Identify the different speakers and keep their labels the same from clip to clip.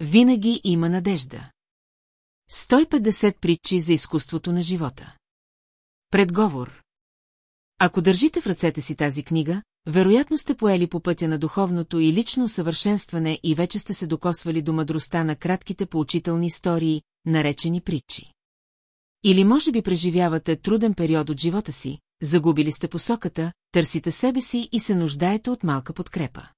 Speaker 1: винаги има надежда. 150 притчи за изкуството на живота. Предговор. Ако държите в ръцете си тази книга, вероятно сте поели по пътя на духовното и лично усъвършенстване и вече сте се докосвали до мъдростта на кратките поучителни истории, наречени притчи. Или може би преживявате труден период от живота си, загубили сте посоката, търсите себе си и се нуждаете от малка подкрепа.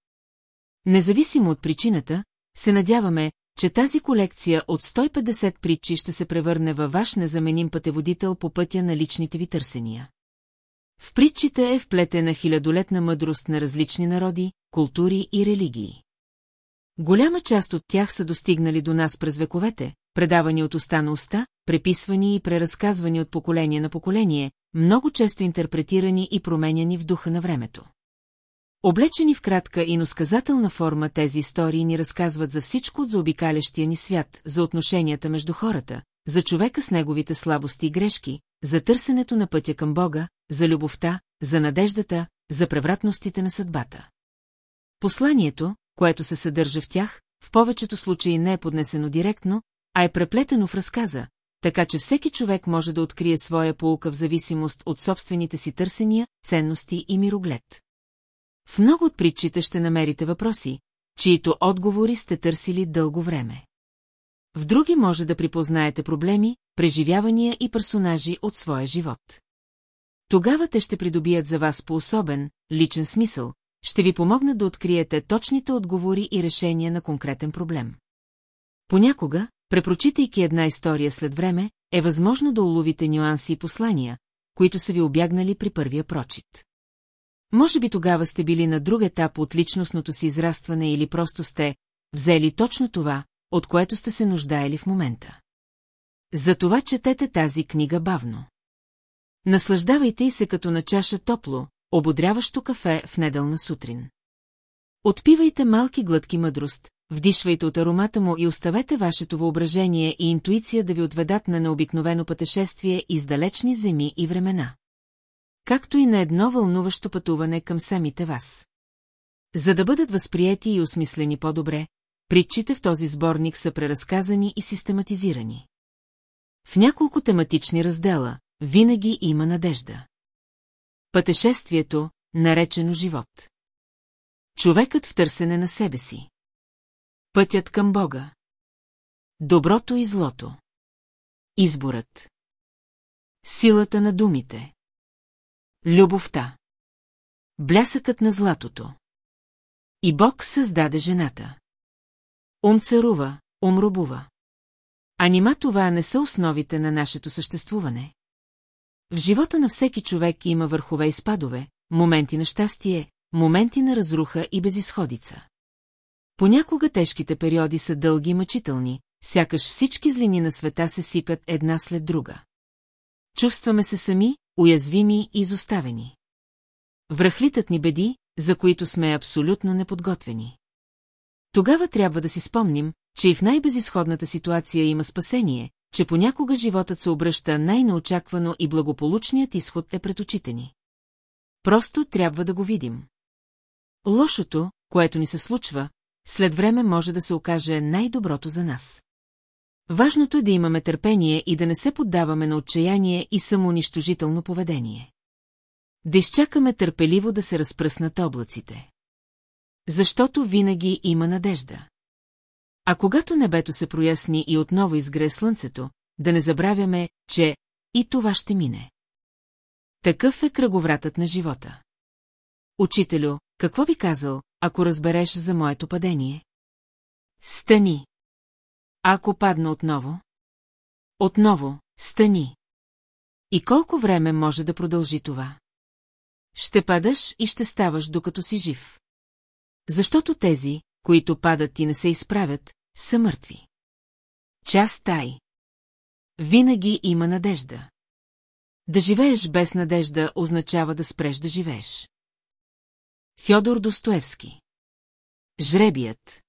Speaker 1: Независимо от причината, се надяваме, че тази колекция от 150 притчи ще се превърне във ваш незаменим пътеводител по пътя на личните ви търсения. В притчите е вплетена хилядолетна мъдрост на различни народи, култури и религии. Голяма част от тях са достигнали до нас през вековете, предавани от уста на уста, преписвани и преразказвани от поколение на поколение, много често интерпретирани и променяни в духа на времето. Облечени в кратка и носказателна форма тези истории ни разказват за всичко от заобикалящия ни свят, за отношенията между хората, за човека с неговите слабости и грешки, за търсенето на пътя към Бога, за любовта, за надеждата, за превратностите на съдбата. Посланието, което се съдържа в тях, в повечето случаи не е поднесено директно, а е преплетено в разказа, така че всеки човек може да открие своя полука в зависимост от собствените си търсения, ценности и мироглед. В много от притчите ще намерите въпроси, чието отговори сте търсили дълго време. В други може да припознаете проблеми, преживявания и персонажи от своя живот. Тогава те ще придобият за вас по особен, личен смисъл, ще ви помогнат да откриете точните отговори и решения на конкретен проблем. Понякога, препрочитайки една история след време, е възможно да уловите нюанси и послания, които са ви обягнали при първия прочит. Може би тогава сте били на друг етап от личностното си израстване или просто сте взели точно това, от което сте се нуждаели в момента. Затова четете тази книга бавно. Наслаждавайте се като на чаша топло, ободряващо кафе в неделна сутрин. Отпивайте малки глътки мъдрост, вдишвайте от аромата му и оставете вашето въображение и интуиция да ви отведат на необикновено пътешествие из далечни земи и времена. Както и на едно вълнуващо пътуване към самите вас. За да бъдат възприяти и осмислени по-добре, притчите в този сборник са преразказани и систематизирани. В няколко тематични раздела винаги има надежда. Пътешествието, наречено живот. Човекът в търсене на себе си. Пътят към Бога. Доброто и злото. Изборът. Силата на думите. Любовта. Блясъкът на златото. И Бог създаде жената. Ум царува, ум рубува. А нима това не са основите на нашето съществуване? В живота на всеки човек има върхове и спадове, моменти на щастие, моменти на разруха и безисходица. Понякога тежките периоди са дълги и мъчителни, сякаш всички злини на света се сипят една след друга. Чувстваме се сами, уязвими и изоставени. Връхлитат ни беди, за които сме абсолютно неподготвени. Тогава трябва да си спомним, че и в най-безисходната ситуация има спасение, че понякога животът се обръща най-неочаквано и благополучният изход е пред очите ни. Просто трябва да го видим. Лошото, което ни се случва, след време може да се окаже най-доброто за нас. Важното е да имаме търпение и да не се поддаваме на отчаяние и самоунищожително поведение. Да изчакаме търпеливо да се разпръснат облаците. Защото винаги има надежда. А когато небето се проясни и отново изгре слънцето, да не забравяме, че и това ще мине. Такъв е кръговратът на живота. Учителю, какво би казал, ако разбереш за моето падение? Стани. Ако падна отново? Отново, стани. И колко време може да продължи това? Ще падаш и ще ставаш докато си жив. Защото тези, които падат и не се изправят, са мъртви. Част тай. Винаги има надежда. Да живееш без надежда означава да спреш да живееш. Фьодор Достоевски Жребият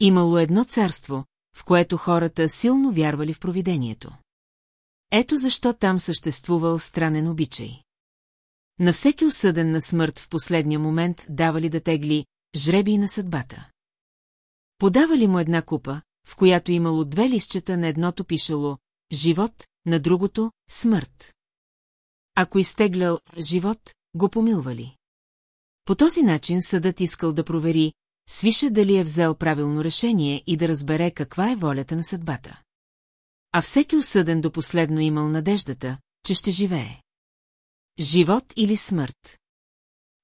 Speaker 1: Имало едно царство, в което хората силно вярвали в провидението. Ето защо там съществувал странен обичай. На всеки осъден на смърт в последния момент давали да тегли жребий на съдбата. Подавали му една купа, в която имало две листчета, на едното пишело «Живот», на другото «Смърт». Ако изтеглял «Живот», го помилвали. По този начин съдът искал да провери, свише дали е взел правилно решение и да разбере каква е волята на съдбата. А всеки осъден до последно имал надеждата, че ще живее. Живот или смърт.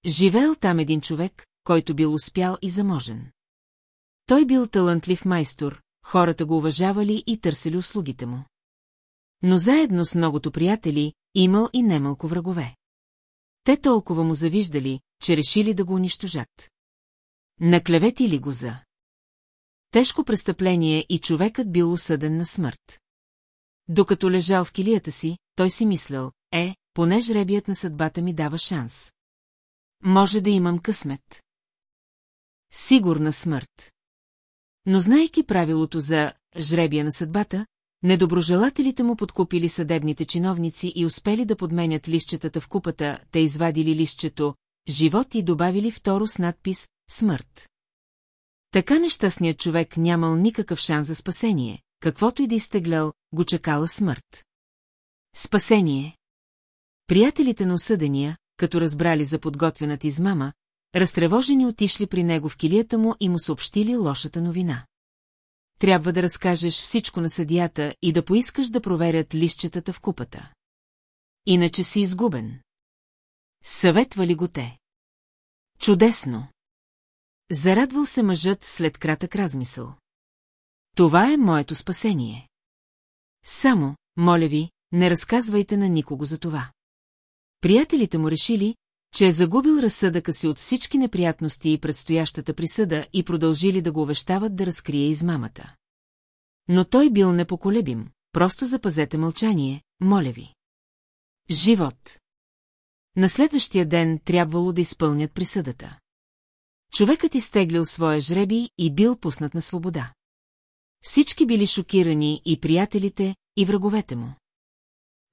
Speaker 1: Живеел там един човек, който бил успял и заможен. Той бил талантлив майстор, хората го уважавали и търсили услугите му. Но заедно с многото приятели, имал и немалко врагове. Те толкова му завиждали, че решили да го унищожат. Наклевети ли го за? Тежко престъпление и човекът бил осъден на смърт. Докато лежал в килията си, той си мислял, е, поне жребият на съдбата ми дава шанс. Може да имам късмет. Сигурна смърт. Но знайки правилото за жребия на съдбата, недоброжелателите му подкупили съдебните чиновници и успели да подменят лищетата в купата, те извадили лището «Живот» и добавили второ с надпис «Смърт». Така нещастният човек нямал никакъв шанс за спасение, каквото и да изтеглял, го чекала смърт. Спасение. Приятелите на осъдения, като разбрали за подготвената измама, разтревожени отишли при него в килията му и му съобщили лошата новина. Трябва да разкажеш всичко на съдията и да поискаш да проверят лищетата в купата. Иначе си изгубен. Съветвали го те. Чудесно! Зарадвал се мъжът след кратък размисъл. Това е моето спасение. Само, моля ви, не разказвайте на никого за това. Приятелите му решили, че е загубил разсъдъка си от всички неприятности и предстоящата присъда и продължили да го увещават да разкрие измамата. Но той бил непоколебим, просто запазете мълчание, моля ви. Живот. На следващия ден трябвало да изпълнят присъдата. Човекът изтеглил своя жреби и бил пуснат на свобода. Всички били шокирани и приятелите, и враговете му.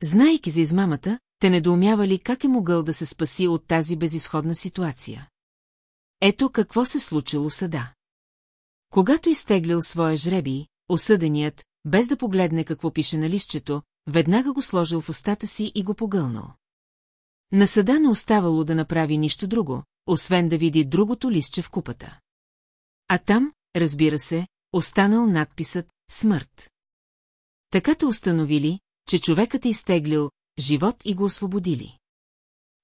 Speaker 1: Знайки за измамата, те недоумявали как е могъл да се спаси от тази безисходна ситуация. Ето какво се случило в съда. Когато изтеглил своя жреби, осъденият, без да погледне какво пише на лището, веднага го сложил в устата си и го погълнал. На съда не оставало да направи нищо друго, освен да види другото листче в купата. А там, разбира се, останал надписът «Смърт». Такато установили, че човекът е изтеглил живот и го освободили.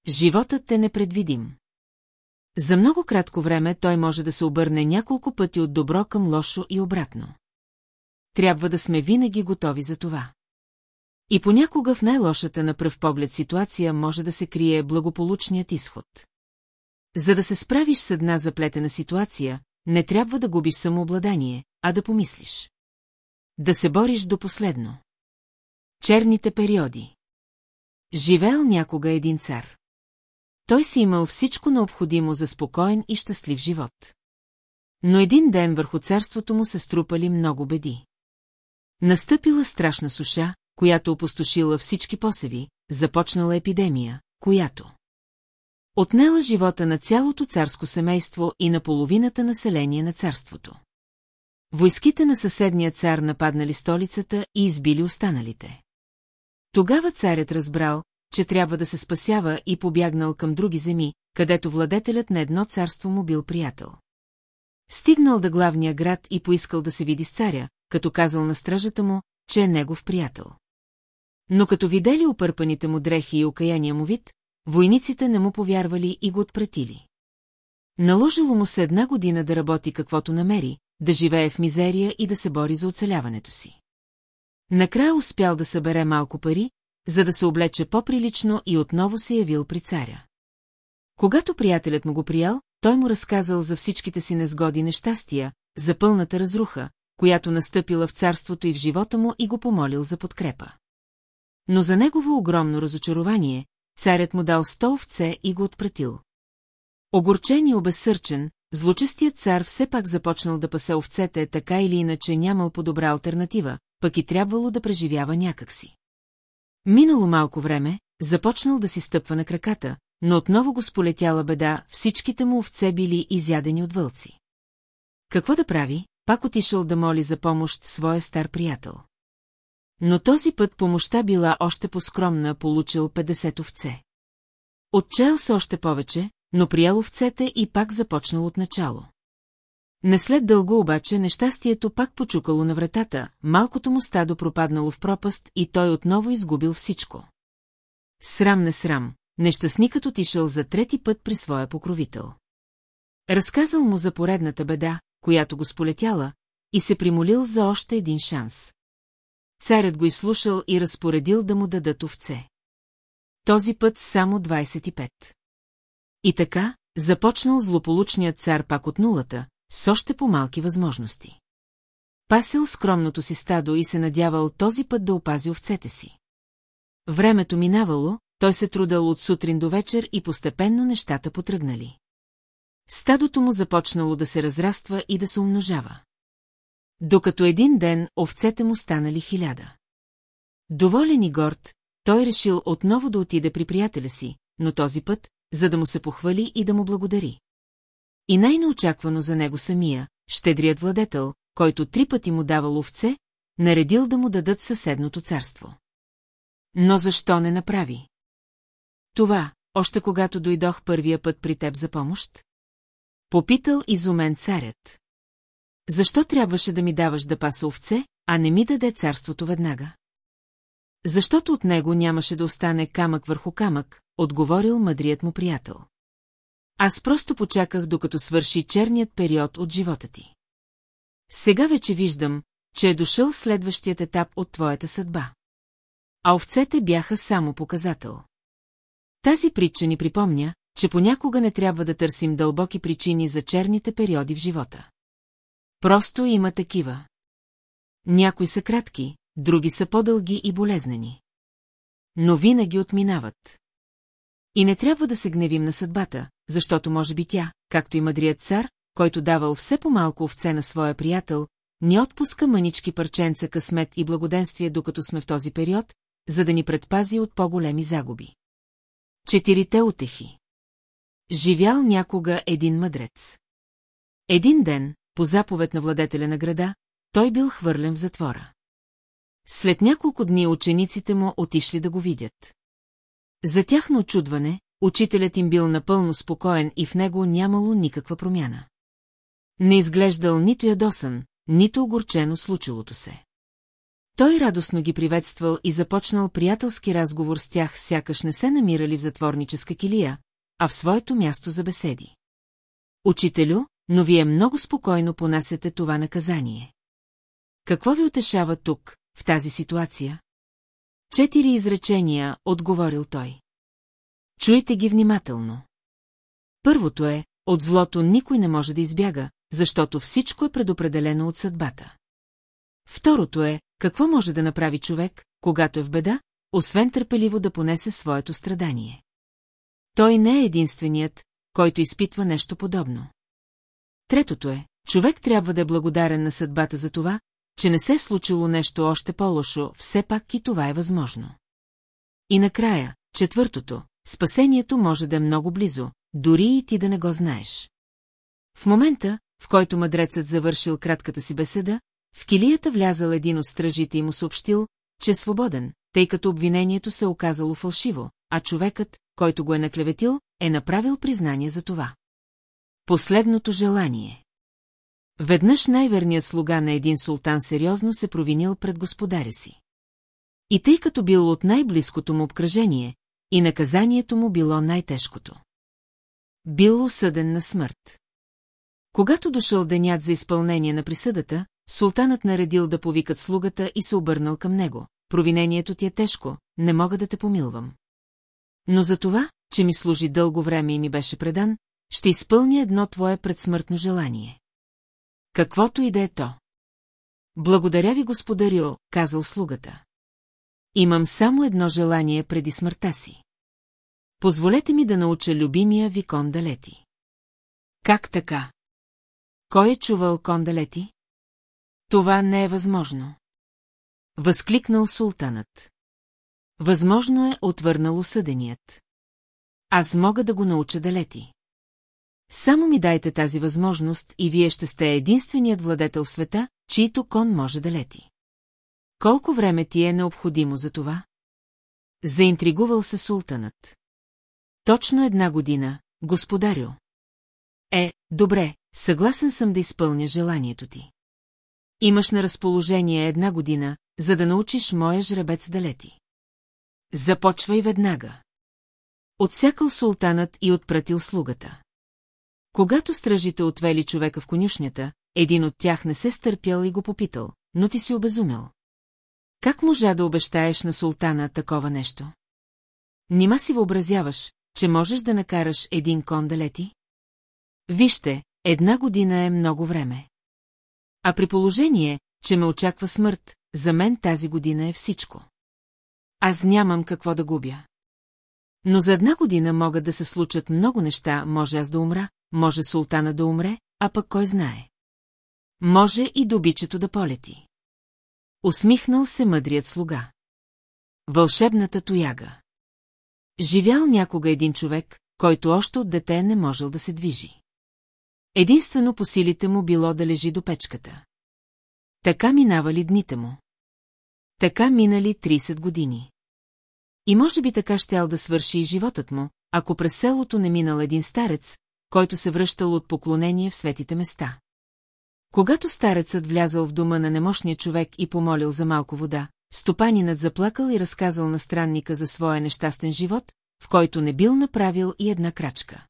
Speaker 1: Животът е непредвидим. За много кратко време той може да се обърне няколко пъти от добро към лошо и обратно. Трябва да сме винаги готови за това. И понякога в най-лошата на пръв поглед ситуация може да се крие благополучният изход. За да се справиш с една заплетена ситуация, не трябва да губиш самообладание, а да помислиш. Да се бориш до последно. Черните периоди Живеел някога един цар. Той си имал всичко необходимо за спокоен и щастлив живот. Но един ден върху царството му се струпали много беди. Настъпила страшна суша, която опустошила всички посеви, започнала епидемия, която отнела живота на цялото царско семейство и на половината население на царството. Войските на съседния цар нападнали столицата и избили останалите. Тогава царят разбрал, че трябва да се спасява и побягнал към други земи, където владетелят на едно царство му бил приятел. Стигнал да главния град и поискал да се види с царя, като казал на стражата му, че е негов приятел. Но като видели опърпаните му дрехи и окаяния му вид, войниците не му повярвали и го отпратили. Наложило му се една година да работи каквото намери, да живее в мизерия и да се бори за оцеляването си. Накрая успял да събере малко пари, за да се облече по-прилично и отново се явил при царя. Когато приятелят му го приял, той му разказал за всичките си незгоди нещастия, за пълната разруха, която настъпила в царството и в живота му и го помолил за подкрепа. Но за негово огромно разочарование, царят му дал сто овце и го отпратил. Огорчен и обезсърчен, злочестият цар все пак започнал да пасе овцете, така или иначе нямал по-добра альтернатива, пък и трябвало да преживява някакси. Минало малко време, започнал да си стъпва на краката, но отново го сполетяла беда, всичките му овце били изядени от вълци. Какво да прави, пак отишъл да моли за помощ своя стар приятел. Но този път помощта била още по-скромна, получил 50 овце. Отчел се още повече, но приял овцете и пак започнал от начало. Не след дълго обаче нещастието пак почукало на вратата, малкото му стадо пропаднало в пропаст и той отново изгубил всичко. Срам не срам, нещастникът отишъл за трети път при своя покровител. Разказал му за поредната беда, която го сполетяла, и се примолил за още един шанс. Царят го изслушал и разпоредил да му дадат овце. Този път само 25. И така, започнал злополучният цар пак от нулата, с още по-малки възможности. Пасил скромното си стадо и се надявал този път да опази овцете си. Времето минавало, той се трудал от сутрин до вечер и постепенно нещата потръгнали. Стадото му започнало да се разраства и да се умножава. Докато един ден овцете му станали хиляда. Доволен и горд, той решил отново да отиде при приятеля си, но този път, за да му се похвали и да му благодари. И най-неочаквано за него самия, щедрият владетел, който три пъти му давал овце, наредил да му дадат съседното царство. Но защо не направи? Това, още когато дойдох първия път при теб за помощ? Попитал изумен царят. Защо трябваше да ми даваш да паса овце, а не ми даде царството веднага? Защото от него нямаше да остане камък върху камък, отговорил мъдрият му приятел. Аз просто почаках, докато свърши черният период от живота ти. Сега вече виждам, че е дошъл следващият етап от твоята съдба. А овцете бяха само показател. Тази притча ни припомня, че понякога не трябва да търсим дълбоки причини за черните периоди в живота. Просто има такива. Някои са кратки, други са по-дълги и болезнени. Но винаги отминават. И не трябва да се гневим на съдбата, защото може би тя, както и мъдрият цар, който давал все по-малко овце на своя приятел, ни отпуска мънички парченца късмет и благоденствие, докато сме в този период, за да ни предпази от по-големи загуби. Четирите утехи Живял някога един мъдрец. Един ден, по заповед на владетеля на града, той бил хвърлен в затвора. След няколко дни учениците му отишли да го видят. За тяхно очудване, учителят им бил напълно спокоен и в него нямало никаква промяна. Не изглеждал нито ядосан, нито огорчено случилото се. Той радостно ги приветствал и започнал приятелски разговор с тях, сякаш не се намирали в затворническа килия, а в своето място за беседи. Учителю, но вие много спокойно понасяте това наказание. Какво ви утешава тук, в тази ситуация? Четири изречения, отговорил той. Чуйте ги внимателно. Първото е, от злото никой не може да избяга, защото всичко е предопределено от съдбата. Второто е, какво може да направи човек, когато е в беда, освен търпеливо да понесе своето страдание. Той не е единственият, който изпитва нещо подобно. Третото е, човек трябва да е благодарен на съдбата за това, че не се е случило нещо още по-лошо, все пак и това е възможно. И накрая, четвъртото, спасението може да е много близо, дори и ти да не го знаеш. В момента, в който мъдрецът завършил кратката си беседа, в килията влязал един от стражите и му съобщил, че е свободен, тъй като обвинението се оказало фалшиво, а човекът, който го е наклеветил, е направил признание за това. Последното желание Веднъж най-верният слуга на един султан сериозно се провинил пред господаря си. И тъй като бил от най-близкото му обкръжение, и наказанието му било най-тежкото. Бил осъден на смърт. Когато дошъл денят за изпълнение на присъдата, султанът наредил да повикат слугата и се обърнал към него. Провинението ти е тежко, не мога да те помилвам. Но за това, че ми служи дълго време и ми беше предан, ще изпълня едно твое предсмъртно желание. Каквото и да е то. Благодаря ви, господарю, казал слугата. Имам само едно желание преди смъртта си. Позволете ми да науча любимия ви кондалети. Как така? Кой е чувал кондалети? Това не е възможно. Възкликнал султанът. Възможно е, отвърнал осъденият. Аз мога да го науча да лети. Само ми дайте тази възможност и вие ще сте единственият владетел в света, чийто кон може да лети. Колко време ти е необходимо за това? Заинтригувал се султанът. Точно една година, господарю. Е, добре, съгласен съм да изпълня желанието ти. Имаш на разположение една година, за да научиш моя жребец да лети. Започвай веднага. Отсякал султанът и отпратил слугата. Когато стражите отвели човека в конюшнята, един от тях не се стърпял и го попитал, но ти си обезумел. Как можа да обещаеш на султана такова нещо? Нима си въобразяваш, че можеш да накараш един кон да лети? Вижте, една година е много време. А при положение, че ме очаква смърт, за мен тази година е всичко. Аз нямам какво да губя. Но за една година могат да се случат много неща, може аз да умра, може султана да умре, а пък кой знае. Може и добичето да полети. Усмихнал се мъдрият слуга. Вълшебната тояга. Живял някога един човек, който още от дете не можел да се движи. Единствено по силите му било да лежи до печката. Така минавали дните му. Така минали 30 години. И може би така щял да свърши и животът му, ако през селото не минал един старец, който се връщал от поклонение в светите места. Когато старецът влязал в дома на немощния човек и помолил за малко вода, стопанинът заплакал и разказал на странника за своя нещастен живот, в който не бил направил и една крачка.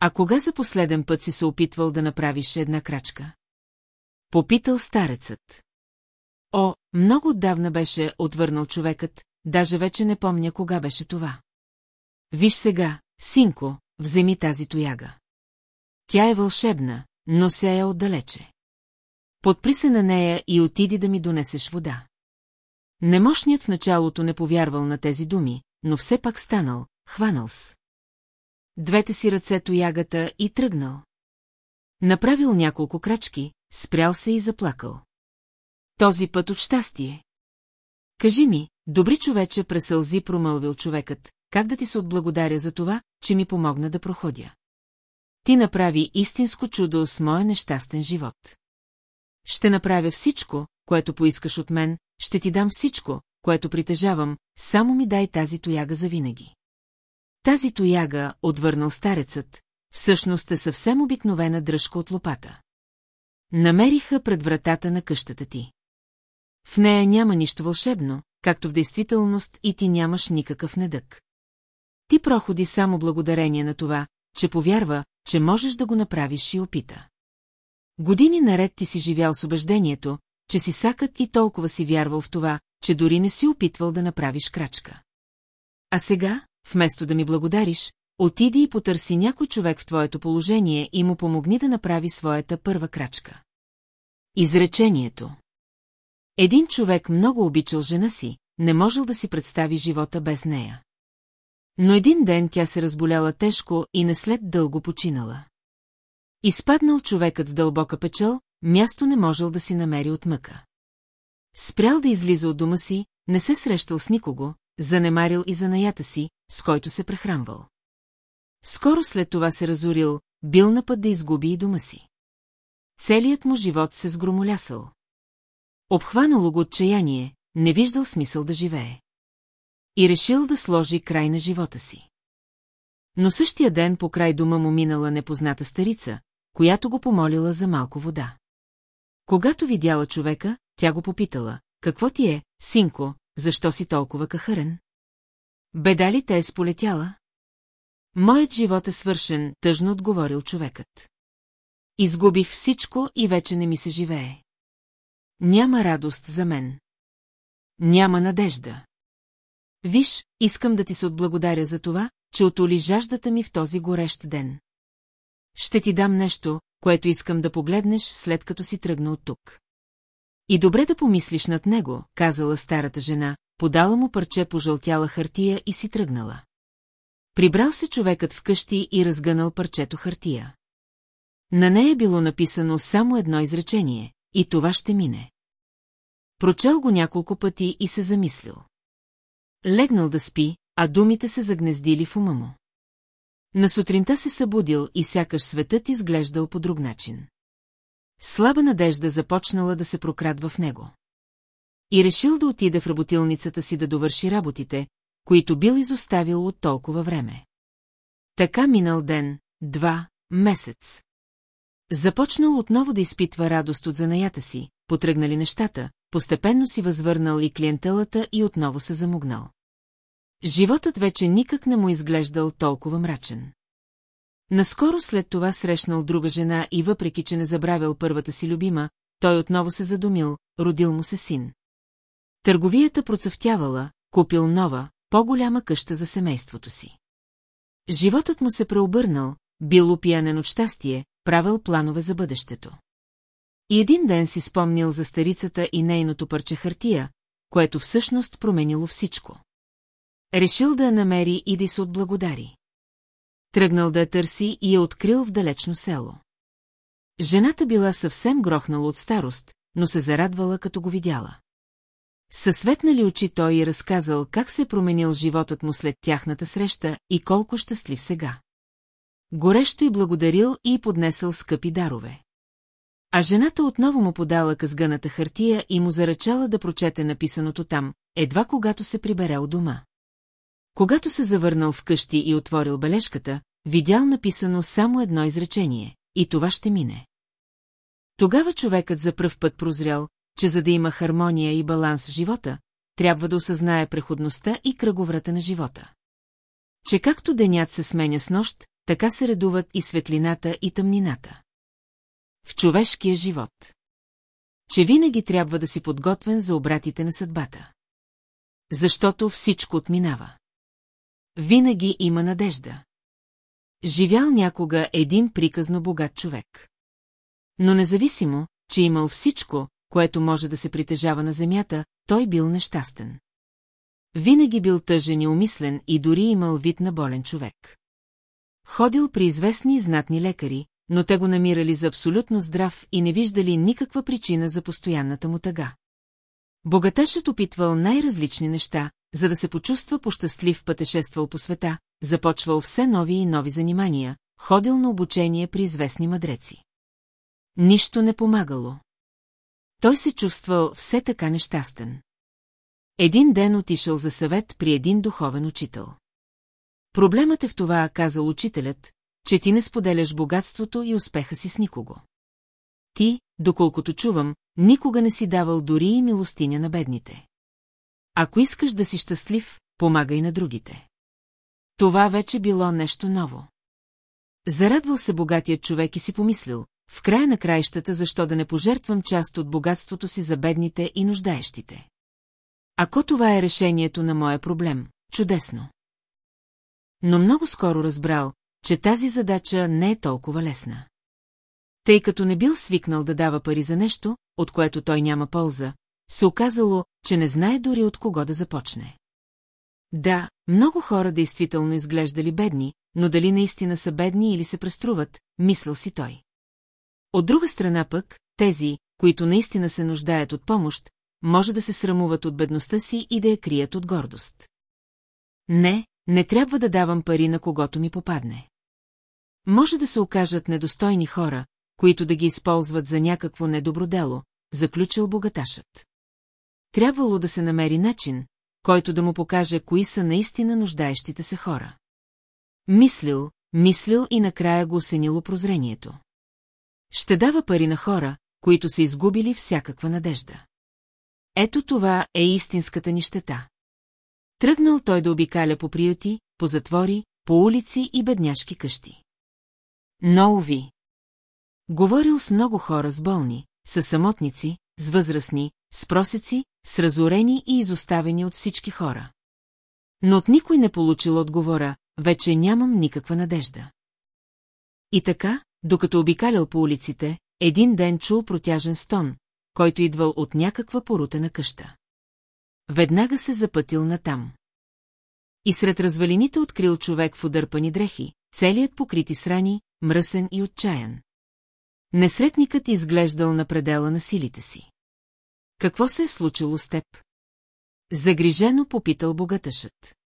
Speaker 1: А кога за последен път си се опитвал да направиш една крачка? Попитал старецът. О, много отдавна беше отвърнал човекът, даже вече не помня кога беше това. Виж сега, синко, вземи тази тояга. Тя е вълшебна, но се е отдалече. Подпри се на нея и отиди да ми донесеш вода. Немощният в началото не повярвал на тези думи, но все пак станал, хванал с. Двете си ръце тоягата и тръгнал. Направил няколко крачки, спрял се и заплакал. Този път от щастие. Кажи ми, добри човече пресълзи промълвил човекът, как да ти се отблагодаря за това, че ми помогна да проходя. Ти направи истинско чудо с моя нещастен живот. Ще направя всичко, което поискаш от мен, ще ти дам всичко, което притежавам, само ми дай тази тояга за винаги. Тази тояга, отвърнал старецът, всъщност е съвсем обикновена дръжка от лопата. Намериха пред вратата на къщата ти. В нея няма нищо вълшебно, както в действителност и ти нямаш никакъв недък. Ти проходи само благодарение на това, че повярва, че можеш да го направиш и опита. Години наред ти си живял с убеждението, че си сакът и толкова си вярвал в това, че дори не си опитвал да направиш крачка. А сега, вместо да ми благодариш, отиди и потърси някой човек в твоето положение и му помогни да направи своята първа крачка. Изречението Един човек много обичал жена си, не можел да си представи живота без нея. Но един ден тя се разболяла тежко и не след дълго починала. Изпаднал човекът с дълбока печал, място не можел да си намери от мъка. Спрял да излиза от дома си, не се срещал с никого, занемарил и занаята си, с който се прехранвал. Скоро след това се разорил, бил на път да изгуби и дома си. Целият му живот се сгромолясал. Обхванало го отчаяние, не виждал смисъл да живее. И решил да сложи край на живота си. Но същия ден по край дома му минала непозната старица, която го помолила за малко вода. Когато видяла човека, тя го попитала, какво ти е, синко, защо си толкова кахарен? Беда ли те е сполетяла? Моят живот е свършен, тъжно отговорил човекът. Изгубих всичко и вече не ми се живее. Няма радост за мен. Няма надежда. Виж, искам да ти се отблагодаря за това, че отоли жаждата ми в този горещ ден. Ще ти дам нещо, което искам да погледнеш, след като си тръгна от тук. И добре да помислиш над него, казала старата жена, подала му парче пожълтяла хартия и си тръгнала. Прибрал се човекът в къщи и разгънал парчето хартия. На нея било написано само едно изречение, и това ще мине. Прочел го няколко пъти и се замислил. Легнал да спи, а думите се загнездили в ума му. На сутринта се събудил и сякаш светът изглеждал по друг начин. Слаба надежда започнала да се прокрадва в него. И решил да отиде в работилницата си да довърши работите, които бил изоставил от толкова време. Така минал ден, два, месец. Започнал отново да изпитва радост от занаята си, потръгнали нещата, постепенно си възвърнал и клиентелата и отново се замогнал. Животът вече никак не му изглеждал толкова мрачен. Наскоро след това срещнал друга жена и въпреки, че не забравял първата си любима, той отново се задумил, родил му се син. Търговията процъфтявала, купил нова, по-голяма къща за семейството си. Животът му се преобърнал, бил опиянен от щастие, правил планове за бъдещето. И един ден си спомнил за старицата и нейното парче хартия, което всъщност променило всичко. Решил да я намери и да се отблагодари. Тръгнал да я търси и я открил в далечно село. Жената била съвсем грохнала от старост, но се зарадвала, като го видяла. Със светнали очи той и разказал как се променил животът му след тяхната среща и колко щастлив сега. Горещо и благодарил и поднесъл скъпи дарове. А жената отново му подала късгъната хартия и му заръчала да прочете написаното там, едва когато се прибере от дома. Когато се завърнал вкъщи и отворил бележката, видял написано само едно изречение, и това ще мине. Тогава човекът за пръв път прозрял, че за да има хармония и баланс в живота, трябва да осъзнае преходността и кръговрата на живота. Че както денят се сменя с нощ, така се редуват и светлината и тъмнината. В човешкия живот. Че винаги трябва да си подготвен за обратите на съдбата. Защото всичко отминава. Винаги има надежда. Живял някога един приказно богат човек. Но независимо, че имал всичко, което може да се притежава на земята, той бил нещастен. Винаги бил тъжен и умислен и дори имал вид на болен човек. Ходил при известни и знатни лекари, но те го намирали за абсолютно здрав и не виждали никаква причина за постоянната му тъга. Богаташът опитвал най-различни неща, за да се почувства пощастлив пътешествал по света, започвал все нови и нови занимания, ходил на обучение при известни мъдреци. Нищо не помагало. Той се чувствал все така нещастен. Един ден отишъл за съвет при един духовен учител. Проблемът е в това, казал учителят, че ти не споделяш богатството и успеха си с никого. Ти, доколкото чувам, никога не си давал дори и милостиня на бедните. Ако искаш да си щастлив, помагай на другите. Това вече било нещо ново. Зарадвал се богатият човек и си помислил, в края на краищата защо да не пожертвам част от богатството си за бедните и нуждаещите. Ако това е решението на моя проблем, чудесно. Но много скоро разбрал, че тази задача не е толкова лесна. Тъй като не бил свикнал да дава пари за нещо, от което той няма полза, се оказало, че не знае дори от кого да започне. Да, много хора действително изглеждали бедни, но дали наистина са бедни или се преструват, мислил си той. От друга страна пък, тези, които наистина се нуждаят от помощ, може да се срамуват от бедността си и да я крият от гордост. Не, не трябва да давам пари на когото ми попадне. Може да се окажат недостойни хора, които да ги използват за някакво недобро дело, заключил богаташът. Трябвало да се намери начин, който да му покаже кои са наистина нуждаещите се хора. Мислил, мислил и накрая го осенило прозрението. Ще дава пари на хора, които са изгубили всякаква надежда. Ето това е истинската нищета. Тръгнал той да обикаля по приюти, по затвори, по улици и бедняшки къщи. Но уви. Говорил с много хора с болни, с самотници, с възрастни, с просеци, с разорени и изоставени от всички хора. Но от никой не получил отговора, вече нямам никаква надежда. И така, докато обикалял по улиците, един ден чул протяжен стон, който идвал от някаква порутена къща. Веднага се запътил натам. И сред развалините открил човек в удърпани дрехи, целият покрити с рани, мръсен и отчаян. Несретникът изглеждал на предела на силите си. Какво се е случило с теб? Загрижено попитал богатъшът.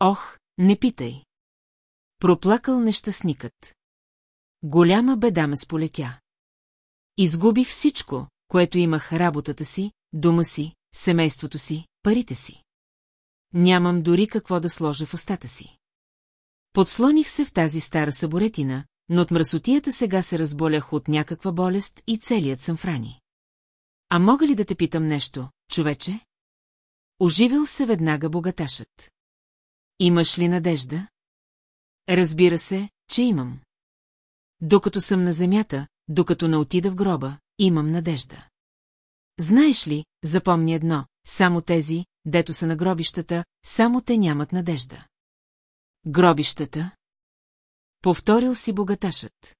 Speaker 1: Ох, не питай. Проплакал нещастникът. Голяма беда ме сполетя. Изгубих всичко, което имах работата си, дома си, семейството си, парите си. Нямам дори какво да сложа в устата си. Подслоних се в тази стара саборетина, но от мръсотията сега се разболях от някаква болест и целият съм франи. А мога ли да те питам нещо, човече? Оживил се веднага богаташът. Имаш ли надежда? Разбира се, че имам. Докато съм на земята, докато не отида в гроба, имам надежда. Знаеш ли, запомни едно, само тези, дето са на гробищата, само те нямат надежда. Гробищата? Повторил си богаташът.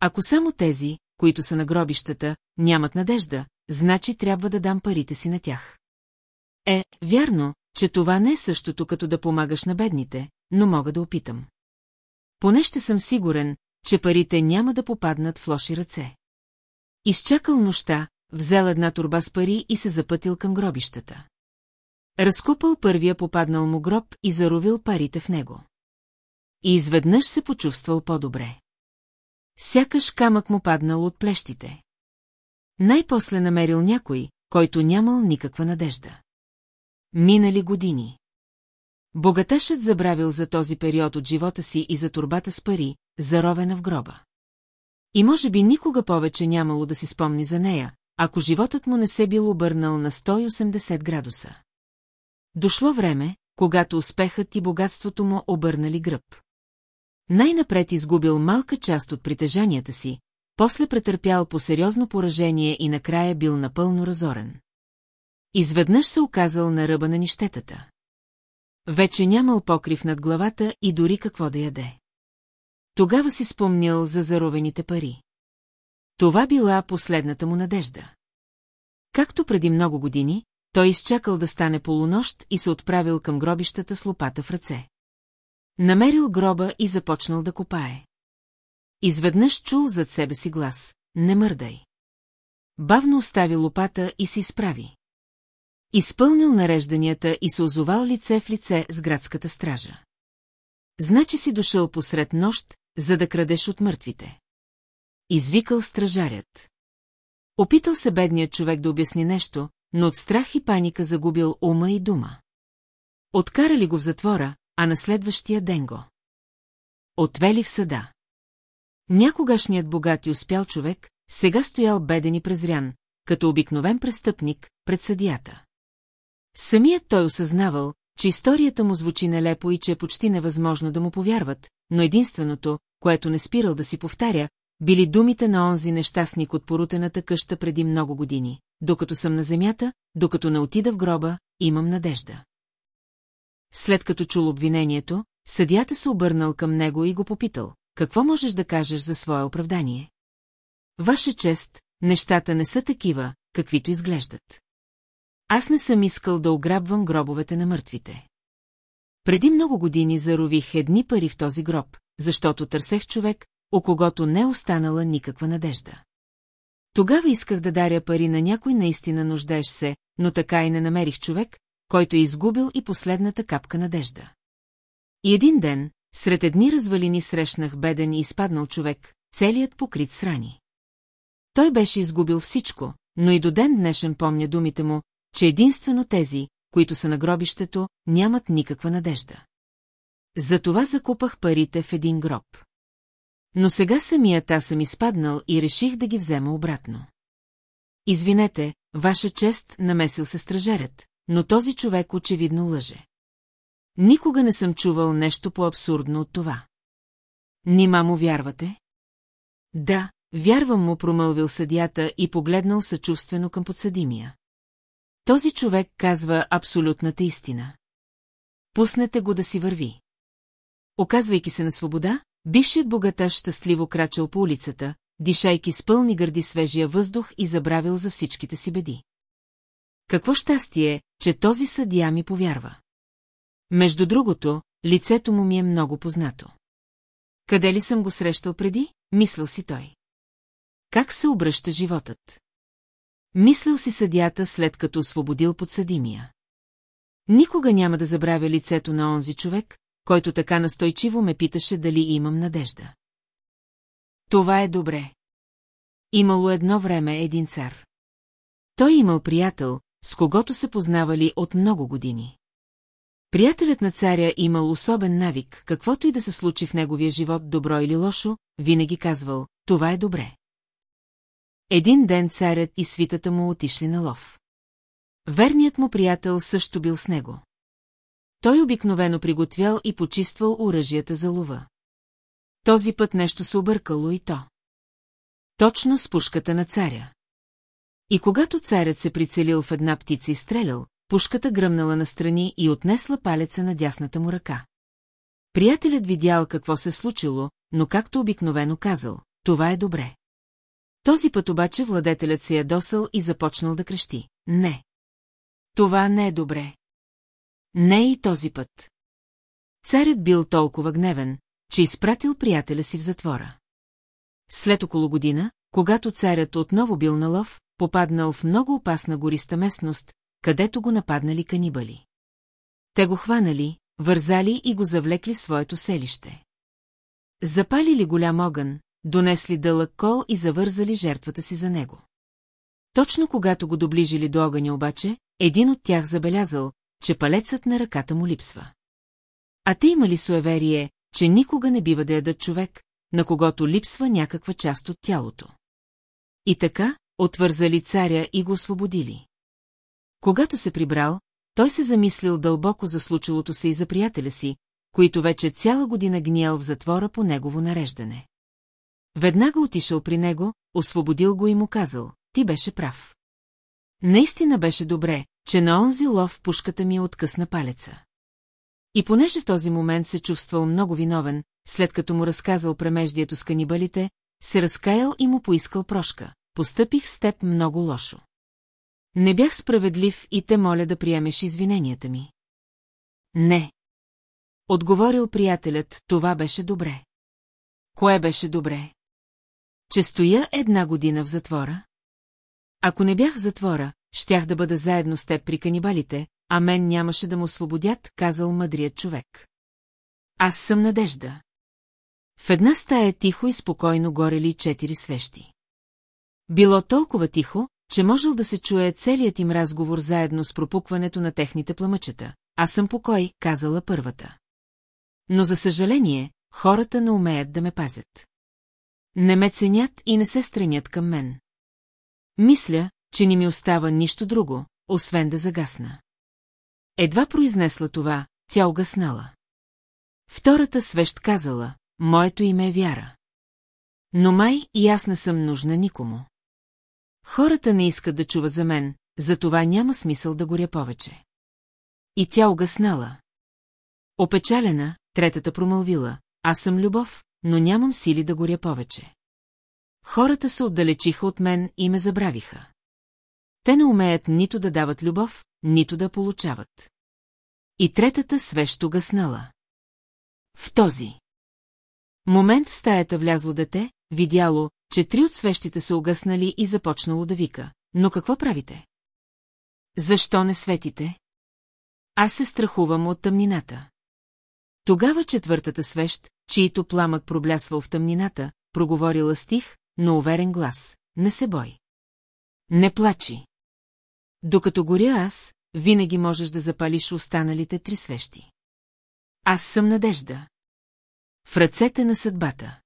Speaker 1: Ако само тези, които са на гробищата, нямат надежда, значи трябва да дам парите си на тях. Е, вярно, че това не е същото като да помагаш на бедните, но мога да опитам. Поне ще съм сигурен, че парите няма да попаднат в лоши ръце. Изчакал нощта, взел една турба с пари и се запътил към гробищата. Разкупал първия попаднал му гроб и заровил парите в него. И изведнъж се почувствал по-добре. Сякаш камък му паднал от плещите. Най-после намерил някой, който нямал никаква надежда. Минали години. Богаташът забравил за този период от живота си и за турбата с пари, заровена в гроба. И може би никога повече нямало да си спомни за нея, ако животът му не се бил обърнал на 180 градуса. Дошло време, когато успехът и богатството му обърнали гръб. Най-напред изгубил малка част от притежанията си, после претърпял по сериозно поражение и накрая бил напълно разорен. Изведнъж се оказал на ръба на нищетата. Вече нямал покрив над главата и дори какво да яде. Тогава си спомнил за заровените пари. Това била последната му надежда. Както преди много години, той изчакал да стане полунощ и се отправил към гробищата с лопата в ръце. Намерил гроба и започнал да копае. Изведнъж чул зад себе си глас «Не мърдай». Бавно остави лопата и се изправи. Изпълнил нарежданията и се озовал лице в лице с градската стража. Значи си дошъл посред нощ, за да крадеш от мъртвите. Извикал стражарят. Опитал се бедният човек да обясни нещо, но от страх и паника загубил ума и дума. Откарали го в затвора, а на следващия ден го. Отвели в съда. Някогашният богат и успял човек, сега стоял беден и презрян, като обикновен престъпник, пред съдията. Самият той осъзнавал, че историята му звучи нелепо и че е почти невъзможно да му повярват, но единственото, което не спирал да си повтаря, били думите на онзи нещастник от порутената къща преди много години. Докато съм на земята, докато не отида в гроба, имам надежда. След като чул обвинението, съдията се обърнал към него и го попитал, какво можеш да кажеш за свое оправдание? Ваша чест, нещата не са такива, каквито изглеждат. Аз не съм искал да ограбвам гробовете на мъртвите. Преди много години зарових едни пари в този гроб, защото търсех човек, у когото не останала никаква надежда. Тогава исках да даря пари на някой наистина нуждеш се, но така и не намерих човек, който е изгубил и последната капка надежда. И един ден, сред едни развалини срещнах беден и изпаднал човек, целият покрит с рани. Той беше изгубил всичко, но и до ден днешен помня думите му, че единствено тези, които са на гробището, нямат никаква надежда. Затова закупах парите в един гроб. Но сега самият аз съм изпаднал и реших да ги взема обратно. Извинете, ваша чест намесил се стражерят, но този човек очевидно лъже. Никога не съм чувал нещо по-абсурдно от това. Нима му вярвате? Да, вярвам му, промълвил съдята и погледнал съчувствено към подсъдимия. Този човек казва абсолютната истина. Пуснете го да си върви. Оказвайки се на свобода, бившият богаташ щастливо крачал по улицата, дишайки с пълни гърди свежия въздух и забравил за всичките си беди. Какво щастие, че този съдия ми повярва. Между другото, лицето му ми е много познато. Къде ли съм го срещал преди, мислил си той. Как се обръща животът? Мислил си съдята след като освободил подсъдимия. Никога няма да забравя лицето на онзи човек, който така настойчиво ме питаше дали имам надежда. Това е добре. Имало едно време един цар. Той имал приятел, с когото се познавали от много години. Приятелят на царя имал особен навик, каквото и да се случи в неговия живот, добро или лошо, винаги казвал, това е добре. Един ден царят и свитата му отишли на лов. Верният му приятел също бил с него. Той обикновено приготвял и почиствал оръжията за лова. Този път нещо се объркало и то. Точно с пушката на царя. И когато царят се прицелил в една птица и стрелял, пушката гръмнала настрани и отнесла палеца на дясната му ръка. Приятелят видял какво се случило, но както обикновено казал, това е добре. Този път обаче владетелят се ядосал и започнал да крещи. Не. Това не е добре. Не и този път. Царят бил толкова гневен, че изпратил приятеля си в затвора. След около година, когато царят отново бил на лов, попаднал в много опасна гориста местност, където го нападнали канибали. Те го хванали, вързали и го завлекли в своето селище. Запалили голям огън, донесли дълъг кол и завързали жертвата си за него. Точно когато го доближили до огъня обаче, един от тях забелязал, че палецът на ръката му липсва. А те имали суеверие, че никога не бива да ядат човек, на когото липсва някаква част от тялото. И така, отвързали царя и го освободили. Когато се прибрал, той се замислил дълбоко за случилото се и за приятеля си, които вече цяла година гниел в затвора по негово нареждане. Веднага отишъл при него, освободил го и му казал, ти беше прав. Наистина беше добре, че на онзи лов пушката ми е откъсна палеца. И понеже в този момент се чувствал много виновен, след като му разказал премеждието с канибалите, се разкаял и му поискал прошка. Постъпих с теб много лошо. Не бях справедлив и те моля да приемеш извиненията ми. Не. Отговорил приятелят, това беше добре. Кое беше добре? Че стоя една година в затвора? Ако не бях в затвора, щях да бъда заедно с теб при канибалите, а мен нямаше да му освободят, казал мъдрият човек. Аз съм надежда. В една стая тихо и спокойно горели четири свещи. Било толкова тихо, че можел да се чуе целият им разговор заедно с пропукването на техните пламъчета. Аз съм покой, казала първата. Но за съжаление, хората не умеят да ме пазят. Не ме ценят и не се стремят към мен. Мисля, че не ми остава нищо друго, освен да загасна. Едва произнесла това, тя угаснала. Втората свещ казала, моето име е Вяра. Но май и аз не съм нужна никому. Хората не искат да чуват за мен, затова няма смисъл да горя повече. И тя угаснала. Опечалена, третата промълвила, аз съм любов, но нямам сили да горя повече. Хората се отдалечиха от мен и ме забравиха. Те не умеят нито да дават любов, нито да получават. И третата свещо гаснала. В този момент в стаята влязло дете, видяло, че три от свещите са угаснали и започнало да вика. Но какво правите? Защо не светите? Аз се страхувам от тъмнината. Тогава четвъртата свещ, чието пламък проблясвал в тъмнината, проговорила стих, но уверен глас. Не се бой. Не плачи. Докато горя аз, винаги можеш да запалиш останалите три свещи. Аз съм надежда. В ръцете на съдбата.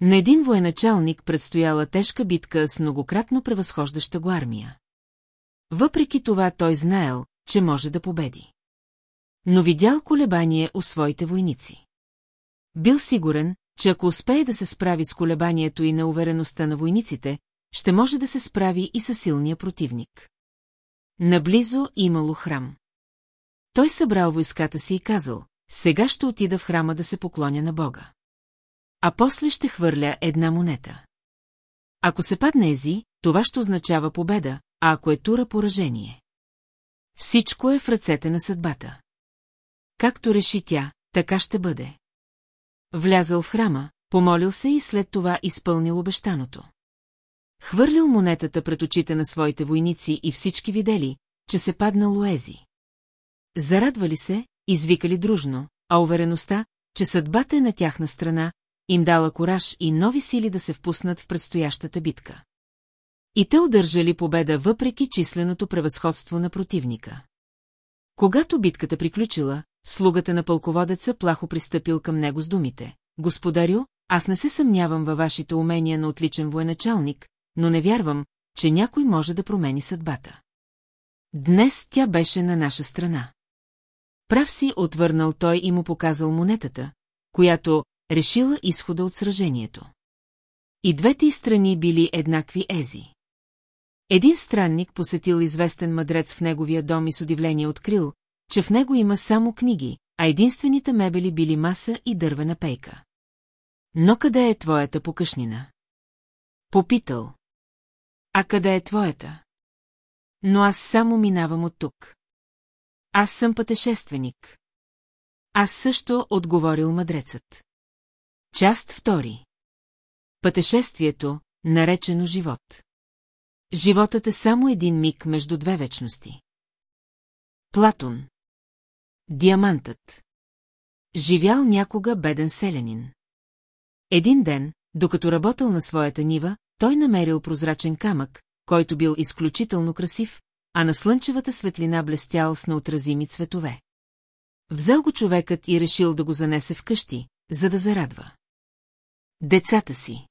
Speaker 1: На един военачалник предстояла тежка битка с многократно превъзхождаща го армия. Въпреки това той знаел, че може да победи. Но видял колебание у своите войници. Бил сигурен, че ако успее да се справи с колебанието и неувереността на войниците, ще може да се справи и със силния противник. Наблизо имало храм. Той събрал войската си и казал, сега ще отида в храма да се поклоня на Бога. А после ще хвърля една монета. Ако се падне ези, това ще означава победа, а ако е тура поражение. Всичко е в ръцете на съдбата. Както реши тя, така ще бъде. Влязъл в храма, помолил се и след това изпълнил обещаното. Хвърлил монетата пред очите на своите войници и всички видели, че се падна Луези. Зарадвали се, извикали дружно, а увереността, че съдбата е на тяхна страна, им дала кораж и нови сили да се впуснат в предстоящата битка. И те удържали победа въпреки численото превъзходство на противника. Когато битката приключила, слугата на пълководеца плахо пристъпил към него с думите. Господарю, аз не се съмнявам във вашите умения на отличен военачалник, но не вярвам, че някой може да промени съдбата. Днес тя беше на наша страна. Прав си отвърнал той и му показал монетата, която решила изхода от сражението. И двете страни били еднакви ези. Един странник посетил известен мъдрец в неговия дом и с удивление открил, че в него има само книги, а единствените мебели били маса и дървена пейка. Но къде е твоята покъшнина? Попитал. А къде е твоята? Но аз само минавам от тук. Аз съм пътешественик. Аз също отговорил мъдрецът. Част втори. Пътешествието, наречено живот. Животът е само един миг между две вечности. Платон. Диамантът. Живял някога беден селянин. Един ден, докато работил на своята нива, той намерил прозрачен камък, който бил изключително красив, а на слънчевата светлина блестял с неотразими цветове. Взел го човекът и решил да го занесе в къщи, за да зарадва. Децата си.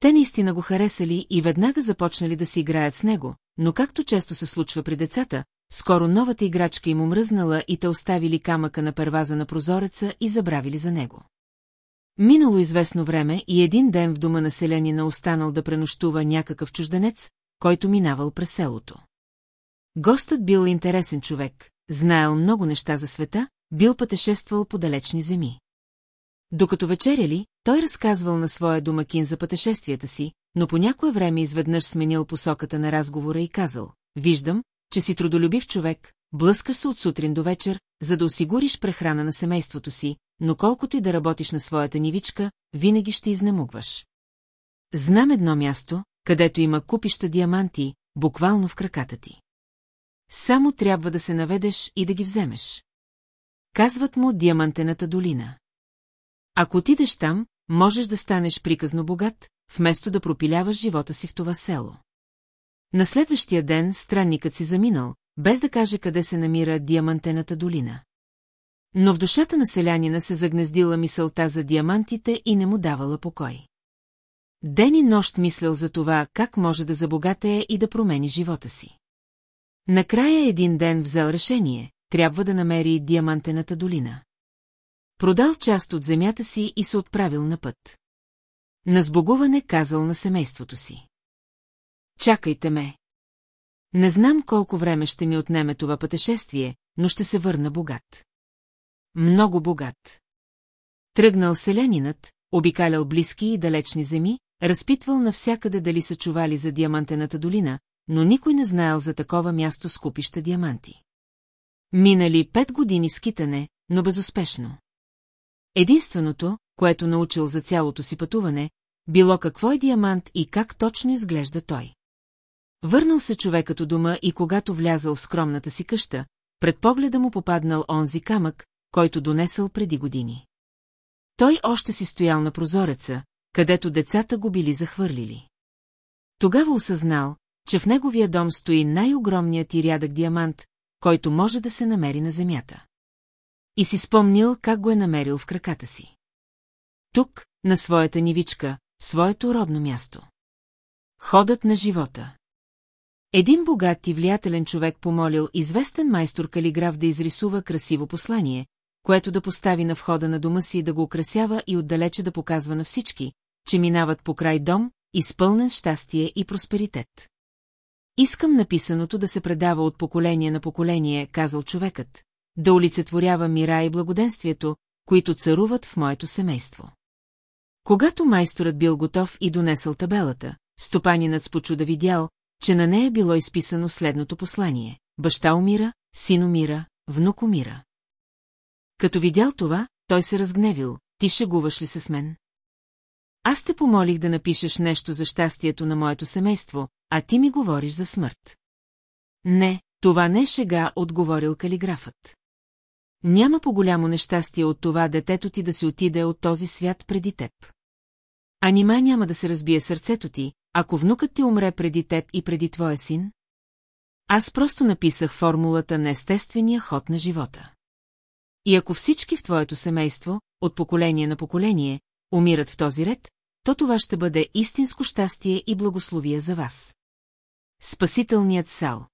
Speaker 1: Те наистина го харесали и веднага започнали да си играят с него, но както често се случва при децата, скоро новата играчка им омръзнала и те оставили камъка на перваза на прозореца и забравили за него. Минало известно време и един ден в дома на селянина останал да пренощува някакъв чужденец, който минавал през селото. Гостът бил интересен човек, знаел много неща за света, бил пътешествал по далечни земи. Докато вечеряли, той разказвал на своя домакин за пътешествията си, но по някое време изведнъж сменил посоката на разговора и казал, виждам, че си трудолюбив човек, блъскаш се от сутрин до вечер, за да осигуриш прехрана на семейството си, но колкото и да работиш на своята нивичка, винаги ще изнемогваш. Знам едно място, където има купища диаманти, буквално в краката ти. Само трябва да се наведеш и да ги вземеш. Казват му Диамантената долина. Ако отидеш там, можеш да станеш приказно богат, вместо да пропиляваш живота си в това село. На следващия ден странникът си заминал, без да каже къде се намира Диамантената долина. Но в душата на селянина се загнездила мисълта за диамантите и не му давала покой. Ден и нощ мислял за това, как може да забогатее и да промени живота си. Накрая един ден взел решение, трябва да намери Диамантената долина. Продал част от земята си и се отправил на път. На сбогуване казал на семейството си. Чакайте ме. Не знам колко време ще ми отнеме това пътешествие, но ще се върна богат. Много богат. Тръгнал селянинът, обикалял близки и далечни земи, разпитвал навсякъде дали са чували за Диамантената долина, но никой не знаел за такова място с купища диаманти. Минали пет години скитане, но безуспешно. Единственото, което научил за цялото си пътуване, било какво е диамант и как точно изглежда той. Върнал се човекът у дома и когато влязал в скромната си къща, пред погледа му попаднал онзи камък, който донесъл преди години. Той още си стоял на прозореца, където децата го били захвърлили. Тогава осъзнал, че в неговия дом стои най-огромният и рядък диамант, който може да се намери на земята. И си спомнил как го е намерил в краката си. Тук, на своята нивичка, своето родно място. Ходът на живота. Един богат и влиятелен човек помолил известен майстор калиграф да изрисува красиво послание, което да постави на входа на дома си да го украсява и отдалече да показва на всички, че минават по край дом, изпълнен щастие и просперитет. Искам написаното да се предава от поколение на поколение, казал човекът, да олицетворява мира и благоденствието, които царуват в моето семейство. Когато майсторът бил готов и донесъл табелата, стопанинът с почуда видял, че на нея било изписано следното послание. Баща умира, син умира, внук умира. Като видял това, той се разгневил. Ти шегуваш ли се с мен? Аз те помолих да напишеш нещо за щастието на моето семейство, а ти ми говориш за смърт. Не, това не е шега, отговорил калиграфът. Няма по-голямо нещастие от това детето ти да си отиде от този свят преди теб. А нима няма да се разбие сърцето ти, ако внукът ти умре преди теб и преди твоя син? Аз просто написах формулата на естествения ход на живота. И ако всички в твоето семейство, от поколение на поколение, умират в този ред, то това ще бъде истинско щастие и благословие за вас. Спасителният сал.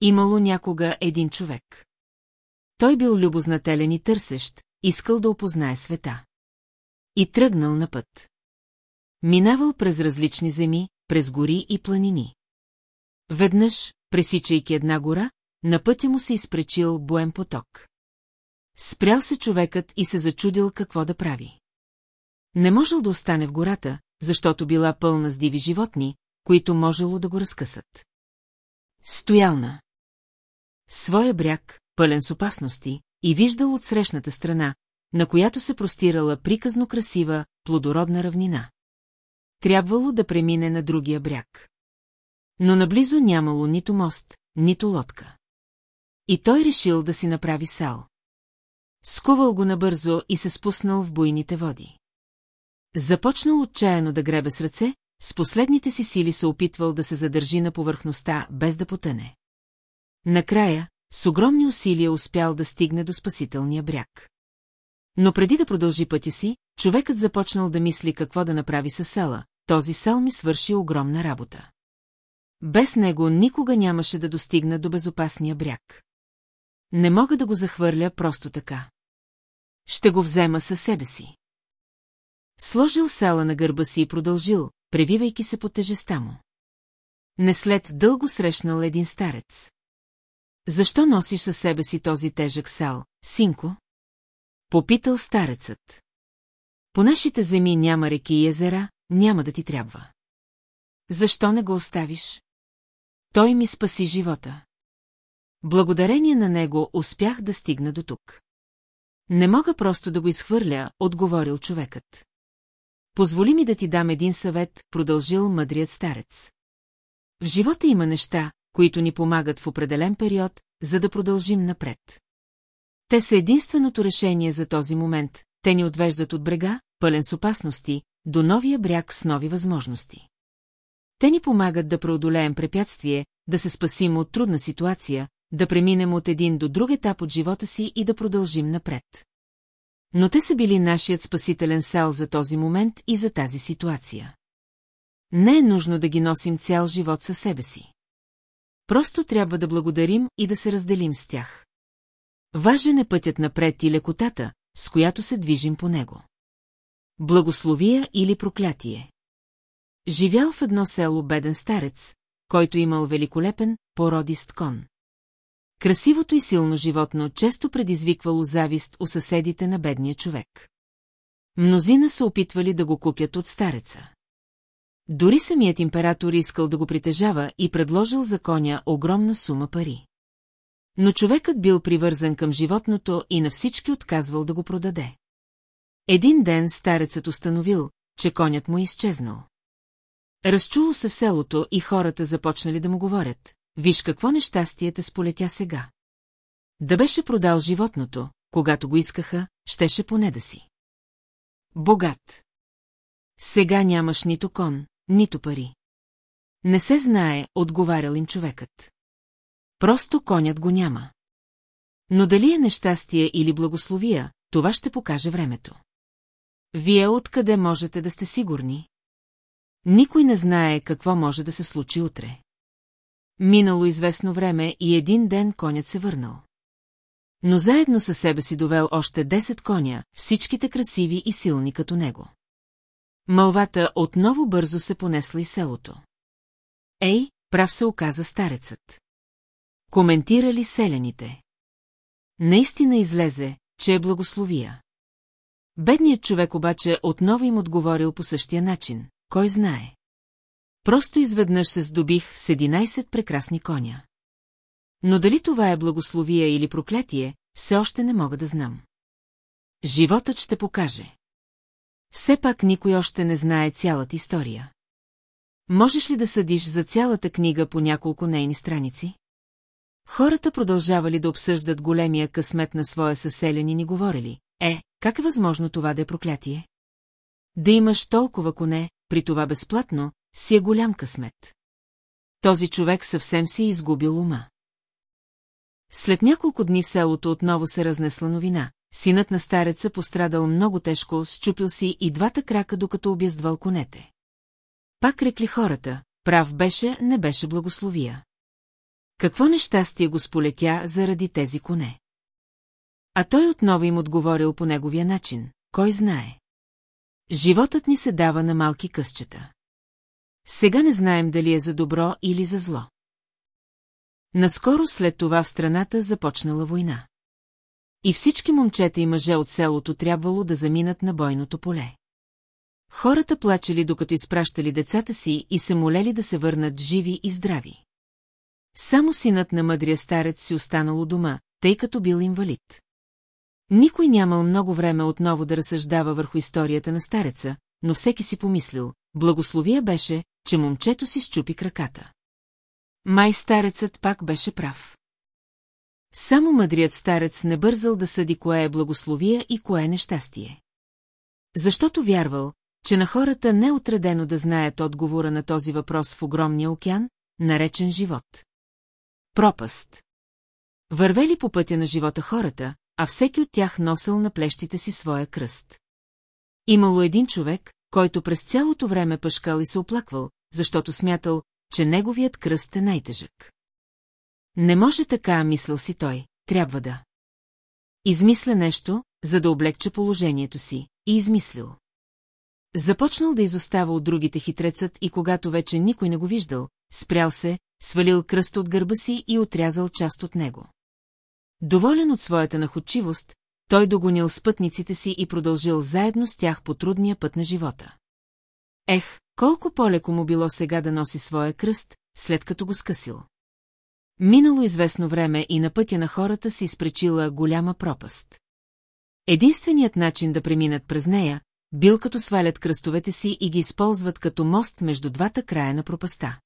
Speaker 1: Имало някога един човек. Той бил любознателен и търсещ, искал да опознае света. И тръгнал на път. Минавал през различни земи, през гори и планини. Веднъж, пресичайки една гора, на пътя му се изпречил боем поток. Спрял се човекът и се зачудил какво да прави. Не можел да остане в гората, защото била пълна с диви животни, които можело да го разкъсат. Стоял на своя бряг, пълен с опасности, и виждал от срещната страна, на която се простирала приказно красива, плодородна равнина. Трябвало да премине на другия бряг. Но наблизо нямало нито мост, нито лодка. И той решил да си направи сал. Скувал го набързо и се спуснал в буйните води. Започнал отчаяно да гребе с ръце, с последните си сили се опитвал да се задържи на повърхността, без да потъне. Накрая, с огромни усилия успял да стигне до спасителния бряг. Но преди да продължи пътя си, човекът започнал да мисли какво да направи със села. Този сел ми свърши огромна работа. Без него никога нямаше да достигна до безопасния бряг. Не мога да го захвърля просто така. Ще го взема със себе си. Сложил сала на гърба си и продължил, превивайки се по тежеста му. Не след дълго срещнал един старец. Защо носиш със себе си този тежък сал, синко? Попитал старецът. По нашите земи няма реки и езера, няма да ти трябва. Защо не го оставиш? Той ми спаси живота. Благодарение на него успях да стигна до тук. Не мога просто да го изхвърля, отговорил човекът. Позволи ми да ти дам един съвет, продължил мъдрият старец. В живота има неща, които ни помагат в определен период, за да продължим напред. Те са единственото решение за този момент, те ни отвеждат от брега, пълен с опасности, до новия бряг с нови възможности. Те ни помагат да преодолеем препятствие, да се спасим от трудна ситуация, да преминем от един до друг етап от живота си и да продължим напред. Но те са били нашият спасителен сал за този момент и за тази ситуация. Не е нужно да ги носим цял живот със себе си. Просто трябва да благодарим и да се разделим с тях. Важен е пътят напред и лекотата, с която се движим по него. Благословия или проклятие. Живял в едно село беден старец, който имал великолепен, породист кон. Красивото и силно животно често предизвиквало завист у съседите на бедния човек. Мнозина са опитвали да го купят от стареца. Дори самият император искал да го притежава и предложил за коня огромна сума пари. Но човекът бил привързан към животното и на всички отказвал да го продаде. Един ден старецът установил, че конят му е изчезнал. Разчуло се селото и хората започнали да му говорят. Виж какво нещастие те сполетя сега. Да беше продал животното, когато го искаха, щеше поне да си. Богат. Сега нямаш нито кон, нито пари. Не се знае, отговарял им човекът. Просто конят го няма. Но дали е нещастие или благословия, това ще покаже времето. Вие откъде можете да сте сигурни? Никой не знае какво може да се случи утре. Минало известно време и един ден конят се върнал. Но заедно със себе си довел още 10 коня, всичките красиви и силни като него. Мълвата отново бързо се понесла и селото. Ей, прав се оказа старецът. Коментирали селените. Наистина излезе, че е благословия. Бедният човек обаче отново им отговорил по същия начин. Кой знае? Просто изведнъж се здобих с 11 прекрасни коня. Но дали това е благословие или проклятие, все още не мога да знам. Животът ще покаже. Все пак никой още не знае цялата история. Можеш ли да съдиш за цялата книга по няколко нейни страници? Хората продължавали да обсъждат големия късмет на своя съселянин и говорили. Е, как е възможно това да е проклятие? Да имаш толкова коне, при това безплатно, си е голям късмет. Този човек съвсем си е изгубил ума. След няколко дни в селото отново се разнесла новина. Синът на стареца пострадал много тежко, щупил си и двата крака, докато обяздвал конете. Пак рекли хората, прав беше, не беше благословия. Какво нещастие го сполетя заради тези коне? А той отново им отговорил по неговия начин, кой знае. Животът ни се дава на малки късчета. Сега не знаем дали е за добро или за зло. Наскоро след това в страната започнала война. И всички момчета и мъже от селото трябвало да заминат на бойното поле. Хората плачели, докато изпращали децата си и се молели да се върнат живи и здрави. Само синът на мъдрия старец си останал у дома, тъй като бил инвалид. Никой нямал много време отново да разсъждава върху историята на стареца, но всеки си помислил, благословия беше, че момчето си щупи краката. Май старецът пак беше прав. Само мъдрият старец не бързал да съди кое е благословия и кое е нещастие. Защото вярвал, че на хората не е отредено да знаят отговора на този въпрос в огромния океан, наречен живот. Пропаст. Вървели по пътя на живота хората, а всеки от тях носил на плещите си своя кръст. Имало един човек, който през цялото време пъшкал и се оплаквал, защото смятал, че неговият кръст е най-тежък. Не може така, мислил си той, трябва да. Измисля нещо, за да облегча положението си, и измислил. Започнал да изостава от другите хитрецът и когато вече никой не го виждал, спрял се, свалил кръста от гърба си и отрязал част от него. Доволен от своята находчивост, той догонил спътниците си и продължил заедно с тях по трудния път на живота. Ех, колко по-леко му било сега да носи своя кръст, след като го скъсил. Минало известно време и на пътя на хората си изпречила голяма пропаст. Единственият начин да преминат през нея, бил като свалят кръстовете си и ги използват като мост между двата края на пропаста.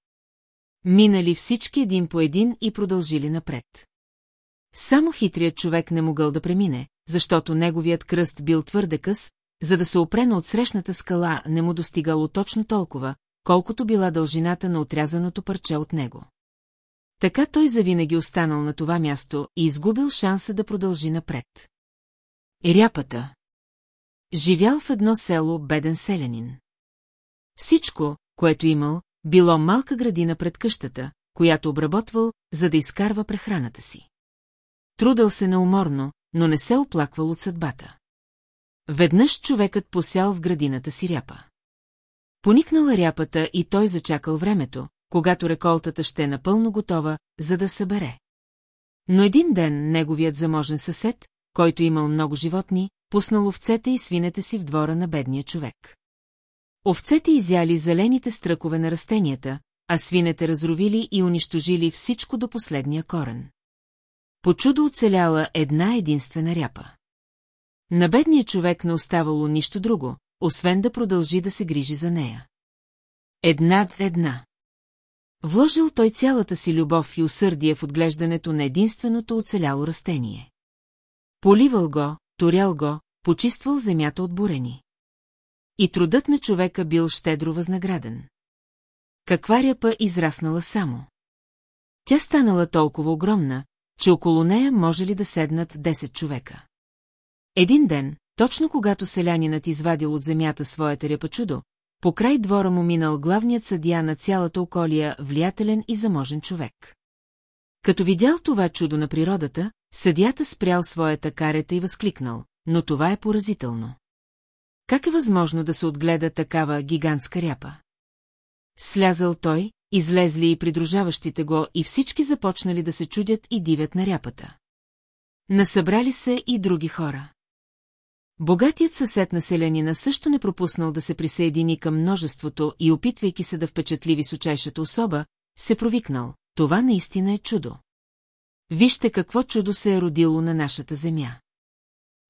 Speaker 1: Минали всички един по един и продължили напред. Само хитрият човек не могъл да премине, защото неговият кръст бил твърде къс, за да се опре на отсрещната скала не му достигало точно толкова, колкото била дължината на отрязаното парче от него. Така той завинаги останал на това място и изгубил шанса да продължи напред. Ряпата Живял в едно село беден селянин. Всичко, което имал, било малка градина пред къщата, която обработвал, за да изкарва прехраната си. Трудал се неуморно, но не се оплаквал от съдбата. Веднъж човекът посял в градината си ряпа. Поникнала ряпата и той зачакал времето, когато реколтата ще е напълно готова, за да събере. Но един ден неговият заможен съсед, който имал много животни, пуснал овцете и свинете си в двора на бедния човек. Овцете изяли зелените стръкове на растенията, а свинете разровили и унищожили всичко до последния корен. По чудо оцеляла една единствена ряпа. На бедния човек не оставало нищо друго, освен да продължи да се грижи за нея. Една в една. Вложил той цялата си любов и усърдие в отглеждането на единственото оцеляло растение. Поливал го, торял го, почиствал земята от бурени. И трудът на човека бил щедро възнаграден. Каква ряпа израснала само? Тя станала толкова огромна, че около нея може ли да седнат 10 човека. Един ден, точно когато селянинът извадил от земята своята ряпачудо, по край двора му минал главният съдия на цялата околия, влиятелен и заможен човек. Като видял това чудо на природата, съдията спрял своята карета и възкликнал, но това е поразително. Как е възможно да се отгледа такава гигантска ряпа? Слязал той, излезли и придружаващите го и всички започнали да се чудят и дивят на ряпата. Насъбрали се и други хора. Богатият съсед на селянина също не пропуснал да се присъедини към множеството и опитвайки се да впечатли височайшата особа, се провикнал. Това наистина е чудо. Вижте какво чудо се е родило на нашата земя.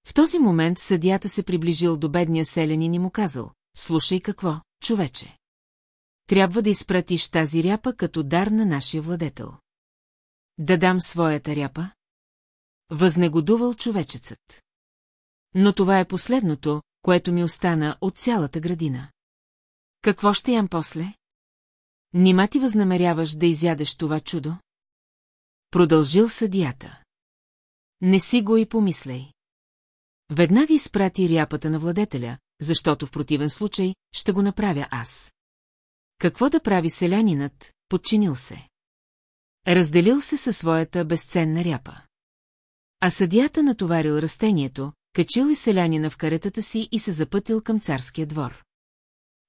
Speaker 1: В този момент съдията се приближил до бедния селянин и му казал, слушай какво, човече. Трябва да изпратиш тази ряпа като дар на нашия владетел. Да дам своята ряпа? Възнегодувал човечецът. Но това е последното, което ми остана от цялата градина. Какво ще ям после? Нима ти възнамеряваш да изядеш това чудо? Продължил съдията. Не си го и помисляй. Веднага изпрати ряпата на владетеля, защото в противен случай ще го направя аз. Какво да прави селянинът, подчинил се. Разделил се със своята безценна ряпа. А съдията натоварил растението, качил и селянина в каретата си и се запътил към царския двор.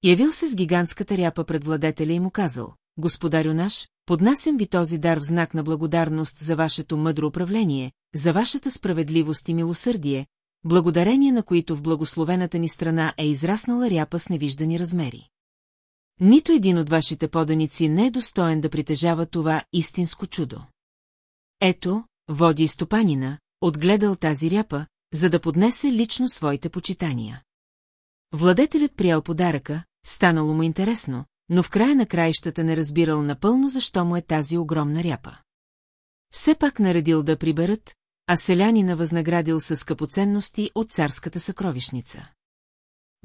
Speaker 1: Явил се с гигантската ряпа пред владетеля и му казал, господарю наш, поднасям ви този дар в знак на благодарност за вашето мъдро управление, за вашата справедливост и милосърдие, благодарение на които в благословената ни страна е израснала ряпа с невиждани размери. Нито един от вашите поданици не е достоен да притежава това истинско чудо. Ето, води стопанина, отгледал тази ряпа, за да поднесе лично своите почитания. Владетелят приял подаръка, станало му интересно, но в края на краищата не разбирал напълно защо му е тази огромна ряпа. Все пак наредил да приберат, а селянина възнаградил с скъпоценности от царската съкровищница.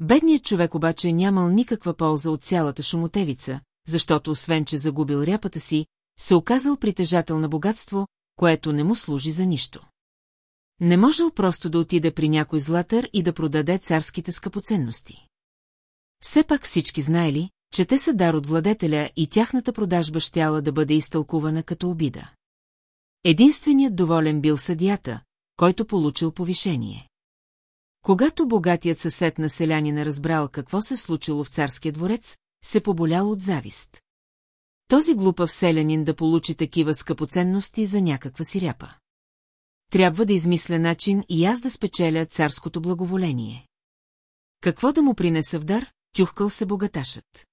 Speaker 1: Бедният човек обаче нямал никаква полза от цялата шумотевица, защото освен, че загубил ряпата си, се оказал притежател на богатство, което не му служи за нищо. Не можел просто да отиде при някой златър и да продаде царските скъпоценности. Все пак всички знаели, че те са дар от владетеля и тяхната продажба щяла да бъде изтълкувана като обида. Единственият доволен бил съдията, който получил повишение. Когато богатият съсед на селянина разбрал какво се случило в царския дворец, се поболял от завист. Този глупав селянин да получи такива скъпоценности за някаква си ряпа. Трябва да измисля начин и аз да спечеля царското благоволение. Какво да му принеса в дар, тюхкал се богаташът.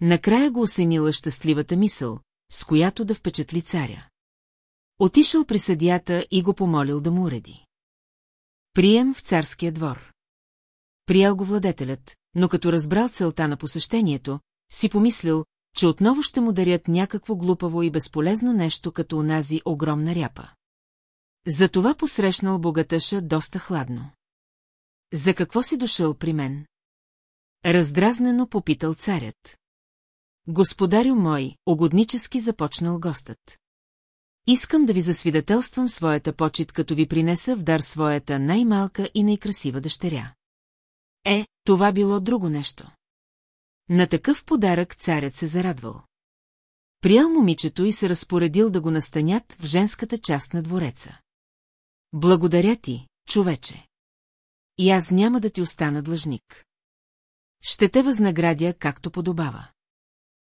Speaker 1: Накрая го осенила щастливата мисъл, с която да впечатли царя. Отишъл при съдията и го помолил да му уреди. Прием в царския двор. Приял го владетелят, но като разбрал целта на посещението, си помислил, че отново ще му дарят някакво глупаво и безполезно нещо като онази огромна ряпа. Затова посрещнал богатъша доста хладно. За какво си дошъл при мен? Раздразнено попитал царят. Господарю мой, угоднически започнал гостът. Искам да ви засвидетелствам своята почет, като ви принеса в дар своята най-малка и най-красива дъщеря. Е, това било друго нещо. На такъв подарък царят се зарадвал. Приял момичето и се разпоредил да го настанят в женската част на двореца. Благодаря ти, човече. И аз няма да ти остана длъжник. Ще те възнаградя както подобава.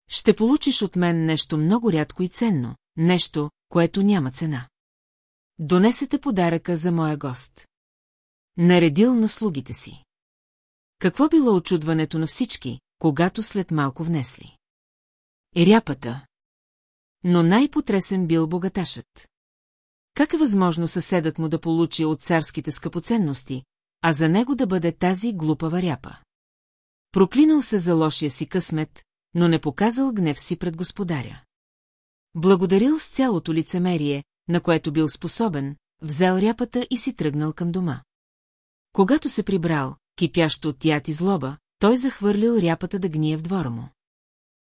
Speaker 1: Ще получиш от мен нещо много рядко и ценно, нещо, което няма цена. Донесете подаръка за моя гост. Наредил на слугите си. Какво било очудването на всички, когато след малко внесли? Ряпата. Но най-потресен бил богаташът. Как е възможно съседът му да получи от царските скъпоценности, а за него да бъде тази глупава ряпа? Проклинал се за лошия си късмет, но не показал гнев си пред господаря. Благодарил с цялото лицемерие, на което бил способен, взел ряпата и си тръгнал към дома. Когато се прибрал, кипящо от тят и злоба, той захвърлил ряпата да гние в двора му.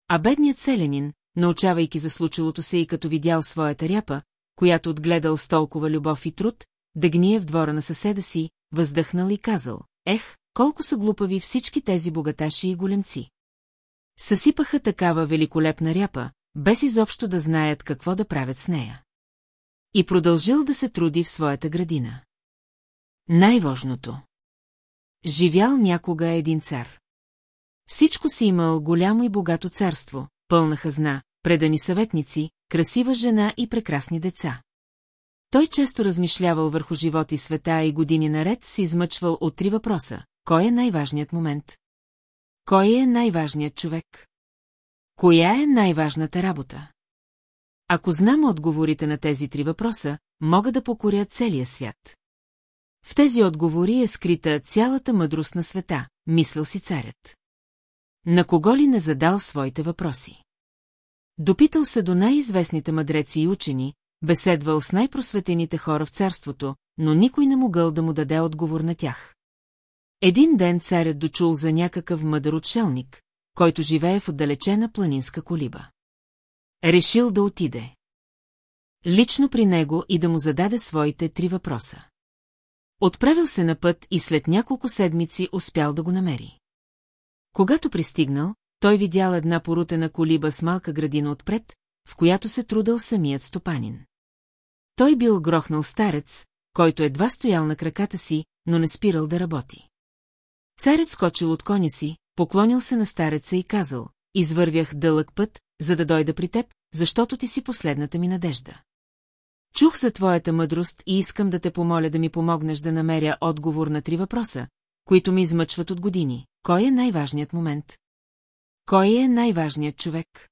Speaker 1: А бедният селянин, научавайки за случилото се и като видял своята ряпа, която отгледал с толкова любов и труд, да гние в двора на съседа си, въздъхнал и казал, ех, колко са глупави всички тези богаташи и големци. Съсипаха такава великолепна ряпа, без изобщо да знаят какво да правят с нея. И продължил да се труди в своята градина. Най-важното. Живял някога един цар. Всичко си имал голямо и богато царство, пълна хазна, предани съветници, красива жена и прекрасни деца. Той често размишлявал върху живот и света и години наред се измъчвал от три въпроса. Кой е най-важният момент? Кой е най-важният човек? Коя е най-важната работа? Ако знам отговорите на тези три въпроса, мога да покоря целия свят. В тези отговори е скрита цялата мъдрост на света, мислил си царят. На кого ли не задал своите въпроси? Допитал се до най-известните мъдреци и учени, беседвал с най-просветените хора в царството, но никой не могъл да му даде отговор на тях. Един ден царят дочул за някакъв мъдър отшелник, който живее в отдалечена планинска колиба. Решил да отиде. Лично при него и да му зададе своите три въпроса. Отправил се на път и след няколко седмици успял да го намери. Когато пристигнал, той видял една порутена колиба с малка градина отпред, в която се трудал самият стопанин. Той бил грохнал старец, който едва стоял на краката си, но не спирал да работи. Царят скочил от коня си, поклонил се на стареца и казал, извървях дълъг път, за да дойда при теб, защото ти си последната ми надежда. Чух за твоята мъдрост и искам да те помоля да ми помогнеш да намеря отговор на три въпроса, които ми измъчват от години. Кой е най-важният момент? Кой е най-важният човек?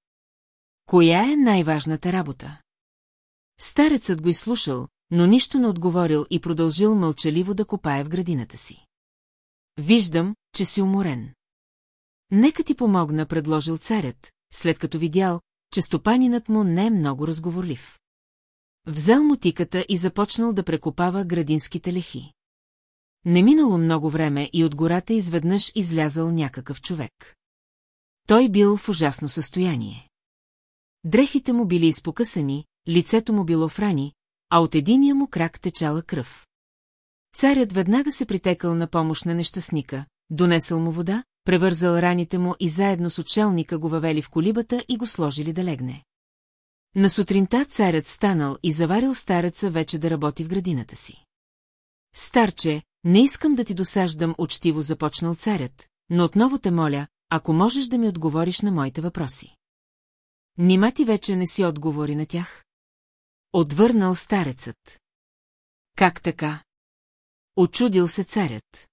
Speaker 1: Коя е най-важната работа? Старецът го изслушал, но нищо не отговорил и продължил мълчаливо да копае в градината си. Виждам, че си уморен. Нека ти помогна, предложил царят, след като видял, че стопанинът му не е много разговорлив. Взел мутиката и започнал да прекопава градинските лехи. Не минало много време и от гората изведнъж излязал някакъв човек. Той бил в ужасно състояние. Дрехите му били изпокъсани, лицето му било в рани, а от единия му крак течала кръв. Царят веднага се притекал на помощ на нещастника, донесъл му вода, превързал раните му и заедно с отшелника го въвели в колибата и го сложили да легне. На сутринта царят станал и заварил стареца вече да работи в градината си. Старче, не искам да ти досаждам учтиво започнал царят, но отново те моля, ако можеш да ми отговориш на моите въпроси. Нима ти вече не си отговори на тях? Отвърнал старецът. Как така? Очудил се царят.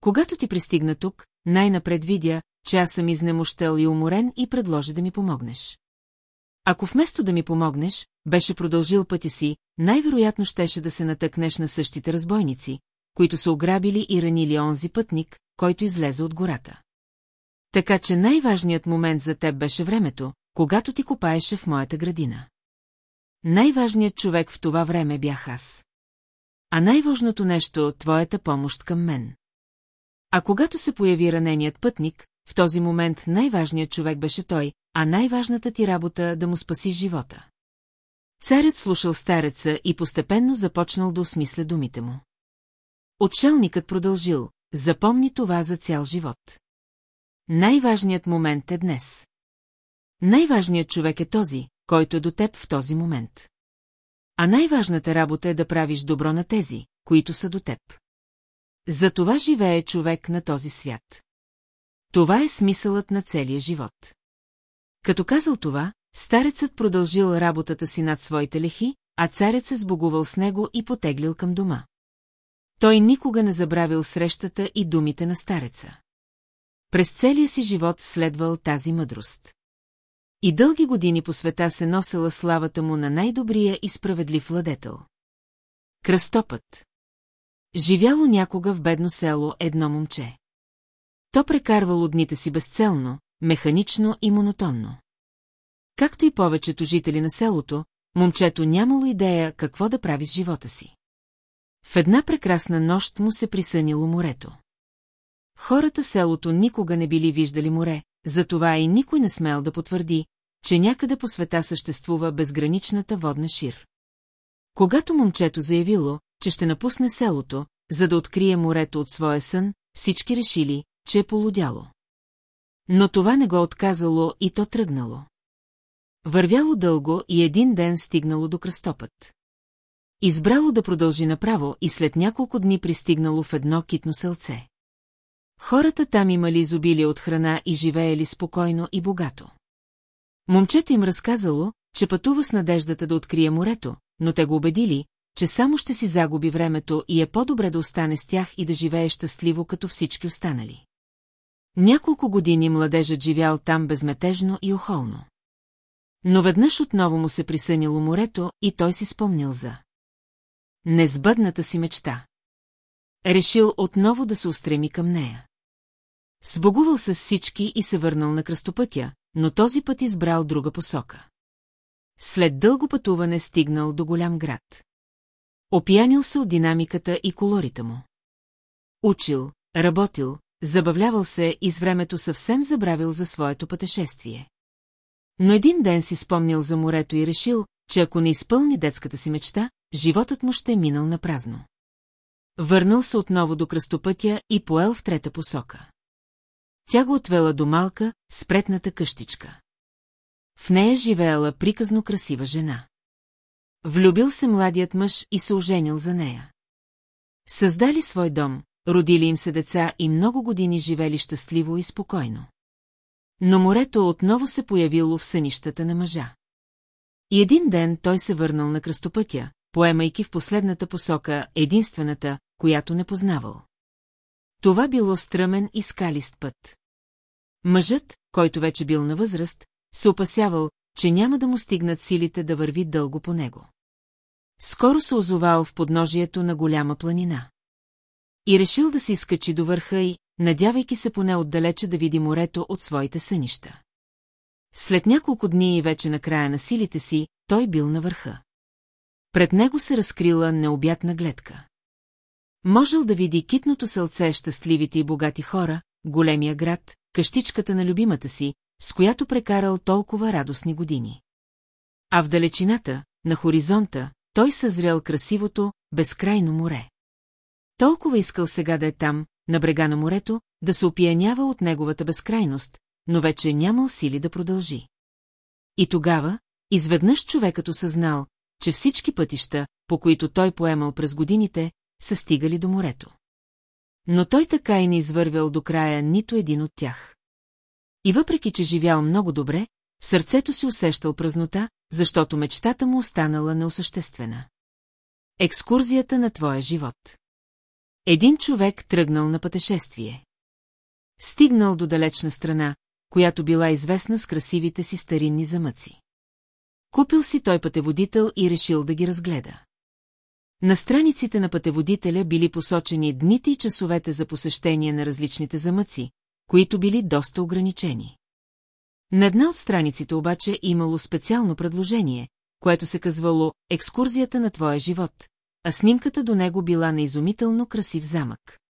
Speaker 1: Когато ти пристигна тук, най-напред видя, че аз съм изнемощел и уморен и предложи да ми помогнеш. Ако вместо да ми помогнеш, беше продължил пътя си, най-вероятно щеше да се натъкнеш на същите разбойници, които са ограбили и ранили онзи пътник, който излезе от гората. Така че най-важният момент за теб беше времето, когато ти копаеше в моята градина. Най-важният човек в това време бях аз. А най-важното нещо – твоята помощ към мен. А когато се появи раненият пътник, в този момент най-важният човек беше той, а най-важната ти работа да му спаси живота. Царят слушал стареца и постепенно започнал да осмисля думите му. Отшелникът продължил, запомни това за цял живот. Най-важният момент е днес. Най-важният човек е този, който е до теб в този момент. А най-важната работа е да правиш добро на тези, които са до теб. За това живее човек на този свят. Това е смисълът на целия живот. Като казал това, старецът продължил работата си над своите лехи, а царят се сбогувал с него и потеглил към дома. Той никога не забравил срещата и думите на стареца. През целия си живот следвал тази мъдрост. И дълги години по света се носела славата му на най-добрия и справедлив владетел. Кръстопът. Живяло някога в бедно село едно момче. То прекарвало дните си безцелно, механично и монотонно. Както и повечето жители на селото, момчето нямало идея какво да прави с живота си. В една прекрасна нощ му се присънило морето. Хората селото никога не били виждали море, затова и никой не смел да потвърди, че някъде по света съществува безграничната водна шир. Когато момчето заявило, че ще напусне селото, за да открие морето от своя сън, всички решили, че е полудяло. Но това не го отказало и то тръгнало. Вървяло дълго и един ден стигнало до кръстопът. Избрало да продължи направо и след няколко дни пристигнало в едно китно селце. Хората там имали изобилие от храна и живеели спокойно и богато. Момчето им разказало, че пътува с надеждата да открие морето, но те го убедили, че само ще си загуби времето и е по-добре да остане с тях и да живее щастливо като всички останали. Няколко години младежът живял там безметежно и охолно. Но веднъж отново му се присънило морето и той си спомнил за незбъдната си мечта. Решил отново да се устреми към нея. Сбогувал с всички и се върнал на кръстопътя, но този път избрал друга посока. след дълго пътуване стигнал до голям град. Опиянил се от динамиката и колорите му. Учил, работил, забавлявал се и с времето съвсем забравил за своето пътешествие. Но един ден си спомнил за морето и решил, че ако не изпълни детската си мечта, животът му ще е минал на празно. Върнал се отново до кръстопътя и поел в трета посока. Тя го отвела до малка, спретната къщичка. В нея живеела приказно красива жена. Влюбил се младият мъж и се оженил за нея. Създали свой дом, родили им се деца и много години живели щастливо и спокойно. Но морето отново се появило в сънищата на мъжа. И един ден той се върнал на кръстопътя, поемайки в последната посока единствената, която не познавал. Това било стръмен и скалист път. Мъжът, който вече бил на възраст, се опасявал, че няма да му стигнат силите да върви дълго по него. Скоро се озовал в подножието на голяма планина. И решил да се изкачи до върха и, надявайки се поне отдалече да види морето от своите сънища. След няколко дни и вече на края на силите си, той бил на върха. Пред него се разкрила необятна гледка. Можел да види китното сълце щастливите и богати хора, големия град, къщичката на любимата си, с която прекарал толкова радостни години. А в далечината, на хоризонта, той съзрял красивото, безкрайно море. Толкова искал сега да е там, на брега на морето, да се опиянява от неговата безкрайност, но вече нямал сили да продължи. И тогава, изведнъж човекът осъзнал, че всички пътища, по които той поемал през годините, са стигали до морето. Но той така и не извървял до края нито един от тях. И въпреки, че живял много добре, сърцето си усещал празнота, защото мечтата му останала неосъществена. Екскурзията на твоя живот Един човек тръгнал на пътешествие. Стигнал до далечна страна, която била известна с красивите си старинни замъци. Купил си той пътеводител и решил да ги разгледа. На страниците на пътеводителя били посочени дните и часовете за посещение на различните замъци, които били доста ограничени. На една от страниците обаче имало специално предложение, което се казвало «Екскурзията на твоя живот», а снимката до него била на изумително красив замък.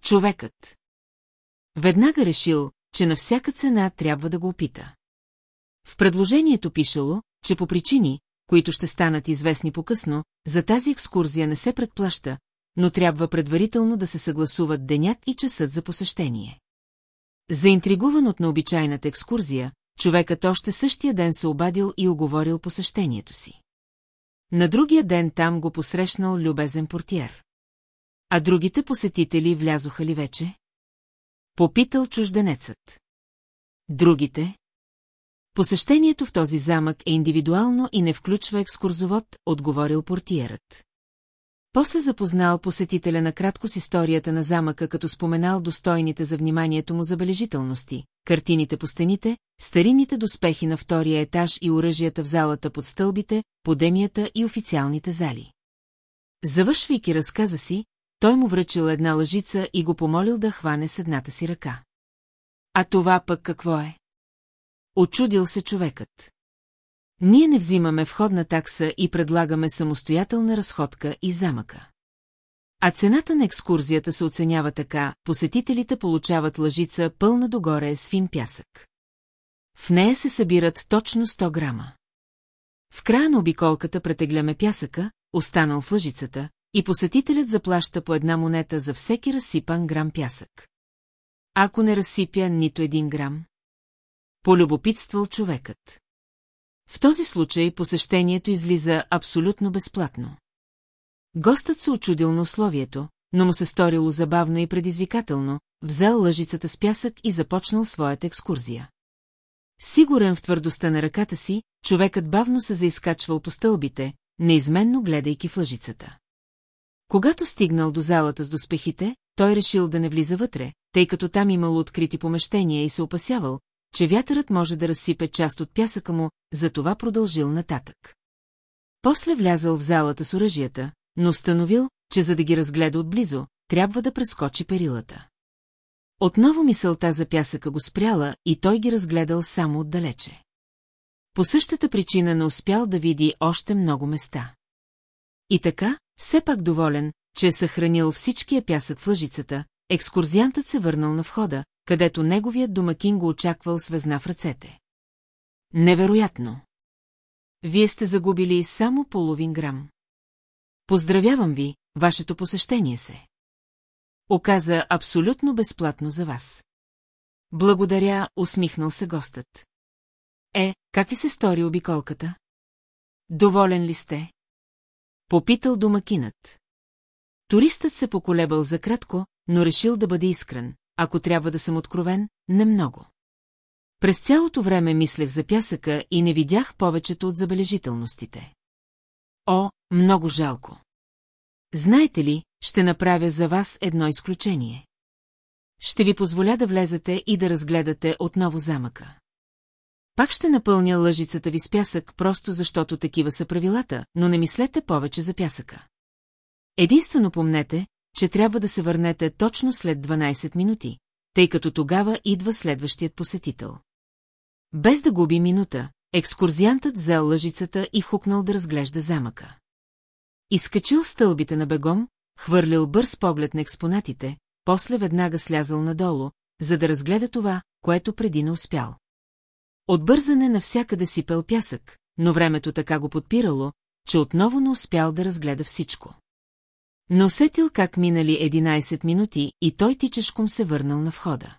Speaker 1: Човекът. Веднага решил, че на всяка цена трябва да го опита. В предложението пишело, че по причини, които ще станат известни по-късно, за тази екскурзия не се предплаща, но трябва предварително да се съгласуват денят и часът за посещение. Заинтригуван от необичайната екскурзия, човекът още същия ден се обадил и оговорил посещението си. На другия ден там го посрещнал любезен портиер. А другите посетители влязоха ли вече? Попитал чужденецът. Другите? Посещението в този замък е индивидуално и не включва екскурзовод, отговорил портиерът. После запознал посетителя на кратко с историята на замъка, като споменал достойните за вниманието му забележителности, картините по стените, старинните доспехи на втория етаж и оръжията в залата под стълбите, подемията и официалните зали. Завършвайки разказа си, той му връчил една лъжица и го помолил да хване с едната си ръка. А това пък какво е? Очудил се човекът. Ние не взимаме входна такса и предлагаме самостоятелна разходка и замъка. А цената на екскурзията се оценява така, посетителите получават лъжица пълна догоре с фин пясък. В нея се събират точно 100 грама. В края на обиколката претегляме пясъка, останал в лъжицата, и посетителят заплаща по една монета за всеки разсипан грам пясък. Ако не разсипя нито един грам, полюбопитствал човекът. В този случай посещението излиза абсолютно безплатно. Гостът се очудил на условието, но му се сторило забавно и предизвикателно, взел лъжицата с пясък и започнал своята екскурзия. Сигурен в твърдостта на ръката си, човекът бавно се заискачвал по стълбите, неизменно гледайки в лъжицата. Когато стигнал до залата с доспехите, той решил да не влиза вътре, тъй като там имало открити помещения и се опасявал, че вятърът може да разсипе част от пясъка му, затова продължил нататък. После влязал в залата с оръжията, но установил, че за да ги разгледа отблизо, трябва да прескочи перилата. Отново мисълта за пясъка го спряла и той ги разгледал само отдалече. По същата причина не успял да види още много места. И така, все пак доволен, че е съхранил всичкия пясък в лъжицата, екскурзиантът се върнал на входа, където неговият домакин го очаквал с везна в ръцете. Невероятно! Вие сте загубили само половин грам. Поздравявам ви, вашето посещение се. Оказа абсолютно безплатно за вас. Благодаря, усмихнал се гостът. Е, как ви се стори обиколката? Доволен ли сте? Попитал домакинът. Туристът се поколебал за кратко, но решил да бъде искрен. Ако трябва да съм откровен, не много. През цялото време мислех за пясъка и не видях повечето от забележителностите. О, много жалко. Знаете ли, ще направя за вас едно изключение. Ще ви позволя да влезете и да разгледате отново замъка. Пак ще напълня лъжицата ви с пясък, просто защото такива са правилата, но не мислете повече за пясъка. Единствено помнете, че трябва да се върнете точно след 12 минути, тъй като тогава идва следващият посетител. Без да губи минута, екскурзиантът взел лъжицата и хукнал да разглежда замъка. Изкачил стълбите на бегом, хвърлил бърз поглед на експонатите, после веднага слязал надолу, за да разгледа това, което преди не успял. От бързане навсякъде сипел пясък, но времето така го подпирало, че отново не успял да разгледа всичко. Но усетил как минали 11 минути и той тичешком се върнал на входа.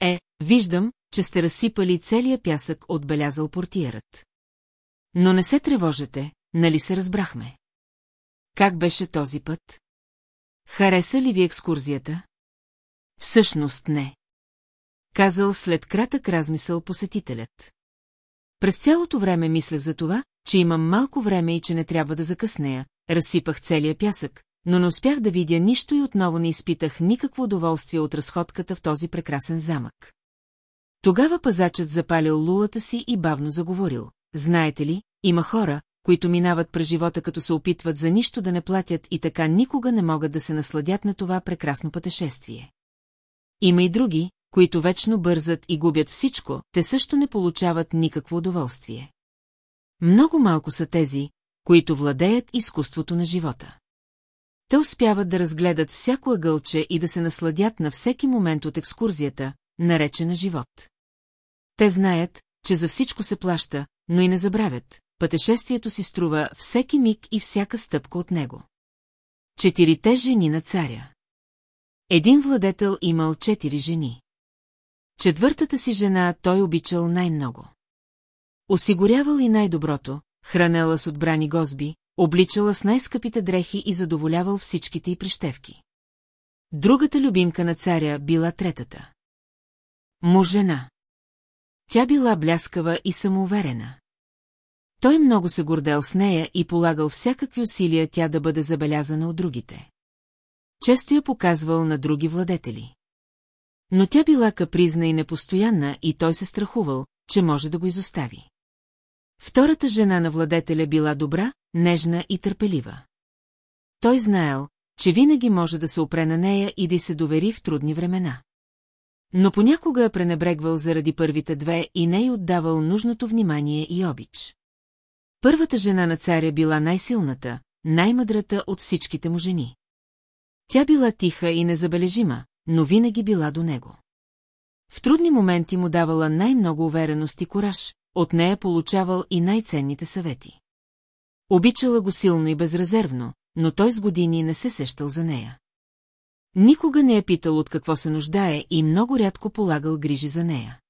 Speaker 1: Е, виждам, че сте разсипали целия пясък, отбелязал портиерът. Но не се тревожете, нали се разбрахме? Как беше този път? Хареса ли ви екскурзията? Всъщност не. Казал след кратък размисъл посетителят. През цялото време мисля за това, че имам малко време и че не трябва да закъснея, разсипах целия пясък, но не успях да видя нищо и отново не изпитах никакво удоволствие от разходката в този прекрасен замък. Тогава пазачът запалил лулата си и бавно заговорил. Знаете ли, има хора, които минават през живота като се опитват за нищо да не платят и така никога не могат да се насладят на това прекрасно пътешествие. Има и други, които вечно бързат и губят всичко, те също не получават никакво удоволствие. Много малко са тези, които владеят изкуството на живота. Те успяват да разгледат всяко ъгълче и да се насладят на всеки момент от екскурзията, наречена живот. Те знаят, че за всичко се плаща, но и не забравят, пътешествието си струва всеки миг и всяка стъпка от него. Четирите жени на царя Един владетел имал четири жени. Четвъртата си жена той обичал най-много. Осигурявал и най-доброто, хранела с отбрани гозби, обличала с най-скъпите дрехи и задоволявал всичките й прищевки. Другата любимка на царя била третата. Му жена. Тя била бляскава и самоуверена. Той много се гордел с нея и полагал всякакви усилия тя да бъде забелязана от другите. Често я показвал на други владетели. Но тя била капризна и непостоянна и той се страхувал, че може да го изостави. Втората жена на владетеля била добра, нежна и търпелива. Той знаел, че винаги може да се опре на нея и да се довери в трудни времена. Но понякога я пренебрегвал заради първите две и не й отдавал нужното внимание и обич. Първата жена на царя била най-силната, най-мъдрата от всичките му жени. Тя била тиха и незабележима, но винаги била до него. В трудни моменти му давала най-много увереност и кораж, от нея получавал и най-ценните съвети. Обичала го силно и безрезервно, но той с години не се сещал за нея. Никога не е питал от какво се нуждае и много рядко полагал грижи за нея.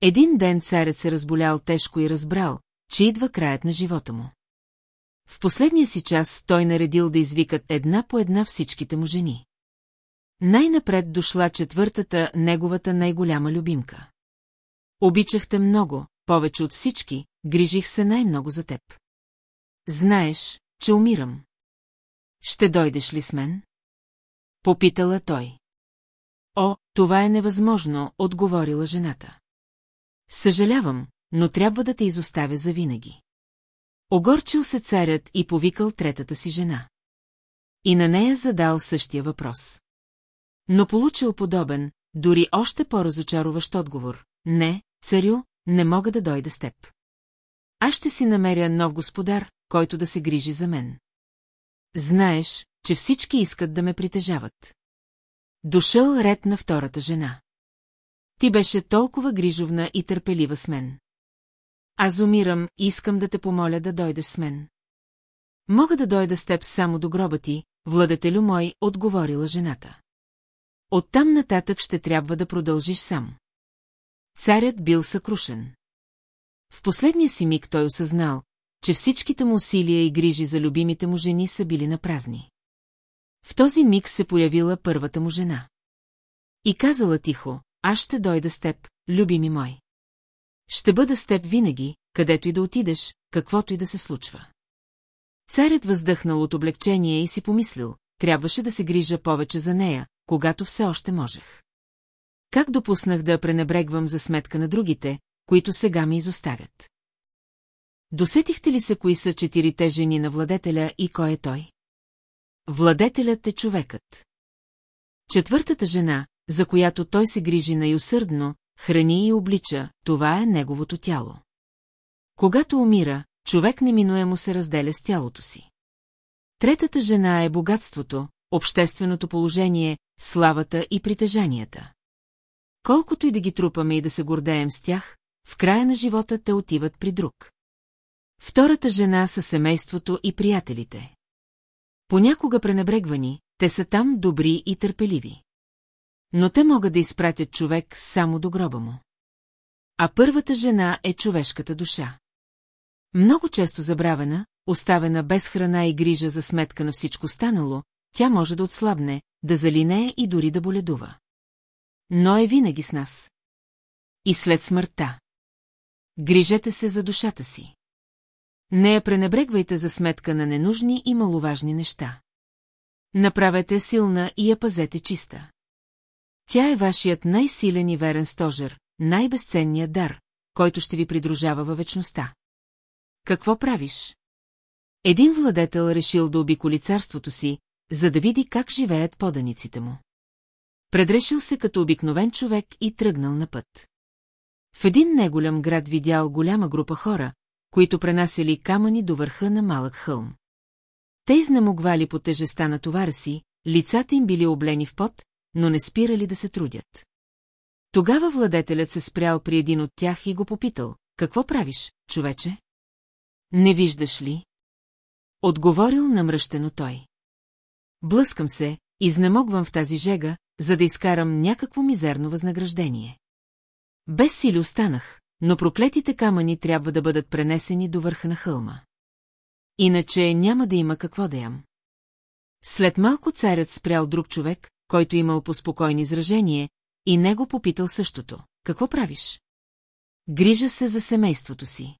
Speaker 1: Един ден царят се разболял тежко и разбрал, че идва краят на живота му. В последния си час той наредил да извикат една по една всичките му жени. Най-напред дошла четвъртата, неговата най-голяма любимка. Обичахте много, повече от всички, грижих се най-много за теб. Знаеш, че умирам. Ще дойдеш ли с мен? Попитала той. О, това е невъзможно, отговорила жената. Съжалявам, но трябва да те изоставя завинаги. Огорчил се царят и повикал третата си жена. И на нея задал същия въпрос. Но получил подобен, дори още по-разочароващ отговор. Не, царю, не мога да дойда с теб. аз ще си намеря нов господар, който да се грижи за мен. Знаеш, че всички искат да ме притежават. Дошъл ред на втората жена. Ти беше толкова грижовна и търпелива с мен. Аз умирам и искам да те помоля да дойдеш с мен. Мога да дойда с теб само до гроба ти, владетелю мой, отговорила жената. Оттам нататък ще трябва да продължиш сам. Царят бил съкрушен. В последния си миг той осъзнал, че всичките му усилия и грижи за любимите му жени са били на празни. В този миг се появила първата му жена. И казала тихо, аз ще дойда с теб, любими мой. Ще бъда с теб винаги, където и да отидеш, каквото и да се случва. Царят въздъхнал от облегчение и си помислил, трябваше да се грижа повече за нея, когато все още можех. Как допуснах да пренебрегвам за сметка на другите, които сега ми изоставят? Досетихте ли се кои са четирите жени на владетеля и кой е той? Владетелят е човекът. Четвъртата жена, за която той се грижи най-усърдно, храни и облича, това е неговото тяло. Когато умира, човек неминуемо се разделя с тялото си. Третата жена е богатството, общественото положение, славата и притежанията. Колкото и да ги трупаме и да се гордеем с тях, в края на живота те отиват при друг. Втората жена са семейството и приятелите. Понякога пренебрегвани, те са там добри и търпеливи. Но те могат да изпратят човек само до гроба му. А първата жена е човешката душа. Много често забравена, оставена без храна и грижа за сметка на всичко станало, тя може да отслабне, да залинее и дори да боледува. Но е винаги с нас. И след смъртта. Грижете се за душата си. Не я пренебрегвайте за сметка на ненужни и маловажни неща. Направете силна и я пазете чиста. Тя е вашият най-силен и верен стожер, най-безценният дар, който ще ви придружава във вечността. Какво правиш? Един владетел решил да обиколи царството си, за да види как живеят поданиците му. Предрешил се като обикновен човек и тръгнал на път. В един неголям град видял голяма група хора, които пренасели камъни до върха на малък хълм. Те изнемогвали по тежеста на товара си, лицата им били облени в пот, но не спирали да се трудят. Тогава владетелят се спрял при един от тях и го попитал, какво правиш, човече? Не виждаш ли? Отговорил намръщено той. Блъскам се, изнемогвам в тази жега, за да изкарам някакво мизерно възнаграждение. Без сили останах, но проклетите камъни трябва да бъдат пренесени до върха на хълма. Иначе няма да има какво да ям. След малко царят спрял друг човек, който имал поспокойни изражение, и него попитал същото. Какво правиш? Грижа се за семейството си.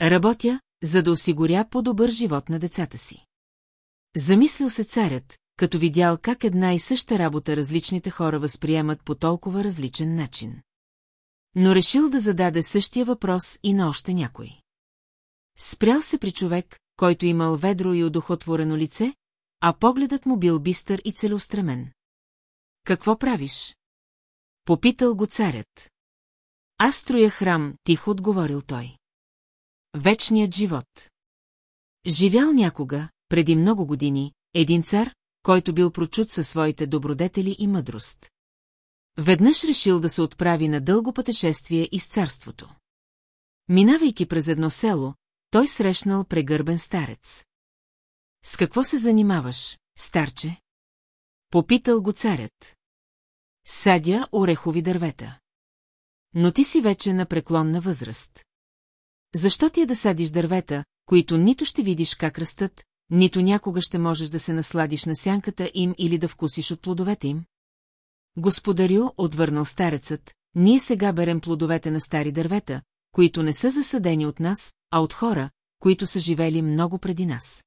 Speaker 1: Работя, за да осигуря по-добър живот на децата си. Замислил се царят, като видял как една и съща работа различните хора възприемат по толкова различен начин. Но решил да зададе същия въпрос и на още някой. Спрял се при човек, който имал ведро и удохотворено лице, а погледът му бил бистър и целеустремен. Какво правиш? Попитал го царят. Аз строя храм, тихо отговорил той. Вечният живот. Живял някога, преди много години, един цар, който бил прочут със своите добродетели и мъдрост. Веднъж решил да се отправи на дълго пътешествие из царството. Минавайки през едно село, той срещнал прегърбен старец. С какво се занимаваш, старче? Попитал го царят. Садя орехови дървета. Но ти си вече на преклонна възраст. Защо ти е да садиш дървета, които нито ще видиш как растат, нито някога ще можеш да се насладиш на сянката им или да вкусиш от плодовете им? Господарю, отвърнал старецът, ние сега берем плодовете на стари дървета, които не са засадени от нас, а от хора, които са живели много преди нас.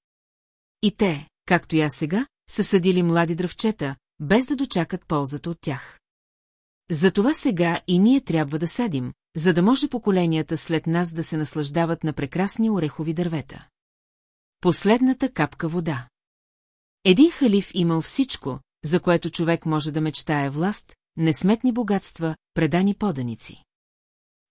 Speaker 1: И те, както и аз сега, са съдили млади дръвчета, без да дочакат ползата от тях. Затова сега и ние трябва да садим, за да може поколенията след нас да се наслаждават на прекрасни орехови дървета. Последната капка вода. Един халиф имал всичко, за което човек може да мечтае власт, несметни богатства, предани поданици.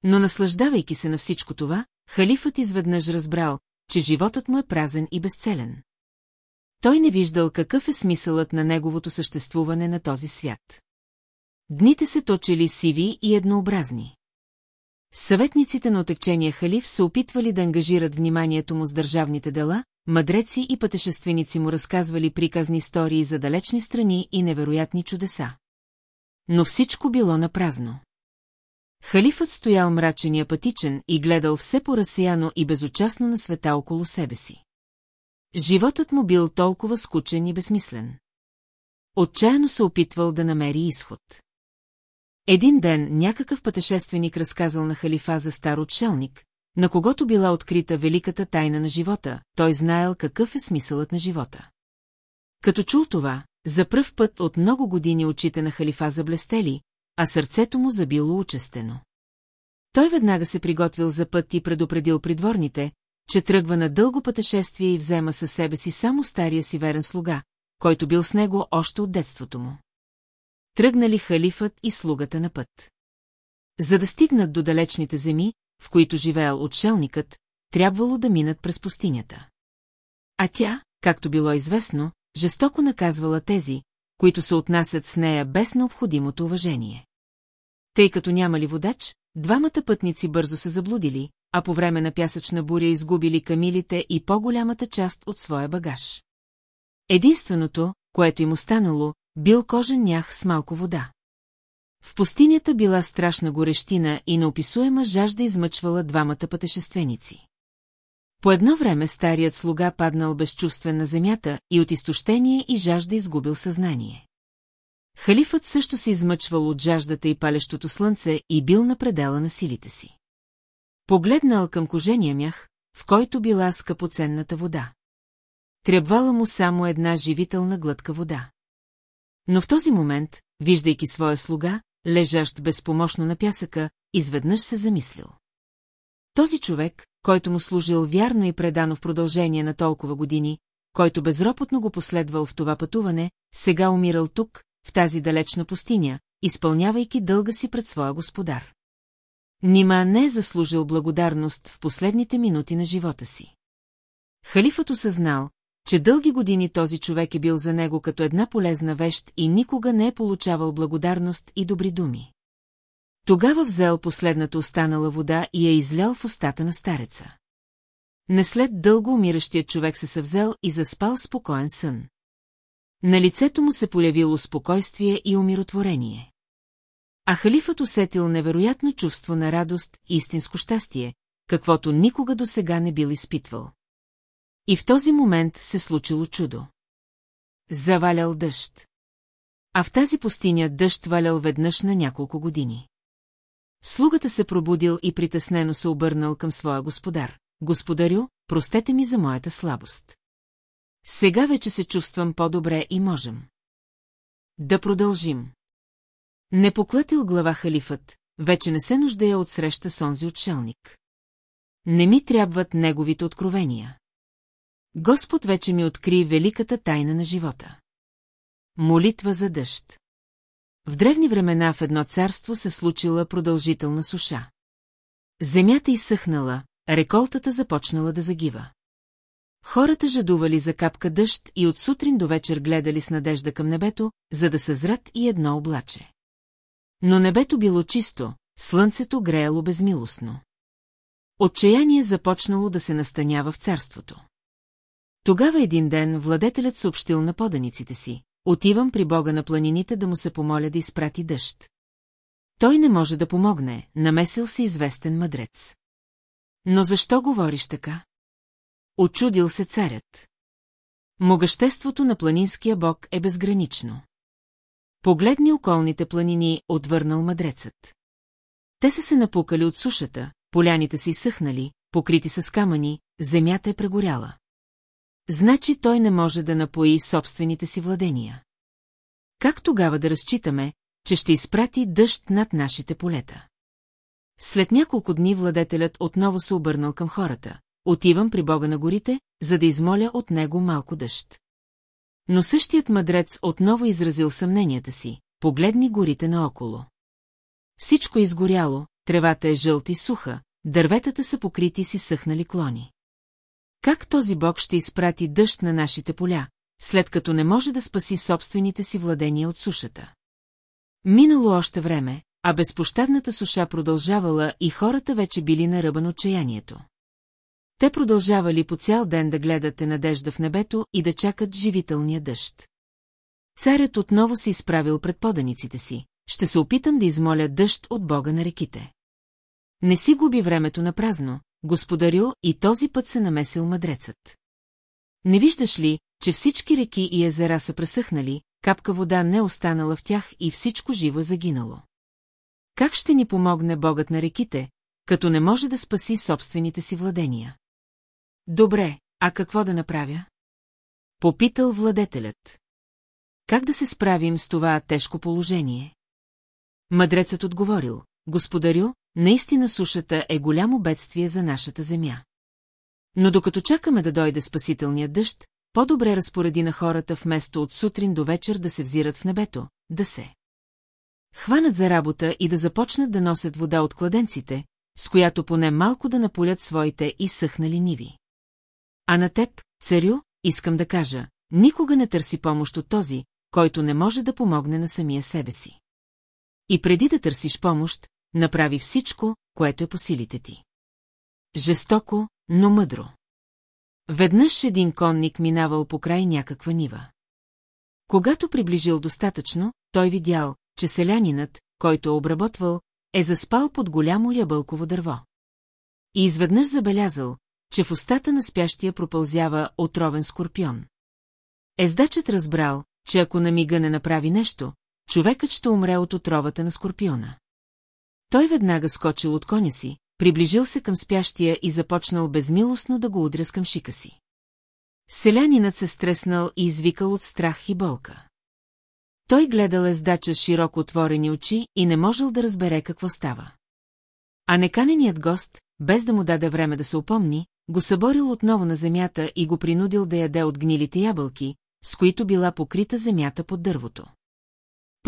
Speaker 1: Но наслаждавайки се на всичко това, халифът изведнъж разбрал, че животът му е празен и безцелен. Той не виждал какъв е смисълът на неговото съществуване на този свят. Дните се точили сиви и еднообразни. Съветниците на отекчения халиф се опитвали да ангажират вниманието му с държавните дела, мъдреци и пътешественици му разказвали приказни истории за далечни страни и невероятни чудеса. Но всичко било на празно. Халифът стоял мрачен и апатичен и гледал все по-разсияно и безучастно на света около себе си. Животът му бил толкова скучен и безмислен. Отчаяно се опитвал да намери изход. Един ден някакъв пътешественик разказал на халифа за стар отшелник, на когото била открита великата тайна на живота, той знаел какъв е смисълът на живота. Като чул това, за пръв път от много години очите на халифа заблестели, а сърцето му забило учестено. Той веднага се приготвил за път и предупредил придворните, че тръгва на дълго пътешествие и взема със себе си само стария си верен слуга, който бил с него още от детството му. Тръгнали халифът и слугата на път. За да стигнат до далечните земи, в които живеел отшелникът, трябвало да минат през пустинята. А тя, както било известно, жестоко наказвала тези, които се отнасят с нея без необходимото уважение. Тъй като нямали водач, двамата пътници бързо се заблудили, а по време на пясъчна буря изгубили камилите и по-голямата част от своя багаж. Единственото, което им останало, бил кожен нях с малко вода. В пустинята била страшна горещина и неописуема жажда измъчвала двамата пътешественици. По едно време старият слуга паднал безчувствен на земята и от изтощение и жажда изгубил съзнание. Халифът също се измъчвал от жаждата и палещото слънце и бил на предела на силите си. Погледнал към кожения мях, в който била скъпоценната вода. Трябвала му само една живителна глътка вода. Но в този момент, виждайки своя слуга, лежащ безпомощно на пясъка, изведнъж се замислил. Този човек, който му служил вярно и предано в продължение на толкова години, който безропотно го последвал в това пътуване, сега умирал тук, в тази далечна пустиня, изпълнявайки дълга си пред своя господар. Нима не е заслужил благодарност в последните минути на живота си. Халифът осъзнал, че дълги години този човек е бил за него като една полезна вещ и никога не е получавал благодарност и добри думи. Тогава взел последната останала вода и я излял в устата на стареца. Не след дълго умиращият човек се съвзел и заспал спокоен сън. На лицето му се полявило спокойствие и умиротворение. А халифът усетил невероятно чувство на радост и истинско щастие, каквото никога до сега не бил изпитвал. И в този момент се случило чудо. Завалял дъжд. А в тази пустиня дъжд валял веднъж на няколко години. Слугата се пробудил и притеснено се обърнал към своя господар. Господарю, простете ми за моята слабост. Сега вече се чувствам по-добре и можем. Да продължим. Не поклатил глава халифът, вече не се нуждая от среща с онзи отшелник. Не ми трябват неговите откровения. Господ вече ми откри великата тайна на живота. Молитва за дъжд. В древни времена в едно царство се случила продължителна суша. Земята изсъхнала, реколтата започнала да загива. Хората жадували за капка дъжд и от сутрин до вечер гледали с надежда към небето, за да съзрат и едно облаче. Но небето било чисто, слънцето греяло безмилостно. Отчаяние започнало да се настанява в царството. Тогава един ден владетелят съобщил на поданиците си, отивам при бога на планините да му се помоля да изпрати дъжд. Той не може да помогне, намесил се известен мъдрец. Но защо говориш така? Очудил се царят. Могъществото на планинския бог е безгранично. Погледни околните планини, отвърнал мъдрецът. Те са се напукали от сушата, поляните са изсъхнали, покрити с камъни, земята е прегоряла. Значи той не може да напои собствените си владения. Как тогава да разчитаме, че ще изпрати дъжд над нашите полета? След няколко дни владетелят отново се обърнал към хората. Отивам при Бога на горите, за да измоля от него малко дъжд. Но същият мъдрец отново изразил съмненията си. Погледни горите наоколо. Всичко е изгоряло, тревата е жълта и суха, дърветата са покрити си съхнали клони. Как този бог ще изпрати дъжд на нашите поля, след като не може да спаси собствените си владения от сушата? Минало още време, а безпощадната суша продължавала и хората вече били на ръба на отчаянието. Те продължавали по цял ден да гледате надежда в небето и да чакат живителния дъжд. Царят отново се изправил пред поданиците си. Ще се опитам да измоля дъжд от Бога на реките. Не си губи времето на празно, господарю, и този път се намесил мъдрецът. Не виждаш ли, че всички реки и езера са пресъхнали, капка вода не останала в тях и всичко живо загинало? Как ще ни помогне Богът на реките, като не може да спаси собствените си владения? Добре, а какво да направя? Попитал владетелят. Как да се справим с това тежко положение? Мъдрецът отговорил, господарю, наистина сушата е голямо бедствие за нашата земя. Но докато чакаме да дойде спасителният дъжд, по-добре разпореди на хората вместо от сутрин до вечер да се взират в небето, да се хванат за работа и да започнат да носят вода от кладенците, с която поне малко да наполят своите изсъхнали ниви. А на теб, царю, искам да кажа, никога не търси помощ от този, който не може да помогне на самия себе си. И преди да търсиш помощ, направи всичко, което е по силите ти. Жестоко, но мъдро. Веднъж един конник минавал по край някаква нива. Когато приближил достатъчно, той видял, че селянинът, който е обработвал, е заспал под голямо ябълково дърво. И изведнъж забелязал, че в устата на спящия пропълзява отровен скорпион. Ездачът разбрал, че ако на мига не направи нещо, човекът ще умре от отровата на скорпиона. Той веднага скочил от коня си, приближил се към спящия и започнал безмилостно да го удря с към шика си. Селянинът се стреснал и извикал от страх и болка. Той гледал ездача с широко отворени очи и не можел да разбере какво става. А неканеният гост, без да му даде време да се упомни, го съборил отново на земята и го принудил да яде от гнилите ябълки, с които била покрита земята под дървото.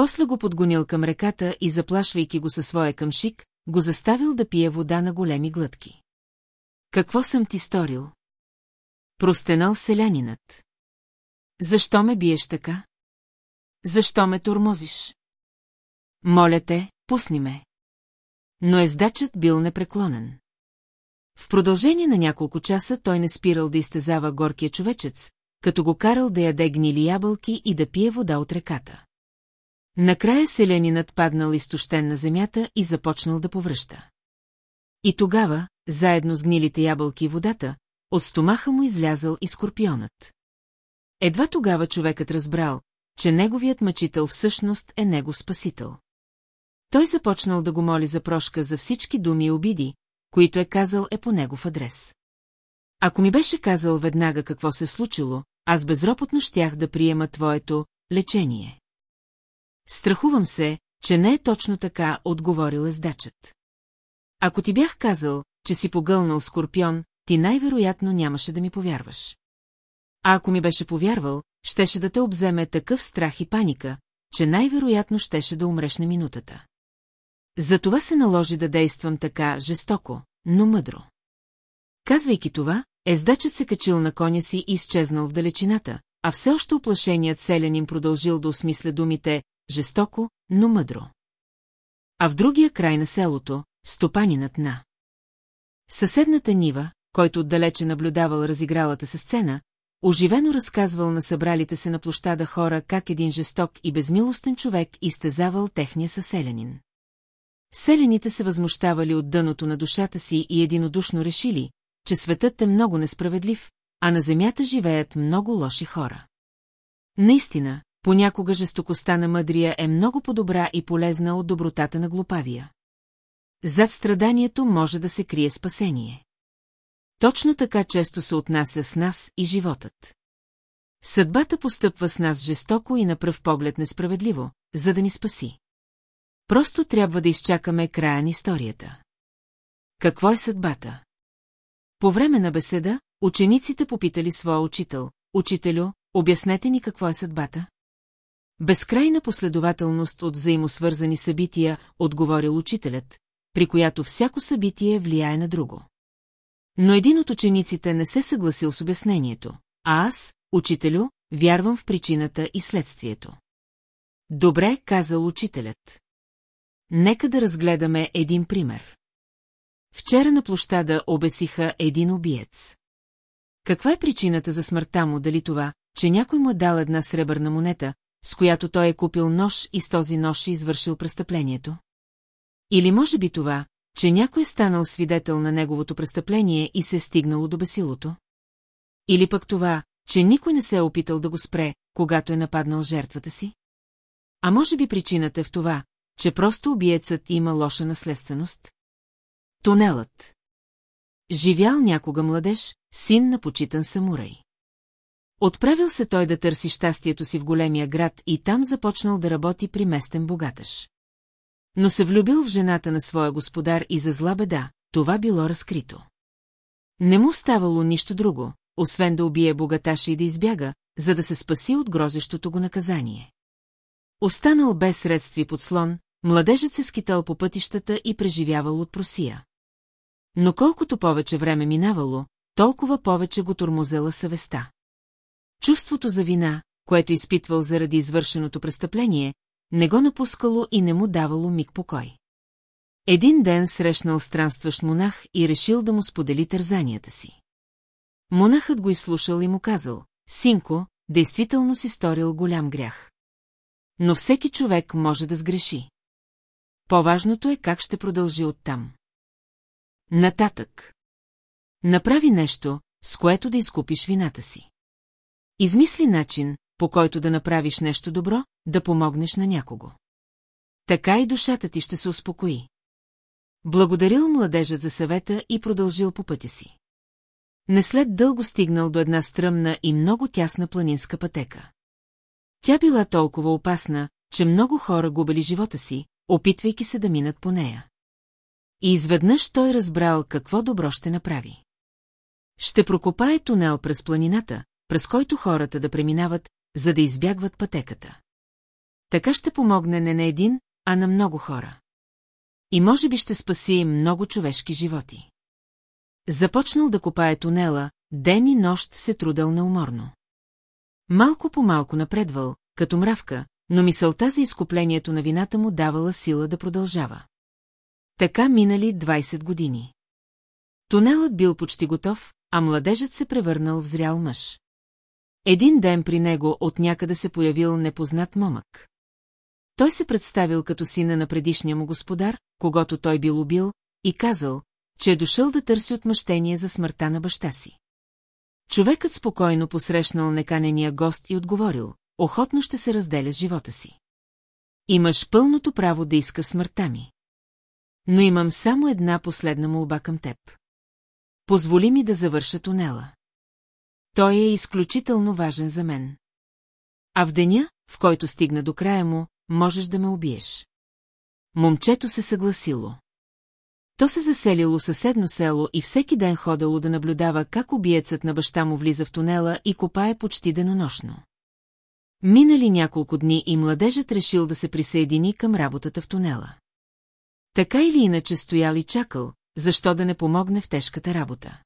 Speaker 1: После го подгонил към реката и, заплашвайки го със своя къмшик, го заставил да пие вода на големи глътки. Какво съм ти сторил? Простенал селянинът. Защо ме биеш така? Защо ме тормозиш? Моля те, пусни ме. Но ездачът бил непреклонен. В продължение на няколко часа той не спирал да изтезава горкия човечец, като го карал да яде гнили ябълки и да пие вода от реката. Накрая селянинът паднал изтощен на земята и започнал да повръща. И тогава, заедно с гнилите ябълки и водата, от стомаха му излязал и скорпионът. Едва тогава човекът разбрал, че неговият мъчител всъщност е него спасител. Той започнал да го моли за прошка за всички думи и обиди, които е казал е по негов адрес. Ако ми беше казал веднага какво се случило, аз безропотно щях да приема твоето лечение. Страхувам се, че не е точно така, отговорил ездачът. Ако ти бях казал, че си погълнал скорпион, ти най-вероятно нямаше да ми повярваш. А ако ми беше повярвал, щеше да те обземе такъв страх и паника, че най-вероятно щеше да умреш на минутата. Затова се наложи да действам така жестоко, но мъдро. Казвайки това, ездачът се качил на коня си и изчезнал в далечината, а все още оплашеният селянин продължил да осмисля думите жестоко, но мъдро. А в другия край на селото, стопанинът на. Съседната нива, който отдалече наблюдавал разигралата се сцена, оживено разказвал на събралите се на площада хора как един жесток и безмилостен човек изтезавал техния съселянин. Селените се възмущавали от дъното на душата си и единодушно решили, че светът е много несправедлив, а на земята живеят много лоши хора. Наистина, понякога жестокостта на мъдрия е много по-добра и полезна от добротата на глупавия. Зад страданието може да се крие спасение. Точно така често се отнася с нас и животът. Съдбата постъпва с нас жестоко и на пръв поглед несправедливо, за да ни спаси. Просто трябва да изчакаме края на историята. Какво е съдбата? По време на беседа, учениците попитали своя учител. Учителю, обяснете ни какво е съдбата? Безкрайна последователност от взаимосвързани събития, отговорил учителят, при която всяко събитие влияе на друго. Но един от учениците не се съгласил с обяснението, а аз, учителю, вярвам в причината и следствието. Добре, казал учителят. Нека да разгледаме един пример. Вчера на площада обесиха един убиец. Каква е причината за смъртта му, дали това, че някой му е дал една сребърна монета, с която той е купил нож и с този нож е извършил престъплението? Или може би това, че някой е станал свидетел на неговото престъпление и се е стигнало до бесилото? Или пък това, че никой не се е опитал да го спре, когато е нападнал жертвата си? А може би причината е в това, че просто убиецът има лоша наследственост? Тунелът Живял някога младеж, син на почитан самурай. Отправил се той да търси щастието си в големия град и там започнал да работи при местен богатъж. Но се влюбил в жената на своя господар и за зла беда, това било разкрито. Не му ставало нищо друго, освен да убие богаташа и да избяга, за да се спаси от грозещото го наказание. Останал без средства и подслон, младежът се скитал по пътищата и преживявал от просия. Но колкото повече време минавало, толкова повече го тормозела съвестта. Чувството за вина, което изпитвал заради извършеното престъпление, не го напускало и не му давало миг покой. Един ден срещнал странстващ монах и решил да му сподели тързанията си. Монахът го изслушал и му казал, синко, действително си сторил голям грях. Но всеки човек може да сгреши. По-важното е как ще продължи оттам. Нататък. Направи нещо, с което да изкупиш вината си. Измисли начин, по който да направиш нещо добро, да помогнеш на някого. Така и душата ти ще се успокои. Благодарил младежът за съвета и продължил по пътя си. Не след дълго стигнал до една стръмна и много тясна планинска пътека. Тя била толкова опасна, че много хора губели живота си, опитвайки се да минат по нея. И изведнъж той разбрал какво добро ще направи. Ще прокопае тунел през планината, през който хората да преминават, за да избягват пътеката. Така ще помогне не на един, а на много хора. И може би ще спаси много човешки животи. Започнал да копае тунела, ден и нощ се трудал неуморно. Малко по малко напредвал, като мравка, но мисълта за изкуплението на вината му давала сила да продължава. Така минали 20 години. Тунелът бил почти готов, а младежът се превърнал в зрял мъж. Един ден при него от някъде се появил непознат момък. Той се представил като сина на предишния му господар, когато той бил убил, и казал, че е дошъл да търси отмъщение за смъртта на баща си. Човекът спокойно посрещнал неканения гост и отговорил, охотно ще се разделя с живота си. Имаш пълното право да искаш смъртта ми. Но имам само една последна молба към теб. Позволи ми да завърша тунела. Той е изключително важен за мен. А в деня, в който стигна до края му, можеш да ме убиеш. Момчето се съгласило. То се заселило съседно село и всеки ден ходало да наблюдава как убиецът на баща му влиза в тунела и копае почти денонощно. Минали няколко дни и младежът решил да се присъедини към работата в тунела. Така или иначе стоял и чакал, защо да не помогне в тежката работа.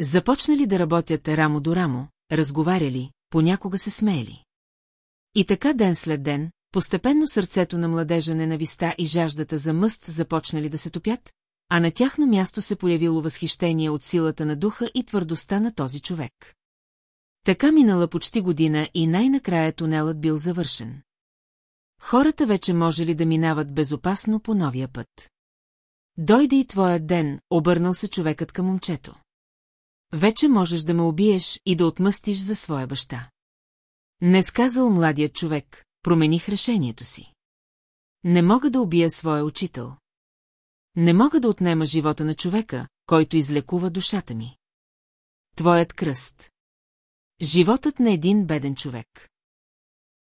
Speaker 1: Започнали да работят рамо до рамо, разговаряли, понякога се смеели. И така ден след ден, постепенно сърцето на младежа ненависта и жаждата за мъст започнали да се топят, а на тяхно място се появило възхищение от силата на духа и твърдостта на този човек. Така минала почти година и най-накрая тунелът бил завършен. Хората вече можели да минават безопасно по новия път. Дойде и твоят ден, обърнал се човекът към момчето. Вече можеш да ме убиеш и да отмъстиш за своя баща. Не сказал младият човек, промених решението си. Не мога да убия своя учител. Не мога да отнема живота на човека, който излекува душата ми. Твоят кръст. Животът на един беден човек.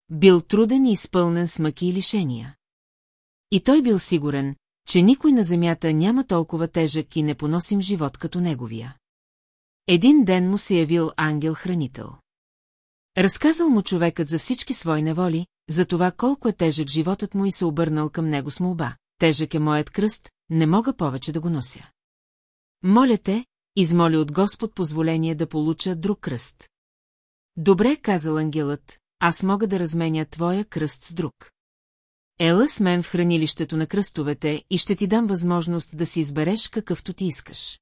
Speaker 1: Бил труден и изпълнен с мъки и лишения. И той бил сигурен, че никой на земята няма толкова тежък и непоносим живот като неговия. Един ден му се явил ангел-хранител. Разказал му човекът за всички свои неволи, за това колко е тежък животът му и се обърнал към него с молба. Тежък е моят кръст, не мога повече да го нося. Моля те, измоли от Господ позволение да получа друг кръст. Добре, казал ангелът, аз мога да разменя твоя кръст с друг. Ела с мен в хранилището на кръстовете и ще ти дам възможност да си избереш какъвто ти искаш.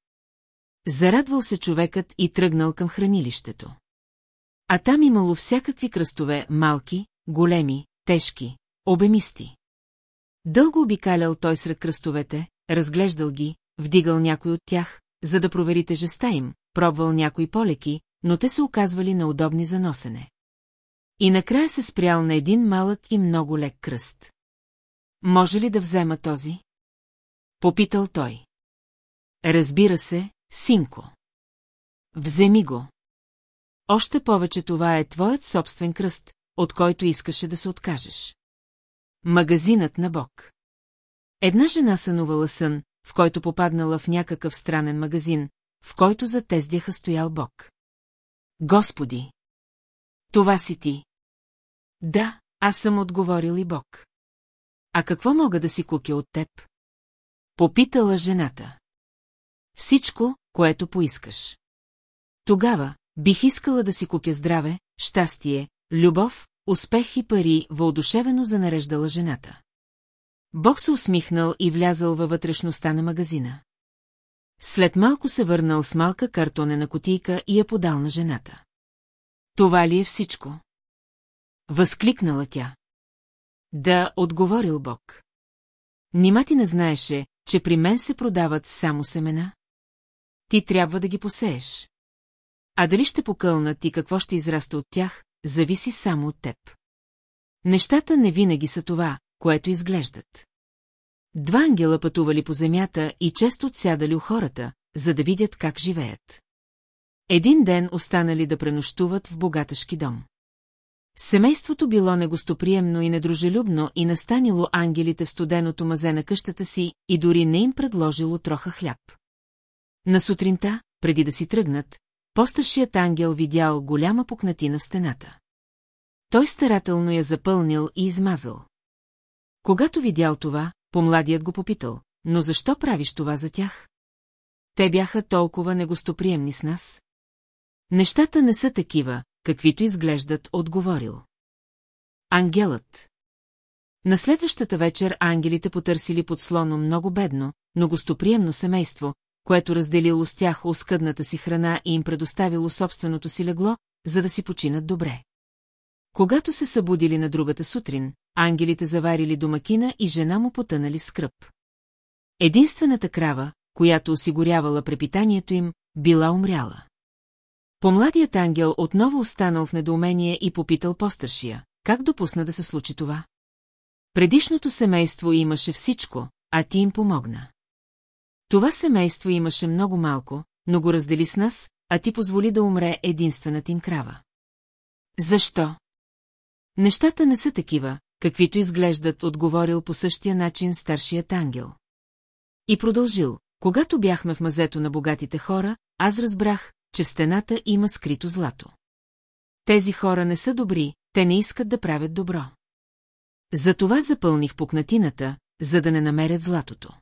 Speaker 1: Зарадвал се човекът и тръгнал към хранилището. А там имало всякакви кръстове, малки, големи, тежки, обемисти. Дълго обикалял той сред кръстовете, разглеждал ги, вдигал някой от тях, за да провери тежеста им, пробвал някои полеки, но те се оказвали неудобни за носене. И накрая се спрял на един малък и много лек кръст. Може ли да взема този? Попитал той. Разбира се, синко. Вземи го. Още повече това е твоят собствен кръст, от който искаше да се откажеш. Магазинът на Бог. Една жена сънувала сън, в който попаднала в някакъв странен магазин, в който за тездяха стоял Бог. Господи! Това си ти. Да, аз съм отговорил и Бог. А какво мога да си кукя от теб? Попитала жената. Всичко, което поискаш. Тогава бих искала да си купя здраве, щастие, любов, успех и пари, въодушевено занареждала жената. Бог се усмихнал и влязал във вътрешността на магазина. След малко се върнал с малка картонена котийка и я подал на жената. Това ли е всичко? Възкликнала тя. Да, отговорил Бог. Нима ти не знаеше, че при мен се продават само семена? Ти трябва да ги посееш. А дали ще покълнат и какво ще израста от тях, зависи само от теб. Нещата не винаги са това, което изглеждат. Два ангела пътували по земята и често отсядали у хората, за да видят как живеят. Един ден останали да пренощуват в богатъшки дом. Семейството било негостоприемно и недружелюбно и настанило ангелите в студеното мазе на къщата си и дори не им предложило троха хляб. На сутринта, преди да си тръгнат, постършият ангел видял голяма пукнатина в стената. Той старателно я запълнил и измазал. Когато видял това, помладият го попитал, но защо правиш това за тях? Те бяха толкова негостоприемни с нас. Нещата не са такива, каквито изглеждат, отговорил. Ангелът. На следващата вечер ангелите потърсили под слоно много бедно, но гостоприемно семейство, което разделило с тях оскъдната си храна и им предоставило собственото си легло, за да си починат добре. Когато се събудили на другата сутрин, ангелите заварили домакина и жена му потънали в скръп. Единствената крава, която осигурявала препитанието им, била умряла. Помладият ангел отново останал в недоумение и попитал постършия, как допусна да се случи това? Предишното семейство имаше всичко, а ти им помогна. Това семейство имаше много малко, но го раздели с нас, а ти позволи да умре единствената им крава. Защо? Нещата не са такива, каквито изглеждат, отговорил по същия начин старшият ангел. И продължил, когато бяхме в мазето на богатите хора, аз разбрах, че в стената има скрито злато. Тези хора не са добри, те не искат да правят добро. Затова запълних пукнатината, за да не намерят златото.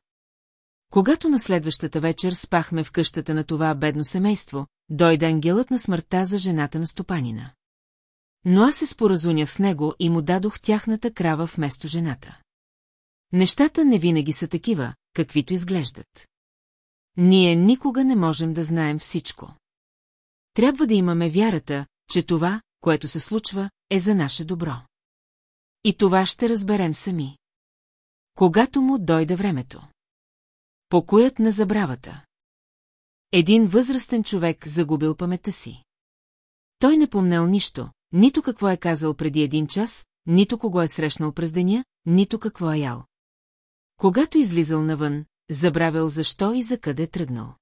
Speaker 1: Когато на следващата вечер спахме в къщата на това бедно семейство, дойде ангелът на смъртта за жената на стопанина. Но аз се споразунях с него и му дадох тяхната крава вместо жената. Нещата не винаги са такива, каквито изглеждат. Ние никога не можем да знаем всичко. Трябва да имаме вярата, че това, което се случва, е за наше добро. И това ще разберем сами. Когато му дойде времето. Покоят на забравата. Един възрастен човек загубил паметта си. Той не помнел нищо, нито какво е казал преди един час, нито кого е срещнал през деня, нито какво е ял. Когато излизал навън, забравял защо и за къде тръгнал.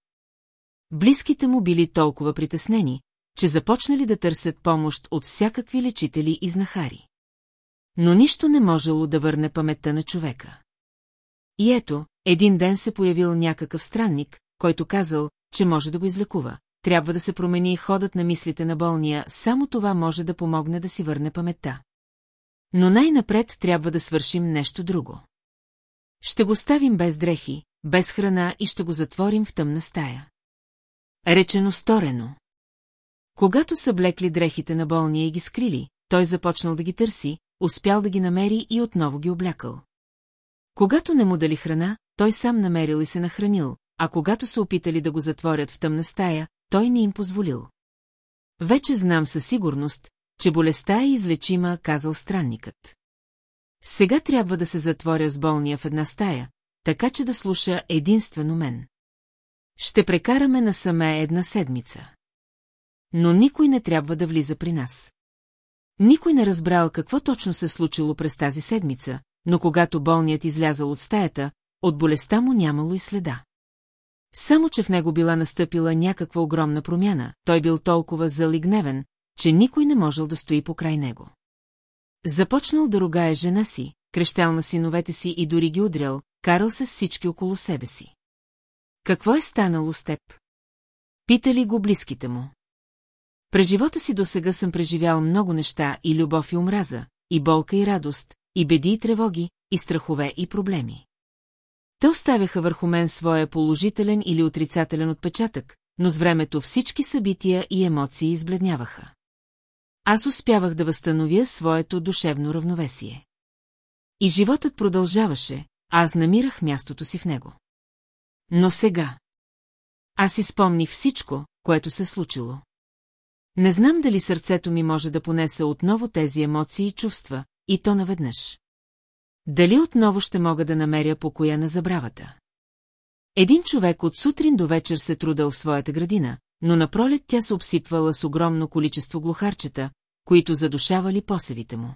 Speaker 1: Близките му били толкова притеснени, че започнали да търсят помощ от всякакви лечители и знахари. Но нищо не можело да върне паметта на човека. И ето, един ден се появил някакъв странник, който казал, че може да го излекува. Трябва да се промени ходът на мислите на болния, само това може да помогне да си върне паметта. Но най-напред трябва да свършим нещо друго. Ще го ставим без дрехи, без храна и ще го затворим в тъмна стая. Речено сторено. Когато са блекли дрехите на болния и ги скрили, той започнал да ги търси, успял да ги намери и отново ги облякал. Когато не му дали храна, той сам намерил и се нахранил, а когато се опитали да го затворят в тъмна стая, той не им позволил. Вече знам със сигурност, че болестта е излечима, казал странникът. Сега трябва да се затворя с болния в една стая, така че да слуша единствено мен. Ще прекараме насаме една седмица. Но никой не трябва да влиза при нас. Никой не разбрал какво точно се случило през тази седмица, но когато болният излязал от стаята, от болестта му нямало и следа. Само, че в него била настъпила някаква огромна промяна, той бил толкова залигневен, че никой не можел да стои покрай него. Започнал да ругае жена си, крещял на синовете си и дори ги удрял, карал се с всички около себе си. Какво е станало с теб? Питали го близките му. През живота си досега съм преживял много неща и любов и омраза, и болка и радост, и беди и тревоги, и страхове и проблеми. Те оставяха върху мен своя положителен или отрицателен отпечатък, но с времето всички събития и емоции избледняваха. Аз успявах да възстановя своето душевно равновесие. И животът продължаваше, аз намирах мястото си в него. Но сега... Аз изпомних всичко, което се случило. Не знам дали сърцето ми може да понеса отново тези емоции и чувства, и то наведнъж. Дали отново ще мога да намеря покоя на забравата? Един човек от сутрин до вечер се трудал в своята градина, но на пролет тя се обсипвала с огромно количество глухарчета, които задушавали посевите му.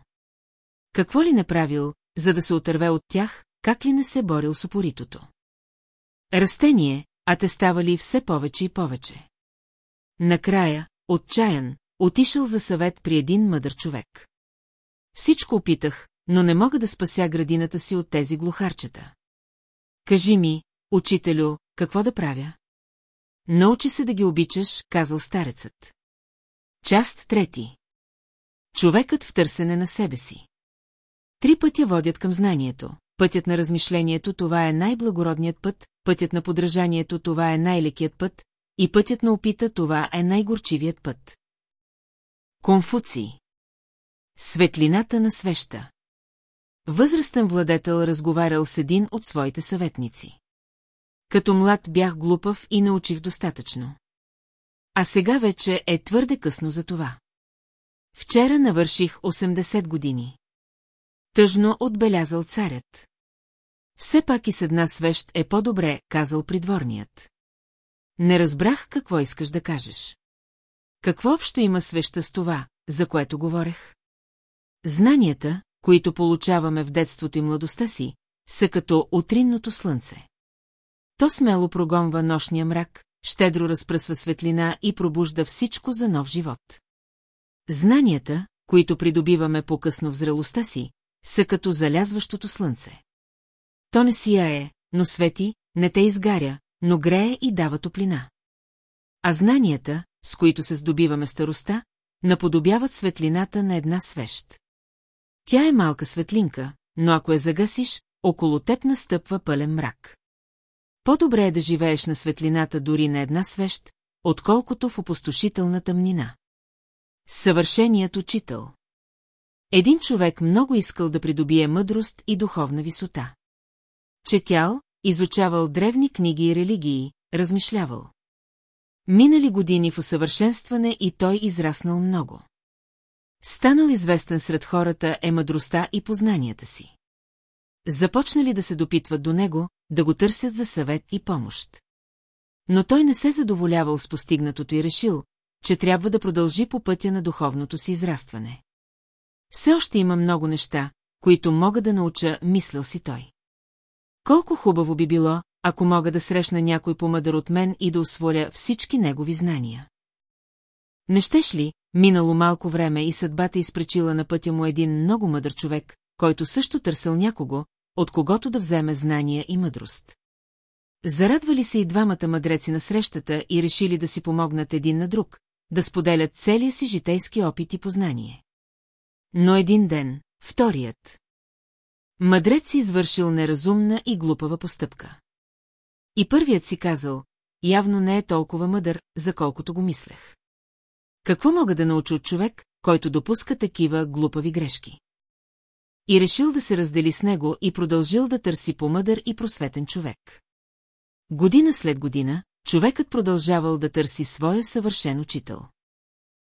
Speaker 1: Какво ли направил, за да се отърве от тях, как ли не се борил с опоритото? Растение, а те ставали все повече и повече. Накрая, отчаян, отишъл за съвет при един мъдър човек. Всичко опитах, но не мога да спася градината си от тези глухарчета. Кажи ми, учителю, какво да правя? Научи се да ги обичаш, казал старецът. Част трети. Човекът в търсене на себе си. Три пътя водят към знанието. Пътят на размишлението това е най-благородният път, пътят на подражанието това е най-лекият път, и пътят на опита това е най-горчивият път. Конфуций Светлината на свеща Възрастен владетел разговарял с един от своите съветници. Като млад бях глупав и научих достатъчно. А сега вече е твърде късно за това. Вчера навърших 80 години. Тъжно отбелязал царят. Все пак и с една свещ е по-добре, казал придворният. Не разбрах какво искаш да кажеш. Какво общо има свеща с това, за което говорех? Знанията, които получаваме в детството и младостта си, са като утринното слънце. То смело прогонва нощния мрак, щедро разпръсва светлина и пробужда всичко за нов живот. Знанията, които придобиваме по-късно в зрелостта си, са като залязващото слънце. То не сияе, но свети, не те изгаря, но грее и дава топлина. А знанията, с които се здобиваме староста, наподобяват светлината на една свещ. Тя е малка светлинка, но ако я загасиш, около теб настъпва пълен мрак. По-добре е да живееш на светлината дори на една свещ, отколкото в опустошителна тъмнина. Съвършеният учител Един човек много искал да придобие мъдрост и духовна висота. Четял, изучавал древни книги и религии, размишлявал. Минали години в усъвършенстване и той израснал много. Станал известен сред хората е мъдростта и познанията си. Започнали да се допитват до него, да го търсят за съвет и помощ. Но той не се задоволявал с постигнатото и решил, че трябва да продължи по пътя на духовното си израстване. Все още има много неща, които мога да науча, мислил си той. Колко хубаво би било, ако мога да срещна някой помъдър от мен и да освоя всички негови знания. Не щеш ли, минало малко време и съдбата изпречила на пътя му един много мъдър човек, който също търсил някого, от когото да вземе знания и мъдрост. Зарадвали се и двамата мъдреци на срещата и решили да си помогнат един на друг, да споделят целия си житейски опит и познание. Но един ден, вторият. Мъдрец си извършил неразумна и глупава постъпка. И първият си казал, явно не е толкова мъдър, за колкото го мислех. Какво мога да науча от човек, който допуска такива глупави грешки? И решил да се раздели с него и продължил да търси по-мъдър и просветен човек. Година след година, човекът продължавал да търси своя съвършен учител.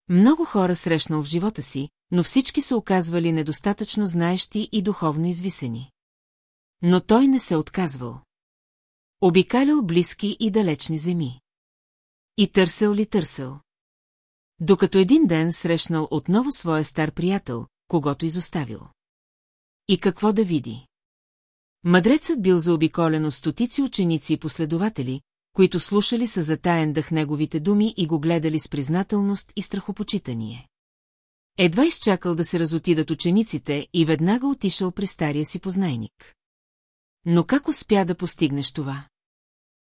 Speaker 1: Много хора срещнал в живота си, но всички се оказвали недостатъчно знаещи и духовно извисени. Но той не се отказвал. Обикалял близки и далечни земи. И търсил ли търсил? Докато един ден срещнал отново своя стар приятел, когато изоставил. И какво да види? Мъдрецът бил заобиколен от стотици ученици и последователи, които слушали са затаен дъх неговите думи и го гледали с признателност и страхопочитание. Едва изчакал да се разотидат учениците и веднага отишъл при стария си познайник. Но как успя да постигнеш това?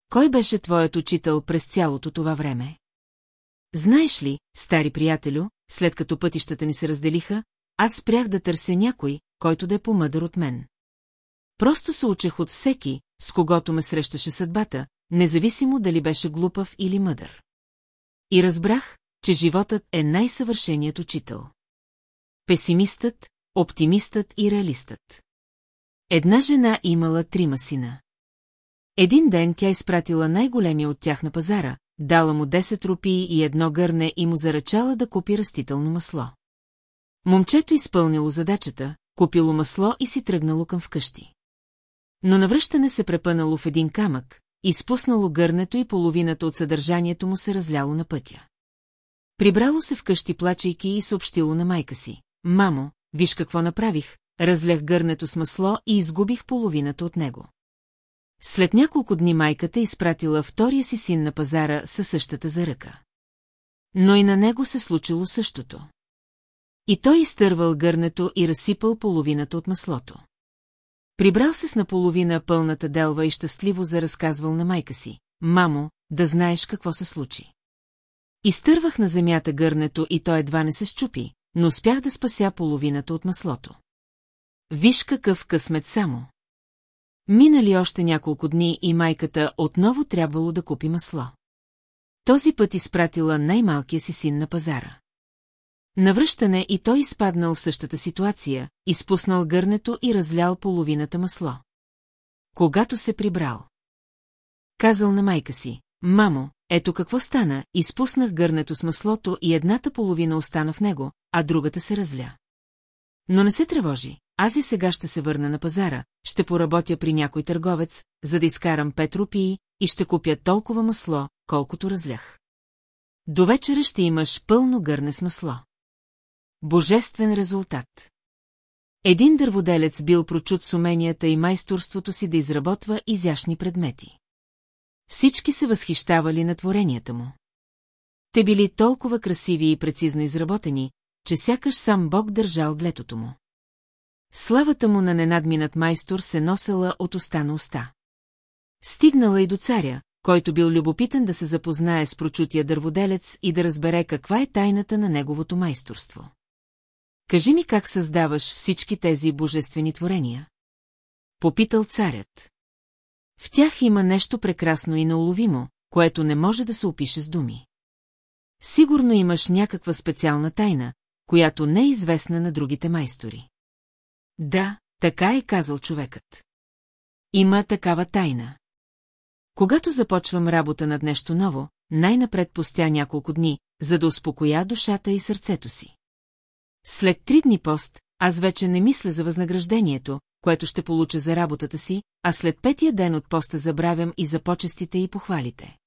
Speaker 1: Кой беше твоят учител през цялото това време? Знаеш ли, стари приятелю, след като пътищата ни се разделиха, аз спрях да търся някой, който да е помъдър от мен. Просто се учех от всеки, с когото ме срещаше съдбата, независимо дали беше глупав или мъдър. И разбрах, че животът е най-съвършеният учител. Песимистът, оптимистът и реалистът. Една жена имала трима сина. Един ден тя изпратила най-големия от тях на пазара, дала му 10 рупии и едно гърне и му заръчала да купи растително масло. Момчето изпълнило задачата, купило масло и си тръгнало към вкъщи. Но навръщане се препънало в един камък, изпуснало гърнето и половината от съдържанието му се разляло на пътя. Прибрало се вкъщи плачейки и съобщило на майка си. Мамо, виж какво направих, разлях гърнето с масло и изгубих половината от него. След няколко дни майката изпратила втория си син на пазара със същата заръка. Но и на него се случило същото. И той изтървал гърнето и разсипал половината от маслото. Прибрал се с наполовина пълната делва и щастливо заразказвал на майка си. Мамо, да знаеш какво се случи. Изтървах на земята гърнето и той едва не се щупи, но успях да спася половината от маслото. Виж какъв късмет само. Минали още няколко дни и майката отново трябвало да купи масло. Този път изпратила най-малкия си син на пазара. Навръщане и той изпаднал в същата ситуация, изпуснал гърнето и разлял половината масло. Когато се прибрал. Казал на майка си, мамо, ето какво стана, изпуснах гърнето с маслото и едната половина остана в него, а другата се разля. Но не се тревожи, аз и сега ще се върна на пазара, ще поработя при някой търговец, за да изкарам пет рупии и ще купя толкова масло, колкото разлях. До вечера ще имаш пълно гърне с масло. Божествен резултат. Един дърводелец бил прочут с уменията и майсторството си да изработва изящни предмети. Всички се възхищавали на творенията му. Те били толкова красиви и прецизно изработени, че сякаш сам Бог държал длетото му. Славата му на ненадминат майстор се носела от уста на уста. Стигнала и до царя, който бил любопитен да се запознае с прочутия дърводелец и да разбере каква е тайната на неговото майсторство. Кажи ми как създаваш всички тези божествени творения? Попитал царят. В тях има нещо прекрасно и неуловимо, което не може да се опише с думи. Сигурно имаш някаква специална тайна, която не е известна на другите майстори. Да, така е казал човекът. Има такава тайна. Когато започвам работа над нещо ново, най-напред постя няколко дни, за да успокоя душата и сърцето си. След три дни пост, аз вече не мисля за възнаграждението, което ще получа за работата си, а след петия ден от поста забравям и за почестите и похвалите.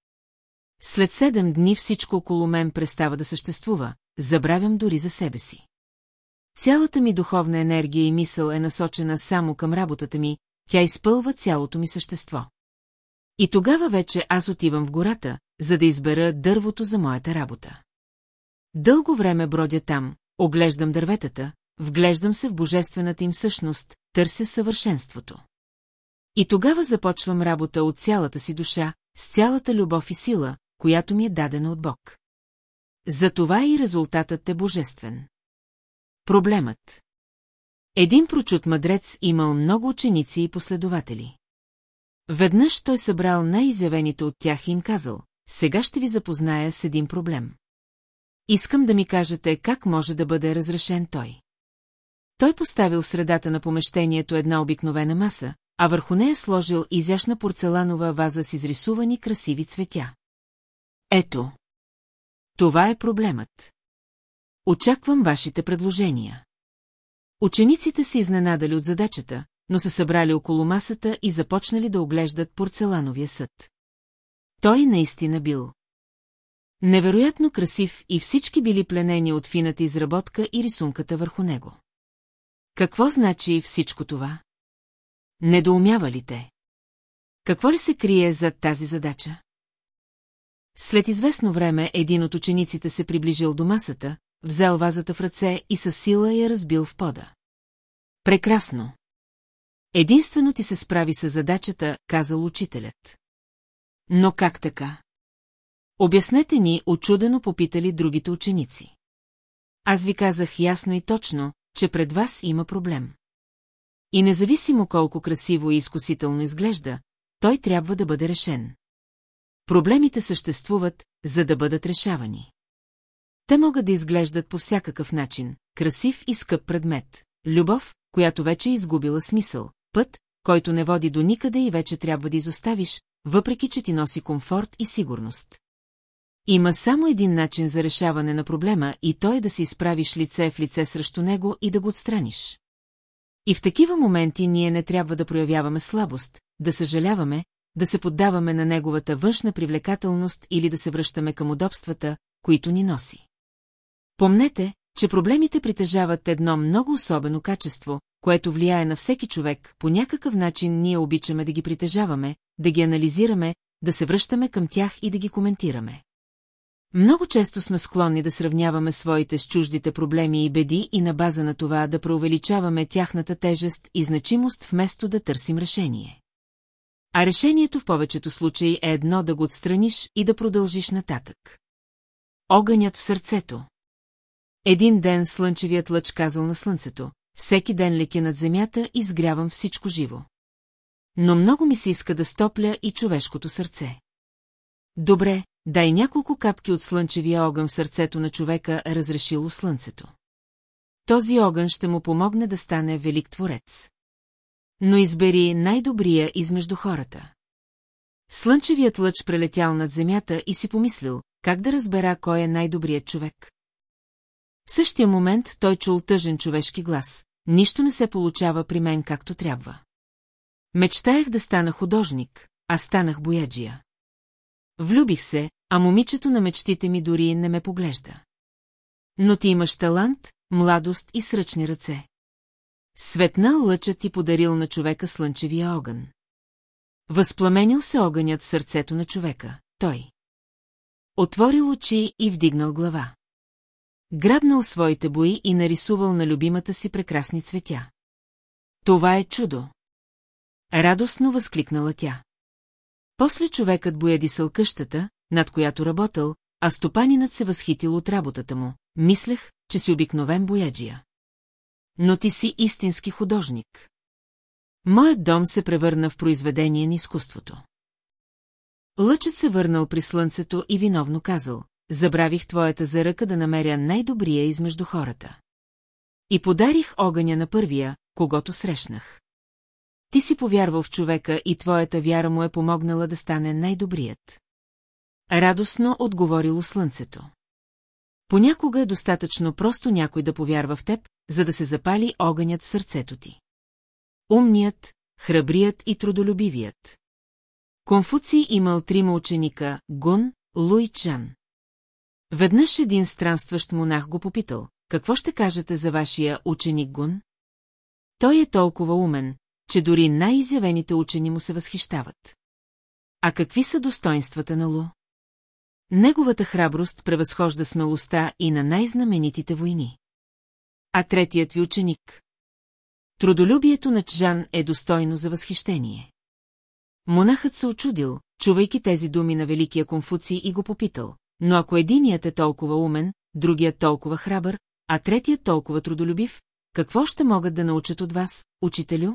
Speaker 1: След седем дни всичко около мен престава да съществува, забравям дори за себе си. Цялата ми духовна енергия и мисъл е насочена само към работата ми, тя изпълва цялото ми същество. И тогава вече аз отивам в гората, за да избера дървото за моята работа. Дълго време бродя там, оглеждам дърветата, вглеждам се в божествената им същност, търся съвършенството. И тогава започвам работа от цялата си душа, с цялата любов и сила, която ми е дадена от Бог. Затова и резултатът е божествен. Проблемът Един прочут мъдрец имал много ученици и последователи. Веднъж той събрал най-изявените от тях и им казал, сега ще ви запозная с един проблем. Искам да ми кажете как може да бъде разрешен той. Той поставил средата на помещението една обикновена маса, а върху нея сложил изящна порцеланова ваза с изрисувани красиви цветя. Ето. Това е проблемът. Очаквам вашите предложения. Учениците се изненадали от задачата, но се събрали около масата и започнали да оглеждат порцелановия съд. Той наистина бил. Невероятно красив и всички били пленени от фината изработка и рисунката върху него. Какво значи всичко това? Недоумява ли те? Какво ли се крие зад тази задача? След известно време един от учениците се приближил до масата, взел вазата в ръце и със сила я разбил в пода. Прекрасно! Единствено ти се справи с задачата, казал учителят. Но как така? Обяснете ни, очудено попитали другите ученици. Аз ви казах ясно и точно, че пред вас има проблем. И независимо колко красиво и изкусително изглежда, той трябва да бъде решен. Проблемите съществуват, за да бъдат решавани. Те могат да изглеждат по всякакъв начин, красив и скъп предмет, любов, която вече е изгубила смисъл, път, който не води до никъде и вече трябва да изоставиш, въпреки че ти носи комфорт и сигурност. Има само един начин за решаване на проблема и то е да се изправиш лице в лице срещу него и да го отстраниш. И в такива моменти ние не трябва да проявяваме слабост, да съжаляваме, да се поддаваме на неговата външна привлекателност или да се връщаме към удобствата, които ни носи. Помнете, че проблемите притежават едно много особено качество, което влияе на всеки човек, по някакъв начин ние обичаме да ги притежаваме, да ги анализираме, да се връщаме към тях и да ги коментираме. Много често сме склонни да сравняваме своите с чуждите проблеми и беди и на база на това да преувеличаваме тяхната тежест и значимост вместо да търсим решение. А решението в повечето случаи е едно да го отстраниш и да продължиш нататък. Огънят в сърцето. Един ден слънчевият лъч казал на слънцето, всеки ден леки над земята и сгрявам всичко живо. Но много ми се иска да стопля и човешкото сърце. Добре, дай няколко капки от слънчевия огън в сърцето на човека, разрешило слънцето. Този огън ще му помогне да стане велик творец. Но избери най-добрия измежду хората. Слънчевият лъч прелетял над земята и си помислил, как да разбера кой е най-добрият човек. В същия момент той чул тъжен човешки глас. Нищо не се получава при мен както трябва. Мечтаях да стана художник, а станах бояджия. Влюбих се, а момичето на мечтите ми дори не ме поглежда. Но ти имаш талант, младост и сръчни ръце. Светна лъчът ти подарил на човека слънчевия огън. Възпламенил се огънят в сърцето на човека, той. Отворил очи и вдигнал глава. Грабнал своите бои и нарисувал на любимата си прекрасни цветя. Това е чудо! Радостно възкликнала тя. После човекът боядисал къщата, над която работил, а стопанинът се възхитил от работата му. Мислех, че си обикновен бояджия. Но ти си истински художник. Моят дом се превърна в произведение на изкуството. Лъчът се върнал при слънцето и виновно казал, забравих твоята заръка да намеря най-добрия измежду хората. И подарих огъня на първия, когато срещнах. Ти си повярвал в човека и твоята вяра му е помогнала да стане най-добрият. Радостно отговорило слънцето. Понякога е достатъчно просто някой да повярва в теб, за да се запали огънят в сърцето ти. Умният, храбрият и трудолюбивият. Конфуций имал трима ученика – Гун, Лу и Чан. Веднъж един странстващ монах го попитал, какво ще кажете за вашия ученик Гун? Той е толкова умен, че дори най-изявените учени му се възхищават. А какви са достоинствата на Лу? Неговата храброст превъзхожда смелостта и на най-знаменитите войни. А третият ви ученик? Трудолюбието на Чжан е достойно за възхищение. Монахът се очудил, чувайки тези думи на Великия Конфуций и го попитал. Но ако единият е толкова умен, другият толкова храбър, а третият толкова трудолюбив, какво ще могат да научат от вас, учителю?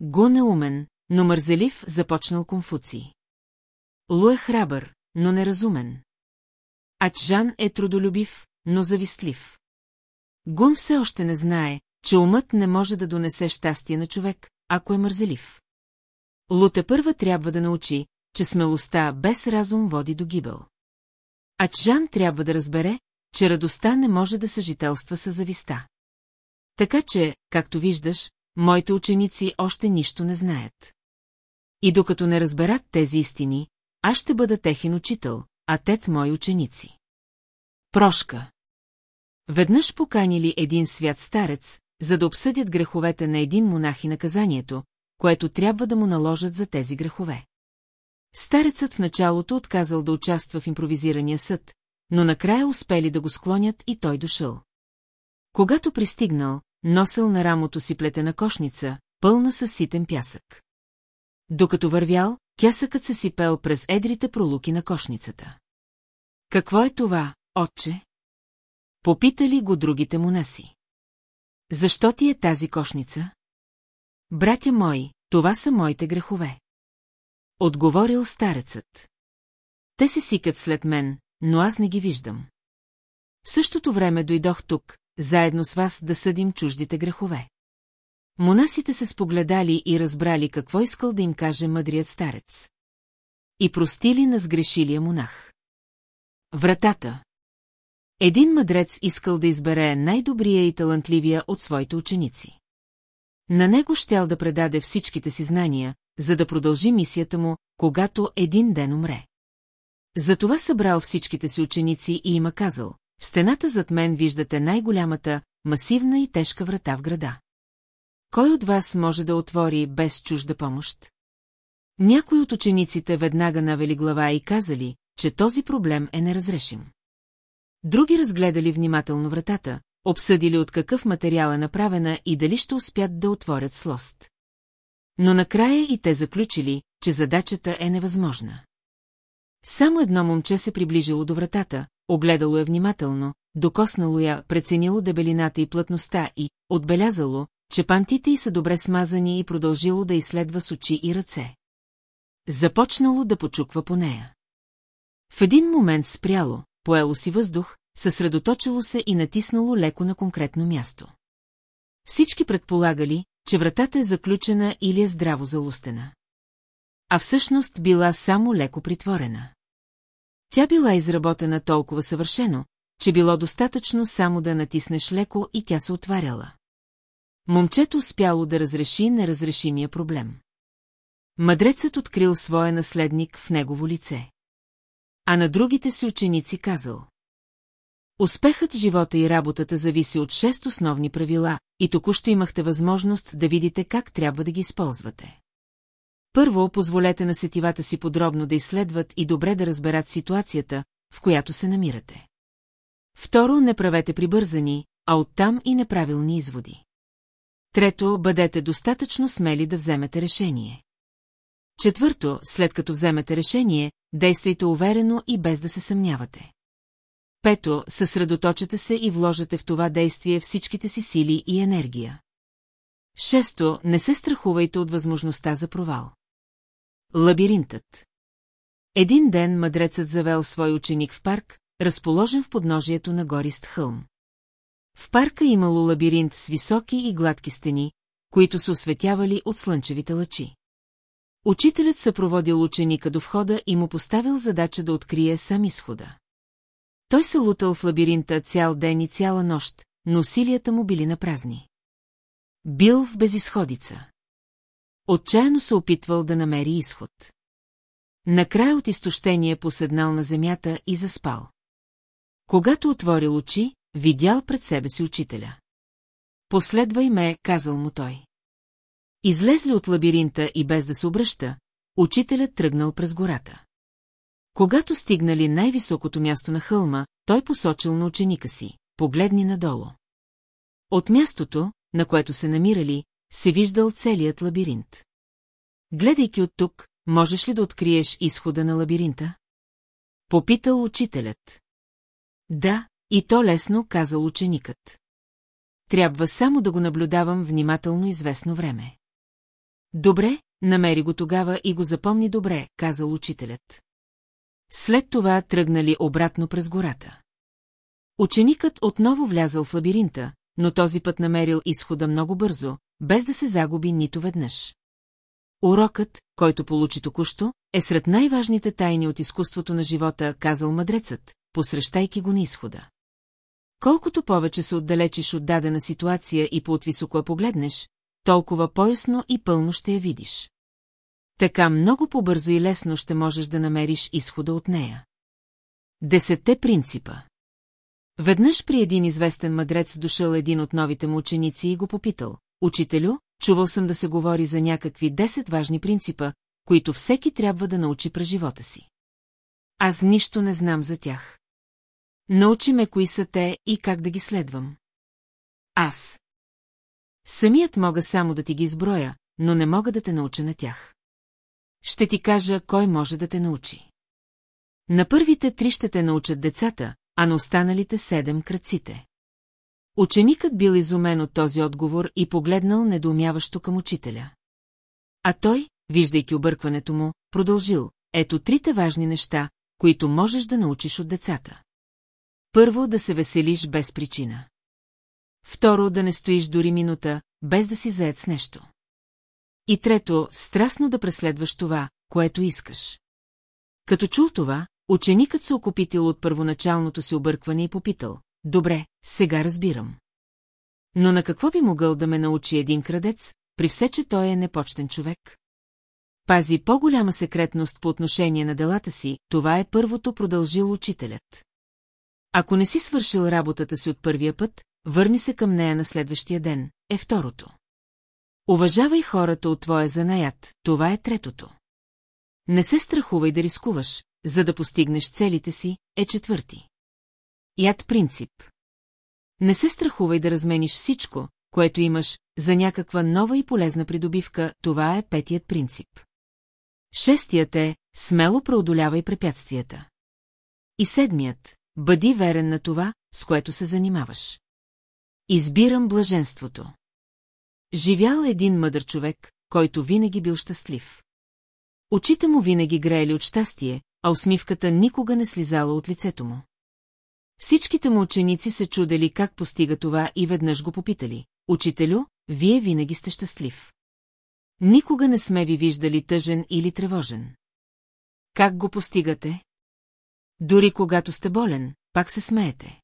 Speaker 1: Гун е умен, но мързелив започнал Конфуций. Лу е храбър, но неразумен. А Чжан е трудолюбив, но завистлив. Гун все още не знае, че умът не може да донесе щастие на човек, ако е мързелив. Лута първа трябва да научи, че смелостта без разум води до гибел. А Чжан трябва да разбере, че радостта не може да съжителства с зависта. Така че, както виждаш, моите ученици още нищо не знаят. И докато не разберат тези истини, аз ще бъда техен учител, а тет мои ученици. Прошка Веднъж поканили един свят старец, за да обсъдят греховете на един монах и наказанието, което трябва да му наложат за тези грехове. Старецът в началото отказал да участва в импровизирания съд, но накрая успели да го склонят и той дошъл. Когато пристигнал, носил на рамото си плетена кошница, пълна с ситен пясък. Докато вървял, пясъкът се сипел през едрите пролуки на кошницата. Какво е това, отче? Попитали го другите монаси. Защо ти е тази кошница? Братя мои, това са моите грехове. Отговорил старецът. Те се сикат след мен, но аз не ги виждам. В същото време дойдох тук, заедно с вас да съдим чуждите грехове. Монасите се спогледали и разбрали какво искал да им каже мъдрият старец. И простили на сгрешилия монах. Вратата. Един мъдрец искал да избере най-добрия и талантливия от своите ученици. На него щял да предаде всичките си знания, за да продължи мисията му, когато един ден умре. Затова събрал всичките си ученици и има казал, в стената зад мен виждате най-голямата, масивна и тежка врата в града. Кой от вас може да отвори без чужда помощ? Някои от учениците веднага навели глава и казали, че този проблем е неразрешим. Други разгледали внимателно вратата, обсъдили от какъв материал е направена и дали ще успят да отворят слост. Но накрая и те заключили, че задачата е невъзможна. Само едно момче се приближило до вратата, огледало я внимателно, докоснало я, преценило дебелината и плътността и, отбелязало, че пантите й са добре смазани и продължило да изследва с очи и ръце. Започнало да почуква по нея. В един момент спряло, поело си въздух, съсредоточило се и натиснало леко на конкретно място. Всички предполагали, че вратата е заключена или е здраво залустена. А всъщност била само леко притворена. Тя била изработена толкова съвършено, че било достатъчно само да натиснеш леко и тя се отваряла. Момчето успяло да разреши неразрешимия проблем. Мъдрецът открил своя наследник в негово лице. А на другите си ученици казал. Успехът живота и работата зависи от шест основни правила, и току-що имахте възможност да видите как трябва да ги използвате. Първо, позволете на сетивата си подробно да изследват и добре да разберат ситуацията, в която се намирате. Второ, не правете прибързани, а оттам и неправилни изводи. Трето, бъдете достатъчно смели да вземете решение. Четвърто, след като вземете решение, действайте уверено и без да се съмнявате. Пето, съсредоточете се и вложете в това действие всичките си сили и енергия. Шесто, не се страхувайте от възможността за провал. Лабиринтът Един ден мъдрецът завел свой ученик в парк, разположен в подножието на горист хълм. В парка имало лабиринт с високи и гладки стени, които се осветявали от слънчевите лъчи. Учителят съпроводил ученика до входа и му поставил задача да открие сам изхода. Той се лутал в лабиринта цял ден и цяла нощ, но усилията му били на празни. Бил в безисходица. Отчаяно се опитвал да намери изход. Накрая от изтощение поседнал на земята и заспал. Когато отворил очи, видял пред себе си учителя. Последвай ме, казал му той. Излезли от лабиринта и без да се обръща, учителят тръгнал през гората. Когато стигнали най-високото място на хълма, той посочил на ученика си, погледни надолу. От мястото, на което се намирали, се виждал целият лабиринт. Гледайки от тук, можеш ли да откриеш изхода на лабиринта? Попитал учителят. Да, и то лесно, казал ученикът. Трябва само да го наблюдавам внимателно известно време. Добре, намери го тогава и го запомни добре, казал учителят. След това тръгнали обратно през гората. Ученикът отново влязал в лабиринта, но този път намерил изхода много бързо, без да се загуби нито веднъж. Урокът, който получи току-що, е сред най-важните тайни от изкуството на живота, казал мъдрецът, посрещайки го на изхода. Колкото повече се отдалечиш от дадена ситуация и по-отвисоко погледнеш, толкова поясно и пълно ще я видиш. Така много по-бързо и лесно ще можеш да намериш изхода от нея. Десетте принципа Веднъж при един известен мъдрец дошъл един от новите му ученици и го попитал. Учителю, чувал съм да се говори за някакви 10 важни принципа, които всеки трябва да научи през живота си. Аз нищо не знам за тях. Научи ме кои са те и как да ги следвам. Аз. Самият мога само да ти ги изброя, но не мога да те науча на тях. Ще ти кажа, кой може да те научи. На първите три ще те научат децата, а на останалите седем кръците. Ученикът бил изумен от този отговор и погледнал недоумяващо към учителя. А той, виждайки объркването му, продължил, ето трите важни неща, които можеш да научиш от децата. Първо, да се веселиш без причина. Второ, да не стоиш дори минута, без да си заед с нещо. И трето, страстно да преследваш това, което искаш. Като чул това, ученикът се окупитил от първоначалното си объркване и попитал. Добре, сега разбирам. Но на какво би могъл да ме научи един крадец, при все, че той е непочтен човек? Пази по-голяма секретност по отношение на делата си, това е първото продължил учителят. Ако не си свършил работата си от първия път, върни се към нея на следващия ден, е второто. Уважавай хората от твоя занаят, това е третото. Не се страхувай да рискуваш, за да постигнеш целите си, е четвърти. Яд принцип. Не се страхувай да размениш всичко, което имаш, за някаква нова и полезна придобивка, това е петият принцип. Шестият е, смело преодолявай препятствията. И седмият, бъди верен на това, с което се занимаваш. Избирам блаженството. Живял един мъдър човек, който винаги бил щастлив. Очите му винаги греели от щастие, а усмивката никога не слизала от лицето му. Всичките му ученици се чудели как постига това и веднъж го попитали. Учителю, вие винаги сте щастлив. Никога не сме ви виждали тъжен или тревожен. Как го постигате? Дори когато сте болен, пак се смеете.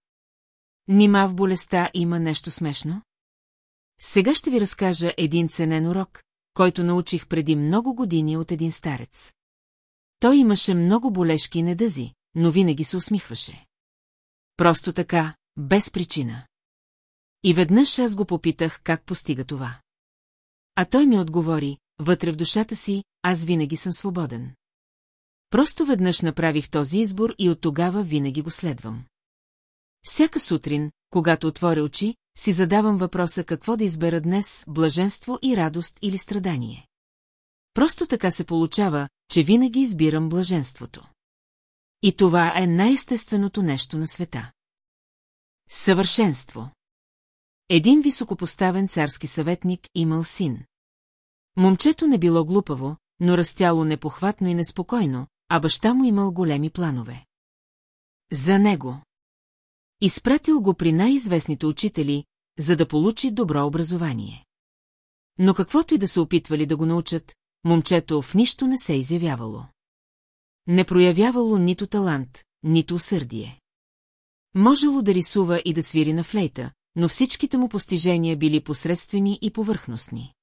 Speaker 1: Нима в болестта има нещо смешно? Сега ще ви разкажа един ценен урок, който научих преди много години от един старец. Той имаше много болешки и недъзи, но винаги се усмихваше. Просто така, без причина. И веднъж аз го попитах как постига това. А той ми отговори, вътре в душата си, аз винаги съм свободен. Просто веднъж направих този избор и от тогава винаги го следвам. Всяка сутрин, когато отворя очи, си задавам въпроса какво да избера днес, блаженство и радост или страдание. Просто така се получава, че винаги избирам блаженството. И това е най-естественото нещо на света. Съвършенство. Един високопоставен царски съветник имал син. Момчето не било глупаво, но растяло непохватно и неспокойно, а баща му имал големи планове. За него. Изпратил го при най-известните учители, за да получи добро образование. Но каквото и да се опитвали да го научат, момчето в нищо не се изявявало. Не проявявало нито талант, нито усърдие. Можело да рисува и да свири на флейта, но всичките му постижения били посредствени и повърхностни.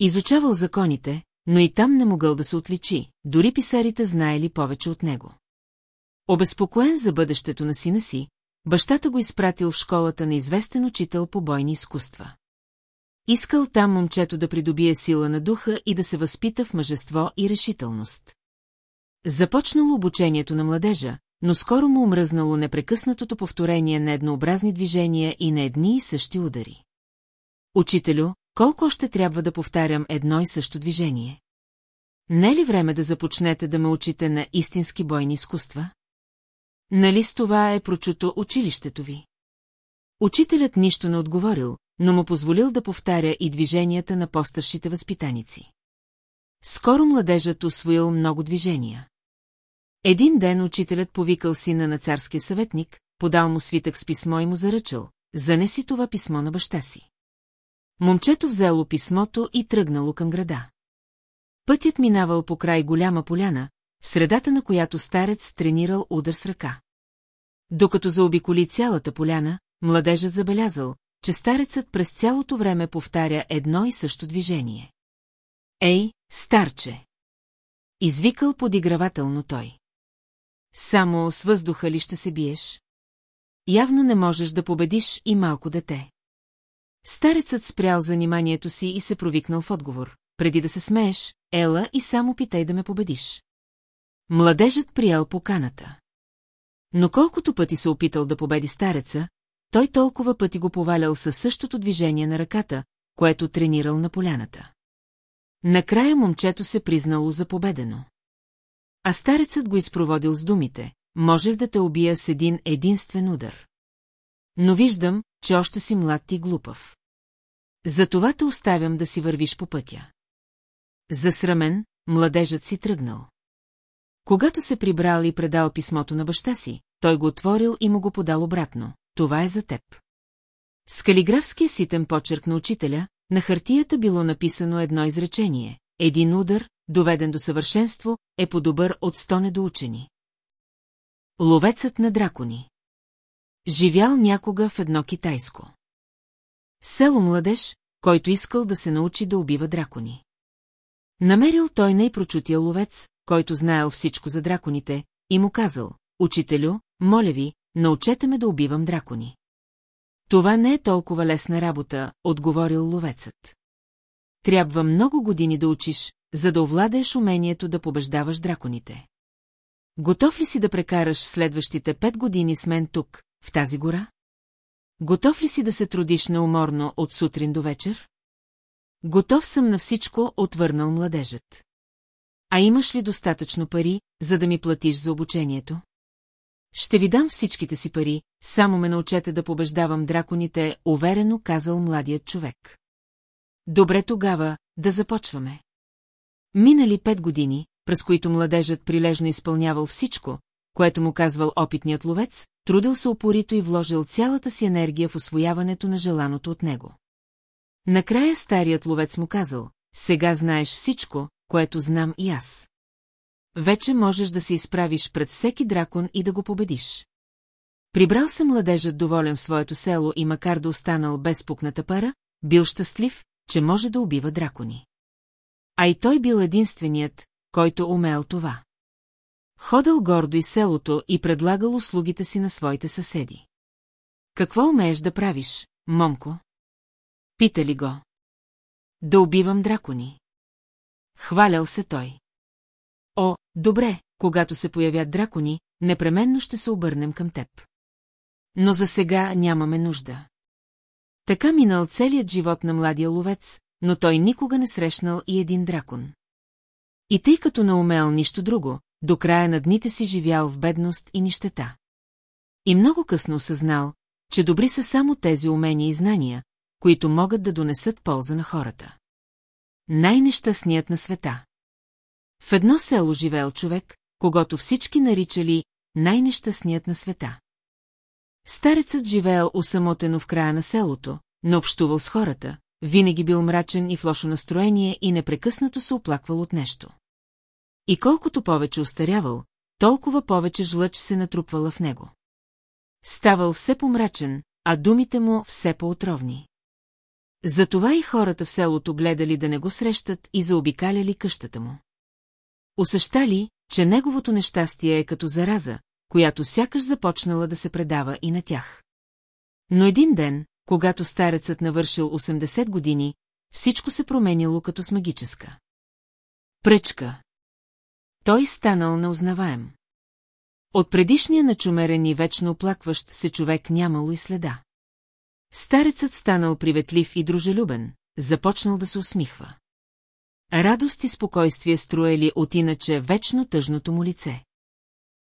Speaker 1: Изучавал законите, но и там не могъл да се отличи, дори писарите знаели повече от него. Обезпокоен за бъдещето на сина си, бащата го изпратил в школата на известен учител по бойни изкуства. Искал там момчето да придобие сила на духа и да се възпита в мъжество и решителност. Започнало обучението на младежа, но скоро му омръзнало непрекъснатото повторение на еднообразни движения и на едни и същи удари. Учителю, колко още трябва да повтарям едно и също движение? Не е ли време да започнете да ме учите на истински бойни изкуства? Нали с това е прочуто училището ви? Учителят нищо не отговорил, но му позволил да повтаря и движенията на постършите възпитаници. Скоро младежът освоил много движения. Един ден учителят повикал сина на царския съветник, подал му свитък с писмо и му заръчал, занеси това писмо на баща си. Момчето взело писмото и тръгнало към града. Пътят минавал по край голяма поляна, средата на която старец тренирал удар с ръка. Докато заобиколи цялата поляна, младежът забелязал, че старецът през цялото време повтаря едно и също движение. Ей, старче! Извикал подигравателно той. Само с въздуха ли ще се биеш? Явно не можеш да победиш и малко дете. Старецът спрял заниманието си и се провикнал в отговор. Преди да се смееш, ела и само питай да ме победиш. Младежът приял поканата. Но колкото пъти се опитал да победи стареца, той толкова пъти го повалял със същото движение на ръката, което тренирал на поляната. Накрая момчето се признало за победено. А старецът го изпроводил с думите, можех да те убия с един единствен удар. Но виждам, че още си млад и глупав. Затова те оставям да си вървиш по пътя. Засрамен, младежът си тръгнал. Когато се прибрал и предал писмото на баща си, той го отворил и му го подал обратно. Това е за теб. С калиграфския ситен почерк на учителя, на хартията било написано едно изречение. Един удар, доведен до съвършенство, е по-добър от сто недоучени. Ловецът на дракони Живял някога в едно китайско. Село младеж, който искал да се научи да убива дракони. Намерил той най-прочутия ловец, който знаел всичко за драконите, и му казал, «Учителю, моля ви, научете ме да убивам дракони». Това не е толкова лесна работа, отговорил ловецът. Трябва много години да учиш, за да овладееш умението да побеждаваш драконите. Готов ли си да прекараш следващите пет години с мен тук, в тази гора? Готов ли си да се трудиш неуморно от сутрин до вечер? Готов съм на всичко, отвърнал младежът. А имаш ли достатъчно пари, за да ми платиш за обучението? Ще ви дам всичките си пари, само ме научете да побеждавам драконите, уверено казал младият човек. Добре тогава, да започваме. Минали пет години, през които младежът прилежно изпълнявал всичко, което му казвал опитният ловец, трудил се опорито и вложил цялата си енергия в освояването на желаното от него. Накрая старият ловец му казал, сега знаеш всичко, което знам и аз. Вече можеш да се изправиш пред всеки дракон и да го победиш. Прибрал се младежът доволен в своето село и макар да останал без пукната пара, бил щастлив, че може да убива дракони. А и той бил единственият, който умел това. Ходил гордо из селото и предлагал услугите си на своите съседи. Какво умееш да правиш, момко? Питали го. Да убивам дракони. Хвалял се той. О, добре, когато се появят дракони, непременно ще се обърнем към теб. Но за сега нямаме нужда. Така минал целият живот на младия ловец, но той никога не срещнал и един дракон. И тъй като не умел нищо друго, до края на дните си живял в бедност и нищета. И много късно осъзнал, че добри са само тези умения и знания, които могат да донесат полза на хората. Най-нещастният на света. В едно село живеел човек, когато всички наричали най-нещастният на света. Старецът живеел усамотено в края на селото, не общувал с хората, винаги бил мрачен и в лошо настроение и непрекъснато се оплаквал от нещо. И колкото повече устарявал, толкова повече жлъч се натрупвала в него. Ставал все помрачен, а думите му все по-отровни. Затова и хората в селото гледали да не го срещат и заобикаляли къщата му. Усещали, че неговото нещастие е като зараза, която сякаш започнала да се предава и на тях. Но един ден, когато старецът навършил 80 години, всичко се променило като с магическа. Пръчка. Той станал неузнаваем. От предишния начумерен и вечно оплакващ се човек нямало и следа. Старецът станал приветлив и дружелюбен, започнал да се усмихва. Радост и спокойствие строели от иначе вечно тъжното му лице.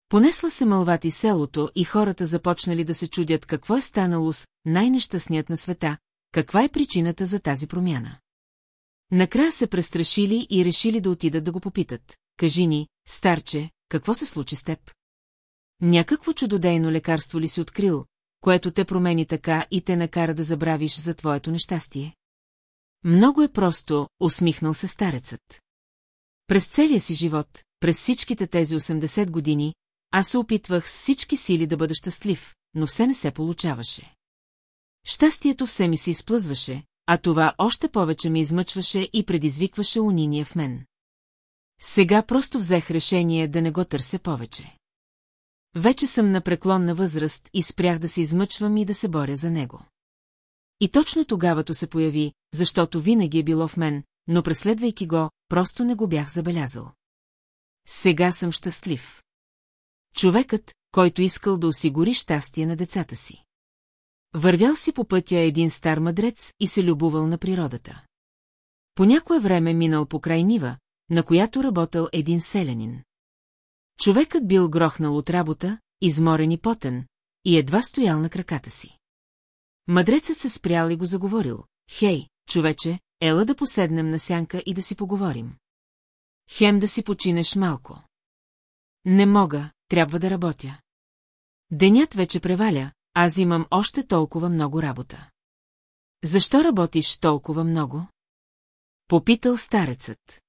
Speaker 1: Понесла се мълвати селото и хората започнали да се чудят какво е станало с най-нещастният на света, каква е причината за тази промяна. Накрая се престрашили и решили да отидат да го попитат. Кажи ни, старче, какво се случи с теб? Някакво чудодейно лекарство ли си открил, което те промени така и те накара да забравиш за твоето нещастие? Много е просто, усмихнал се старецът. През целия си живот, през всичките тези 80 години, аз се опитвах с всички сили да бъда щастлив, но все не се получаваше. Щастието все ми се изплъзваше, а това още повече ме измъчваше и предизвикваше униния в мен. Сега просто взех решение да не го търся повече. Вече съм на преклонна възраст и спрях да се измъчвам и да се боря за него. И точно тогавато се появи, защото винаги е било в мен, но преследвайки го, просто не го бях забелязал. Сега съм щастлив. Човекът, който искал да осигури щастие на децата си. Вървял си по пътя един стар мъдрец и се любувал на природата. По някое време минал по край нива, на която работил един селянин. Човекът бил грохнал от работа, изморен и потен, и едва стоял на краката си. Мъдрецът се спрял и го заговорил. Хей, човече, ела да поседнем на сянка и да си поговорим. Хем да си починеш малко. Не мога, трябва да работя. Денят вече преваля, аз имам още толкова много работа. Защо работиш толкова много? Попитал старецът.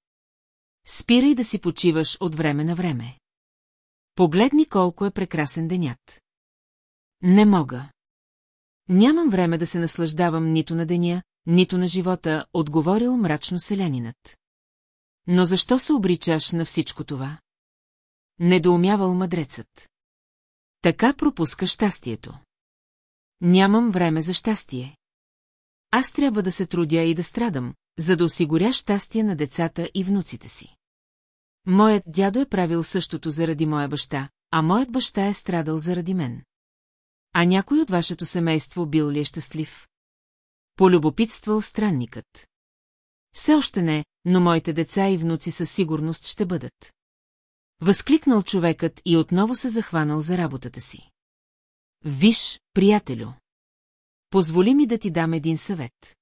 Speaker 1: Спирай да си почиваш от време на време. Погледни колко е прекрасен денят. Не мога. Нямам време да се наслаждавам нито на деня, нито на живота, отговорил мрачно селянинът. Но защо се обричаш на всичко това? Недоумявал мъдрецът. Така пропуска щастието. Нямам време за щастие. Аз трябва да се трудя и да страдам, за да осигуря щастие на децата и внуците си. Моят дядо е правил същото заради моя баща, а моят баща е страдал заради мен. А някой от вашето семейство бил ли е щастлив? Полюбопитствал странникът. Все още не, но моите деца и внуци със сигурност ще бъдат. Възкликнал човекът и отново се захванал за работата си. Виж, приятелю. Позволи ми да ти дам един съвет.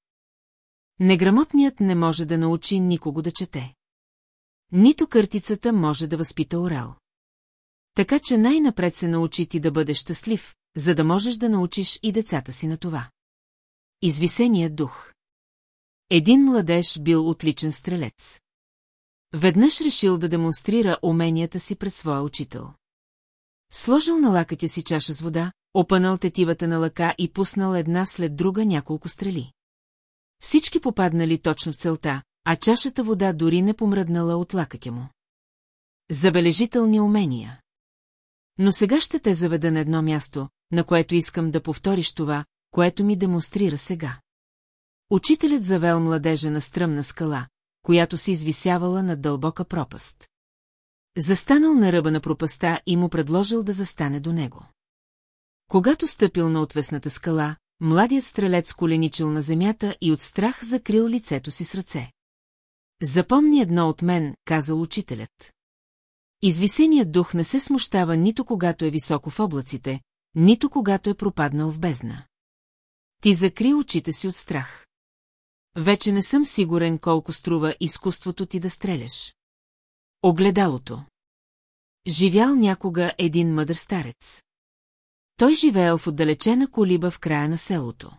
Speaker 1: Неграмотният не може да научи никого да чете. Нито къртицата може да възпита орел. Така че най-напред се научи ти да бъдеш щастлив, за да можеш да научиш и децата си на това. Извисеният дух. Един младеж бил отличен стрелец. Веднъж решил да демонстрира уменията си пред своя учител. Сложил на лакътя си чаша с вода, опънал тетивата на лъка и пуснал една след друга няколко стрели. Всички попаднали точно в целта, а чашата вода дори не помръднала от лакътя му. Забележителни умения. Но сега ще те заведа на едно място, на което искам да повториш това, което ми демонстрира сега. Учителят завел младежа на стръмна скала, която се извисявала над дълбока пропаст. Застанал на ръба на пропаста и му предложил да застане до него. Когато стъпил на отвесната скала, младият стрелец коленичил на земята и от страх закрил лицето си с ръце. Запомни едно от мен, казал учителят. Извисеният дух не се смущава нито когато е високо в облаците, нито когато е пропаднал в бездна. Ти закри очите си от страх. Вече не съм сигурен колко струва изкуството ти да стреляш. Огледалото. Живял някога един мъдър старец. Той живеел в отдалечена колиба в края на селото.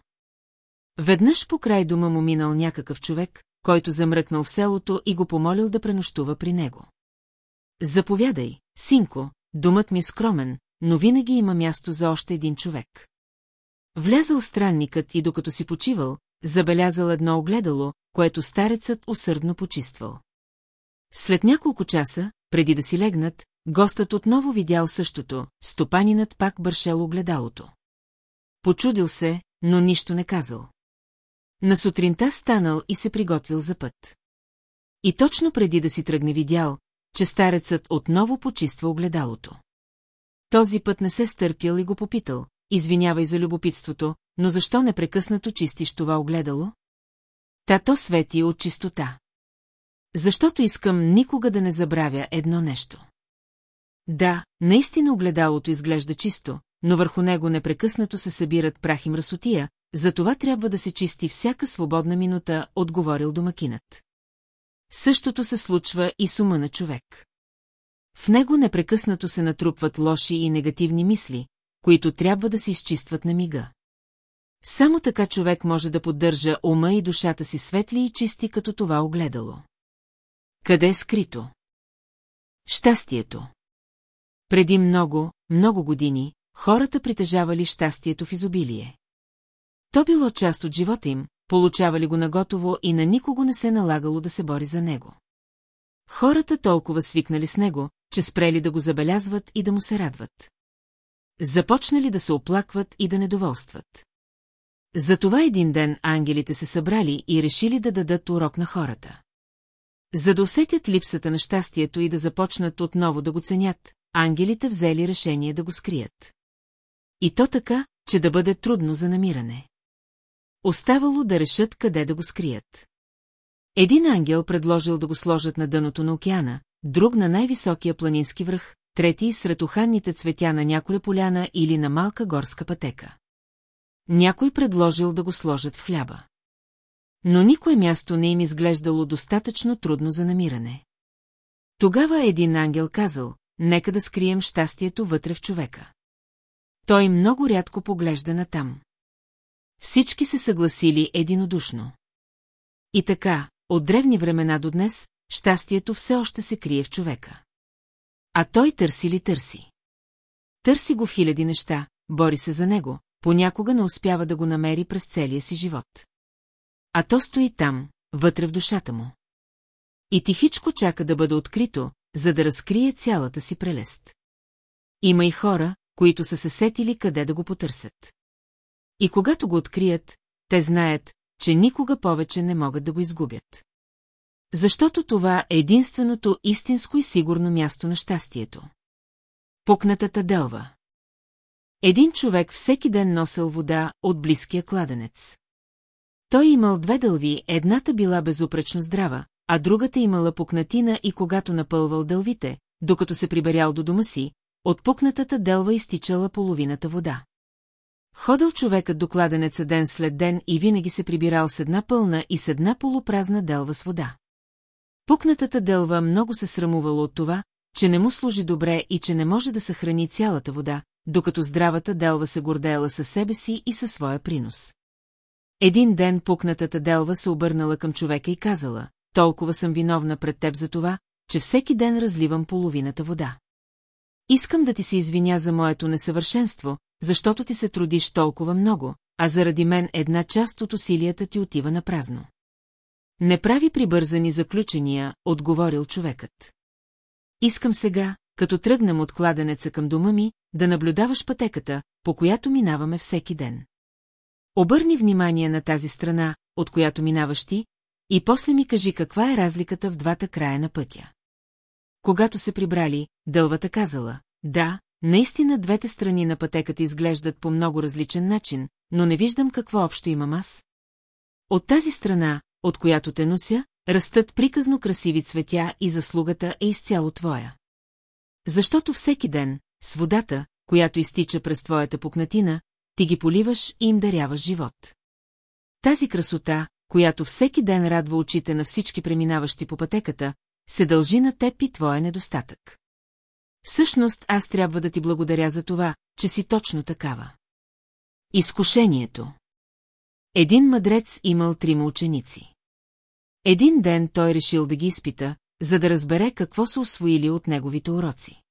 Speaker 1: Веднъж по край дома му минал някакъв човек, който замръкнал в селото и го помолил да пренощува при него. Заповядай, синко, думът ми е скромен, но винаги има място за още един човек. Влязъл странникът и докато си почивал, забелязал едно огледало, което старецът усърдно почиствал. След няколко часа, преди да си легнат, гостът отново видял същото, стопанинът пак бършел огледалото. Почудил се, но нищо не казал. На сутринта станал и се приготвил за път. И точно преди да си тръгне видял, че старецът отново почиства огледалото. Този път не се стърпил и го попитал, извинявай за любопитството, но защо непрекъснато чистиш това огледало? Та то свети от чистота. Защото искам никога да не забравя едно нещо. Да, наистина огледалото изглежда чисто, но върху него непрекъснато се събират прах и мръсотия, затова трябва да се чисти всяка свободна минута, отговорил домакинът. Същото се случва и с ума на човек. В него непрекъснато се натрупват лоши и негативни мисли, които трябва да се изчистват на мига. Само така човек може да поддържа ума и душата си светли и чисти като това огледало. Къде е скрито? Щастието. Преди много, много години, хората притежавали щастието в изобилие. То било част от живота им, получавали го наготово и на никого не се налагало да се бори за него. Хората толкова свикнали с него, че спрели да го забелязват и да му се радват. Започнали да се оплакват и да недоволстват. Затова един ден ангелите се събрали и решили да дадат урок на хората. За да усетят липсата на щастието и да започнат отново да го ценят, ангелите взели решение да го скрият. И то така, че да бъде трудно за намиране. Оставало да решат къде да го скрият. Един ангел предложил да го сложат на дъното на океана, друг на най-високия планински връх, трети сред уханните цветя на няколя поляна или на малка горска пътека. Някой предложил да го сложат в хляба. Но никое място не им изглеждало достатъчно трудно за намиране. Тогава един ангел казал, нека да скрием щастието вътре в човека. Той много рядко поглежда натам. Всички се съгласили единодушно. И така, от древни времена до днес, щастието все още се крие в човека. А той търси ли търси? Търси го в хиляди неща, бори се за него, понякога не успява да го намери през целия си живот. А то стои там, вътре в душата му. И тихичко чака да бъде открито, за да разкрие цялата си прелест. Има и хора, които са се сетили къде да го потърсят. И когато го открият, те знаят, че никога повече не могат да го изгубят. Защото това е единственото истинско и сигурно място на щастието. Пукнатата делва Един човек всеки ден носил вода от близкия кладенец. Той имал две дълви, едната била безупречно здрава, а другата имала пукнатина и когато напълвал дълвите, докато се приберял до дома си, от пукнатата делва изтичала половината вода. Ходил човекът до кладенеца ден след ден и винаги се прибирал с една пълна и с една полупразна делва с вода. Пукнатата делва много се срамувало от това, че не му служи добре и че не може да съхрани цялата вода, докато здравата делва се гордеела със себе си и със своя принос. Един ден пукнатата делва се обърнала към човека и казала, толкова съм виновна пред теб за това, че всеки ден разливам половината вода. Искам да ти се извиня за моето несъвършенство, защото ти се трудиш толкова много, а заради мен една част от усилията ти отива на празно. Не прави прибързани заключения, отговорил човекът. Искам сега, като тръгнем от кладенеца към дома ми, да наблюдаваш пътеката, по която минаваме всеки ден. Обърни внимание на тази страна, от която минаваш ти, и после ми кажи каква е разликата в двата края на пътя. Когато се прибрали, дълвата казала, да, наистина двете страни на пътеката изглеждат по много различен начин, но не виждам какво общо имам аз. От тази страна, от която те нося, растат приказно красиви цветя и заслугата е изцяло твоя. Защото всеки ден, с водата, която изтича през твоята пукнатина, ти ги поливаш и им даряваш живот. Тази красота, която всеки ден радва очите на всички преминаващи по пътеката, се дължи на теб и твоя недостатък. Всъщност аз трябва да ти благодаря за това, че си точно такава. Изкушението Един мъдрец имал трима ученици. Един ден той решил да ги изпита, за да разбере какво са освоили от неговите уроци.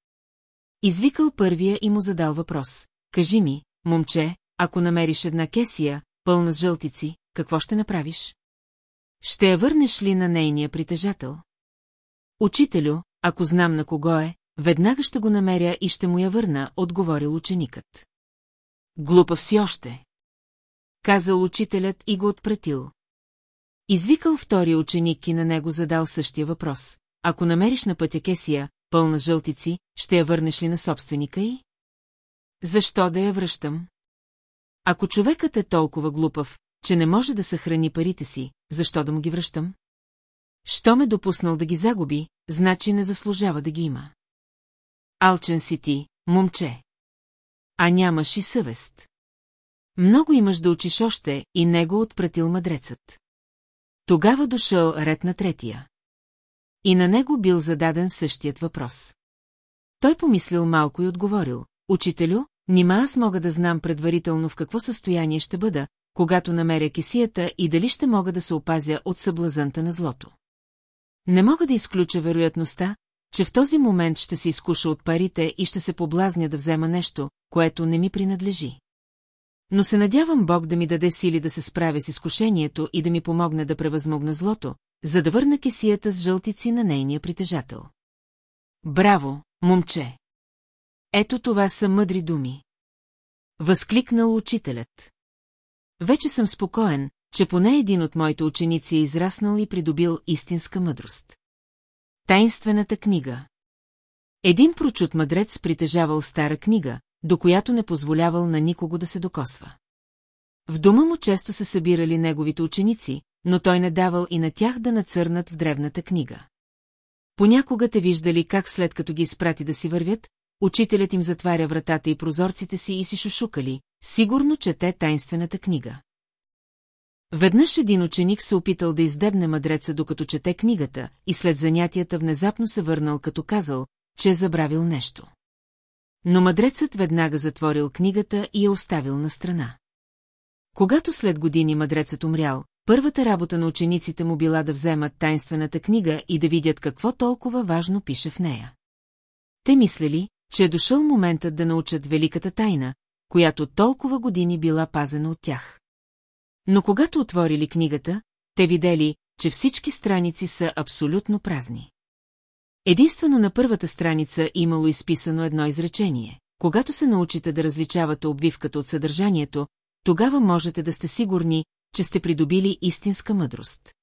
Speaker 1: Извикал първия и му задал въпрос. Кажи ми, момче, ако намериш една кесия, пълна с жълтици, какво ще направиш? Ще я върнеш ли на нейния притежател? Учителю, ако знам на кого е, веднага ще го намеря и ще му я върна, отговорил ученикът. Глупав си още. Казал учителят и го отпратил. Извикал втория ученик и на него задал същия въпрос. Ако намериш на пътя кесия, пълна жълтици, ще я върнеш ли на собственика й? Защо да я връщам? Ако човекът е толкова глупав, че не може да съхрани парите си, защо да му ги връщам? Що ме допуснал да ги загуби, значи не заслужава да ги има. Алчен си ти, момче. А нямаш и съвест. Много имаш да учиш още и него отпратил мъдрецът. Тогава дошъл ред на третия. И на него бил зададен същият въпрос. Той помислил малко и отговорил. Учителю, нима аз мога да знам предварително в какво състояние ще бъда, когато намеря кисията и дали ще мога да се опазя от съблазънта на злото. Не мога да изключа вероятността, че в този момент ще се изкуша от парите и ще се поблазня да взема нещо, което не ми принадлежи. Но се надявам Бог да ми даде сили да се справя с изкушението и да ми помогне да превъзмогна злото, за да върна кесията с жълтици на нейния притежател. Браво, момче! Ето това са мъдри думи. Възкликнал учителят. Вече съм спокоен, че поне един от моите ученици е израснал и придобил истинска мъдрост. Тайнствената книга Един прочут мъдрец притежавал стара книга, до която не позволявал на никого да се докосва. В дома му често се събирали неговите ученици, но той не давал и на тях да нацърнат в древната книга. Понякога те виждали как след като ги изпрати да си вървят, учителят им затваря вратата и прозорците си и си шушукали, сигурно чете тайнствената книга. Веднъж един ученик се опитал да издебне мъдреца докато чете книгата и след занятията внезапно се върнал като казал, че е забравил нещо. Но мъдрецът веднага затворил книгата и я оставил на страна. Когато след години мъдрецът умрял, първата работа на учениците му била да вземат тайнствената книга и да видят какво толкова важно пише в нея. Те мислели, че е дошъл моментът да научат великата тайна, която толкова години била пазена от тях. Но когато отворили книгата, те видели, че всички страници са абсолютно празни. Единствено на първата страница имало изписано едно изречение. Когато се научите да различавате обвивката от съдържанието, тогава можете да сте сигурни, че сте придобили истинска мъдрост.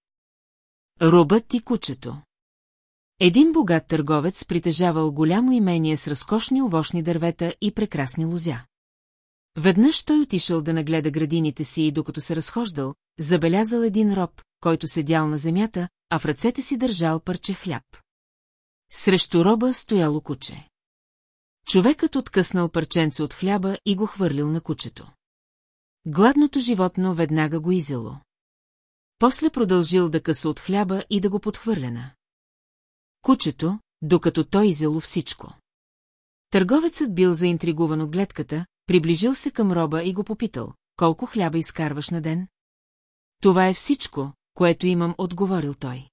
Speaker 1: Робът и кучето Един богат търговец притежавал голямо имение с разкошни овощни дървета и прекрасни лозя. Веднъж той отишъл да нагледа градините си и докато се разхождал, забелязал един роб, който седял на земята, а в ръцете си държал парче хляб. Срещу роба стояло куче. Човекът откъснал парченце от хляба и го хвърлил на кучето. Гладното животно веднага го изяло. После продължил да къса от хляба и да го подхвърляна. Кучето, докато той изяло всичко. Търговецът бил заинтригуван от гледката, приближил се към роба и го попитал, колко хляба изкарваш на ден? Това е всичко, което имам, отговорил той.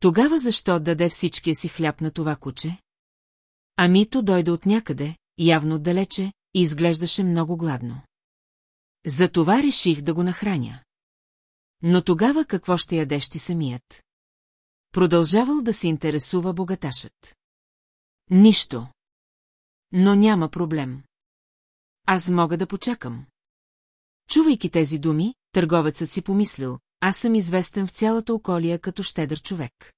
Speaker 1: Тогава защо даде всичкия си хляб на това куче? Амито дойде от някъде, явно отдалече, и изглеждаше много гладно. Затова реших да го нахраня. Но тогава какво ще ядеш ти самият? Продължавал да се интересува богаташът. Нищо. Но няма проблем. Аз мога да почакам. Чувайки тези думи, търговецът си помислил, аз съм известен в цялата околия като щедър човек.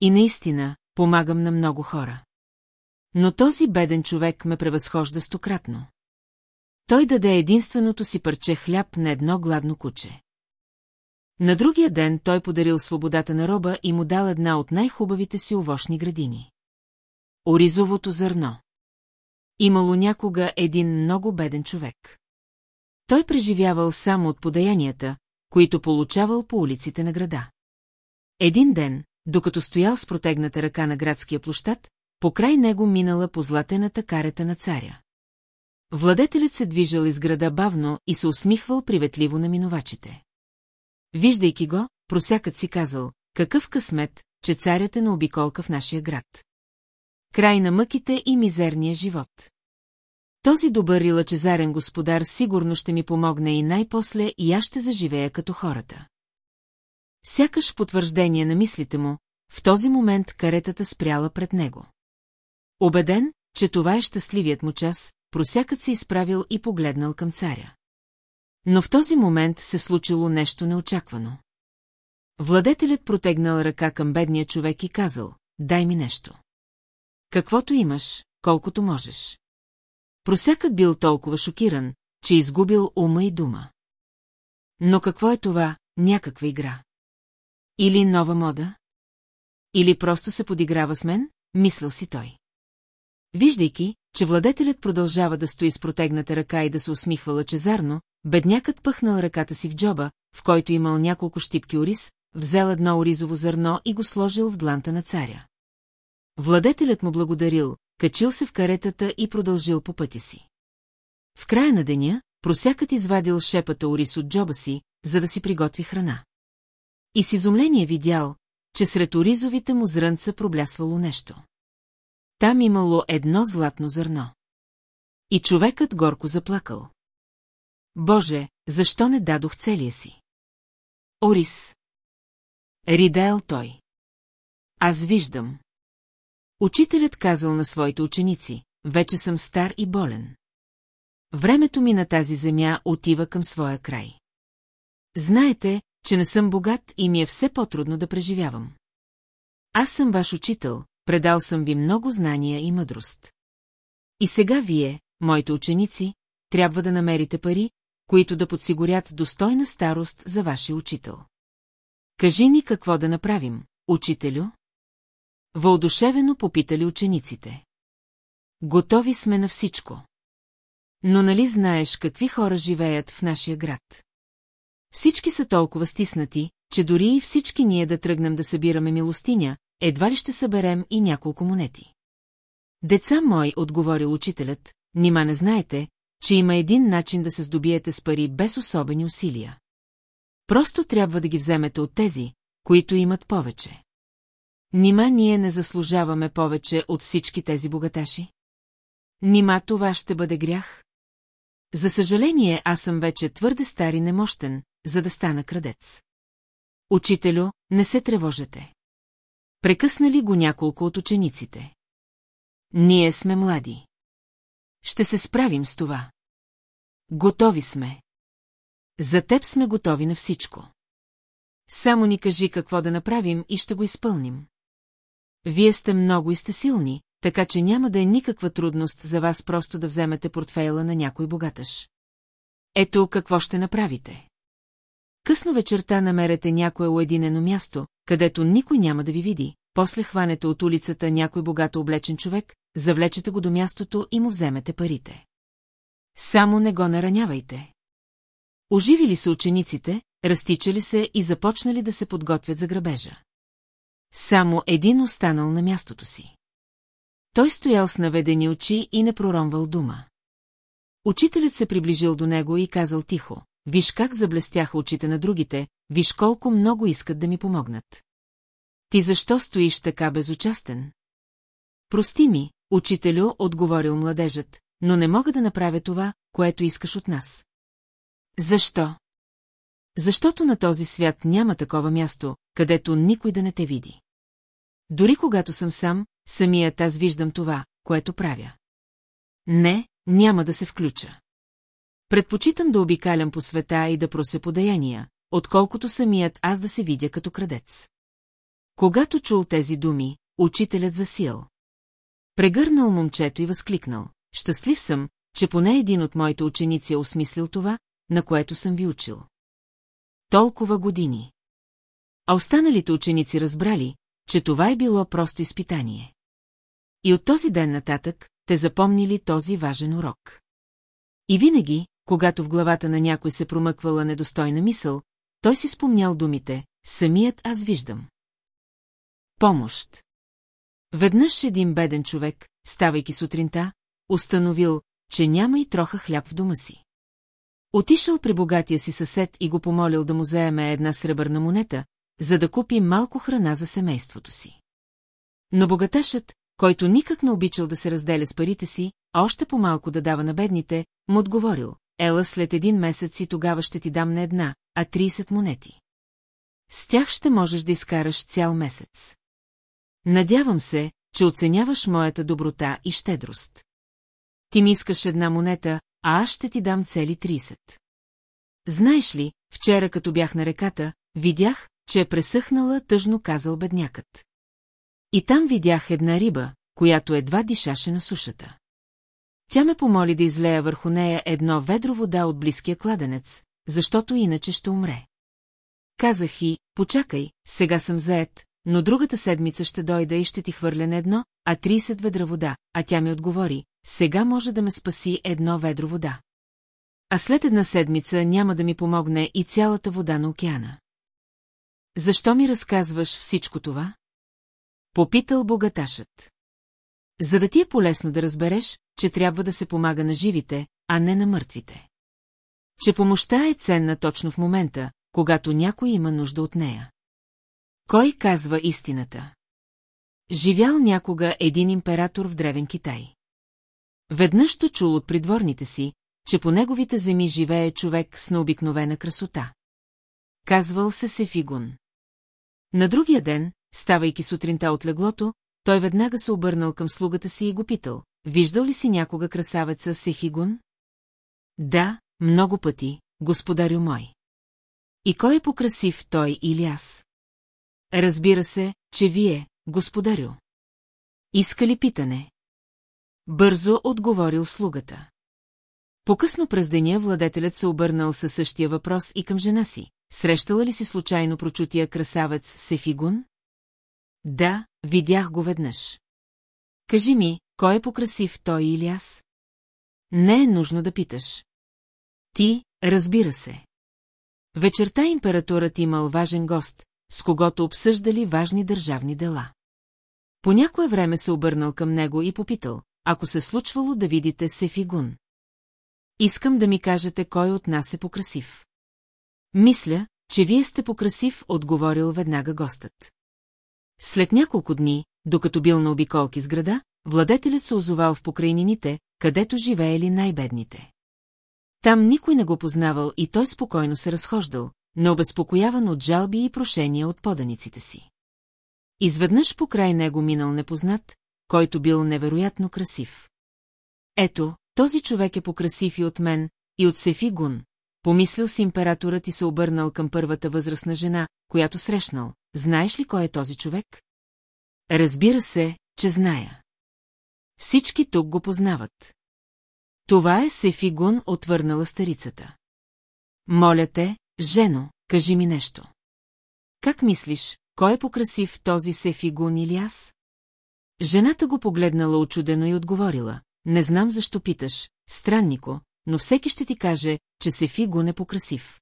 Speaker 1: И наистина, помагам на много хора. Но този беден човек ме превъзхожда стократно. Той даде единственото си парче хляб на едно гладно куче. На другия ден той подарил свободата на роба и му дал една от най-хубавите си овощни градини. Оризовото зърно. Имало някога един много беден човек. Той преживявал само от подаянията, които получавал по улиците на града. Един ден, докато стоял с протегната ръка на градския площад, покрай него минала позлатената карета на царя. Владетелят се движал из града бавно и се усмихвал приветливо на минувачите. Виждайки го, просякът си казал, какъв късмет, че царят е на обиколка в нашия град. Край на мъките и мизерния живот. Този добър и лъчезарен господар сигурно ще ми помогне и най-после и аз ще заживея като хората. Сякаш в потвърждение на мислите му, в този момент каретата спряла пред него. Обеден, че това е щастливият му час, просякът се изправил и погледнал към царя. Но в този момент се случило нещо неочаквано. Владетелят протегнал ръка към бедния човек и казал, дай ми нещо. Каквото имаш, колкото можеш. Просякът бил толкова шокиран, че изгубил ума и дума. Но какво е това, някаква игра? Или нова мода? Или просто се подиграва с мен, мислил си той. Виждайки, че владетелят продължава да стои с протегната ръка и да се усмихва лъчезарно, беднякът пъхнал ръката си в джоба, в който имал няколко щипки ориз, взел едно оризово зърно и го сложил в дланта на царя. Владетелят му благодарил, качил се в каретата и продължил по пъти си. В края на деня, просякът извадил шепата ориз от джоба си, за да си приготви храна. И с изумление видял, че сред оризовите му зрънца проблясвало нещо. Там имало едно златно зърно. И човекът горко заплакал. Боже, защо не дадох целия си? Орис. Ридаел той. Аз виждам. Учителят казал на своите ученици, вече съм стар и болен. Времето ми на тази земя отива към своя край. Знаете, че не съм богат и ми е все по-трудно да преживявам. Аз съм ваш учител, предал съм ви много знания и мъдрост. И сега вие, моите ученици, трябва да намерите пари, които да подсигурят достойна старост за вашия учител. Кажи ни какво да направим, учителю? Въодушевено попитали учениците. Готови сме на всичко. Но нали знаеш какви хора живеят в нашия град? Всички са толкова стиснати, че дори и всички ние да тръгнем да събираме милостиня, едва ли ще съберем и няколко монети. Деца мой, отговорил учителят, нима не знаете, че има един начин да се здобиете с пари без особени усилия. Просто трябва да ги вземете от тези, които имат повече. Нима ние не заслужаваме повече от всички тези богаташи? Нима това ще бъде грях? За съжаление, аз съм вече твърде стар и немощен, за да стана крадец. Учителю, не се тревожете. Прекъснали го няколко от учениците. Ние сме млади. Ще се справим с това. Готови сме. За теб сме готови на всичко. Само ни кажи какво да направим и ще го изпълним. Вие сте много и сте силни, така че няма да е никаква трудност за вас просто да вземете портфейла на някой богатъж. Ето какво ще направите. Късно вечерта намерете някое уединено място, където никой няма да ви види, после хванете от улицата някой богато облечен човек, завлечете го до мястото и му вземете парите. Само не го наранявайте. Оживили се учениците, разтичали се и започнали да се подготвят за грабежа. Само един останал на мястото си. Той стоял с наведени очи и не проромвал дума. Учителят се приближил до него и казал тихо, виж как заблестяха очите на другите, виж колко много искат да ми помогнат. Ти защо стоиш така безучастен? Прости ми, учителю, отговорил младежът, но не мога да направя това, което искаш от нас. Защо? Защото на този свят няма такова място, където никой да не те види. Дори когато съм сам, самият аз виждам това, което правя. Не, няма да се включа. Предпочитам да обикалям по света и да прося подаяния, отколкото самият аз да се видя като крадец. Когато чул тези думи, учителят засил. Прегърнал момчето и възкликнал. Щастлив съм, че поне един от моите ученици е осмислил това, на което съм ви учил. Толкова години. А останалите ученици разбрали, че това е било просто изпитание. И от този ден нататък те запомнили този важен урок. И винаги, когато в главата на някой се промъквала недостойна мисъл, той си спомнял думите «Самият аз виждам». Помощ. Веднъж един беден човек, ставайки сутринта, установил, че няма и троха хляб в дома си. Отишъл при богатия си съсед и го помолил да му заеме една сребърна монета, за да купи малко храна за семейството си. Но богаташът, който никак не обичал да се разделя с парите си, а още по-малко да дава на бедните, му отговорил, ела след един месец и тогава ще ти дам не една, а 30 монети. С тях ще можеш да изкараш цял месец. Надявам се, че оценяваш моята доброта и щедрост. Ти ми искаш една монета, а аз ще ти дам цели 30. Знаеш ли, вчера като бях на реката, видях, че е пресъхнала, тъжно казал беднякът. И там видях една риба, която едва дишаше на сушата. Тя ме помоли да излея върху нея едно ведро вода от близкия кладенец, защото иначе ще умре. Казах и, почакай, сега съм заед, но другата седмица ще дойда и ще ти хвърля не едно, а 30 ведра вода, а тя ми отговори, сега може да ме спаси едно ведро вода. А след една седмица няма да ми помогне и цялата вода на океана. Защо ми разказваш всичко това? Попитал богаташът. За да ти е полезно да разбереш, че трябва да се помага на живите, а не на мъртвите. Че помощта е ценна точно в момента, когато някой има нужда от нея. Кой казва истината? Живял някога един император в Древен Китай. Веднъж то чул от придворните си, че по неговите земи живее човек с необикновена красота. Казвал се Сефигун. На другия ден, ставайки сутринта от леглото, той веднага се обърнал към слугата си и го питал, виждал ли си някога красавеца Сефигун? Да, много пъти, господарю мой. И кой е покрасив той или аз? Разбира се, че вие, господарю. Иска ли питане? Бързо отговорил слугата. По-късно през деня владетелят се обърнал със същия въпрос и към жена си. Срещала ли си случайно прочутия красавец Сефигун? Да, видях го веднъж. Кажи ми, кой е покрасив той или аз? Не е нужно да питаш. Ти, разбира се. Вечерта императорът имал важен гост, с когото обсъждали важни държавни дела. По някое време се обърнал към него и попитал, ако се случвало да видите Сефигун. Искам да ми кажете кой от нас е покрасив. Мисля, че вие сте покрасив, отговорил веднага гостът. След няколко дни, докато бил на обиколки с града, владетелят се озовал в покрайнините, където живеели най-бедните. Там никой не го познавал и той спокойно се разхождал, необезпокояван от жалби и прошения от поданиците си. Изведнъж покрай него минал непознат, който бил невероятно красив. Ето, този човек е покрасив и от мен, и от Сефи Гун. Помислил си императорът и се обърнал към първата възрастна жена, която срещнал. Знаеш ли кой е този човек? Разбира се, че зная. Всички тук го познават. Това е Сефигун, отвърнала старицата. Моля те, жено, кажи ми нещо. Как мислиш, кой е покрасив този Сефигун или аз? Жената го погледнала очудено и отговорила. Не знам защо питаш, страннико, но всеки ще ти каже, че Сефигун е покрасив.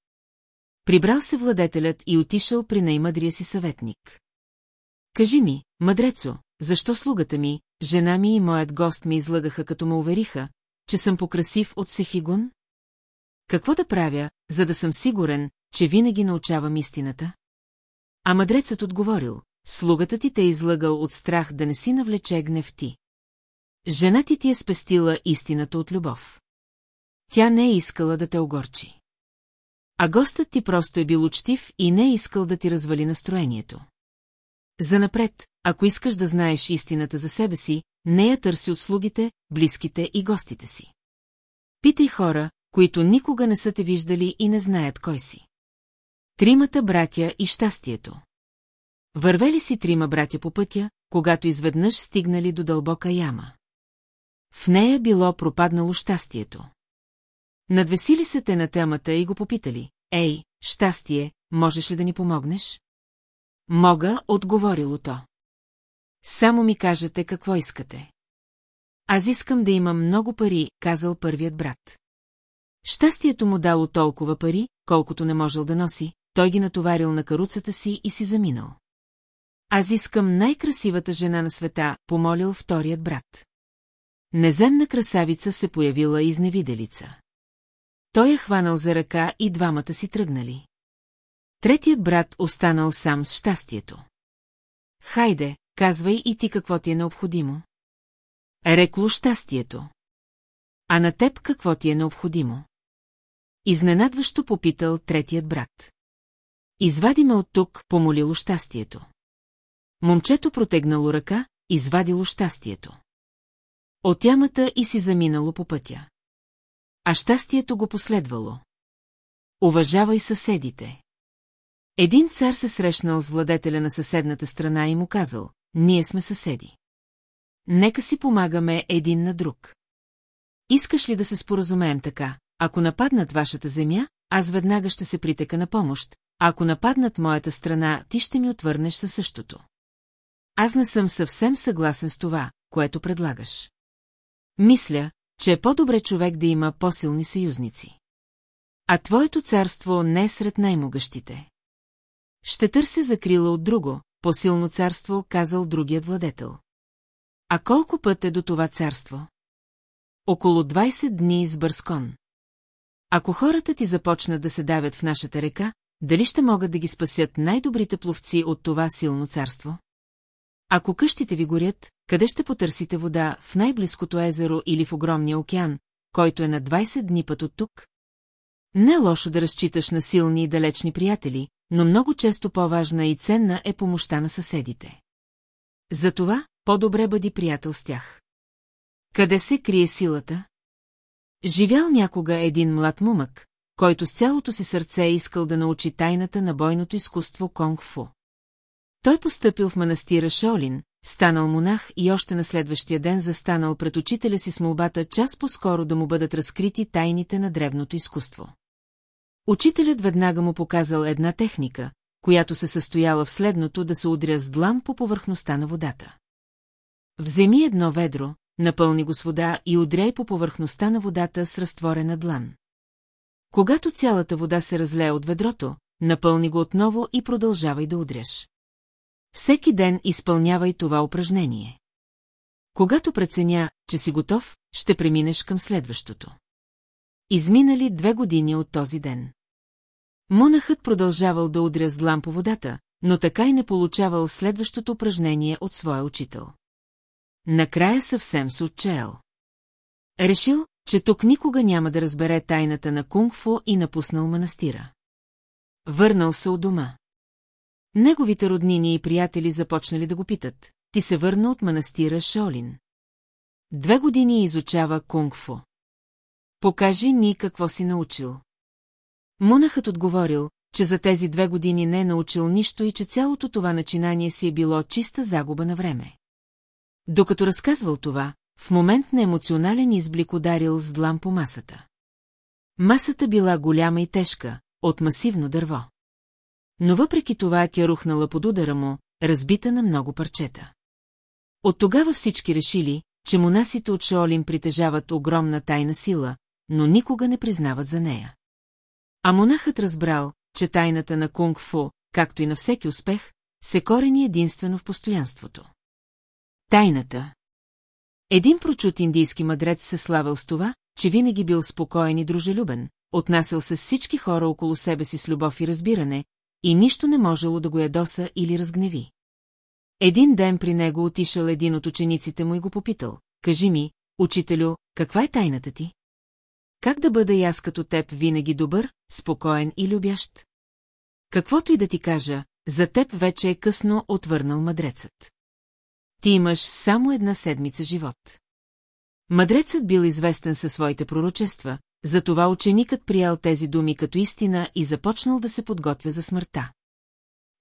Speaker 1: Прибрал се владетелят и отишъл при най-мъдрия си съветник. Кажи ми, мъдрецо, защо слугата ми, жена ми и моят гост ми излъгаха, като ме увериха, че съм покрасив от Сехигун? Какво да правя, за да съм сигурен, че винаги научавам истината? А мъдрецът отговорил, слугата ти те е излъгал от страх да не си навлече гнев ти. Жена ти ти е спестила истината от любов. Тя не е искала да те огорчи. А гостът ти просто е бил учтив и не е искал да ти развали настроението. Занапред, ако искаш да знаеш истината за себе си, не я търси от слугите, близките и гостите си. Питай хора, които никога не са те виждали и не знаят кой си. Тримата братя и щастието. Вървели си трима братя по пътя, когато изведнъж стигнали до дълбока яма. В нея било пропаднало щастието. Надвесили се те на темата и го попитали. Ей, щастие, можеш ли да ни помогнеш? Мога, отговорило то. Само ми кажете какво искате. Аз искам да имам много пари, казал първият брат. Щастието му дало толкова пари, колкото не можел да носи, той ги натоварил на каруцата си и си заминал. Аз искам най-красивата жена на света, помолил вторият брат. Неземна красавица се появила изневиделица. Той я хванал за ръка и двамата си тръгнали. Третият брат останал сам с щастието. Хайде, казвай и ти какво ти е необходимо. Рекло щастието. А на теб какво ти е необходимо? Изненадващо попитал третият брат. Извади ме от тук, помолило щастието. Момчето протегнало ръка, извадило щастието. От ямата и си заминало по пътя. А щастието го последвало. Уважавай съседите. Един цар се срещнал с владетеля на съседната страна и му казал, ние сме съседи. Нека си помагаме един на друг. Искаш ли да се споразумеем така? Ако нападнат вашата земя, аз веднага ще се притека на помощ, а ако нападнат моята страна, ти ще ми отвърнеш със същото. Аз не съм съвсем съгласен с това, което предлагаш. Мисля, че е по-добре човек да има по-силни съюзници. А твоето царство не е сред най-могъщите. Ще търся закрила от друго, по-силно царство, казал другият владетел. А колко път е до това царство? Около 20 дни с бърскон. Ако хората ти започнат да се давят в нашата река, дали ще могат да ги спасят най-добрите пловци от това силно царство? Ако къщите ви горят, къде ще потърсите вода, в най-близкото езеро или в огромния океан, който е на 20 дни път от тук? Не е лошо да разчиташ на силни и далечни приятели, но много често по-важна и ценна е помощта на съседите. Затова по-добре бъди приятел с тях. Къде се крие силата? Живял някога един млад мумък, който с цялото си сърце е искал да научи тайната на бойното изкуство конг-фу. Той постъпил в манастира Шолин, станал монах и още на следващия ден застанал пред учителя си с молбата час по-скоро да му бъдат разкрити тайните на древното изкуство. Учителят веднага му показал една техника, която се състояла в следното да се удря с длам по повърхността на водата. Вземи едно ведро, напълни го с вода и удряй по повърхността на водата с разтворена длан. Когато цялата вода се разлее от ведрото, напълни го отново и продължавай да удряш. Всеки ден изпълнявай това упражнение. Когато преценя, че си готов, ще преминеш към следващото. Изминали две години от този ден. Монахът продължавал да удря с длан по водата, но така и не получавал следващото упражнение от своя учител. Накрая съвсем се отчел. Решил, че тук никога няма да разбере тайната на кунг-фу и напуснал манастира. Върнал се от дома. Неговите роднини и приятели започнали да го питат. Ти се върна от манастира Шолин. Две години изучава кунг-фу. Покажи ни какво си научил. Монахът отговорил, че за тези две години не е научил нищо и че цялото това начинание си е било чиста загуба на време. Докато разказвал това, в момент на емоционален изблик ударил с длам по масата. Масата била голяма и тежка, от масивно дърво. Но въпреки това тя рухнала под удара му, разбита на много парчета. От тогава всички решили, че монасите от Шоолин притежават огромна тайна сила, но никога не признават за нея. А монахът разбрал, че тайната на кунг-фу, както и на всеки успех, се корени единствено в постоянството. Тайната Един прочут индийски мъдрец се славил с това, че винаги бил спокоен и дружелюбен, отнасял се с всички хора около себе си с любов и разбиране, и нищо не можело да го ядоса или разгневи. Един ден при него отишъл един от учениците му и го попитал. Кажи ми, учителю, каква е тайната ти? Как да бъда и аз като теб винаги добър, спокоен и любящ? Каквото и да ти кажа, за теб вече е късно отвърнал мъдрецът. Ти имаш само една седмица живот. Мъдрецът бил известен със своите пророчества, затова ученикът приял тези думи като истина и започнал да се подготвя за смъртта.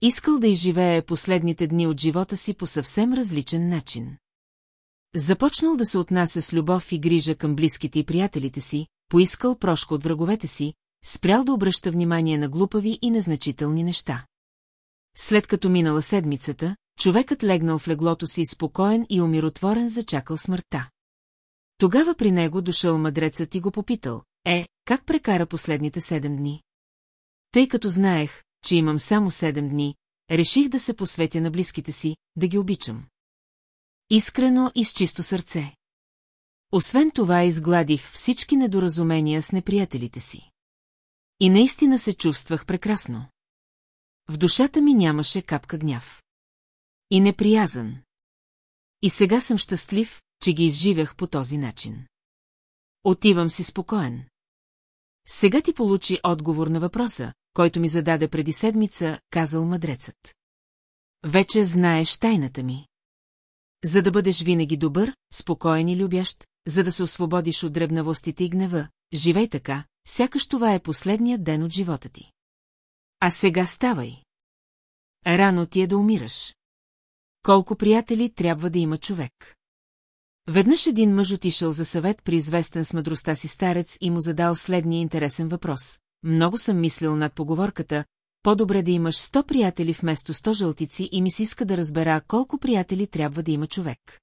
Speaker 1: Искал да изживее последните дни от живота си по съвсем различен начин. Започнал да се отнася с любов и грижа към близките и приятелите си, поискал прошка от враговете си, спрял да обръща внимание на глупави и незначителни неща. След като минала седмицата, човекът легнал в леглото си спокоен и умиротворен зачакал смъртта. Тогава при него дошъл мъдрецът и го попитал, е, как прекара последните седем дни? Тъй като знаех, че имам само седем дни, реших да се посветя на близките си, да ги обичам. Искрено и с чисто сърце. Освен това изгладих всички недоразумения с неприятелите си. И наистина се чувствах прекрасно. В душата ми нямаше капка гняв. И неприязан. И сега съм щастлив, че ги изживях по този начин. Отивам си спокоен. Сега ти получи отговор на въпроса, който ми зададе преди седмица, казал мъдрецът. Вече знаеш тайната ми. За да бъдеш винаги добър, спокоен и любящ, за да се освободиш от дребнавостите и гнева, живей така, сякаш това е последният ден от живота ти. А сега ставай. Рано ти е да умираш. Колко приятели трябва да има човек? Веднъж един мъж отишъл за съвет при известен с мъдростта си старец и му задал следния интересен въпрос. Много съм мислил над поговорката, по-добре да имаш сто приятели вместо сто жълтици и ми се иска да разбера колко приятели трябва да има човек.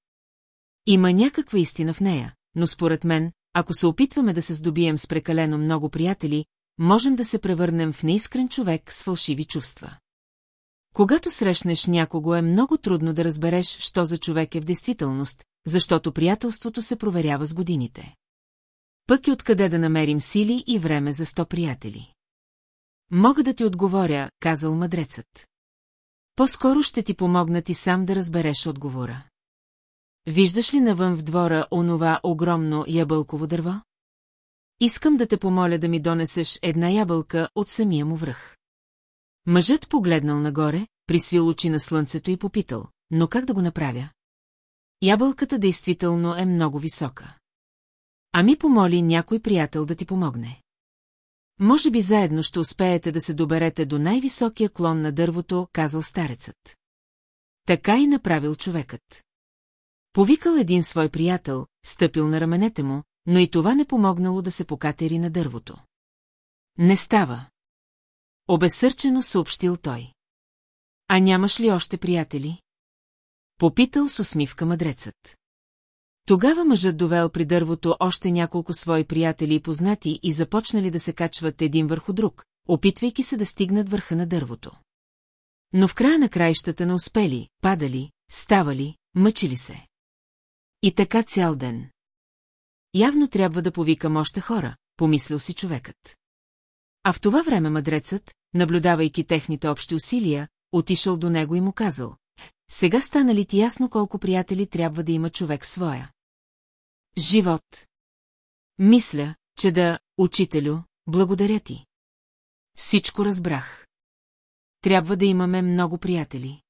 Speaker 1: Има някаква истина в нея, но според мен, ако се опитваме да се здобием с прекалено много приятели, можем да се превърнем в неискрен човек с фалшиви чувства. Когато срещнеш някого е много трудно да разбереш, що за човек е в действителност, защото приятелството се проверява с годините. Пък и откъде да намерим сили и време за сто приятели. Мога да ти отговоря, казал мъдрецът. По-скоро ще ти помогна ти сам да разбереш отговора. Виждаш ли навън в двора онова огромно ябълково дърво? Искам да те помоля да ми донесеш една ябълка от самия му връх. Мъжът погледнал нагоре, присвил очи на слънцето и попитал, но как да го направя? Ябълката действително е много висока. Ами помоли някой приятел да ти помогне. Може би заедно ще успеете да се доберете до най-високия клон на дървото, казал старецът. Така и направил човекът. Повикал един свой приятел, стъпил на раменете му, но и това не помогнало да се покатери на дървото. Не става. Обесърчено съобщил той. А нямаш ли още приятели? Попитал с усмивка мъдрецът. Тогава мъжът довел при дървото още няколко свои приятели и познати и започнали да се качват един върху друг, опитвайки се да стигнат върха на дървото. Но в края на краищата не успели, падали, ставали, мъчили се. И така цял ден. Явно трябва да повикам още хора, помислил си човекът. А в това време мъдрецът, наблюдавайки техните общи усилия, отишъл до него и му казал. Сега стана ли ти ясно колко приятели трябва да има човек своя? Живот. Мисля, че да, учителю, благодаря ти. Всичко разбрах. Трябва да имаме много приятели.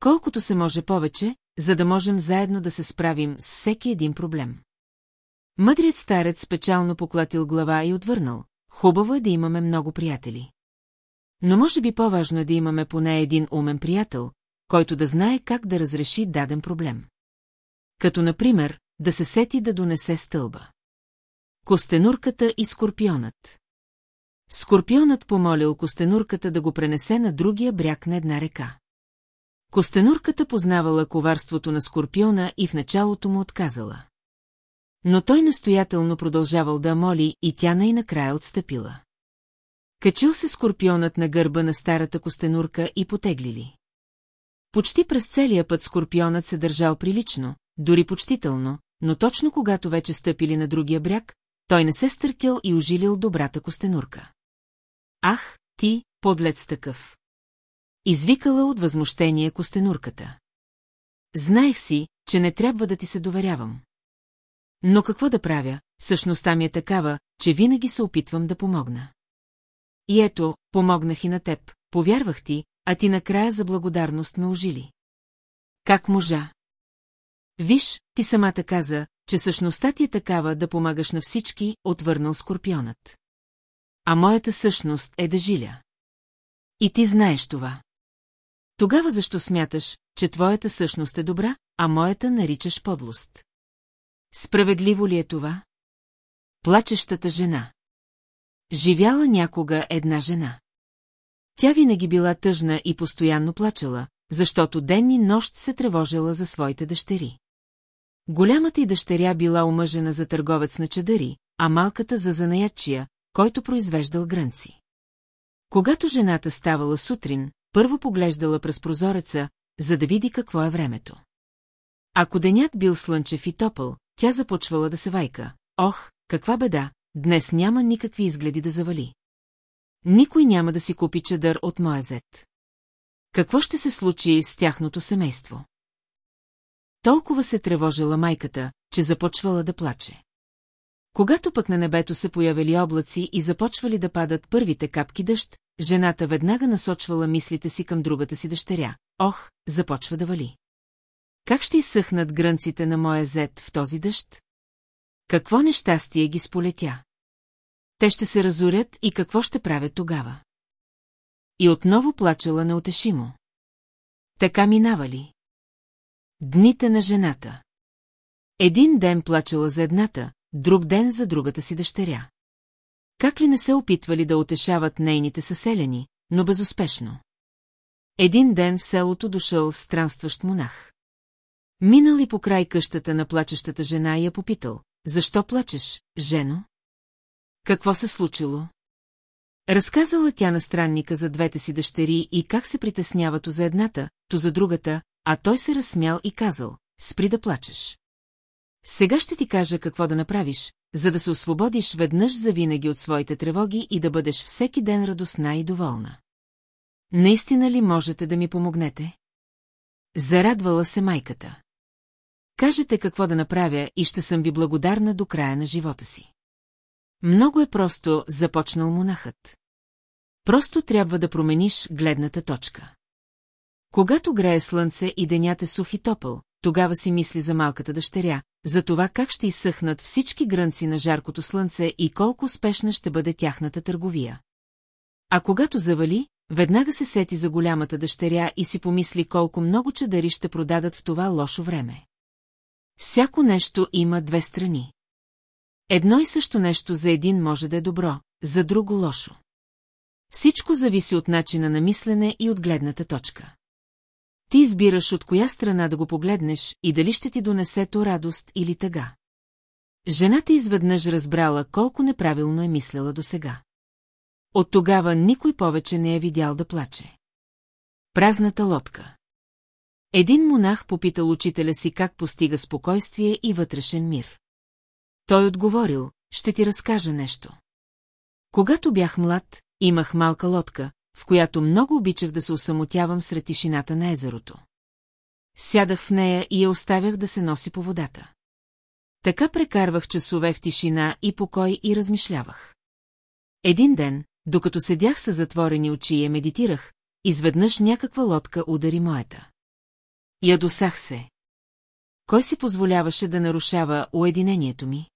Speaker 1: Колкото се може повече, за да можем заедно да се справим с всеки един проблем. Мъдрият старец спечално поклатил глава и отвърнал. Хубаво е да имаме много приятели. Но може би по-важно е да имаме поне един умен приятел, който да знае как да разреши даден проблем. Като, например, да се сети да донесе стълба. Костенурката и скорпионът Скорпионът помолил костенурката да го пренесе на другия бряг на една река. Костенурката познавала коварството на скорпиона и в началото му отказала. Но той настоятелно продължавал да моли и тя най-накрая отстъпила. Качил се скорпионът на гърба на старата костенурка и потеглили. Почти през целия път скорпионът се държал прилично, дори почтително, но точно когато вече стъпили на другия бряг, той не се стъркил и ожилил добрата костенурка. Ах, ти, подлец такъв! Извикала от възмущение костенурката. Знаех си, че не трябва да ти се доверявам. Но какво да правя, същността ми е такава, че винаги се опитвам да помогна. И ето, помогнах и на теб, повярвах ти, а ти накрая за благодарност ме ожили. Как можа? Виж, ти самата каза, че същността ти е такава да помагаш на всички, отвърнал скорпионът. А моята същност е да жиля. И ти знаеш това. Тогава защо смяташ, че твоята същност е добра, а моята наричаш подлост? Справедливо ли е това? Плачещата жена. Живяла някога една жена. Тя винаги била тъжна и постоянно плачела, защото ден и нощ се тревожила за своите дъщери. Голямата й дъщеря била омъжена за търговец на чадъри, а малката за занаятчия, който произвеждал грънци. Когато жената ставала сутрин, първо поглеждала през прозореца, за да види какво е времето. Ако денят бил слънчев и топъл, тя започвала да се вайка. Ох, каква беда, днес няма никакви изгледи да завали. Никой няма да си купи чадър от моя зет. Какво ще се случи с тяхното семейство? Толкова се тревожила майката, че започвала да плаче. Когато пък на небето се появили облаци и започвали да падат първите капки дъжд, жената веднага насочвала мислите си към другата си дъщеря. Ох, започва да вали. Как ще изсъхнат грънците на моя зет в този дъжд? Какво нещастие ги сполетя? Те ще се разорят и какво ще правят тогава? И отново плачела неотешимо. Така минава ли? Дните на жената. Един ден плачела за едната, друг ден за другата си дъщеря. Как ли не се опитвали да утешават нейните съселени, но безуспешно. Един ден в селото дошъл странстващ монах. Минал и по край къщата на плачещата жена и я попитал, защо плачеш, жено? Какво се случило? Разказала тя на странника за двете си дъщери и как се притеснява то за едната, то за другата, а той се разсмял и казал, спри да плачеш. Сега ще ти кажа какво да направиш, за да се освободиш веднъж завинаги от своите тревоги и да бъдеш всеки ден радостна и доволна. Наистина ли можете да ми помогнете? Зарадвала се майката. Кажете какво да направя и ще съм ви благодарна до края на живота си. Много е просто, започнал монахът. Просто трябва да промениш гледната точка. Когато грее слънце и денят е сух и топъл, тогава си мисли за малката дъщеря, за това как ще изсъхнат всички грънци на жаркото слънце и колко успешна ще бъде тяхната търговия. А когато завали, веднага се сети за голямата дъщеря и си помисли колко много чадари ще продадат в това лошо време. Всяко нещо има две страни. Едно и също нещо за един може да е добро, за друго лошо. Всичко зависи от начина на мислене и от гледната точка. Ти избираш от коя страна да го погледнеш и дали ще ти донесе то радост или тъга. Жената изведнъж разбрала колко неправилно е мисляла досега. От тогава никой повече не е видял да плаче. Празната лодка Един монах попитал учителя си как постига спокойствие и вътрешен мир. Той отговорил, ще ти разкажа нещо. Когато бях млад, имах малка лодка, в която много обичах да се осамотявам сред тишината на езерото. Сядах в нея и я оставях да се носи по водата. Така прекарвах часове в тишина и покой и размишлявах. Един ден, докато седях с затворени очи и я медитирах, изведнъж някаква лодка удари моята. Ядосах се. Кой си позволяваше да нарушава уединението ми?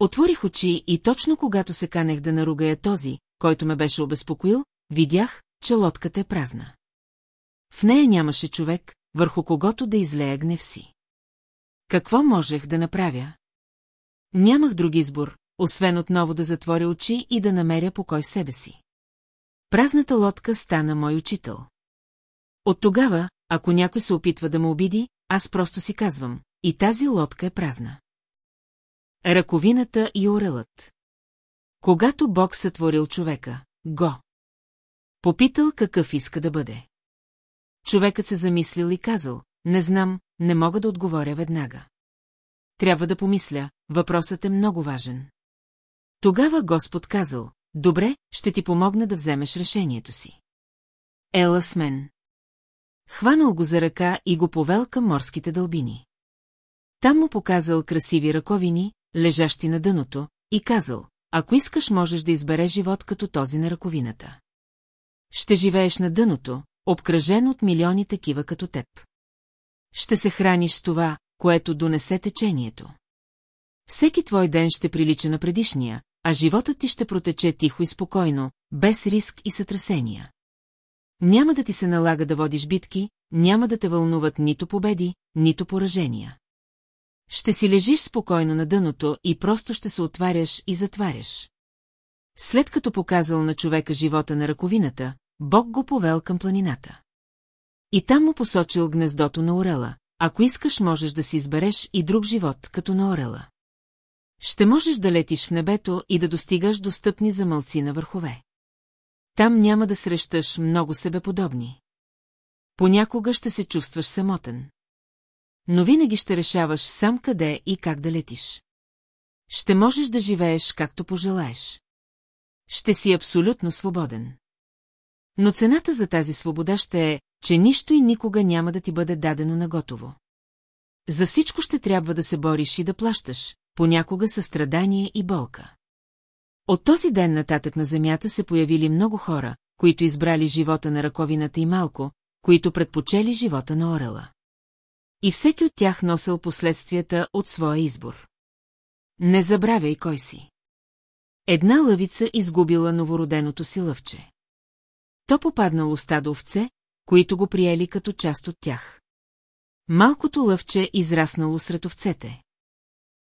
Speaker 1: Отворих очи и точно когато се канех да наругая този, който ме беше обезпокоил, видях, че лодката е празна. В нея нямаше човек, върху когото да излея гнев си. Какво можех да направя? Нямах друг избор, освен отново да затворя очи и да намеря покой в себе си. Празната лодка стана мой учител. От тогава, ако някой се опитва да ме обиди, аз просто си казвам, и тази лодка е празна. Раковината и орелът. Когато Бог сътворил човека, го. Попитал какъв иска да бъде. Човекът се замислил и казал, не знам, не мога да отговоря веднага. Трябва да помисля, въпросът е много важен. Тогава Господ казал, добре, ще ти помогна да вземеш решението си. Ела с мен. Хванал го за ръка и го повел към морските дълбини. Там му показал красиви ръковини, лежащи на дъното, и казал, ако искаш можеш да избереш живот като този на ръковината. Ще живееш на дъното, обкръжен от милиони такива като теб. Ще се храниш с това, което донесе течението. Всеки твой ден ще прилича на предишния, а животът ти ще протече тихо и спокойно, без риск и сътресения. Няма да ти се налага да водиш битки, няма да те вълнуват нито победи, нито поражения. Ще си лежиш спокойно на дъното и просто ще се отваряш и затваряш. След като показал на човека живота на ръковината, Бог го повел към планината. И там му посочил гнездото на орела. Ако искаш, можеш да си избереш и друг живот, като на орела. Ще можеш да летиш в небето и да достигаш до стъпни за мълци на върхове. Там няма да срещаш много себеподобни. Понякога ще се чувстваш самотен. Но винаги ще решаваш сам къде и как да летиш. Ще можеш да живееш както пожелаеш. Ще си абсолютно свободен. Но цената за тази свобода ще е, че нищо и никога няма да ти бъде дадено наготово. За всичко ще трябва да се бориш и да плащаш, понякога със страдание и болка. От този ден нататък на земята се появили много хора, които избрали живота на ръковината и малко, които предпочели живота на орела. И всеки от тях носил последствията от своя избор. Не забравяй кой си. Една лъвица изгубила новороденото си лъвче. То попаднало стадо овце, които го приели като част от тях. Малкото лъвче израснало сред овцете.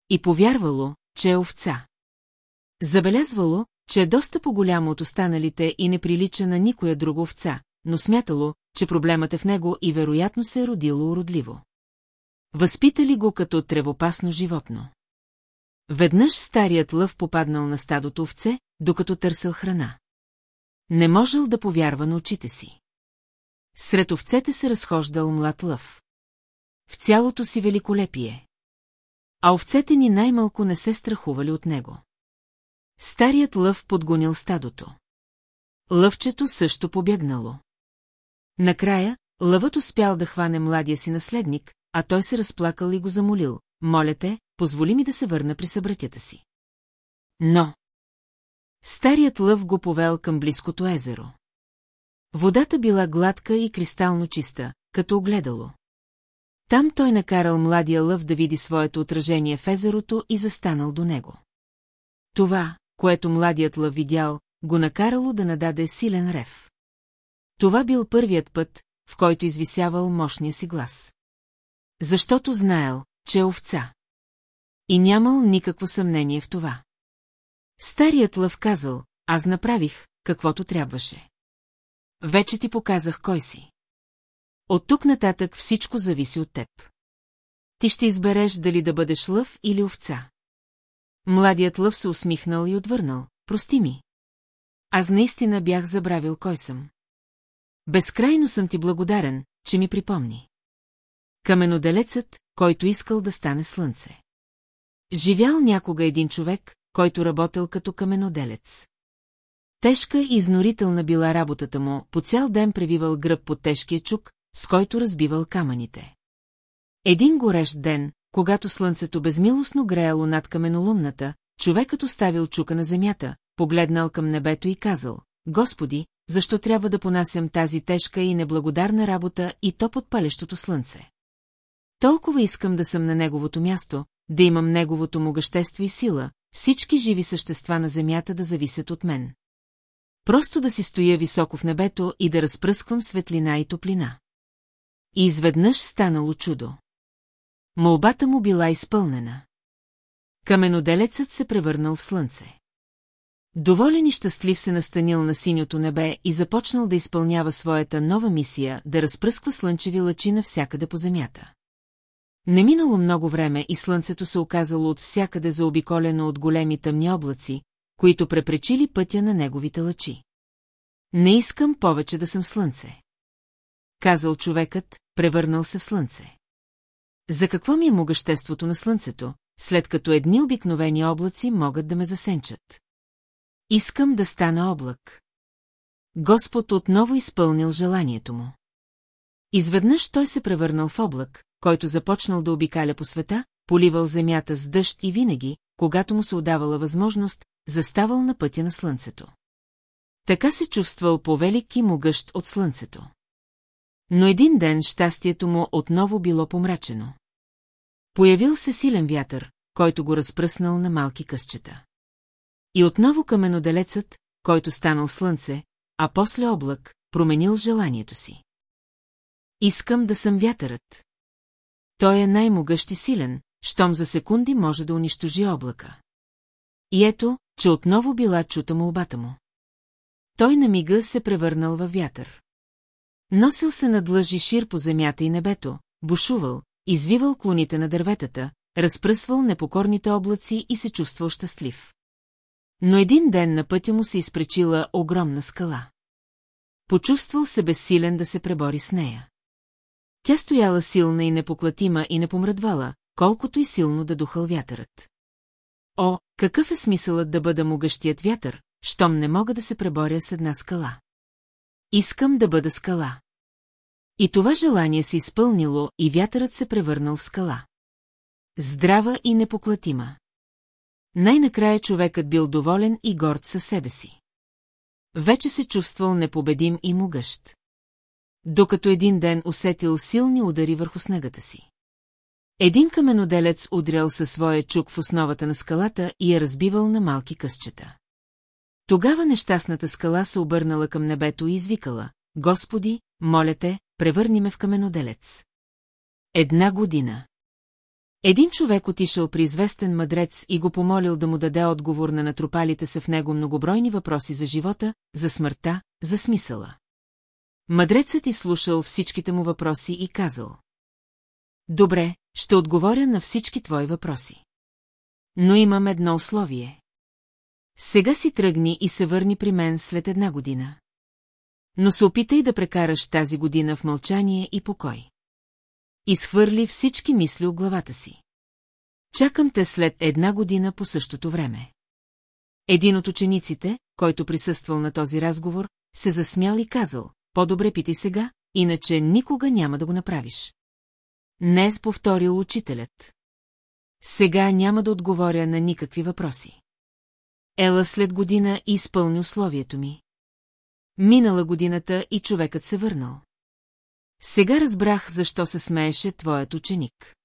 Speaker 1: И повярвало, че е овца. Забелязвало, че е доста по-голямо от останалите и не прилича на никоя друга овца, но смятало, че проблемът е в него и вероятно се е родило уродливо. Възпитали го като тревопасно животно. Веднъж старият лъв попаднал на стадото овце, докато търсил храна. Не можел да повярва на очите си. Сред овцете се разхождал млад лъв. В цялото си великолепие. А овцете ни най-малко не се страхували от него. Старият лъв подгонил стадото. Лъвчето също побягнало. Накрая, лъвът успял да хване младия си наследник, а той се разплакал и го замолил. Моля те, позволи ми да се върна при събратята си. Но... Старият лъв го повел към близкото езеро. Водата била гладка и кристално чиста, като огледало. Там той накарал младия лъв да види своето отражение в езерото и застанал до него. Това, което младият лъв видял, го накарало да нададе силен рев. Това бил първият път, в който извисявал мощния си глас. Защото знаел, че е овца. И нямал никакво съмнение в това. Старият лъв казал, аз направих, каквото трябваше. Вече ти показах кой си. От тук нататък всичко зависи от теб. Ти ще избереш дали да бъдеш лъв или овца. Младият лъв се усмихнал и отвърнал. Прости ми. Аз наистина бях забравил кой съм. Безкрайно съм ти благодарен, че ми припомни. Каменоделецът, който искал да стане слънце. Живял някога един човек, който работел като каменоделец. Тежка и изнорителна била работата му, по цял ден превивал гръб под тежкия чук, с който разбивал камъните. Един горещ ден, когато слънцето безмилостно греяло над каменолумната, човекът оставил чука на земята, погледнал към небето и казал, Господи, защо трябва да понасям тази тежка и неблагодарна работа и то под палещото слънце? Толкова искам да съм на неговото място, да имам неговото могъщество и сила, всички живи същества на земята да зависят от мен. Просто да си стоя високо в небето и да разпръсквам светлина и топлина. И изведнъж станало чудо. Молбата му била изпълнена. Каменоделецът се превърнал в слънце. Доволен и щастлив се настанил на синьото небе и започнал да изпълнява своята нова мисия да разпръсква слънчеви лъчи навсякъде по земята. Не минало много време и слънцето се оказало от всякъде заобиколено от големи тъмни облаци, които препречили пътя на неговите лъчи. Не искам повече да съм слънце. Казал човекът, превърнал се в слънце. За какво ми е могъществото на слънцето, след като едни обикновени облаци могат да ме засенчат? Искам да стана облак. Господ отново изпълнил желанието му. Изведнъж той се превърнал в облак, който започнал да обикаля по света, поливал земята с дъжд и винаги, когато му се отдавала възможност, заставал на пътя на слънцето. Така се чувствал повелик и могъщ от слънцето. Но един ден щастието му отново било помрачено. Появил се силен вятър, който го разпръснал на малки късчета. И отново каменоделецът, който станал слънце, а после облак, променил желанието си. Искам да съм вятърът. Той е най-могъщ и силен, щом за секунди може да унищожи облака. И ето, че отново била чута молбата му. Той на мига се превърнал във вятър. Носил се надлъжи шир по земята и небето, бушувал, извивал клоните на дърветата, разпръсвал непокорните облаци и се чувствал щастлив. Но един ден на пътя му се изпречила огромна скала. Почувствал се безсилен да се пребори с нея. Тя стояла силна и непоклатима и не помръдвала, колкото и силно да духал вятърът. О, какъв е смисълът да бъда могъщият вятър, щом не мога да се преборя с една скала? Искам да бъда скала. И това желание се изпълнило и вятърът се превърнал в скала. Здрава и непоклатима. Най-накрая човекът бил доволен и горд със себе си. Вече се чувствал непобедим и могъщ. Докато един ден усетил силни удари върху снегата си. Един каменоделец удрял със своя чук в основата на скалата и я разбивал на малки късчета. Тогава нещастната скала се обърнала към небето и извикала, Господи, моля те, превърни ме в каменоделец. Една година. Един човек отишъл при известен мъдрец и го помолил да му даде отговор на натрупалите се в него многобройни въпроси за живота, за смъртта, за смисъла. Мъдрецът изслушал всичките му въпроси и казал. Добре, ще отговоря на всички твои въпроси. Но имам едно условие. Сега си тръгни и се върни при мен след една година. Но се опитай да прекараш тази година в мълчание и покой. Изхвърли всички мисли от главата си. Чакам те след една година по същото време. Един от учениците, който присъствал на този разговор, се засмял и казал, по-добре питай сега, иначе никога няма да го направиш. Не е повторил учителят. Сега няма да отговоря на никакви въпроси. Ела след година изпълни условието ми. Минала годината и човекът се върнал. Сега разбрах, защо се смееше твоят ученик.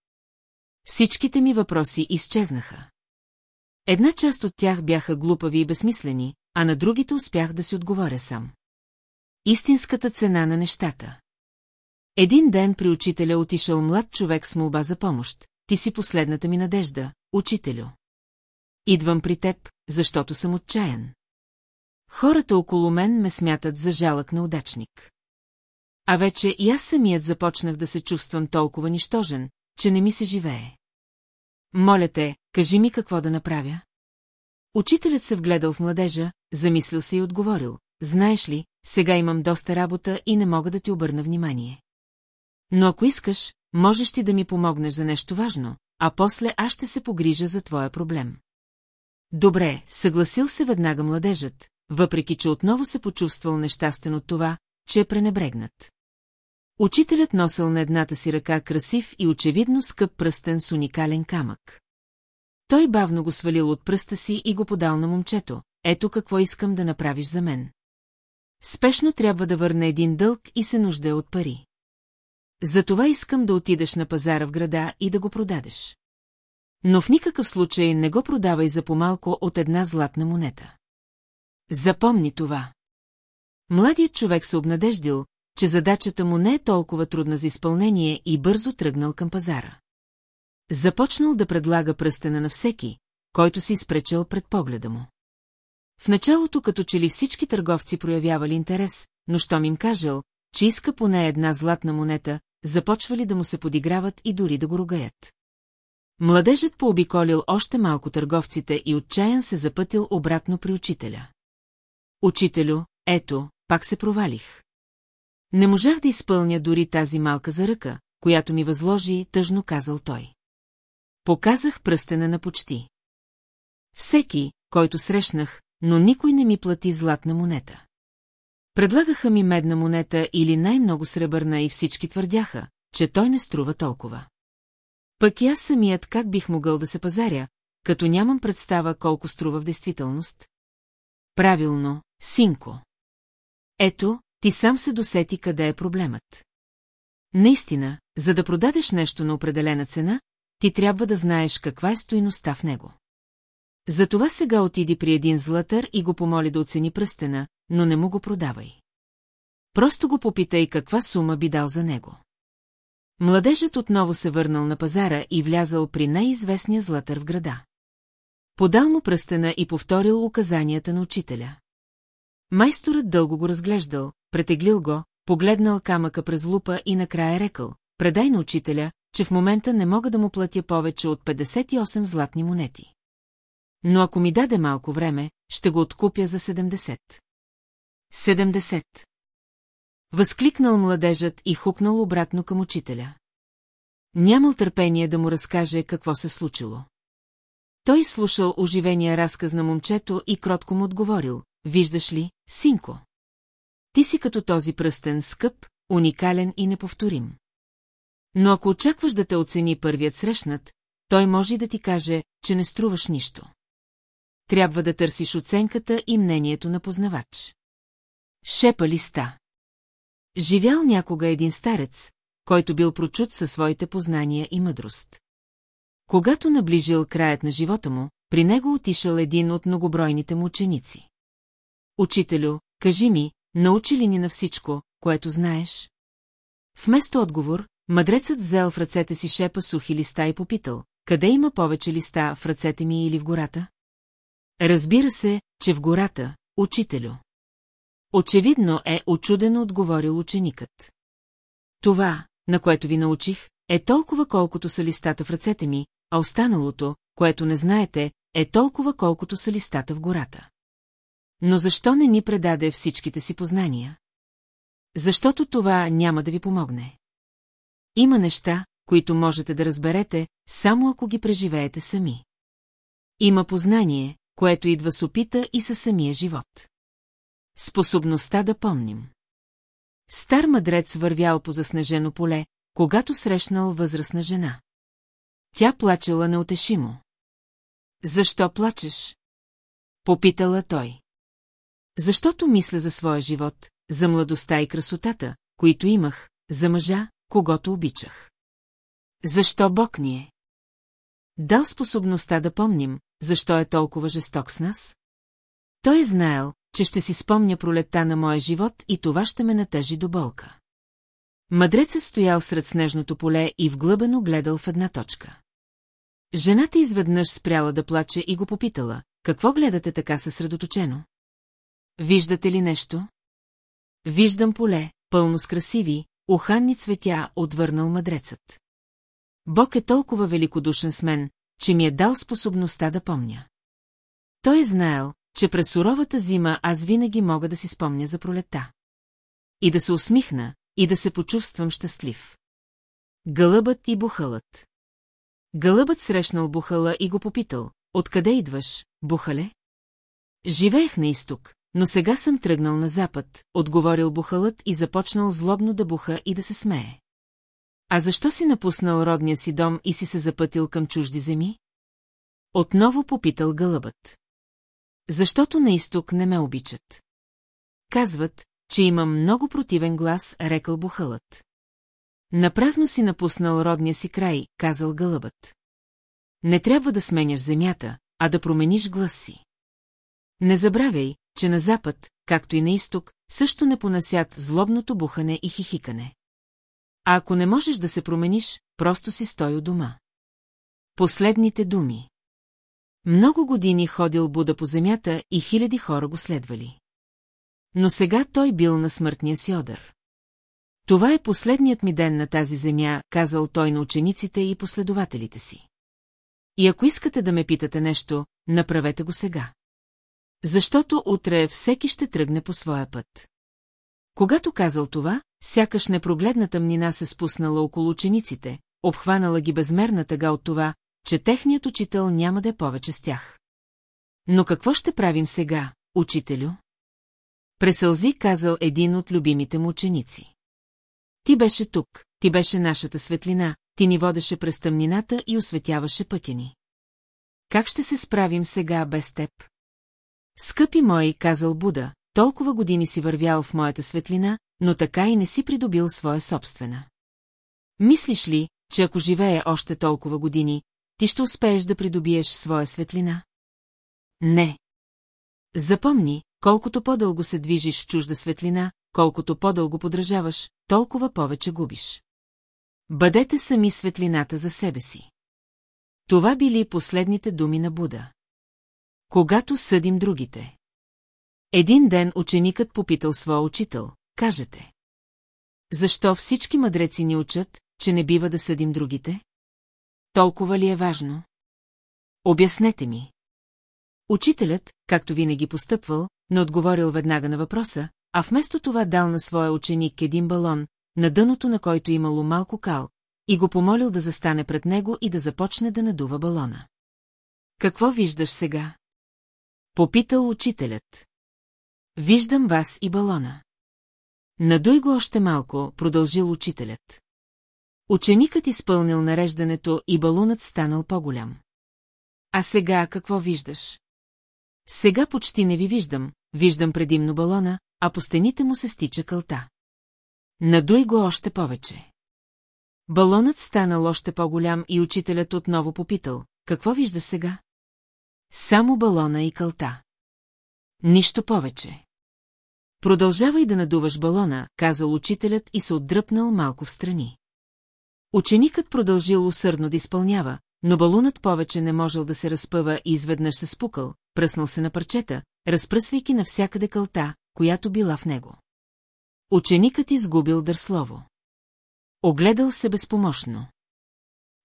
Speaker 1: Всичките ми въпроси изчезнаха. Една част от тях бяха глупави и безсмислени, а на другите успях да си отговоря сам. Истинската цена на нещата. Един ден при учителя отишъл млад човек с молба за помощ. Ти си последната ми надежда, учителю. Идвам при теб, защото съм отчаян. Хората около мен ме смятат за жалък на удачник. А вече и аз самият започнах да се чувствам толкова нищожен, че не ми се живее. Моля те, кажи ми какво да направя. Учителят се вгледал в младежа, замислил се и отговорил. Знаеш ли, сега имам доста работа и не мога да ти обърна внимание. Но ако искаш, можеш ти да ми помогнеш за нещо важно, а после аз ще се погрижа за твоя проблем. Добре, съгласил се веднага младежът, въпреки че отново се почувствал нещастен от това, че е пренебрегнат. Учителят носил на едната си ръка красив и очевидно скъп пръстен с уникален камък. Той бавно го свалил от пръста си и го подал на момчето. Ето какво искам да направиш за мен. Спешно трябва да върна един дълг и се нуждае от пари. Затова искам да отидеш на пазара в града и да го продадеш. Но в никакъв случай не го продавай за помалко от една златна монета. Запомни това. Младият човек се обнадеждил, че задачата му не е толкова трудна за изпълнение и бързо тръгнал към пазара. Започнал да предлага пръстена на всеки, който си спречел пред погледа му. В началото като че ли всички търговци проявявали интерес, но щом им кажел, че иска поне една златна монета, започвали да му се подиграват и дори да го ругаят. Младежът пообиколил още малко търговците и отчаян се запътил обратно при учителя. Учителю, ето, пак се провалих. Не можах да изпълня дори тази малка заръка, която ми възложи, тъжно казал той. Показах пръстена на почти. Всеки, който срещнах, но никой не ми плати златна монета. Предлагаха ми медна монета или най-много сребърна и всички твърдяха, че той не струва толкова. Пък и аз самият как бих могъл да се пазаря, като нямам представа колко струва в действителност? Правилно, синко. Ето, ти сам се досети къде е проблемът. Наистина, за да продадеш нещо на определена цена, ти трябва да знаеш каква е стоиността в него. Затова сега отиди при един златър и го помоли да оцени пръстена, но не му го продавай. Просто го попитай каква сума би дал за него. Младежът отново се върнал на пазара и влязал при най-известния златър в града. Подал му пръстена и повторил указанията на учителя. Майсторът дълго го разглеждал, претеглил го, погледнал камъка през лупа и накрая рекал, предай на учителя, че в момента не мога да му платя повече от 58 златни монети. Но ако ми даде малко време, ще го откупя за 70. 70. Възкликнал младежът и хукнал обратно към учителя. Нямал търпение да му разкаже какво се случило. Той слушал оживения разказ на момчето и кротко му отговорил. Виждаш ли, синко? Ти си като този пръстен скъп, уникален и неповторим. Но ако очакваш да те оцени първият срещнат, той може да ти каже, че не струваш нищо. Трябва да търсиш оценката и мнението на познавач. Шепа листа. Живял някога един старец, който бил прочут със своите познания и мъдрост. Когато наближил краят на живота му, при него отишъл един от многобройните му ученици. Учителю, кажи ми, научи ли ни на всичко, което знаеш? Вместо отговор, мъдрецът взел в ръцете си шепа сухи листа и попитал, къде има повече листа, в ръцете ми или в гората? Разбира се, че в гората, учителю. Очевидно е очудено отговорил ученикът. Това, на което ви научих, е толкова колкото са листата в ръцете ми, а останалото, което не знаете, е толкова колкото са листата в гората. Но защо не ни предаде всичките си познания? Защото това няма да ви помогне. Има неща, които можете да разберете, само ако ги преживеете сами. Има познание, което идва с опита и със самия живот. Способността да помним. Стар мъдрец вървял по заснежено поле, когато срещнал възрастна жена. Тя плачела неотешимо. Защо плачеш? Попитала той. Защото мисля за своя живот, за младостта и красотата, които имах, за мъжа, когато обичах. Защо Бог ни е? Дал способността да помним, защо е толкова жесток с нас? Той е знаел, че ще си спомня пролетта на моя живот и това ще ме натъжи до болка. Мъдрецът стоял сред снежното поле и вглъбено гледал в една точка. Жената изведнъж спряла да плаче и го попитала, какво гледате така съсредоточено? Виждате ли нещо? Виждам поле, пълно с красиви, уханни цветя, отвърнал мъдрецът. Бог е толкова великодушен с мен, че ми е дал способността да помня. Той е знаел, че през суровата зима аз винаги мога да си спомня за пролета. И да се усмихна, и да се почувствам щастлив. Гълъбът и бухалът. Гълъбът срещнал бухала и го попитал, откъде идваш, бухале? Живеех на изток, но сега съм тръгнал на запад, отговорил бухалът и започнал злобно да буха и да се смее. А защо си напуснал родния си дом и си се запътил към чужди земи? Отново попитал гълъбът. Защото на изток не ме обичат. Казват, че имам много противен глас, рекал бухалът. Напразно си напуснал родния си край, казал гълъбът. Не трябва да сменяш земята, а да промениш глас си. Не забравяй, че на запад, както и на изток, също не понасят злобното бухане и хихикане. А ако не можеш да се промениш, просто си стой у дома. Последните думи. Много години ходил Буда по земята и хиляди хора го следвали. Но сега той бил на смъртния си одър. Това е последният ми ден на тази земя, казал той на учениците и последователите си. И ако искате да ме питате нещо, направете го сега. Защото утре всеки ще тръгне по своя път. Когато казал това, сякаш непрогледна тъмнина се спуснала около учениците, обхванала ги безмерна тъга от това, че техният учител няма да е повече с тях. Но какво ще правим сега, учителю? Пресълзи казал един от любимите му ученици. Ти беше тук, ти беше нашата светлина, ти ни водеше през тъмнината и осветяваше пътя ни. Как ще се справим сега без теб? Скъпи мой, казал Буда, толкова години си вървял в моята светлина, но така и не си придобил своя собствена. Мислиш ли, че ако живее още толкова години, ти ще успееш да придобиеш своя светлина? Не. Запомни, колкото по-дълго се движиш в чужда светлина, колкото по-дълго подражаваш, толкова повече губиш. Бъдете сами светлината за себе си. Това били последните думи на Буда. Когато съдим другите. Един ден ученикът попитал своя учител, кажете. Защо всички мъдреци ни учат, че не бива да съдим другите? Толкова ли е важно? Обяснете ми. Учителят, както винаги постъпвал, не отговорил веднага на въпроса, а вместо това дал на своя ученик един балон, на дъното на който имало малко кал, и го помолил да застане пред него и да започне да надува балона. Какво виждаш сега? Попитал учителят. Виждам вас и балона. Надуй го още малко, продължил учителят. Ученикът изпълнил нареждането и балунът станал по-голям. А сега какво виждаш? Сега почти не ви виждам, виждам предимно балона, а по стените му се стича кълта. Надуй го още повече. Балонът станал още по-голям и учителят отново попитал, какво виждаш сега? Само балона и кълта. Нищо повече. Продължавай да надуваш балона, казал учителят и се отдръпнал малко в страни. Ученикът продължил усърдно да изпълнява, но балунът повече не можел да се разпъва и изведнъж се спукал, пръснал се на парчета, разпръсвайки навсякъде кълта, която била в него. Ученикът изгубил дърслово. Огледал се безпомощно.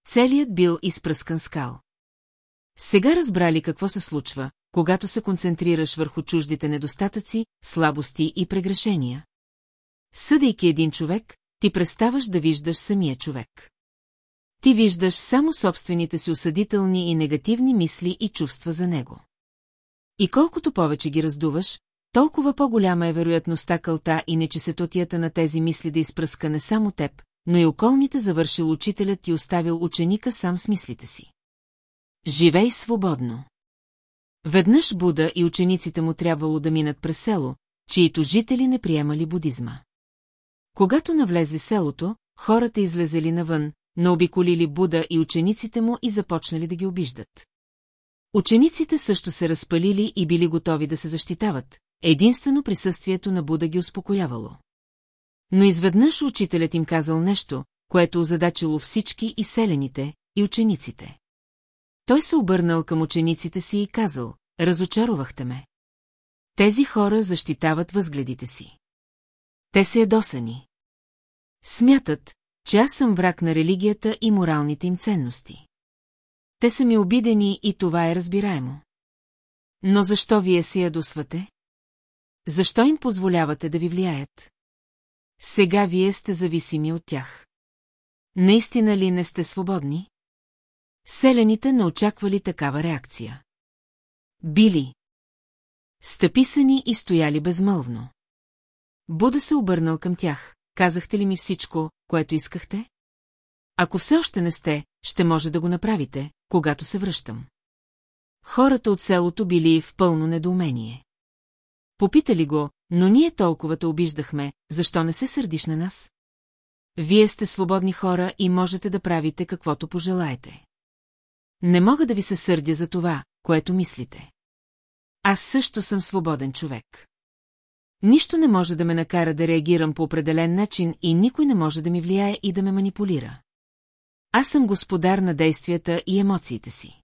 Speaker 1: Целият бил изпръскан скал. Сега разбрали какво се случва, когато се концентрираш върху чуждите недостатъци, слабости и прегрешения. Съдейки един човек, ти преставаш да виждаш самия човек. Ти виждаш само собствените си осъдителни и негативни мисли и чувства за него. И колкото повече ги раздуваш, толкова по-голяма е вероятността кълта и нечесетотията на тези мисли да изпръска не само теб, но и околните завършил учителят и оставил ученика сам с мислите си. Живей свободно. Веднъж Буда и учениците му трябвало да минат през село, чието жители не приемали будизма. Когато навлезли селото, хората излезели навън, наобиколили Буда и учениците му и започнали да ги обиждат. Учениците също се разпалили и били готови да се защитават, единствено присъствието на Буда ги успокоявало. Но изведнъж учителят им казал нещо, което озадачило всички и селените, и учениците. Той се обърнал към учениците си и казал, разочаровахте ме. Тези хора защитават възгледите си. Те се ядосани. Смятат, че аз съм враг на религията и моралните им ценности. Те са ми обидени и това е разбираемо. Но защо вие се ядосвате? Защо им позволявате да ви влияят? Сега вие сте зависими от тях. Наистина ли не сте свободни? Селените не очаквали такава реакция. Били. Стъписани и стояли безмълвно. Буда се обърнал към тях. Казахте ли ми всичко, което искахте? Ако все още не сте, ще може да го направите, когато се връщам. Хората от селото били в пълно недоумение. Попитали го, но ние толкова те обиждахме, защо не се сърдиш на нас? Вие сте свободни хора и можете да правите каквото пожелаете. Не мога да ви се сърдя за това, което мислите. Аз също съм свободен човек. Нищо не може да ме накара да реагирам по определен начин и никой не може да ми влияе и да ме манипулира. Аз съм господар на действията и емоциите си.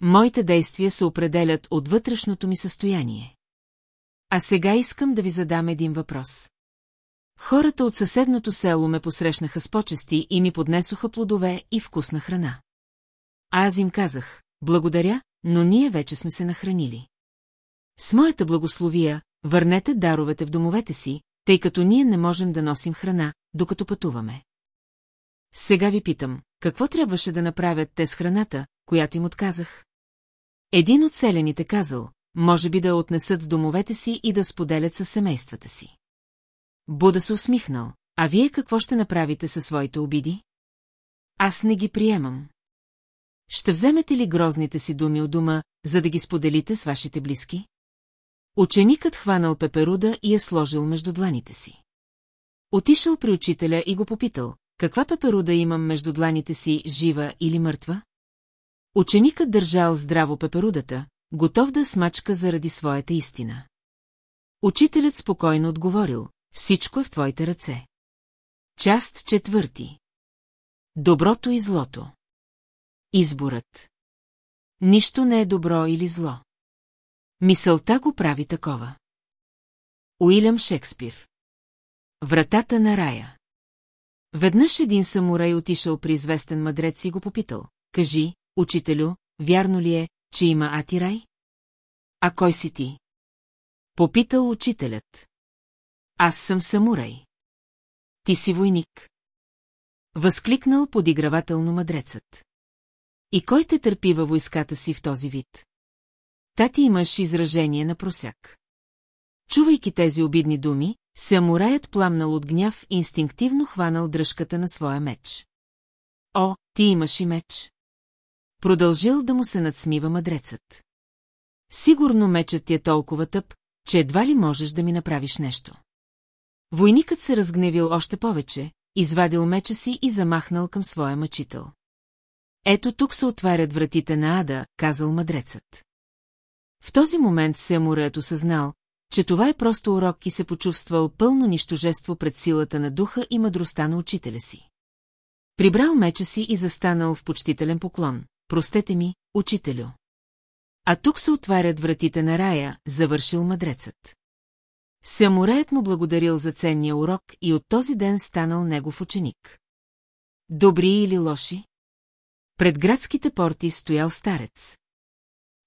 Speaker 1: Моите действия се определят от вътрешното ми състояние. А сега искам да ви задам един въпрос. Хората от съседното село ме посрещнаха с почести и ми поднесоха плодове и вкусна храна. А аз им казах, благодаря, но ние вече сме се нахранили. С моята благословия, върнете даровете в домовете си, тъй като ние не можем да носим храна, докато пътуваме. Сега ви питам, какво трябваше да направят те с храната, която им отказах? Един от селените казал, може би да отнесат в домовете си и да споделят със семействата си. Буда се усмихнал, а вие какво ще направите със своите обиди? Аз не ги приемам. Ще вземете ли грозните си думи от дома, за да ги споделите с вашите близки? Ученикът хванал пеперуда и е сложил между дланите си. Отишъл при учителя и го попитал, каква пеперуда имам между дланите си, жива или мъртва? Ученикът държал здраво пеперудата, готов да смачка заради своята истина. Учителят спокойно отговорил, всичко е в твоите ръце. Част четвърти. Доброто и злото. Изборът. Нищо не е добро или зло. Мисълта го прави такова. Уилям Шекспир. Вратата на рая. Веднъж един самурай отишъл при известен мъдрец и го попитал. Кажи, учителю, вярно ли е, че има Атирай? А кой си ти? Попитал учителят. Аз съм самурай. Ти си войник. Възкликнал подигравателно мъдрецът. И кой те търпи във войската си в този вид? Тати имаш изражение на просяк. Чувайки тези обидни думи, самураят пламнал от гняв и инстинктивно хванал дръжката на своя меч. О, ти имаш и меч. Продължил да му се надсмива мъдрецът. Сигурно мечът ти е толкова тъп, че едва ли можеш да ми направиш нещо. Войникът се разгневил още повече, извадил меча си и замахнал към своя мъчител. Ето тук се отварят вратите на Ада, казал мъдрецът. В този момент Семурът осъзнал, че това е просто урок и се почувствал пълно нищожество пред силата на духа и мъдростта на учителя си. Прибрал меча си и застанал в почтителен поклон. Простете ми, учителю. А тук се отварят вратите на рая, завършил мъдрецът. Самуреят му благодарил за ценния урок и от този ден станал негов ученик. Добри или лоши? Пред градските порти стоял старец.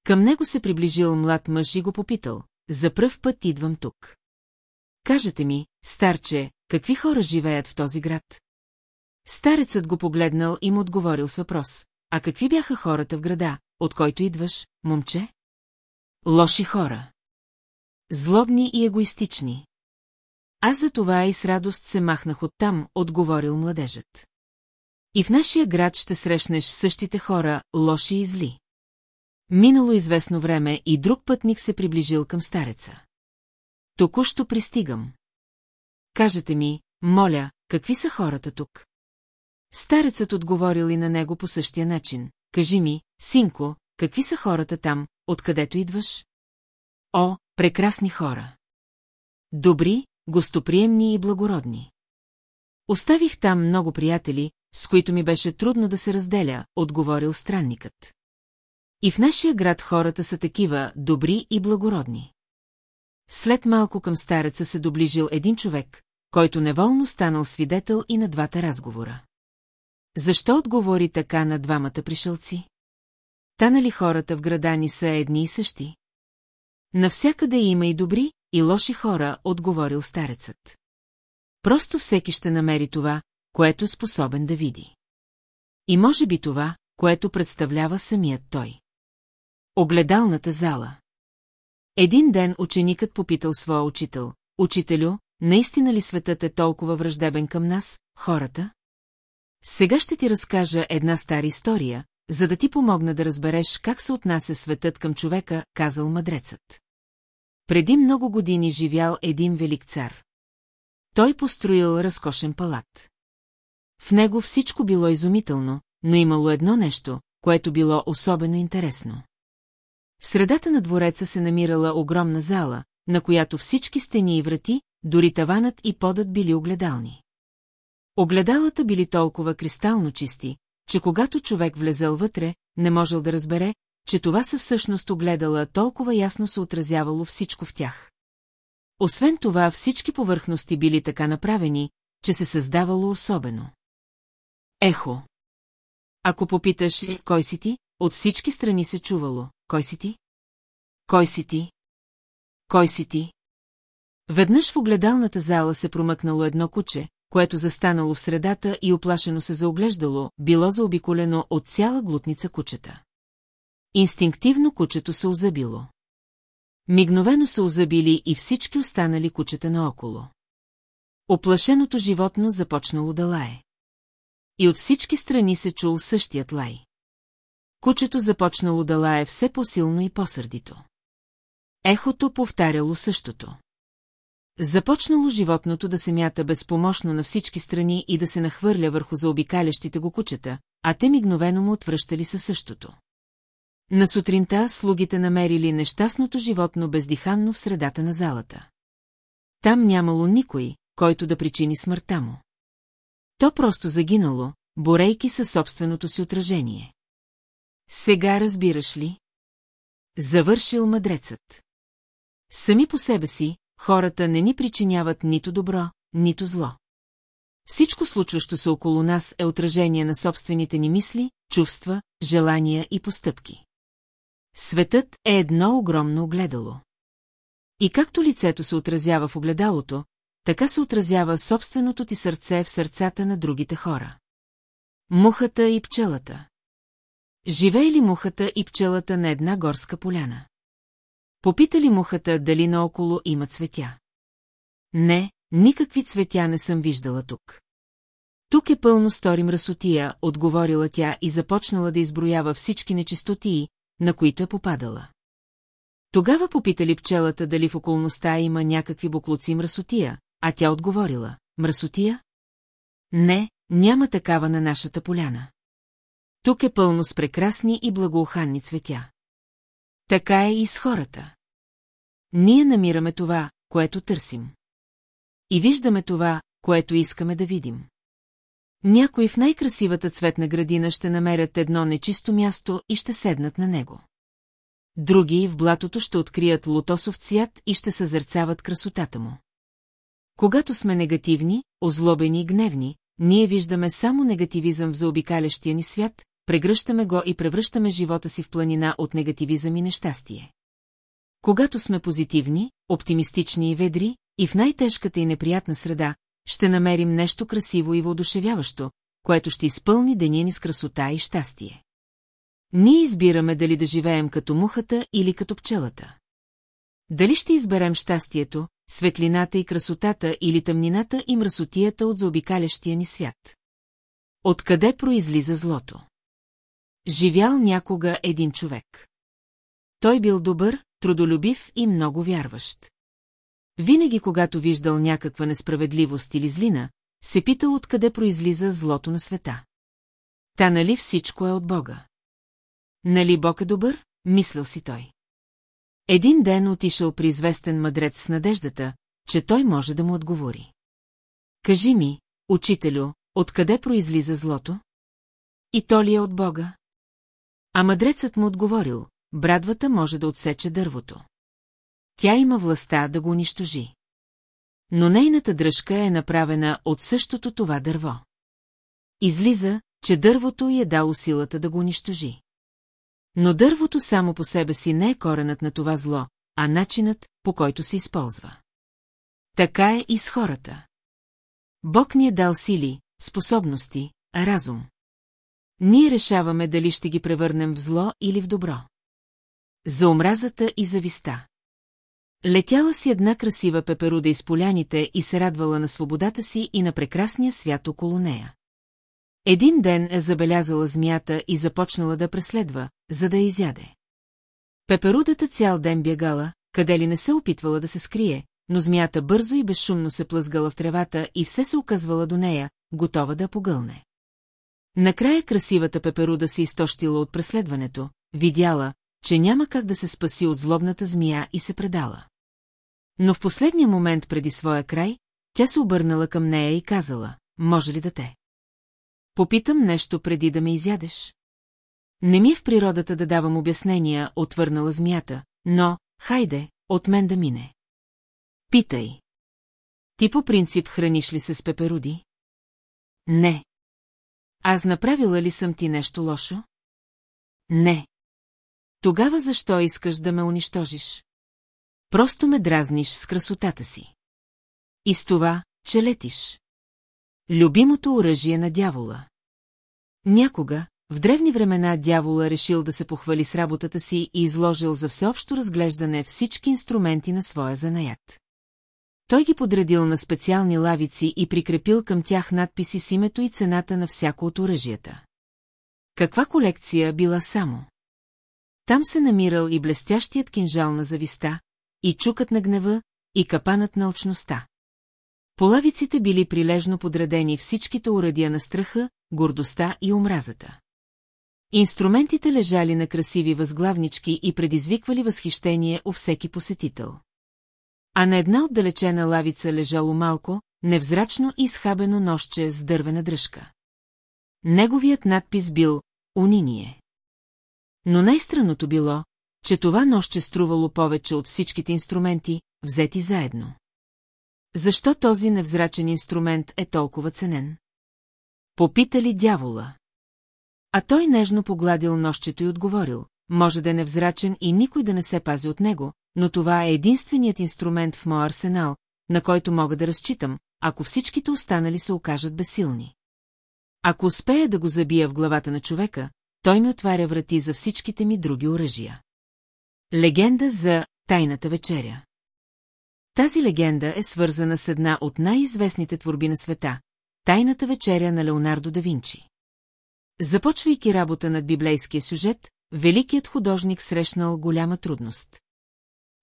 Speaker 1: Към него се приближил млад мъж и го попитал. За пръв път идвам тук. Кажете ми, старче, какви хора живеят в този град? Старецът го погледнал и му отговорил с въпрос. А какви бяха хората в града, от който идваш, момче? Лоши хора. Злобни и егоистични. Аз за това и с радост се махнах оттам, отговорил младежът. И в нашия град ще срещнеш същите хора, лоши и зли. Минало известно време и друг пътник се приближил към стареца. Току-що пристигам. Кажете ми, моля, какви са хората тук? Старецът отговорил и на него по същия начин. Кажи ми, синко, какви са хората там, откъдето идваш? О, прекрасни хора! Добри, гостоприемни и благородни. Оставих там много приятели, с които ми беше трудно да се разделя, отговорил странникът. И в нашия град хората са такива, добри и благородни. След малко към стареца се доближил един човек, който неволно станал свидетел и на двата разговора. Защо отговори така на двамата пришелци? Та нали хората в града ни са едни и същи? Навсякъде има и добри, и лоши хора, отговорил старецът. Просто всеки ще намери това, което е способен да види. И може би това, което представлява самият той. Огледалната зала. Един ден ученикът попитал своя учител. Учителю, наистина ли светът е толкова враждебен към нас, хората? Сега ще ти разкажа една стара история, за да ти помогна да разбереш как се отнася светът към човека, казал мъдрецът. Преди много години живял един велик цар. Той построил разкошен палат. В него всичко било изумително, но имало едно нещо, което било особено интересно. В средата на двореца се намирала огромна зала, на която всички стени и врати, дори таванът и подът били огледални. Огледалата били толкова кристално чисти, че когато човек влезал вътре, не можел да разбере, че това са всъщност огледала, толкова ясно се отразявало всичко в тях. Освен това, всички повърхности били така направени, че се създавало особено. Ехо. Ако попиташ, кой си ти, от всички страни се чувало, кой си ти? Кой си ти? Кой си ти? Веднъж в огледалната зала се промъкнало едно куче, което застанало в средата и оплашено се заоглеждало, било заобиколено от цяла глутница кучета. Инстинктивно кучето се озабило. Мигновено се озабили и всички останали кучета наоколо. Оплашеното животно започнало да лае. И от всички страни се чул същият лай. Кучето започнало да лае все по-силно и по-сърдито. Ехото повтаряло същото. Започнало животното да се мята безпомощно на всички страни и да се нахвърля върху заобикалящите го кучета, а те мигновено му отвръщали със същото. На сутринта слугите намерили нещастното животно бездиханно в средата на залата. Там нямало никой, който да причини смъртта му. То просто загинало, борейки със собственото си отражение. Сега разбираш ли? Завършил мъдрецът. Сами по себе си, хората не ни причиняват нито добро, нито зло. Всичко случващо се около нас е отражение на собствените ни мисли, чувства, желания и постъпки. Светът е едно огромно огледало. И както лицето се отразява в огледалото, така се отразява собственото ти сърце в сърцата на другите хора. Мухата и пчелата Живее ли мухата и пчелата на една горска поляна? Попита ли мухата дали наоколо има цветя? Не, никакви цветя не съм виждала тук. Тук е пълно стори мръсотия, отговорила тя и започнала да изброява всички нечистотии, на които е попадала. Тогава попитали пчелата дали в околността има някакви буклуци мръсотия, а тя отговорила, мръсотия? Не, няма такава на нашата поляна. Тук е пълно с прекрасни и благоуханни цветя. Така е и с хората. Ние намираме това, което търсим. И виждаме това, което искаме да видим. Някои в най-красивата цветна градина ще намерят едно нечисто място и ще седнат на него. Други в блатото ще открият лотосов цвят и ще съзерцават красотата му. Когато сме негативни, озлобени и гневни, ние виждаме само негативизъм в заобикалящия ни свят, прегръщаме го и превръщаме живота си в планина от негативизъм и нещастие. Когато сме позитивни, оптимистични и ведри, и в най-тежката и неприятна среда, ще намерим нещо красиво и въодушевяващо, което ще изпълни деня ни с красота и щастие. Ние избираме дали да живеем като мухата или като пчелата. Дали ще изберем щастието, светлината и красотата или тъмнината и мръсотията от заобикалящия ни свят? Откъде произлиза злото? Живял някога един човек. Той бил добър, трудолюбив и много вярващ. Винаги, когато виждал някаква несправедливост или злина, се питал откъде произлиза злото на света. Та нали всичко е от Бога? Нали Бог е добър? Мислил си той. Един ден отишъл при известен мъдрец с надеждата, че той може да му отговори. Кажи ми, учителю, откъде произлиза злото? И то ли е от Бога? А мъдрецът му отговорил, брадвата може да отсече дървото. Тя има властта да го унищожи. Но нейната дръжка е направена от същото това дърво. Излиза, че дървото й е дало силата да го унищожи. Но дървото само по себе си не е коренът на това зло, а начинът, по който се използва. Така е и с хората. Бог ни е дал сили, способности, разум. Ние решаваме дали ще ги превърнем в зло или в добро. За омразата и зависта. Летяла си една красива пеперуда из поляните и се радвала на свободата си и на прекрасния свят около нея. Един ден е забелязала змията и започнала да преследва, за да я изяде. Пеперудата цял ден бягала, къде ли не се опитвала да се скрие, но змията бързо и безшумно се плъзгала в тревата и все се оказвала до нея, готова да погълне. Накрая красивата пеперуда се изтощила от преследването, видяла, че няма как да се спаси от злобната змия и се предала. Но в последния момент преди своя край, тя се обърнала към нея и казала, може ли да те? Попитам нещо преди да ме изядеш. Не ми е в природата да давам обяснения, отвърнала змията, но, хайде, от мен да мине. Питай. Ти по принцип храниш ли се с пеперуди? Не. Аз направила ли съм ти нещо лошо? Не. Тогава защо искаш да ме унищожиш? Просто ме дразниш с красотата си. И с това, че летиш. Любимото оръжие на дявола. Някога, в древни времена дявола решил да се похвали с работата си и изложил за всеобщо разглеждане всички инструменти на своя занаят. Той ги подредил на специални лавици и прикрепил към тях надписи с името и цената на всяко от оръжията. Каква колекция била само? Там се намирал и блестящият кинжал на зависта, и чукът на гнева, и капанът на очността. По лавиците били прилежно подредени всичките урадия на страха, гордостта и омразата. Инструментите лежали на красиви възглавнички и предизвиквали възхищение у всеки посетител. А на една отдалечена лавица лежало малко, невзрачно и изхабено нощче с дървена дръжка. Неговият надпис бил «Униние». Но най-странното било, че това нощче струвало повече от всичките инструменти, взети заедно. Защо този невзрачен инструмент е толкова ценен? Попитали дявола. А той нежно погладил нощчето и отговорил, може да е невзрачен и никой да не се пази от него, но това е единственият инструмент в моя арсенал, на който мога да разчитам, ако всичките останали се окажат безсилни. Ако успея да го забия в главата на човека, той ми отваря врати за всичките ми други оръжия. Легенда за Тайната вечеря Тази легенда е свързана с една от най-известните творби на света – Тайната вечеря на Леонардо да Винчи. Започвайки работа над библейския сюжет, великият художник срещнал голяма трудност.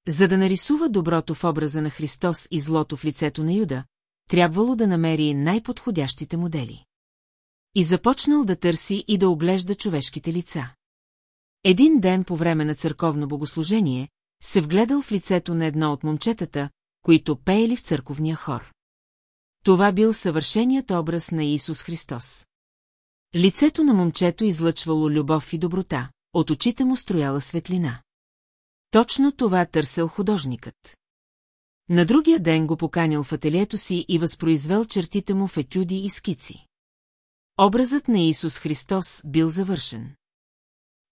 Speaker 1: За да нарисува доброто в образа на Христос и злото в лицето на Юда, трябвало да намери най-подходящите модели. И започнал да търси и да оглежда човешките лица. Един ден по време на църковно богослужение се вгледал в лицето на едно от момчетата, които пеели в църковния хор. Това бил съвършеният образ на Исус Христос. Лицето на момчето излъчвало любов и доброта, от очите му строяла светлина. Точно това търсел художникът. На другия ден го поканил в ателието си и възпроизвел чертите му в етюди и скици. Образът на Исус Христос бил завършен.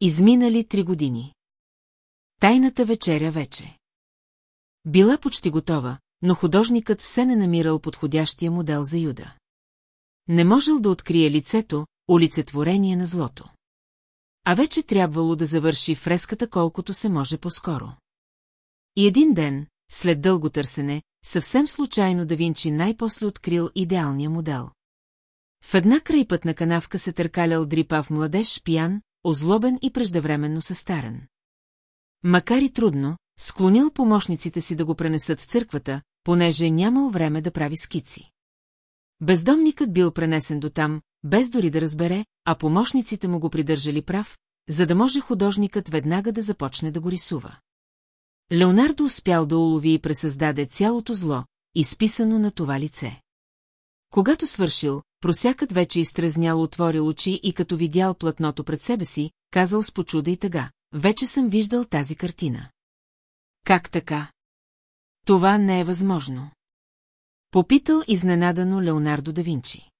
Speaker 1: Изминали три години. Тайната вечеря вече. Била почти готова, но художникът все не намирал подходящия модел за Юда. Не можел да открие лицето, олицетворение на злото. А вече трябвало да завърши фреската колкото се може по-скоро. И един ден, след дълго търсене, съвсем случайно да Винчи най-после открил идеалния модел. В една крайпътна канавка се търкалял дрипав младеж, пиян, озлобен и преждевременно състарен. Макар и трудно, склонил помощниците си да го пренесат в църквата, понеже нямал време да прави скици. Бездомникът бил пренесен до там, без дори да разбере, а помощниците му го придържали прав, за да може художникът веднага да започне да го рисува. Леонардо успял да улови и пресъздаде цялото зло, изписано на това лице. Когато свършил, просякът вече изтрезнял отворил очи и като видял платното пред себе си, казал с почуда и тъга. Вече съм виждал тази картина. Как така? Това не е възможно. Попитал изненадано Леонардо да Винчи.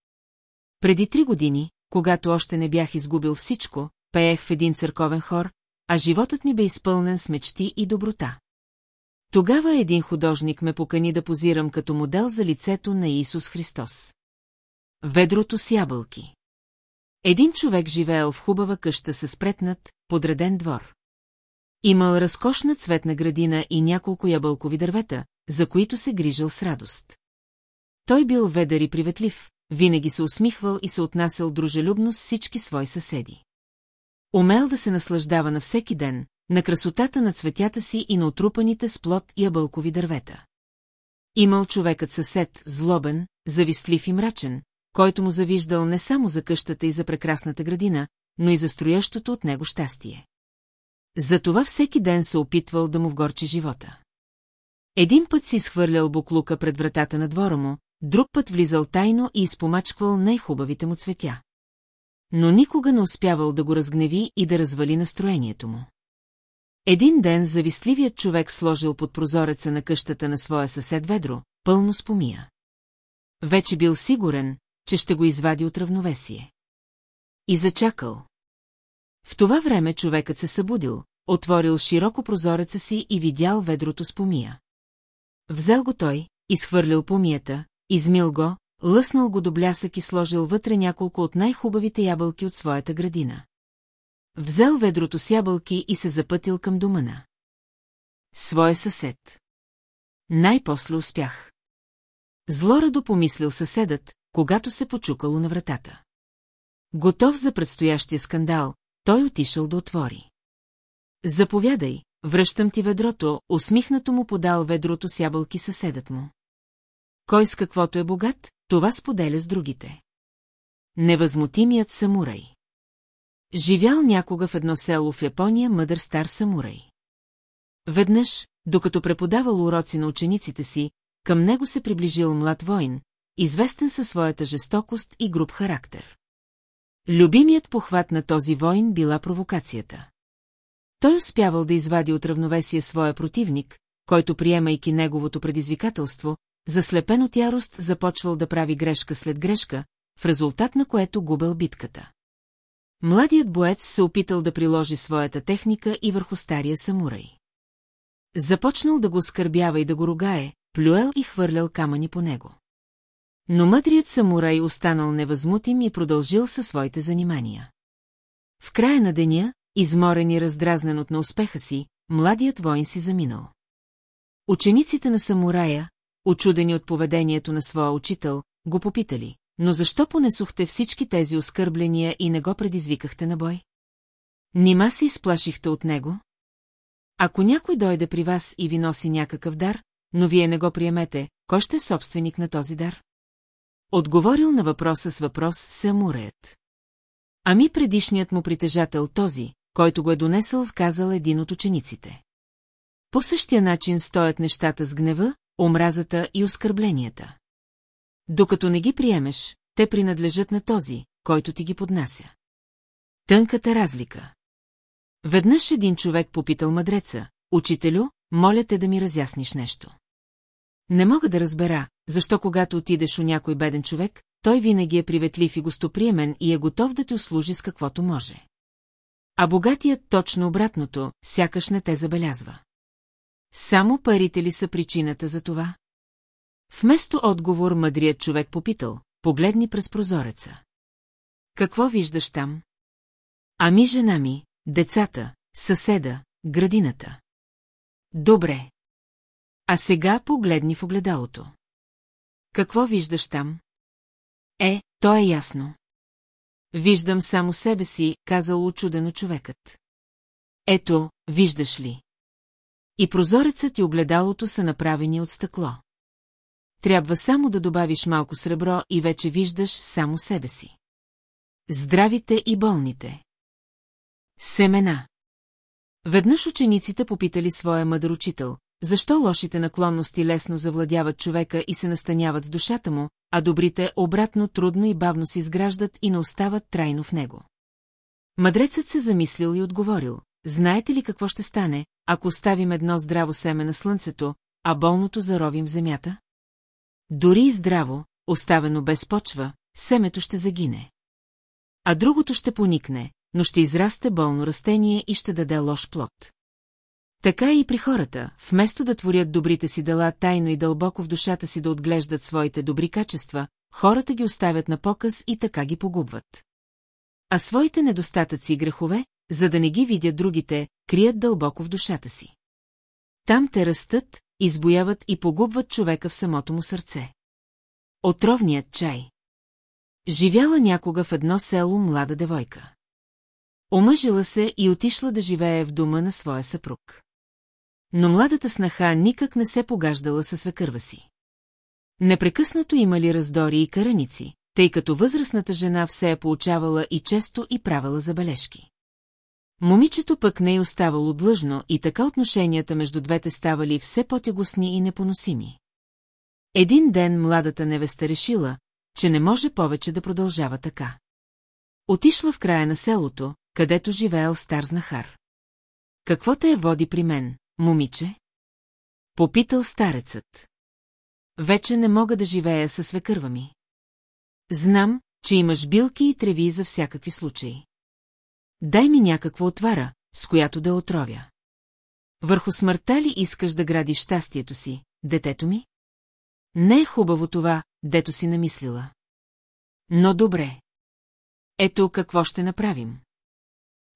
Speaker 1: Преди три години, когато още не бях изгубил всичко, пеех в един църковен хор, а животът ми бе изпълнен с мечти и доброта. Тогава един художник ме покани да позирам като модел за лицето на Исус Христос. Ведрото с ябълки. Един човек живеел в хубава къща с спретнат, подреден двор. Имал разкошна цветна градина и няколко ябълкови дървета, за които се грижил с радост. Той бил ведър и приветлив, винаги се усмихвал и се отнасял дружелюбно с всички свои съседи. Умел да се наслаждава на всеки ден, на красотата на цветята си и на отрупаните с плод и ябълкови дървета. Имал човекът съсед, злобен, завистлив и мрачен, който му завиждал не само за къщата и за прекрасната градина, но и за строящото от него щастие. Затова всеки ден се опитвал да му вгорчи живота. Един път си изхвърлял буклука пред вратата на двора му, друг път влизал тайно и изпомачквал най-хубавите му цветя. Но никога не успявал да го разгневи и да развали настроението му. Един ден завистливият човек сложил под прозореца на къщата на своя съсед ведро, пълно с помия. Вече бил сигурен, че ще го извади от равновесие. И зачакал. В това време човекът се събудил, отворил широко прозореца си и видял ведрото с помия. Взел го той, изхвърлил помията, измил го, лъснал го до блясък и сложил вътре няколко от най-хубавите ябълки от своята градина. Взел ведрото с ябълки и се запътил към домана. Своя съсед. Най-после успях. Злорадо помислил съседът, когато се почукало на вратата. Готов за предстоящия скандал, той отишъл да отвори. Заповядай, връщам ти ведрото, усмихнато му подал ведрото с ябълки съседът му. Кой с каквото е богат, това споделя с другите. Невъзмутимият самурай. Живял някога в едно село в Япония мъдър стар самурай. Веднъж, докато преподавал уроци на учениците си, към него се приближил млад воин, известен със своята жестокост и груб характер. Любимият похват на този воин била провокацията. Той успявал да извади от равновесие своя противник, който, приемайки неговото предизвикателство, заслепен от ярост, започвал да прави грешка след грешка, в резултат на което губел битката. Младият боец се опитал да приложи своята техника и върху стария самурай. Започнал да го скърбява и да го ругае, плюел и хвърлял камъни по него. Но мъдрият самурай останал невъзмутим и продължил със своите занимания. В края на деня, изморен и раздразнен от на успеха си, младият воин си заминал. Учениците на самурая, очудени от поведението на своя учител, го попитали, но защо понесохте всички тези оскърбления и не го предизвикахте на бой? Нима се изплашихте от него? Ако някой дойде при вас и ви носи някакъв дар, но вие не го приемете, кой ще е собственик на този дар? Отговорил на въпроса с въпрос Самуреят. Ами предишният му притежател този, който го е донесъл, сказал един от учениците. По същия начин стоят нещата с гнева, омразата и оскърбленията. Докато не ги приемеш, те принадлежат на този, който ти ги поднася. Тънката разлика. Веднъж един човек попитал мъдреца, учителю, моля те да ми разясниш нещо. Не мога да разбера, защо когато отидеш у някой беден човек, той винаги е приветлив и гостоприемен и е готов да ти услужи с каквото може. А богатият точно обратното, сякаш не те забелязва. Само парите ли са причината за това? Вместо отговор мъдрият човек попитал, погледни през прозореца. Какво виждаш там? Ами жена ми, децата, съседа, градината. Добре. А сега погледни в огледалото. Какво виждаш там? Е, то е ясно. Виждам само себе си, казал очудено човекът. Ето, виждаш ли. И прозорецът и огледалото са направени от стъкло. Трябва само да добавиш малко сребро и вече виждаш само себе си. Здравите и болните. Семена. Веднъж учениците попитали своя мъдър учител, защо лошите наклонности лесно завладяват човека и се настаняват в душата му, а добрите обратно трудно и бавно се изграждат и не остават трайно в него. Мъдрецът се замислил и отговорил, знаете ли какво ще стане, ако оставим едно здраво семе на слънцето, а болното заровим в земята? Дори и здраво, оставено без почва, семето ще загине. А другото ще поникне, но ще израсте болно растение и ще даде лош плод. Така и при хората, вместо да творят добрите си дела тайно и дълбоко в душата си да отглеждат своите добри качества, хората ги оставят на показ и така ги погубват. А своите недостатъци и грехове, за да не ги видят другите, крият дълбоко в душата си. Там те растат, избояват и погубват човека в самото му сърце. Отровният чай Живяла някога в едно село млада девойка. Омъжила се и отишла да живее в дома на своя съпруг. Но младата снаха никак не се погаждала със свекърва си. Непрекъснато имали раздори и караници, тъй като възрастната жена все е получавала и често и правила забележки. Момичето пък не е оставало длъжно и така отношенията между двете ставали все по-тягостни и непоносими. Един ден младата невеста решила, че не може повече да продължава така. Отишла в края на селото, където живеел стар знахар. Какво те е води при мен, момиче? Попитал старецът. Вече не мога да живея със свекърва ми. Знам, че имаш билки и треви за всякакви случаи. Дай ми някаква отвара, с която да отровя. Върху смъртта ли искаш да градиш щастието си, детето ми? Не е хубаво това, дето си намислила. Но добре. Ето какво ще направим.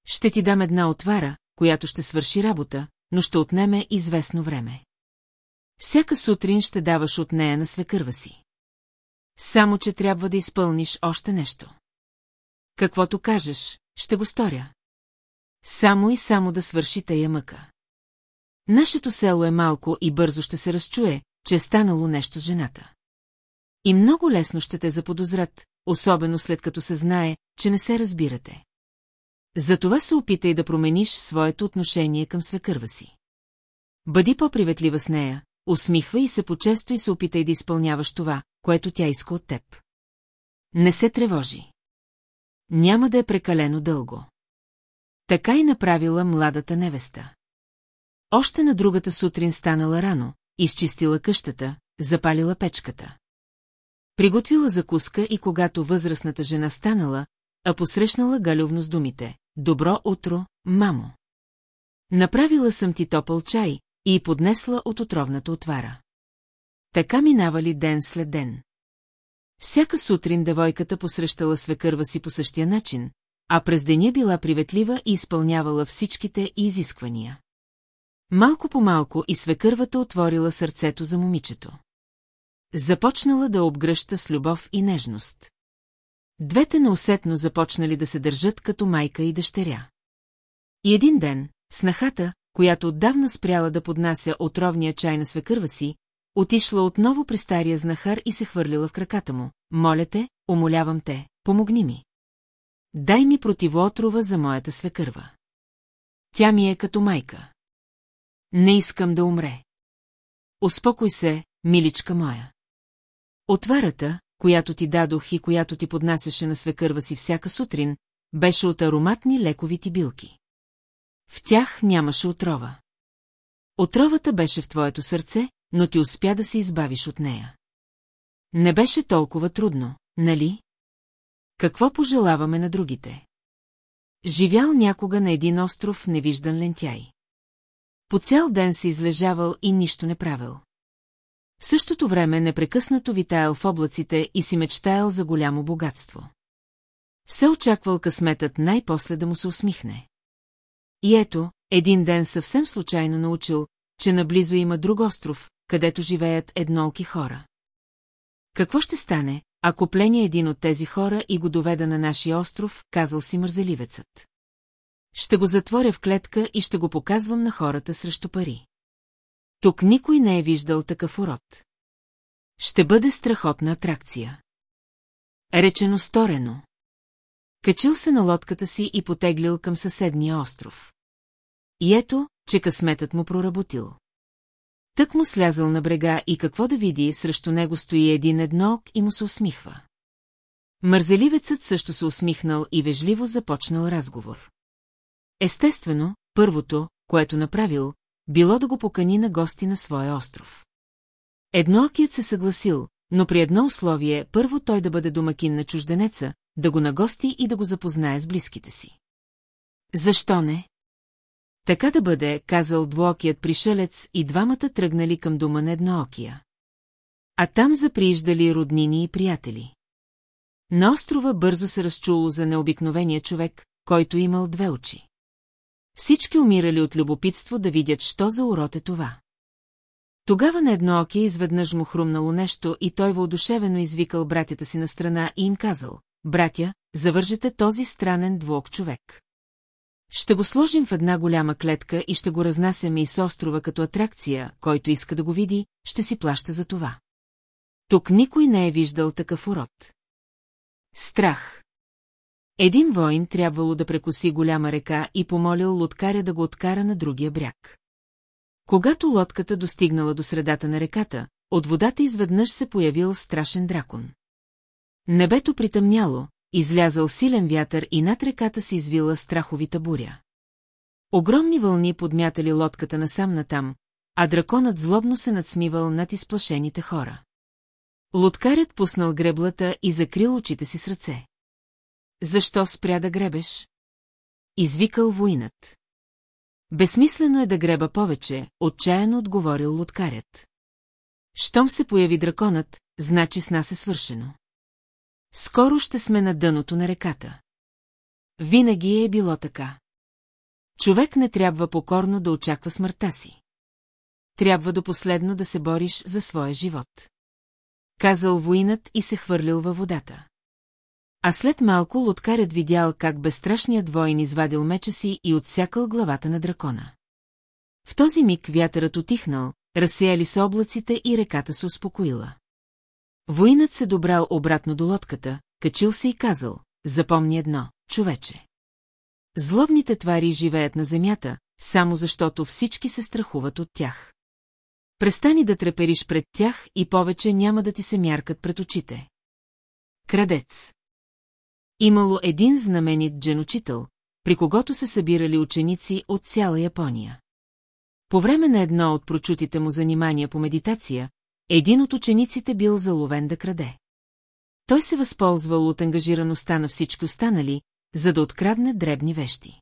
Speaker 1: Ще ти дам една отвара, която ще свърши работа, но ще отнеме известно време. Всяка сутрин ще даваш от нея на свекърва си. Само, че трябва да изпълниш още нещо. Каквото кажеш, ще го сторя. Само и само да свърши тая мъка. Нашето село е малко и бързо ще се разчуе, че е станало нещо с жената. И много лесно ще те заподозрат, особено след като се знае, че не се разбирате. Затова се опитай да промениш своето отношение към свекърва си. Бъди по-приветлива с нея, усмихвай се почесто и се опитай да изпълняваш това, което тя иска от теб. Не се тревожи. Няма да е прекалено дълго. Така и направила младата невеста. Още на другата сутрин станала рано, изчистила къщата, запалила печката. Приготвила закуска и когато възрастната жена станала, а посрещнала галювно с думите. Добро утро, мамо. Направила съм ти топъл чай и поднесла от отровната отвара. Така минавали ден след ден. Всяка сутрин девойката посрещала свекърва си по същия начин, а през деня била приветлива и изпълнявала всичките изисквания. Малко по малко и свекървата отворила сърцето за момичето. Започнала да обгръща с любов и нежност. Двете неусетно започнали да се държат като майка и дъщеря. И един ден, снахата, която отдавна спряла да поднася отровния чай на свекърва си, отишла отново при стария знахар и се хвърлила в краката му. Моля те, умолявам те, помогни ми. Дай ми противоотрова за моята свекърва. Тя ми е като майка. Не искам да умре. Успокой се, миличка моя. Отварата, която ти дадох и която ти поднасяше на свекърва си всяка сутрин, беше от ароматни лековити билки. В тях нямаше отрова. Отровата беше в твоето сърце, но ти успя да се избавиш от нея. Не беше толкова трудно, нали? Какво пожелаваме на другите? Живял някога на един остров невиждан лентяй. По цял ден се излежавал и нищо не правил. В същото време непрекъснато витаял в облаците и си мечтаял за голямо богатство. Все очаквал късметът най-после да му се усмихне. И ето, един ден съвсем случайно научил, че наблизо има друг остров, където живеят еднолки хора. Какво ще стане, ако пленя един от тези хора и го доведа на нашия остров, казал си мързеливецът. Ще го затворя в клетка и ще го показвам на хората срещу пари. Тук никой не е виждал такъв урод. Ще бъде страхотна атракция. Речено сторено. Качил се на лодката си и потеглил към съседния остров. И ето, че късметът му проработил. Тък му слязал на брега и какво да види, срещу него стои един едноок и му се усмихва. Мързеливецът също се усмихнал и вежливо започнал разговор. Естествено, първото, което направил, било да го покани на гости на своя остров. Едноокият се съгласил, но при едно условие първо той да бъде домакин на чужденеца, да го нагости и да го запознае с близките си. Защо не? Така да бъде, казал двуокият пришелец и двамата тръгнали към дома на едноокия. А там заприиждали роднини и приятели. На острова бързо се разчуло за необикновения човек, който имал две очи. Всички умирали от любопитство да видят, що за урод е това. Тогава на едно оке изведнъж му хрумнало нещо и той въодушевено извикал братята си на страна и им казал, братя, завържете този странен двуок човек. Ще го сложим в една голяма клетка и ще го разнасяме и с острова като атракция, който иска да го види, ще си плаща за това. Тук никой не е виждал такъв урод. Страх. Един воин трябвало да прекоси голяма река и помолил лодкаря да го откара на другия бряг. Когато лодката достигнала до средата на реката, от водата изведнъж се появил страшен дракон. Небето притъмняло, излязал силен вятър и над реката се извила страховита буря. Огромни вълни подмятали лодката насам натам, а драконът злобно се надсмивал над изплашените хора. Лодкарят пуснал греблата и закрил очите си с ръце. Защо спря да гребеш? Извикал воинът. Безсмислено е да греба повече, отчаяно отговорил лодкарят. Щом се появи драконът, значи с нас е свършено. Скоро ще сме на дъното на реката. Винаги е било така. Човек не трябва покорно да очаква смъртта си. Трябва до последно да се бориш за своя живот. Казал воинът и се хвърлил във водата. А след малко лодкарят видял как безстрашният воин извадил меча си и отсякал главата на дракона. В този миг вятърът отихнал, разсеяли се облаците и реката се успокоила. Воинът се добрал обратно до лодката, качил се и казал, запомни едно, човече. Злобните твари живеят на земята, само защото всички се страхуват от тях. Престани да трепериш пред тях и повече няма да ти се мяркат пред очите. Крадец Имало един знаменит дженучител, при когото се събирали ученици от цяла Япония. По време на едно от прочутите му занимания по медитация, един от учениците бил заловен да краде. Той се възползвал от ангажираността на всички останали, за да открадне дребни вещи.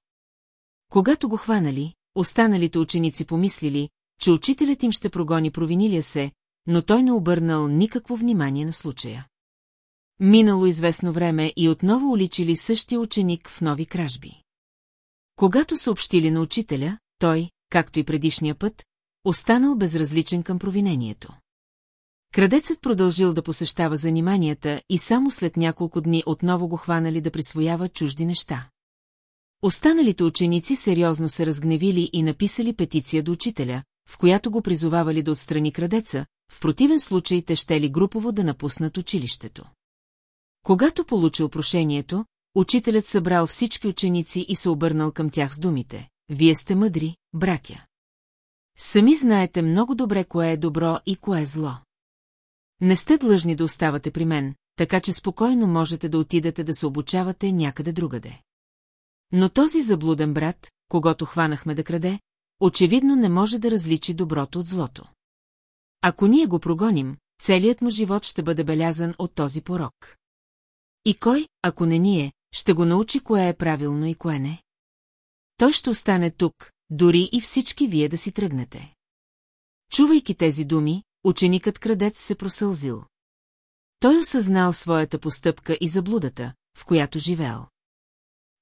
Speaker 1: Когато го хванали, останалите ученици помислили, че учителят им ще прогони провинилия се, но той не обърнал никакво внимание на случая. Минало известно време и отново уличили същия ученик в нови кражби. Когато съобщили на учителя, той, както и предишния път, останал безразличен към провинението. Крадецът продължил да посещава заниманията и само след няколко дни отново го хванали да присвоява чужди неща. Останалите ученици сериозно се разгневили и написали петиция до учителя, в която го призовавали да отстрани крадеца, в противен случай те ще ли групово да напуснат училището. Когато получил прошението, учителят събрал всички ученици и се обърнал към тях с думите. Вие сте мъдри, братя. Сами знаете много добре кое е добро и кое е зло. Не сте длъжни да оставате при мен, така че спокойно можете да отидете да се обучавате някъде другаде. Но този заблуден брат, когато хванахме да краде, очевидно не може да различи доброто от злото. Ако ние го прогоним, целият му живот ще бъде белязан от този порок. И кой, ако не ние, ще го научи кое е правилно и кое не? Той ще остане тук, дори и всички вие да си тръгнете. Чувайки тези думи, ученикът-крадец се просълзил. Той осъзнал своята постъпка и заблудата, в която живеел.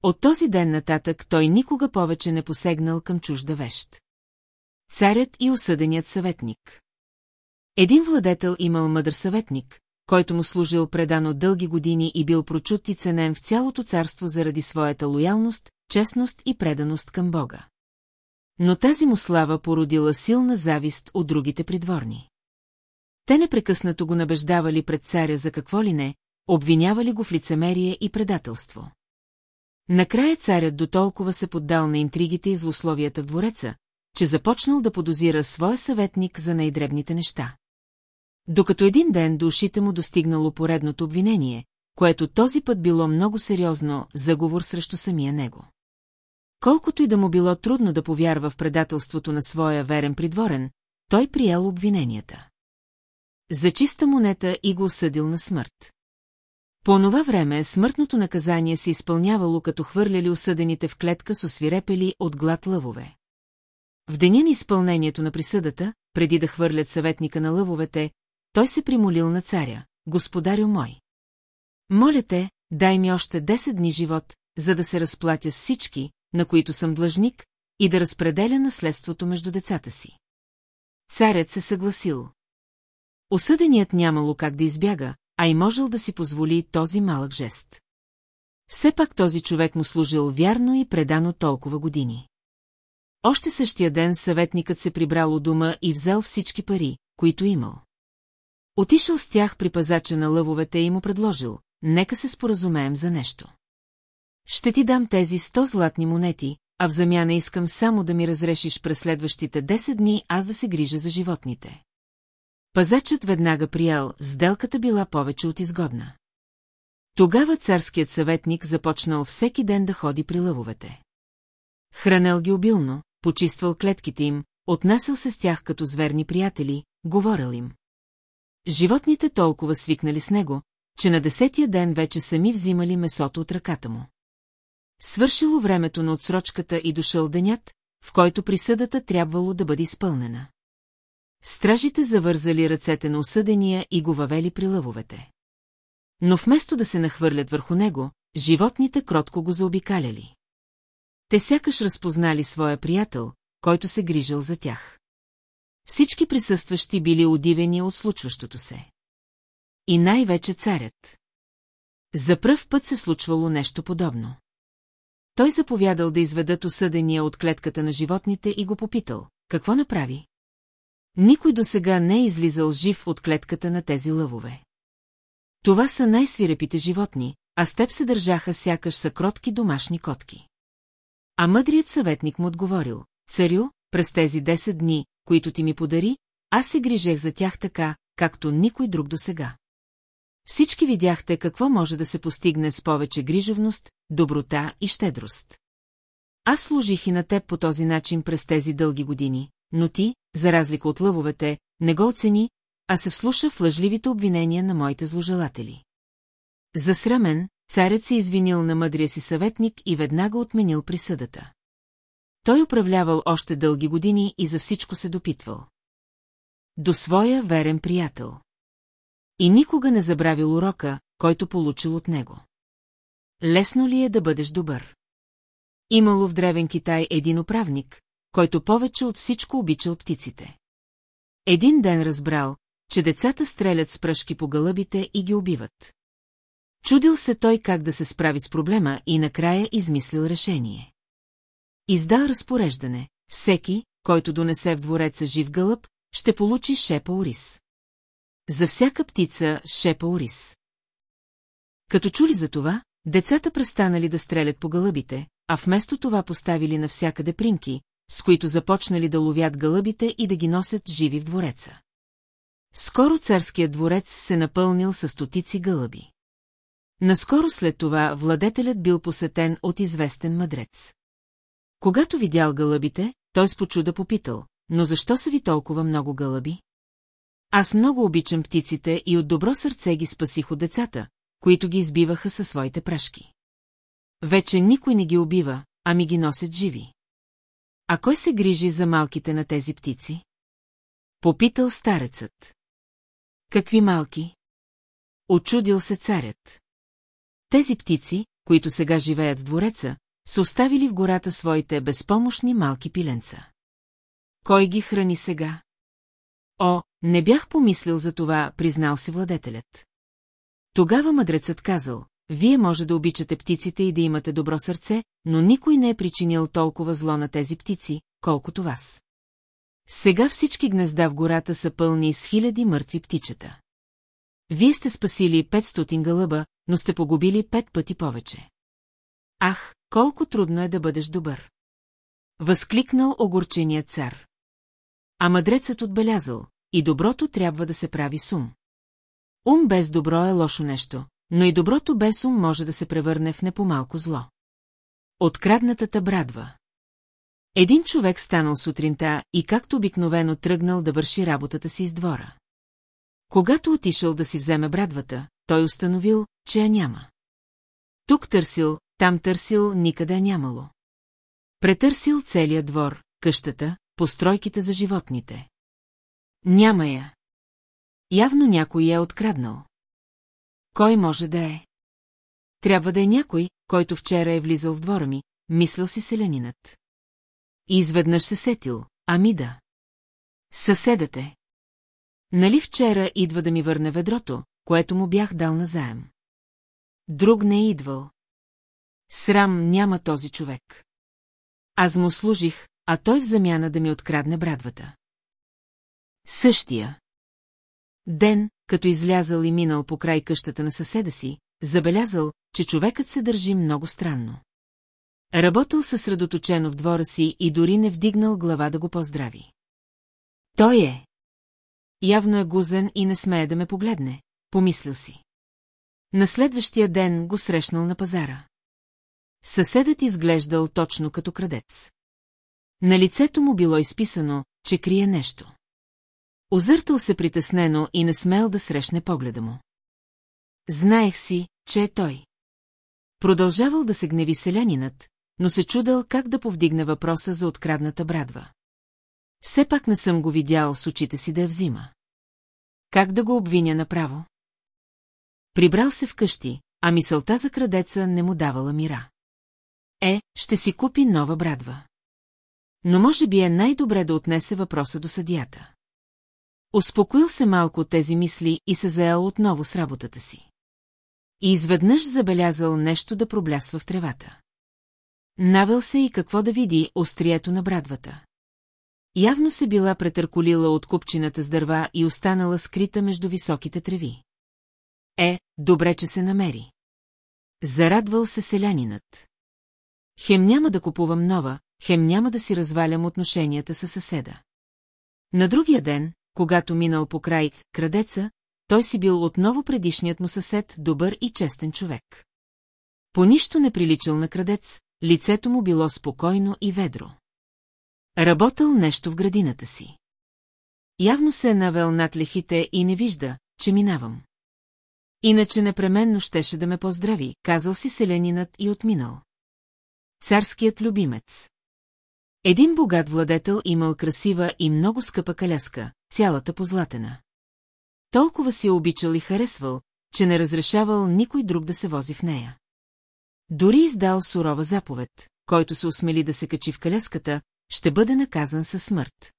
Speaker 1: От този ден нататък той никога повече не посегнал към чужда вещ. Царят и осъденият съветник Един владетел имал мъдър съветник, който му служил предано дълги години и бил прочут и ценен в цялото царство заради своята лоялност, честност и преданост към Бога. Но тази му слава породила силна завист от другите придворни. Те непрекъснато го набеждавали пред царя за какво ли не, обвинявали го в лицемерие и предателство. Накрая царят до толкова се поддал на интригите и злословията в двореца, че започнал да подозира своя съветник за най-дребните неща. Докато един ден до ушите му достигнало поредното обвинение, което този път било много сериозно заговор срещу самия него. Колкото и да му било трудно да повярва в предателството на своя верен придворен, той приел обвиненията. За чиста монета и го осъдил на смърт. По онова време смъртното наказание се изпълнявало като хвърляли осъдените в клетка с освирепели от глад лъвове. В деня на изпълнението на присъдата, преди да хвърлят съветника на лъвовете, той се примолил на царя, господарю мой. Моля те, дай ми още 10 дни живот, за да се разплатя с всички, на които съм длъжник, и да разпределя наследството между децата си. Царят се съгласил. Осъденият нямало как да избяга, а и можел да си позволи този малък жест. Все пак този човек му служил вярно и предано толкова години. Още същия ден съветникът се прибрал у дома и взел всички пари, които имал. Отишъл с тях при пазача на лъвовете и му предложил, нека се споразумеем за нещо. Ще ти дам тези 100 златни монети, а в замяна искам само да ми разрешиш през следващите 10 дни аз да се грижа за животните. Пазачът веднага приял, сделката била повече от изгодна. Тогава царският съветник започнал всеки ден да ходи при лъвовете. Хранел ги обилно, почиствал клетките им, отнасял се с тях като зверни приятели, говорил им. Животните толкова свикнали с него, че на десетия ден вече сами взимали месото от ръката му. Свършило времето на отсрочката и дошъл денят, в който присъдата трябвало да бъде изпълнена. Стражите завързали ръцете на осъдения и го въвели при лъвовете. Но вместо да се нахвърлят върху него, животните кротко го заобикаляли. Те сякаш разпознали своя приятел, който се грижал за тях. Всички присъстващи били удивени от случващото се. И най-вече царят. За пръв път се случвало нещо подобно. Той заповядал да изведат осъдения от клетката на животните и го попитал, какво направи? Никой до сега не е излизал жив от клетката на тези лъвове. Това са най-свирепите животни, а с теб се държаха сякаш са кротки домашни котки. А мъдрият съветник му отговорил, царю, през тези 10 дни, които ти ми подари, аз се грижех за тях така, както никой друг досега. Всички видяхте какво може да се постигне с повече грижовност, доброта и щедрост. Аз служих и на теб по този начин през тези дълги години, но ти, за разлика от лъвовете, не го оцени, а се вслуша в лъжливите обвинения на моите зложелатели. Засрамен, царят се извинил на мъдрия си съветник и веднага отменил присъдата. Той управлявал още дълги години и за всичко се допитвал. До своя верен приятел. И никога не забравил урока, който получил от него. Лесно ли е да бъдеш добър? Имало в Древен Китай един управник, който повече от всичко обичал птиците. Един ден разбрал, че децата стрелят с пръшки по гълъбите и ги убиват. Чудил се той как да се справи с проблема и накрая измислил решение. Издал разпореждане, всеки, който донесе в двореца жив гълъб, ще получи шепа ориз. За всяка птица шепа ориз. Като чули за това, децата престанали да стрелят по гълъбите, а вместо това поставили навсякъде принки, с които започнали да ловят гълъбите и да ги носят живи в двореца. Скоро царският дворец се напълнил с стотици гълъби. Наскоро след това владетелят бил посетен от известен мъдрец. Когато видял гълъбите, той с почуда попитал, но защо са ви толкова много гълъби? Аз много обичам птиците и от добро сърце ги спасих от децата, които ги избиваха със своите прашки. Вече никой не ги убива, а ми ги носят живи. А кой се грижи за малките на тези птици? Попитал старецът. Какви малки? Очудил се царят. Тези птици, които сега живеят в двореца, са оставили в гората своите безпомощни малки пиленца. Кой ги храни сега? О, не бях помислил за това, признал се владетелят. Тогава мъдрецът казал, вие може да обичате птиците и да имате добро сърце, но никой не е причинил толкова зло на тези птици, колкото вас. Сега всички гнезда в гората са пълни с хиляди мъртви птичета. Вие сте спасили 500 гълъба, но сте погубили пет пъти повече. Ах, колко трудно е да бъдеш добър! Възкликнал огорченият цар. А мъдрецът отбелязал, и доброто трябва да се прави с ум. Ум без добро е лошо нещо, но и доброто без ум може да се превърне в непомалко зло. Откраднатата брадва Един човек станал сутринта и както обикновено тръгнал да върши работата си из двора. Когато отишъл да си вземе брадвата, той установил, че я няма. Тук търсил, там търсил, никъде нямало. Претърсил целият двор, къщата, постройките за животните. Няма я. Явно някой я е откраднал. Кой може да е? Трябва да е някой, който вчера е влизал в двора ми, мислил си селянинът. И изведнъж се сетил, ами да. Съседът е. Нали вчера идва да ми върне ведрото, което му бях дал назаем? Друг не е идвал. Срам няма този човек. Аз му служих, а той в замяна да ми открадне брадвата. Същия. Ден, като излязал и минал по край къщата на съседа си, забелязал, че човекът се държи много странно. Работил съсредоточено в двора си и дори не вдигнал глава да го поздрави. Той е. Явно е гузен и не смее да ме погледне, помислил си. На следващия ден го срещнал на пазара. Съседът изглеждал точно като крадец. На лицето му било изписано, че крие нещо. Озъртал се притеснено и не смел да срещне погледа му. Знаех си, че е той. Продължавал да се гневи селянинът, но се чудал как да повдигне въпроса за открадната брадва. Все пак не съм го видял с очите си да я взима. Как да го обвиня направо? Прибрал се вкъщи, а мисълта за крадеца не му давала мира. Е, ще си купи нова брадва. Но може би е най-добре да отнесе въпроса до съдията. Успокоил се малко от тези мисли и се заел отново с работата си. И изведнъж забелязал нещо да проблясва в тревата. Навел се и какво да види острието на брадвата. Явно се била претърколила от купчината с дърва и останала скрита между високите треви. Е, добре, че се намери. Зарадвал се селянинът. Хем няма да купувам нова, хем няма да си развалям отношенията с съседа. На другия ден, когато минал по край крадеца, той си бил отново предишният му съсед, добър и честен човек. По нищо не приличал на крадец, лицето му било спокойно и ведро. Работал нещо в градината си. Явно се е навел над лехите и не вижда, че минавам. Иначе непременно щеше да ме поздрави, казал си селянинът и отминал. Царският любимец. Един богат владетел имал красива и много скъпа каляска, цялата позлатена. Толкова си я обичал и харесвал, че не разрешавал никой друг да се вози в нея. Дори издал сурова заповед, който се осмели да се качи в каляската, ще бъде наказан със смърт.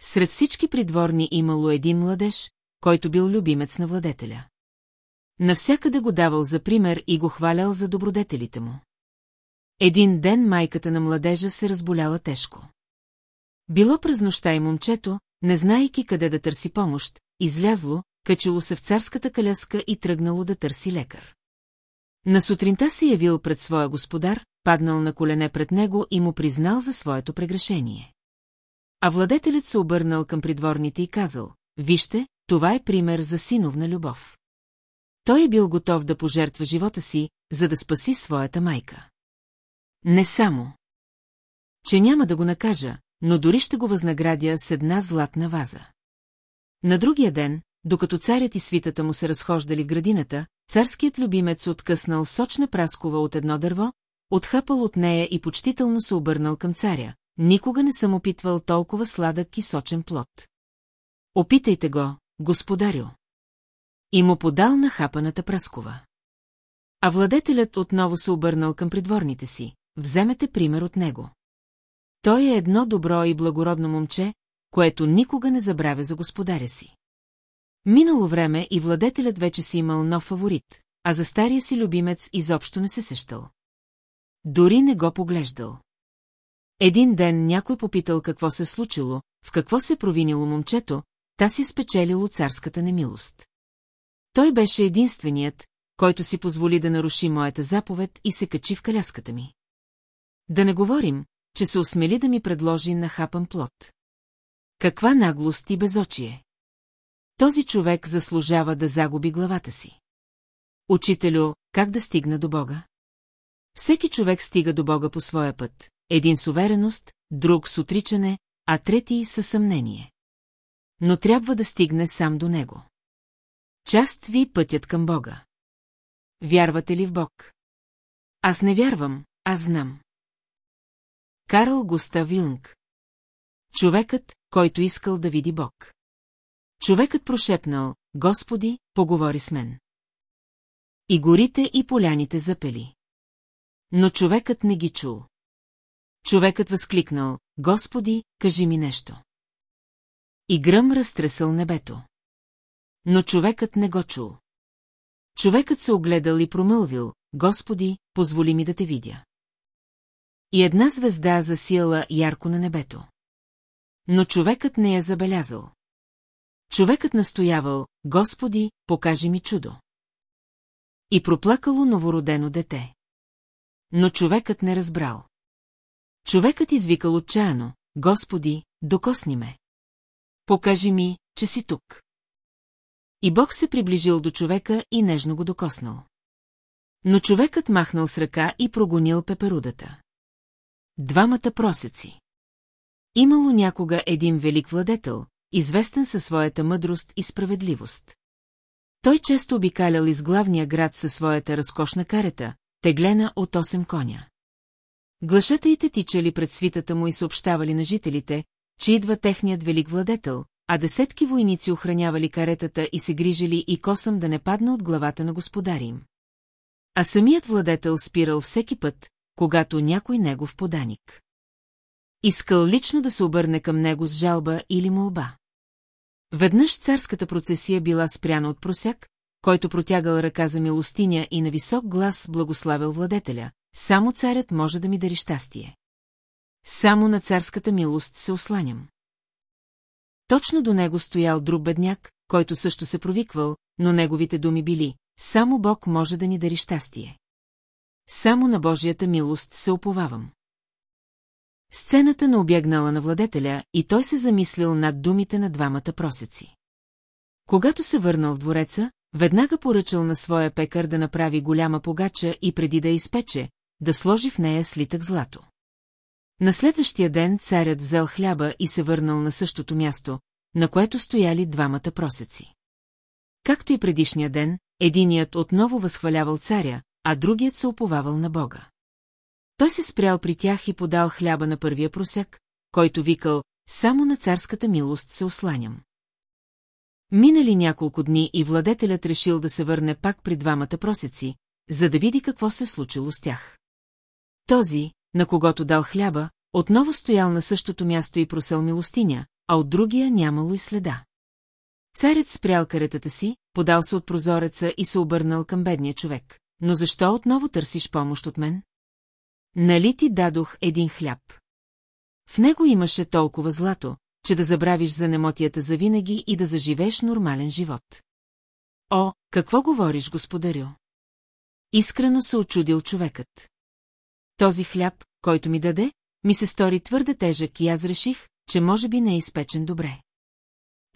Speaker 1: Сред всички придворни имало един младеж, който бил любимец на владетеля. Навсякъде го давал за пример и го хвалял за добродетелите му. Един ден майката на младежа се разболяла тежко. Било през нощта и момчето, не знаейки къде да търси помощ, излязло, качило се в царската каляска и тръгнало да търси лекар. На сутринта се явил пред своя господар, паднал на колене пред него и му признал за своето прегрешение. А владетелят се обърнал към придворните и казал, вижте, това е пример за синовна любов. Той е бил готов да пожертва живота си, за да спаси своята майка. Не само. Че няма да го накажа, но дори ще го възнаградя с една златна ваза. На другия ден, докато царят и свитата му се разхождали в градината, царският любимец откъснал сочна праскова от едно дърво, отхапал от нея и почтително се обърнал към царя. Никога не съм опитвал толкова сладък и сочен плод. Опитайте го, господарю. И му подал на хапаната пръскова. А владетелят отново се обърнал към придворните си. Вземете пример от него. Той е едно добро и благородно момче, което никога не забравя за господаря си. Минало време и владетелят вече си имал нов фаворит, а за стария си любимец изобщо не се сещал. Дори не го поглеждал. Един ден някой попитал какво се случило, в какво се провинило момчето, та си спечелило царската немилост. Той беше единственият, който си позволи да наруши моята заповед и се качи в каляската ми. Да не говорим, че се осмели да ми предложи нахапан плод. Каква наглост и безочие! Този човек заслужава да загуби главата си. Учителю, как да стигна до Бога? Всеки човек стига до Бога по своя път. Един с увереност, друг с отричане, а трети със съмнение. Но трябва да стигне сам до Него. Част ви пътят към Бога. Вярвате ли в Бог? Аз не вярвам, аз знам. Карл Густав Юнг Човекът, който искал да види Бог. Човекът прошепнал, Господи, поговори с мен. И горите и поляните запели. Но човекът не ги чул. Човекът възкликнал, Господи, кажи ми нещо. И гръм разтресъл небето. Но човекът не го чул. Човекът се огледал и промълвил, Господи, позволи ми да те видя. И една звезда засияла ярко на небето. Но човекът не я забелязал. Човекът настоявал, Господи, покажи ми чудо. И проплакало новородено дете. Но човекът не разбрал. Човекът извикал отчаяно, Господи, докосни ме. Покажи ми, че си тук. И Бог се приближил до човека и нежно го докоснал. Но човекът махнал с ръка и прогонил пеперудата. Двамата просеци. Имало някога един велик владетел, известен със своята мъдрост и справедливост. Той често обикалял из главния град със своята разкошна карета, теглена от 8 коня. Глашатаите тичали пред свитата му и съобщавали на жителите, че идва техният велик владетел, а десетки войници охранявали каретата и се грижили и косъм да не падна от главата на господари им. А самият владетел спирал всеки път, когато някой негов поданик. Искал лично да се обърне към него с жалба или молба. Веднъж царската процесия била спряна от просяк, който протягал ръка за милостиня и на висок глас благославил владетеля, само царят може да ми дари щастие. Само на царската милост се осланям. Точно до него стоял друг бедняк, който също се провиквал, но неговите думи били «Само Бог може да ни дари щастие». Само на Божията милост се оповавам. Сцената на обягнала на владетеля и той се замислил над думите на двамата просеци. Когато се върнал в двореца, веднага поръчал на своя пекар да направи голяма погача и преди да изпече, да сложи в нея слитък злато. На следващия ден царят взел хляба и се върнал на същото място, на което стояли двамата просеци. Както и предишния ден, единият отново възхвалявал царя, а другият се оповавал на Бога. Той се спрял при тях и подал хляба на първия просяк, който викал «Само на царската милост се осланям». Минали няколко дни и владетелят решил да се върне пак при двамата просеци, за да види какво се случило с тях. Този, на когото дал хляба, отново стоял на същото място и просел милостиня, а от другия нямало и следа. Царят спрял каретата си, подал се от прозореца и се обърнал към бедния човек. Но защо отново търсиш помощ от мен? Нали ти дадох един хляб? В него имаше толкова злато, че да забравиш за немотията за винаги и да заживееш нормален живот. О, какво говориш, господарю? Искрено се очудил човекът. Този хляб, който ми даде, ми се стори твърде тежък и аз реших, че може би не е изпечен добре.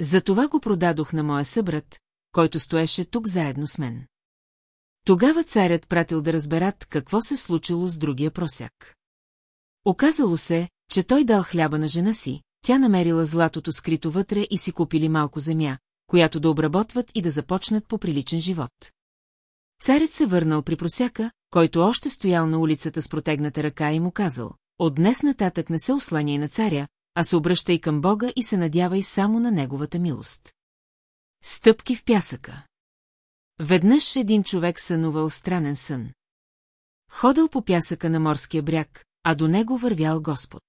Speaker 1: Затова го продадох на моя събрат, който стоеше тук заедно с мен. Тогава царят пратил да разберат какво се случило с другия просяк. Оказало се, че той дал хляба на жена си, тя намерила златото скрито вътре и си купили малко земя, която да обработват и да започнат по приличен живот. Царят се върнал при просяка, който още стоял на улицата с протегната ръка и му казал, от днес нататък не се осланяй на царя, а се обръщай към Бога и се надявай само на Неговата милост. Стъпки в пясъка Веднъж един човек сънувал странен сън. Ходил по пясъка на морския бряг, а до него вървял Господ.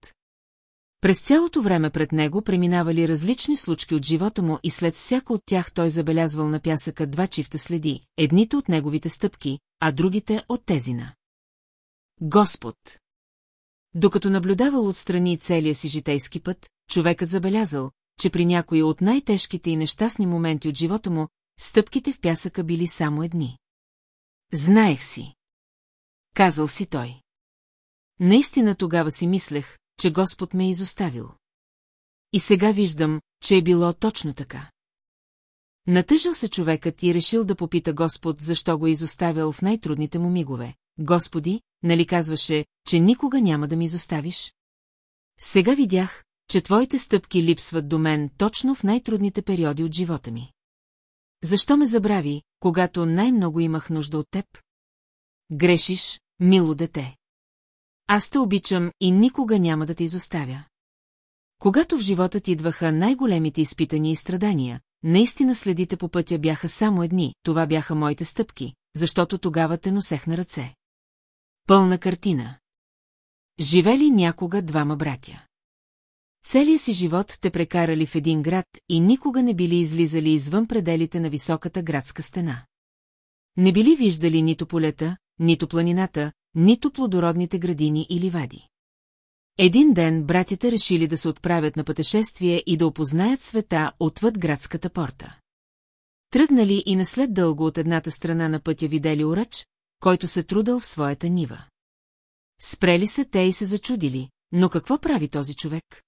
Speaker 1: През цялото време пред него преминавали различни случки от живота му и след всяко от тях той забелязвал на пясъка два чифта следи, едните от неговите стъпки, а другите от тези на. Господ! Докато наблюдавал отстрани целия си житейски път, човекът забелязал, че при някои от най-тежките и нещастни моменти от живота му, стъпките в пясъка били само едни. Знаех си. Казал си той. Наистина тогава си мислех, че Господ ме е изоставил. И сега виждам, че е било точно така. Натъжил се човекът и решил да попита Господ, защо го е изоставял в най-трудните му мигове. Господи, нали казваше, че никога няма да ми изоставиш? Сега видях, че твоите стъпки липсват до мен точно в най-трудните периоди от живота ми. Защо ме забрави, когато най-много имах нужда от теб? Грешиш, мило дете. Аз те обичам и никога няма да те изоставя. Когато в живота ти идваха най-големите изпитания и страдания, наистина следите по пътя бяха само едни, това бяха моите стъпки, защото тогава те носех на ръце. Пълна картина. Живели някога двама братя. Целия си живот те прекарали в един град и никога не били излизали извън пределите на високата градска стена. Не били виждали нито полета, нито планината, нито плодородните градини или вади. Един ден братята решили да се отправят на пътешествие и да опознаят света отвъд градската порта. Тръгнали и наслед дълго от едната страна на пътя видели урач, който се трудал в своята нива. Спрели се те и се зачудили, но какво прави този човек?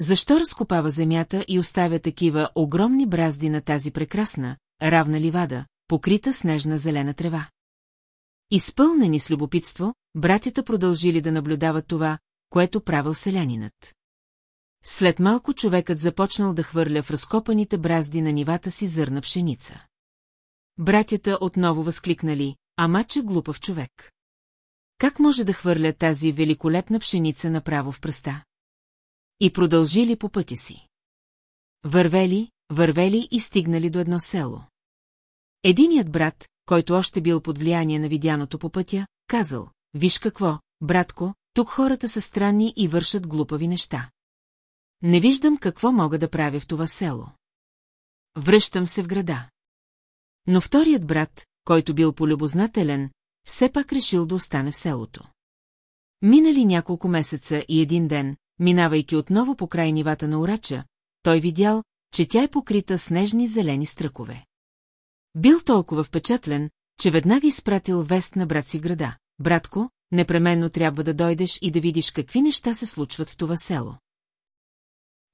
Speaker 1: Защо разкопава земята и оставя такива огромни бразди на тази прекрасна, равна ливада, покрита снежна зелена трева? Изпълнени с любопитство, братята продължили да наблюдават това, което правил селянинът. След малко човекът започнал да хвърля в разкопаните бразди на нивата си зърна пшеница. Братята отново възкликнали, ама че глупав човек. Как може да хвърля тази великолепна пшеница направо в пръста? И продължили по пътя си. Вървели, вървели и стигнали до едно село. Единият брат, който още бил под влияние на видяното по пътя, казал, виж какво, братко, тук хората са странни и вършат глупави неща. Не виждам какво мога да правя в това село. Връщам се в града. Но вторият брат, който бил полюбознателен, все пак решил да остане в селото. Минали няколко месеца и един ден, минавайки отново по край нивата на урача, той видял, че тя е покрита с нежни зелени стръкове. Бил толкова впечатлен, че веднага изпратил вест на брат си града. Братко, непременно трябва да дойдеш и да видиш какви неща се случват в това село.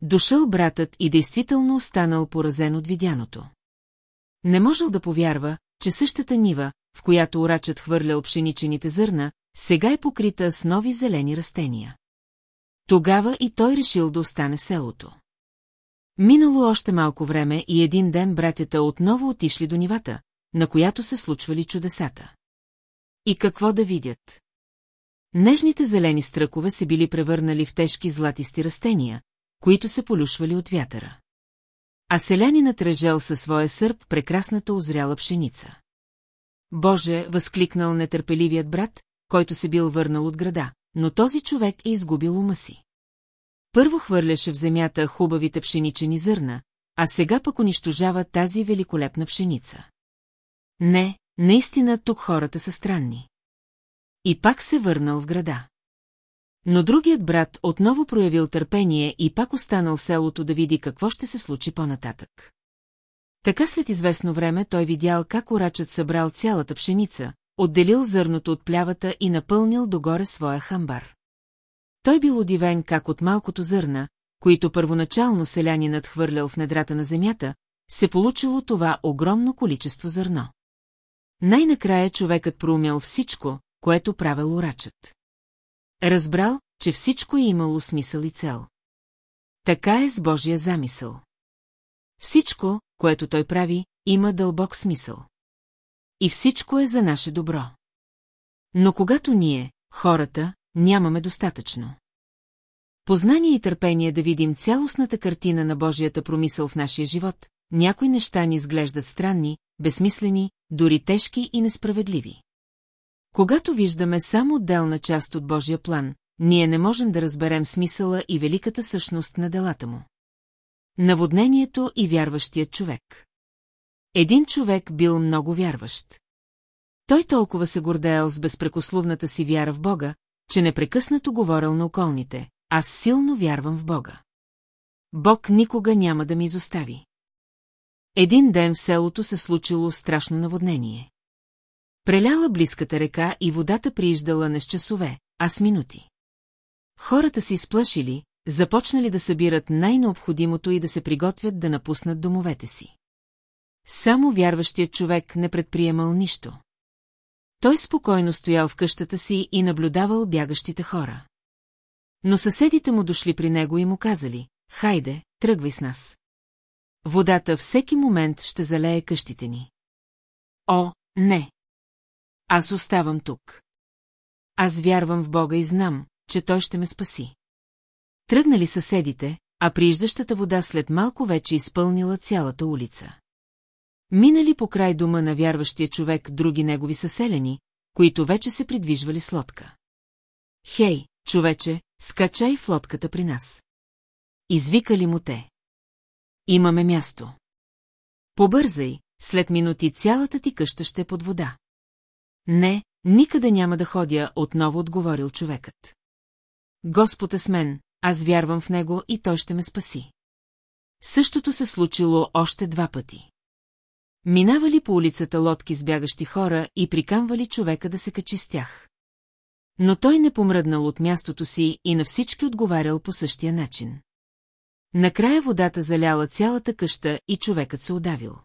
Speaker 1: Дошъл братът и действително останал поразен от видяното. Не можел да повярва, че същата нива, в която урачът хвърлял пшеничените зърна, сега е покрита с нови зелени растения. Тогава и той решил да остане селото. Минало още малко време и един ден братята отново отишли до нивата, на която се случвали чудесата. И какво да видят? Нежните зелени стръкове се били превърнали в тежки златисти растения, които се полюшвали от вятъра. А селянинът режел със своя сърп прекрасната озряла пшеница. Боже, възкликнал нетърпеливият брат, който се бил върнал от града, но този човек е изгубил ума си. Първо хвърляше в земята хубавите пшеничени зърна, а сега пък унищожава тази великолепна пшеница. Не, наистина тук хората са странни. И пак се върнал в града. Но другият брат отново проявил търпение и пак останал в селото да види какво ще се случи по-нататък. Така след известно време той видял как орачът събрал цялата пшеница, отделил зърното от плявата и напълнил догоре своя хамбар. Той бил удивен как от малкото зърна, които първоначално селянинът хвърлял в недрата на земята, се получило това огромно количество зърно. Най-накрая човекът проумял всичко, което правил урачът. Разбрал, че всичко е имало смисъл и цел. Така е с Божия замисъл. Всичко, което той прави, има дълбок смисъл. И всичко е за наше добро. Но когато ние, хората, нямаме достатъчно. Познание и търпение да видим цялостната картина на Божията промисъл в нашия живот, някои неща ни изглеждат странни, безсмислени, дори тежки и несправедливи. Когато виждаме само отделна част от Божия план, ние не можем да разберем смисъла и великата същност на делата му. Наводнението и вярващият човек Един човек бил много вярващ. Той толкова се гордеял с безпрекословната си вяра в Бога, че непрекъснато говорил на околните. Аз силно вярвам в Бога. Бог никога няма да ми изостави. Един ден в селото се случило страшно наводнение. Преляла близката река и водата прииждала не с часове, а с минути. Хората се изплашили, започнали да събират най-необходимото и да се приготвят да напуснат домовете си. Само вярващият човек не предприемал нищо. Той спокойно стоял в къщата си и наблюдавал бягащите хора. Но съседите му дошли при него и му казали, хайде, тръгвай с нас. Водата всеки момент ще залее къщите ни. О, не! Аз оставам тук. Аз вярвам в Бога и знам, че Той ще ме спаси. Тръгнали съседите, а прииждащата вода след малко вече изпълнила цялата улица. Минали по край дома на вярващия човек други негови съселени, които вече се придвижвали с лодка. Хей, човече, скачай в лодката при нас. Извикали му те. Имаме място. Побързай, след минути цялата ти къща ще е под вода. Не, никъде няма да ходя, отново отговорил човекът. Господ е с мен, аз вярвам в него и той ще ме спаси. Същото се случило още два пъти. Минавали по улицата лодки с бягащи хора и прикамвали човека да се качи с тях. Но той не помръднал от мястото си и на всички отговарял по същия начин. Накрая водата заляла цялата къща и човекът се удавил.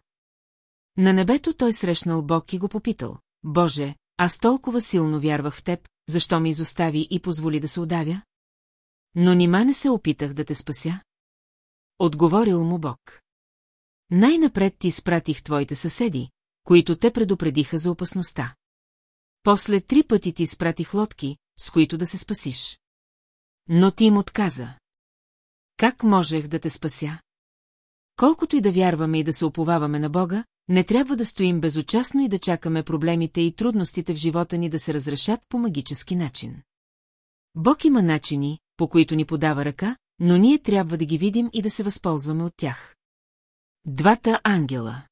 Speaker 1: На небето той срещнал Бог и го попитал. Боже, аз толкова силно вярвах в теб, защо ми изостави и позволи да се удавя? Но нима не се опитах да те спася? Отговорил му Бог. Най-напред ти спратих твоите съседи, които те предупредиха за опасността. После три пъти ти спратих лодки, с които да се спасиш. Но ти им отказа. Как можех да те спася? Колкото и да вярваме и да се оповаваме на Бога, не трябва да стоим безучастно и да чакаме проблемите и трудностите в живота ни да се разрешат по магически начин. Бог има начини, по които ни подава ръка, но ние трябва да ги видим и да се възползваме от тях. Двата ангела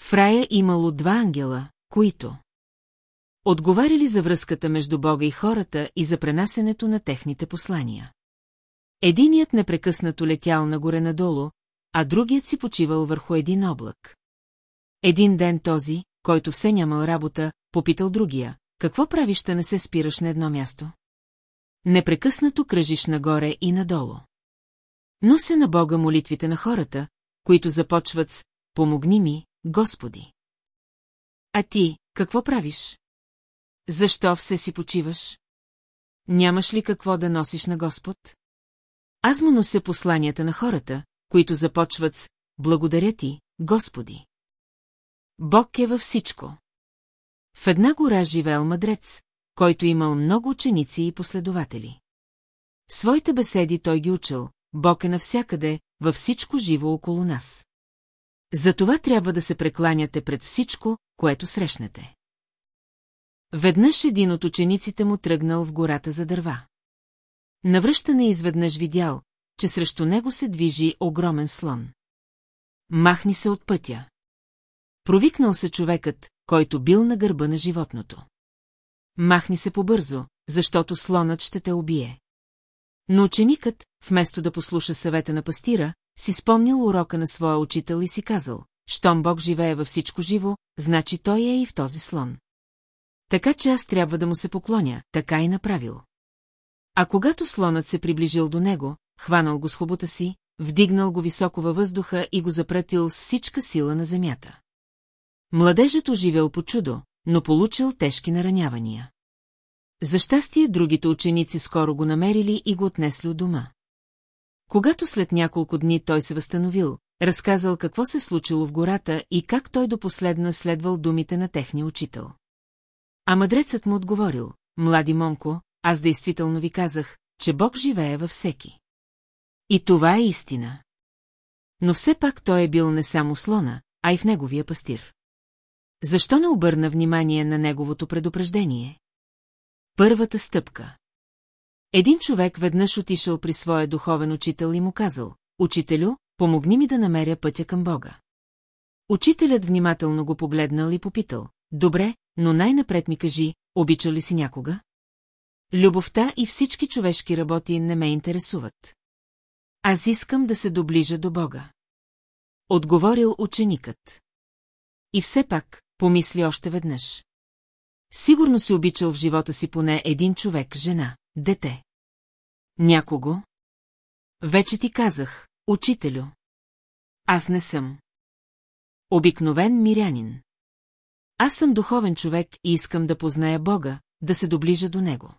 Speaker 1: В рая имало два ангела, които отговаряли за връзката между Бога и хората и за пренасенето на техните послания. Единият непрекъснато летял нагоре-надолу, а другият си почивал върху един облак. Един ден този, който все нямал работа, попитал другия, какво правиш, да не се спираш на едно място? Непрекъснато кръжиш нагоре и надолу. Но се на Бога молитвите на хората, които започват с «Помогни ми, Господи». А ти, какво правиш? Защо все си почиваш? Нямаш ли какво да носиш на Господ? Аз му нося посланията на хората, които започват с «Благодаря ти, Господи». Бог е във всичко. В една гора живеел мъдрец, който имал много ученици и последователи. В своите беседи той ги учил, Бог е навсякъде, във всичко живо около нас. Затова трябва да се прекланяте пред всичко, което срещнете. Веднъж един от учениците му тръгнал в гората за дърва. Навръщане изведнъж видял, че срещу него се движи огромен слон. Махни се от пътя. Провикнал се човекът, който бил на гърба на животното. Махни се побързо, защото слонът ще те убие. Но ученикът, вместо да послуша съвета на пастира, си спомнил урока на своя учител и си казал, щом Бог живее във всичко живо, значи той е и в този слон. Така че аз трябва да му се поклоня, така и направил. А когато слонът се приближил до него, хванал го с хубота си, вдигнал го високо във въздуха и го запретил с всичка сила на земята. Младежът оживел по чудо, но получил тежки наранявания. За щастие другите ученици скоро го намерили и го отнесли от дома. Когато след няколко дни той се възстановил, разказал какво се случило в гората и как той до последно следвал думите на техния учител. А мъдрецът му отговорил, млади момко, аз действително ви казах, че Бог живее във всеки. И това е истина. Но все пак той е бил не само слона, а и в неговия пастир. Защо не обърна внимание на неговото предупреждение? Първата стъпка. Един човек веднъж отишъл при своя духовен учител и му казал, «Учителю, помогни ми да намеря пътя към Бога». Учителят внимателно го погледнал и попитал, «Добре, но най-напред ми кажи, обичал ли си някога?» Любовта и всички човешки работи не ме интересуват. Аз искам да се доближа до Бога. Отговорил ученикът. И все пак, помисли още веднъж. Сигурно си обичал в живота си поне един човек, жена, дете. Някого? Вече ти казах, учителю. Аз не съм. Обикновен мирянин. Аз съм духовен човек и искам да позная Бога, да се доближа до Него.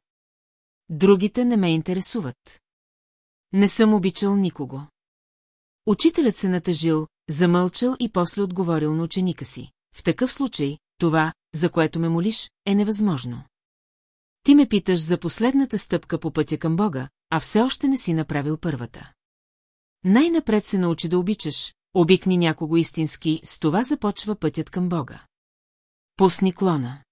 Speaker 1: Другите не ме интересуват. Не съм обичал никого. Учителят се натъжил, замълчал и после отговорил на ученика си. В такъв случай, това, за което ме молиш, е невъзможно. Ти ме питаш за последната стъпка по пътя към Бога, а все още не си направил първата. Най-напред се научи да обичаш, обикни някого истински, с това започва пътят към Бога. Пусни клона.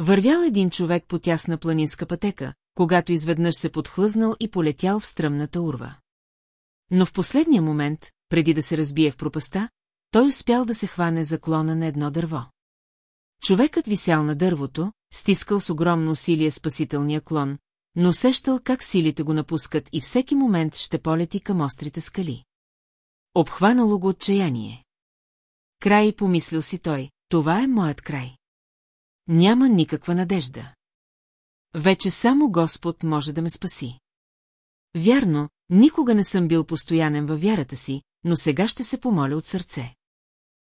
Speaker 1: Вървял един човек по тясна планинска пътека, когато изведнъж се подхлъзнал и полетял в стръмната урва. Но в последния момент, преди да се разбие в пропаста, той успял да се хване за клона на едно дърво. Човекът висял на дървото, стискал с огромно усилие спасителния клон, но усещал как силите го напускат и всеки момент ще полети към острите скали. Обхванало го отчаяние. Край, помислил си той, това е моят край. Няма никаква надежда. Вече само Господ може да ме спаси. Вярно, никога не съм бил постоянен във вярата си, но сега ще се помоля от сърце.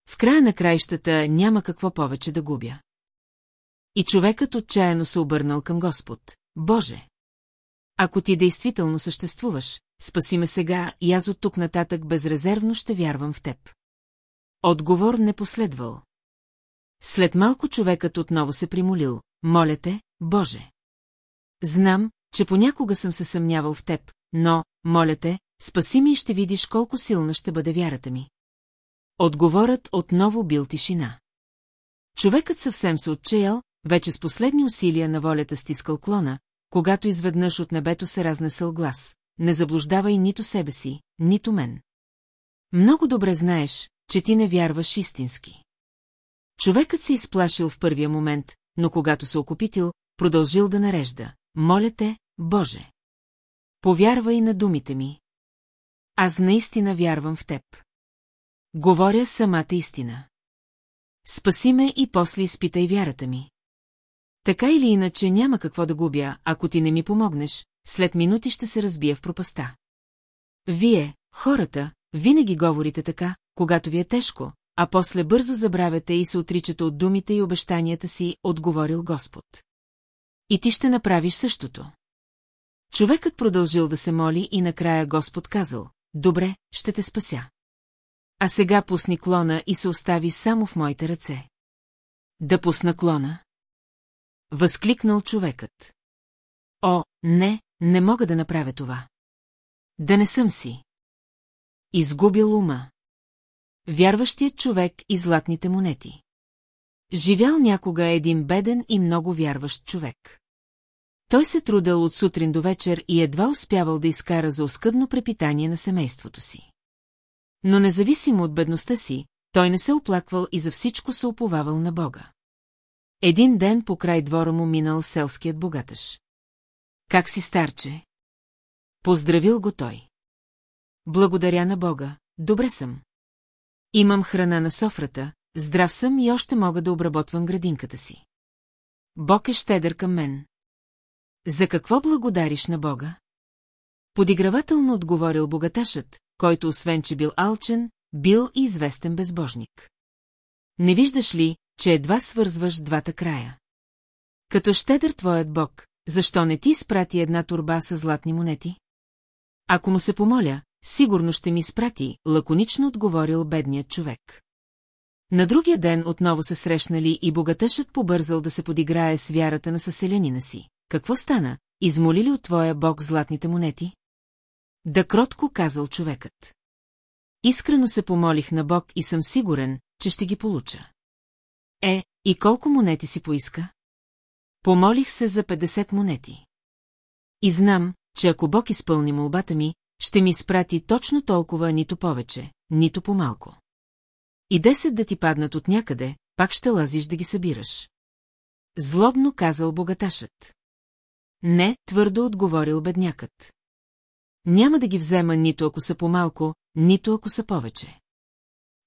Speaker 1: В края на краищата няма какво повече да губя. И човекът отчаяно се обърнал към Господ. Боже! Ако ти действително съществуваш, спаси ме сега и аз от тук нататък безрезервно ще вярвам в теб. Отговор не последвал. След малко човекът отново се примолил. Моля те, Боже! Знам, че понякога съм се съмнявал в теб, но, моля те, спаси ми и ще видиш колко силна ще бъде вярата ми. Отговорът отново бил тишина. Човекът съвсем се отчаял, вече с последни усилия на волята стискал клона, когато изведнъж от небето се разнесъл глас. Не заблуждавай нито себе си, нито мен. Много добре знаеш, че ти не вярваш истински. Човекът се изплашил в първия момент, но когато се окупитил, продължил да нарежда. Моля те, Боже! Повярвай на думите ми. Аз наистина вярвам в теб. Говоря самата истина. Спаси ме и после изпитай вярата ми. Така или иначе няма какво да губя, ако ти не ми помогнеш, след минути ще се разбия в пропаста. Вие, хората, винаги говорите така, когато ви е тежко, а после бързо забравяте и се отричате от думите и обещанията си, отговорил Господ. И ти ще направиш същото. Човекът продължил да се моли и накрая Господ казал, добре, ще те спася. А сега пусни клона и се остави само в моите ръце. Да пусна клона? Възкликнал човекът. О, не, не мога да направя това. Да не съм си. Изгубил ума. Вярващият човек и златните монети. Живял някога един беден и много вярващ човек. Той се трудал от сутрин до вечер и едва успявал да изкара за оскъдно препитание на семейството си. Но независимо от бедността си, той не се оплаквал и за всичко се оповавал на Бога. Един ден по край двора му минал селският богатъж. Как си, старче? Поздравил го той. Благодаря на Бога, добре съм. Имам храна на софрата, здрав съм и още мога да обработвам градинката си. Бог е щедър към мен. За какво благодариш на Бога? Подигравателно отговорил богаташът, който освен, че бил алчен, бил и известен безбожник. Не виждаш ли, че едва свързваш двата края? Като щедър твоят Бог, защо не ти изпрати една турба с златни монети? Ако му се помоля, сигурно ще ми изпрати, лаконично отговорил бедният човек. На другия ден отново се срещнали и богатъшът побързал да се подиграе с вярата на съселянина си. Какво стана? измоли ли от твоя бог златните монети? Да кротко казал човекът. Искрено се помолих на Бог и съм сигурен, че ще ги получа. Е, и колко монети си поиска? Помолих се за 50 монети. И знам, че ако Бог изпълни молбата ми, ще ми изпрати точно толкова, нито повече, нито по-малко. И 10 да ти паднат от някъде, пак ще лазиш да ги събираш. Злобно казал богаташът. Не, твърдо отговорил беднякът. Няма да ги взема нито ако са по-малко, нито ако са повече.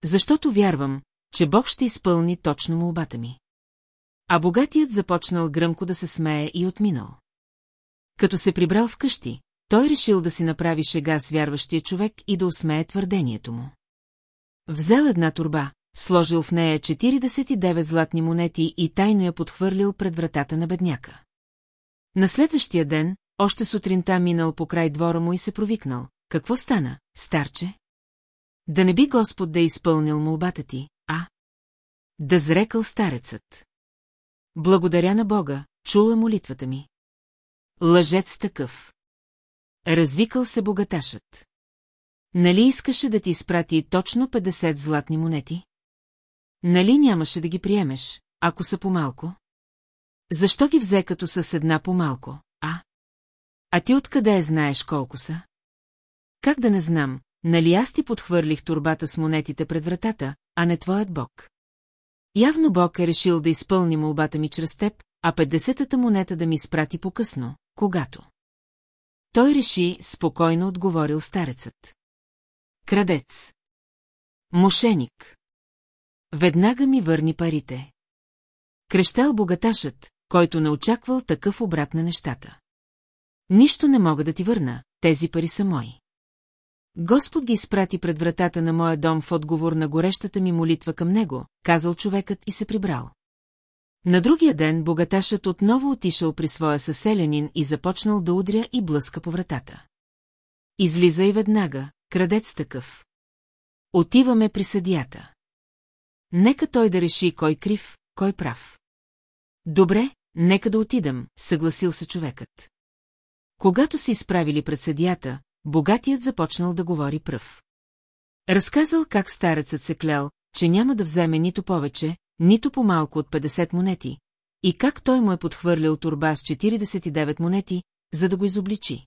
Speaker 1: Защото вярвам, че Бог ще изпълни точно молбата ми. А богатият започнал гръмко да се смее и отминал. Като се прибрал вкъщи, той решил да си направи шега с вярващия човек и да усмее твърдението му. Взел една турба, сложил в нея 49 златни монети и тайно я подхвърлил пред вратата на бедняка. На следващия ден, още сутринта минал по край двора му и се провикнал. Какво стана, старче? Да не би Господ да е изпълнил молбата ти, а? Да зрекал старецът. Благодаря на Бога, чула молитвата ми. Лъжец такъв. Развикал се богаташът. Нали искаше да ти изпрати точно 50 златни монети? Нали нямаше да ги приемеш, ако са по-малко? Защо ги взе като с една по-малко, а? Ти откъде знаеш колко са? Как да не знам, нали аз ти подхвърлих турбата с монетите пред вратата, а не твоят бог? Явно Бог е решил да изпълни молбата ми чрез теб, а 50-та монета да ми спрати по-късно, когато. Той реши, спокойно отговорил старецът. Крадец. Мошеник. Веднага ми върни парите. Крещал богаташът, който не очаквал такъв обрат на нещата. Нищо не мога да ти върна, тези пари са мои. Господ ги изпрати пред вратата на моя дом в отговор на горещата ми молитва към него, казал човекът и се прибрал. На другия ден богаташът отново отишъл при своя съселянин и започнал да удря и блъска по вратата. Излиза и веднага, крадец такъв. Отиваме при съдията. Нека той да реши кой крив, кой прав. Добре, нека да отидам, съгласил се човекът. Когато се изправили пред съдията, богатият започнал да говори пръв. Разказал как старецът се клял, че няма да вземе нито повече, нито по-малко от 50 монети, и как той му е подхвърлил турба с 49 монети, за да го изобличи.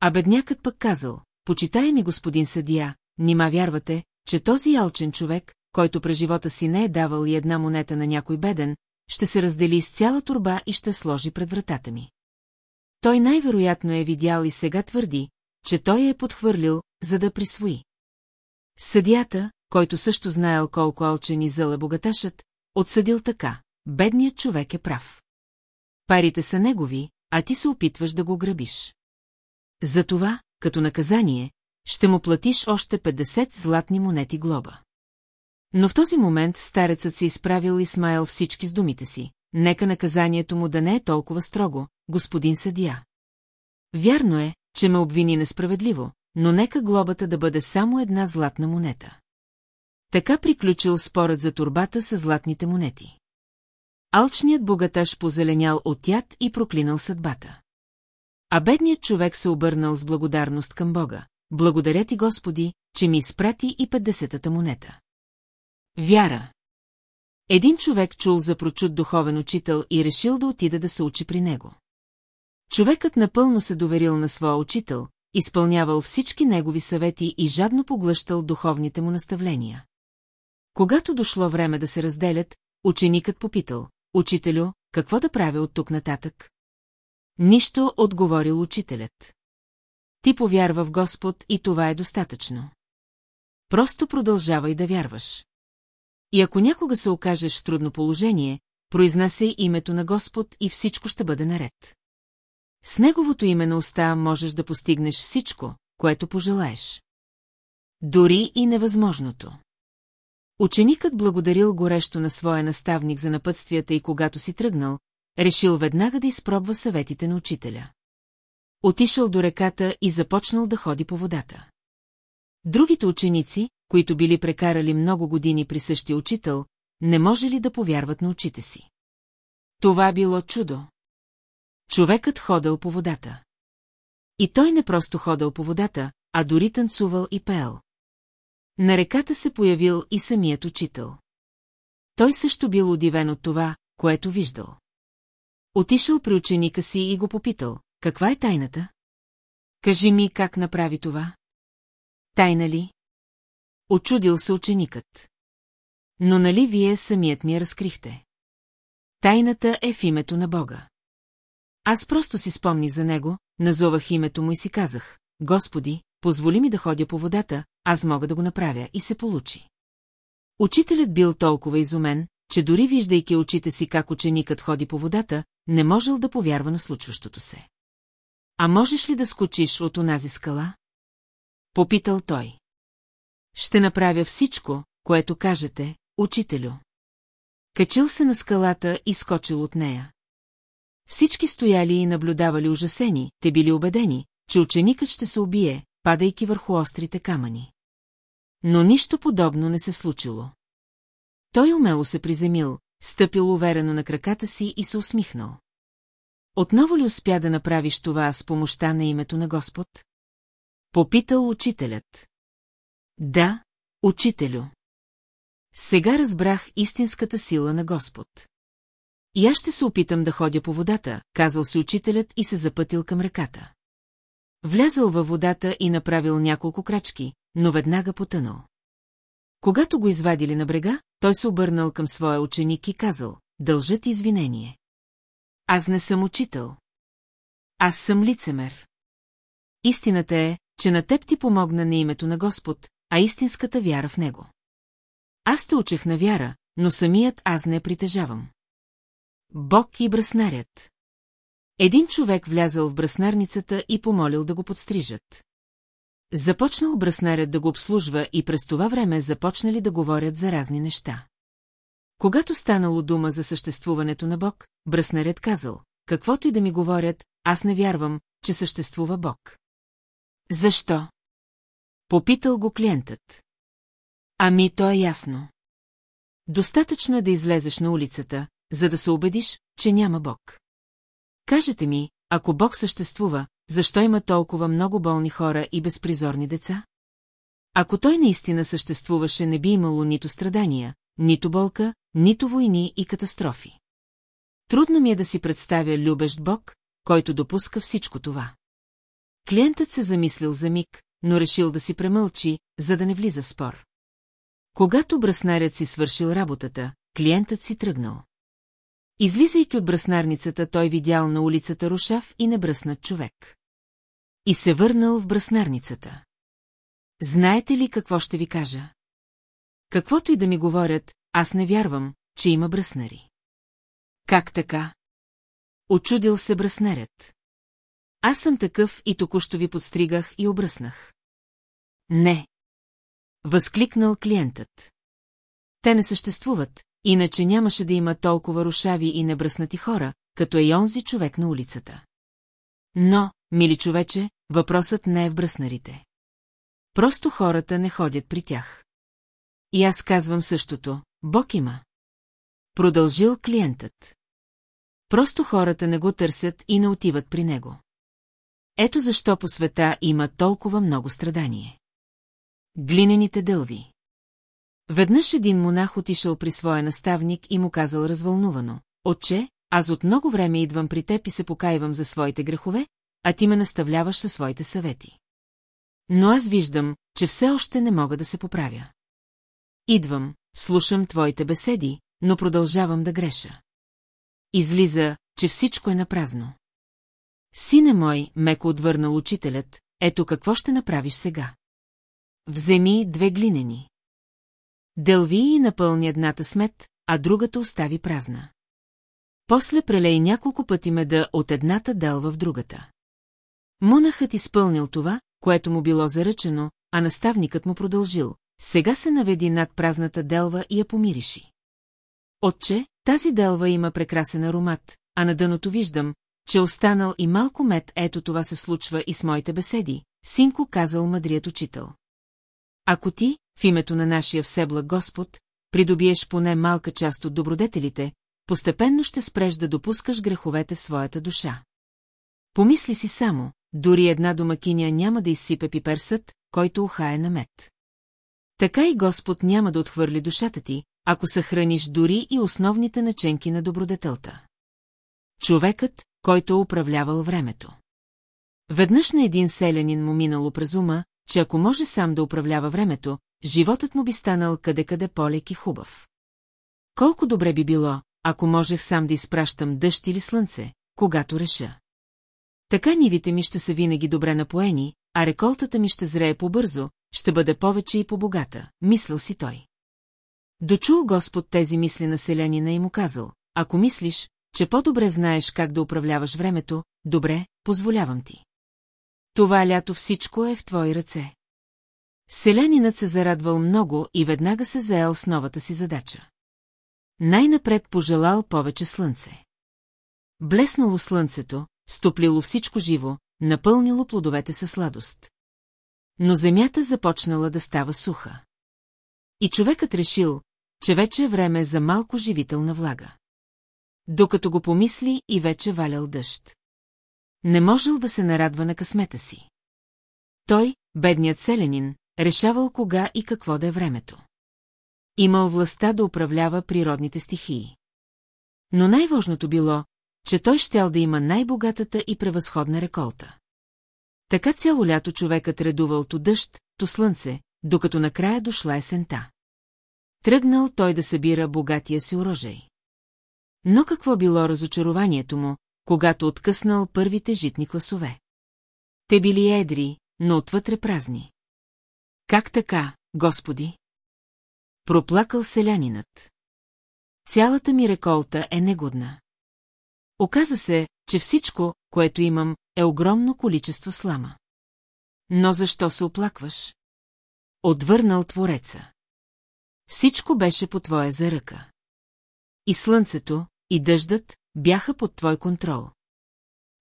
Speaker 1: А беднякът пък казал, почитай ми господин съдия, нима вярвате, че този алчен човек, който през живота си не е давал и една монета на някой беден, ще се раздели с цяла турба и ще сложи пред вратата ми. Той най-вероятно е видял и сега твърди, че той е подхвърлил, за да присвои. Съдията, който също знаел колко алчен и зъл е богаташът, отсъдил така. Бедният човек е прав. Парите са негови, а ти се опитваш да го грабиш. Затова, като наказание, ще му платиш още 50 златни монети глоба. Но в този момент старецът се изправил и смаял всички с думите си. Нека наказанието му да не е толкова строго, господин съдия. Вярно е, че ме обвини несправедливо, но нека глобата да бъде само една златна монета. Така приключил спорът за турбата с златните монети. Алчният богаташ позеленял от яд и проклинал съдбата. А бедният човек се обърнал с благодарност към Бога. Благодаря ти, Господи, че ми изпрати и 50-та монета. Вяра. Един човек чул за прочут духовен учител и решил да отида да се учи при него. Човекът напълно се доверил на своя учител, изпълнявал всички негови съвети и жадно поглъщал духовните му наставления. Когато дошло време да се разделят, ученикът попитал, «Учителю, какво да правя от тук нататък?» Нищо отговорил учителят. Ти повярва в Господ и това е достатъчно. Просто продължавай да вярваш. И ако някога се окажеш в трудно положение, произнасяй името на Господ и всичко ще бъде наред. С Неговото име на уста можеш да постигнеш всичко, което пожелаеш. Дори и невъзможното. Ученикът благодарил горещо на своя наставник за напътствията и когато си тръгнал, решил веднага да изпробва съветите на учителя. Отишъл до реката и започнал да ходи по водата. Другите ученици, които били прекарали много години при същия учител, не може ли да повярват на очите си? Това било чудо. Човекът ходил по водата. И той не просто ходил по водата, а дори танцувал и пел. На реката се появил и самият учител. Той също бил удивен от това, което виждал. Отишъл при ученика си и го попитал, каква е тайната? Кажи ми как направи това. Тайна ли? Очудил се ученикът. Но нали вие самият ми я разкрихте? Тайната е в името на Бога. Аз просто си спомни за него, назовах името му и си казах, Господи, позволи ми да ходя по водата, аз мога да го направя и се получи. Учителят бил толкова изумен, че дори виждайки очите си как ученикът ходи по водата, не можел да повярва на случващото се. А можеш ли да скочиш от онази скала? Попитал той. Ще направя всичко, което кажете, учителю. Качил се на скалата и скочил от нея. Всички стояли и наблюдавали ужасени, те били убедени, че ученикът ще се убие, падайки върху острите камъни. Но нищо подобно не се случило. Той умело се приземил, стъпил уверено на краката си и се усмихнал. Отново ли успя да направиш това с помощта на името на Господ? Попитал учителят. Да, учителю. Сега разбрах истинската сила на Господ. И аз ще се опитам да ходя по водата, казал си учителят и се запътил към реката. Влязъл във водата и направил няколко крачки, но веднага потънал. Когато го извадили на брега, той се обърнал към своя ученик и казал, дължат извинение. Аз не съм учител. Аз съм лицемер. Истината е, че на теб ти помогна на името на Господ, а истинската вяра в Него. Аз те учех на вяра, но самият аз не притежавам. Бог и браснарят. Един човек влязал в браснарницата и помолил да го подстрижат. Започнал браснарят да го обслужва и през това време започнали да говорят за разни неща. Когато станало дума за съществуването на Бог, браснарят казал, каквото и да ми говорят, аз не вярвам, че съществува Бог. Защо? Попитал го клиентът. Ами то е ясно. Достатъчно е да излезеш на улицата, за да се убедиш, че няма Бог. Кажете ми, ако Бог съществува, защо има толкова много болни хора и безпризорни деца? Ако той наистина съществуваше, не би имало нито страдания, нито болка, нито войни и катастрофи. Трудно ми е да си представя любещ Бог, който допуска всичко това. Клиентът се замислил за миг, но решил да си премълчи, за да не влиза в спор. Когато браснарят си свършил работата, клиентът си тръгнал. Излизайки от браснарницата, той видял на улицата рушав и небръснат човек. И се върнал в браснарницата. Знаете ли какво ще ви кажа? Каквото и да ми говорят, аз не вярвам, че има бръснари. Как така? Очудил се бръснарят. Аз съм такъв и току-що ви подстригах и обръснах. Не. Възкликнал клиентът. Те не съществуват, иначе нямаше да има толкова рушави и небръснати хора, като е онзи човек на улицата. Но, мили човече, въпросът не е в бръснарите. Просто хората не ходят при тях. И аз казвам същото, Бог има. Продължил клиентът. Просто хората не го търсят и не отиват при него. Ето защо по света има толкова много страдание. Глинените дълви Веднъж един монах отишъл при своя наставник и му казал развълнувано. Отче, аз от много време идвам при теб и се покаивам за своите грехове, а ти ме наставляваш със своите съвети. Но аз виждам, че все още не мога да се поправя. Идвам, слушам твоите беседи, но продължавам да греша. Излиза, че всичко е напразно. Сине мой, меко отвърнал учителят, ето какво ще направиш сега. Вземи две глинени. Делви и напълни едната смет, а другата остави празна. После прелей няколко пъти меда от едната делва в другата. Монахът изпълнил това, което му било заръчено, а наставникът му продължил. Сега се наведи над празната делва и я помириши. Отче, тази делва има прекрасен аромат, а на дъното виждам, че останал и малко мед, ето това се случва и с моите беседи, синко казал мъдрият учител. Ако ти, в името на нашия всеблаг Господ, придобиеш поне малка част от добродетелите, постепенно ще спреш да допускаш греховете в своята душа. Помисли си само, дори една домакиня няма да изсипе пиперсът, който ухае на мед. Така и Господ няма да отхвърли душата ти, ако съхраниш дори и основните наченки на добродетелта. Човекът, който е управлявал времето. Веднъж на един селянин му минало през ума, че ако може сам да управлява времето, животът му би станал къде-къде полек и хубав. Колко добре би било, ако можех сам да изпращам дъжд или слънце, когато реша. Така нивите ми ще са винаги добре напоени, а реколтата ми ще зрее по-бързо, ще бъде повече и по-богата, мислил си той. Дочул Господ тези мисли на селянина и му казал, ако мислиш, че по-добре знаеш как да управляваш времето, добре, позволявам ти. Това лято всичко е в твои ръце. Селянинът се зарадвал много и веднага се заел с новата си задача. Най-напред пожелал повече слънце. Блеснало слънцето, стоплило всичко живо, напълнило плодовете със сладост. Но земята започнала да става суха. И човекът решил, че вече е време за малко живителна влага. Докато го помисли и вече валял дъжд. Не можел да се нарадва на късмета си. Той, бедният селянин, решавал кога и какво да е времето. Имал властта да управлява природните стихии. Но най-важното било, че той щял да има най-богатата и превъзходна реколта. Така цяло лято човекът редувал то дъжд, то слънце, докато накрая дошла есента. Тръгнал той да събира богатия си урожай. Но какво било разочарованието му, когато откъснал първите житни класове? Те били едри, но отвътре празни. Как така, господи? Проплакал селянинът. Цялата ми реколта е негодна. Оказа се, че всичко, което имам, е огромно количество слама. Но защо се оплакваш? Отвърнал Твореца. Всичко беше по твоя заръка. И слънцето, и дъждът бяха под твой контрол.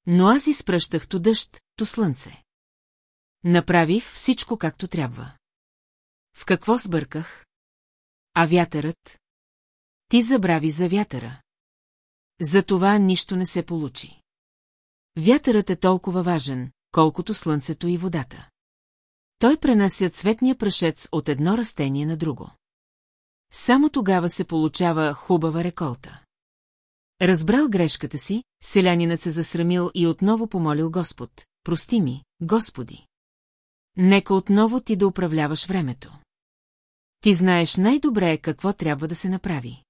Speaker 1: Но аз изпръщах то дъжд, то слънце. Направих всичко както трябва. В какво сбърках? А вятърът? Ти забрави за вятъра. За това нищо не се получи. Вятърът е толкова важен, колкото слънцето и водата. Той пренася цветния прашец от едно растение на друго. Само тогава се получава хубава реколта. Разбрал грешката си, селянинът се засрамил и отново помолил Господ. Прости ми, Господи. Нека отново ти да управляваш времето. Ти знаеш най-добре какво трябва да се направи.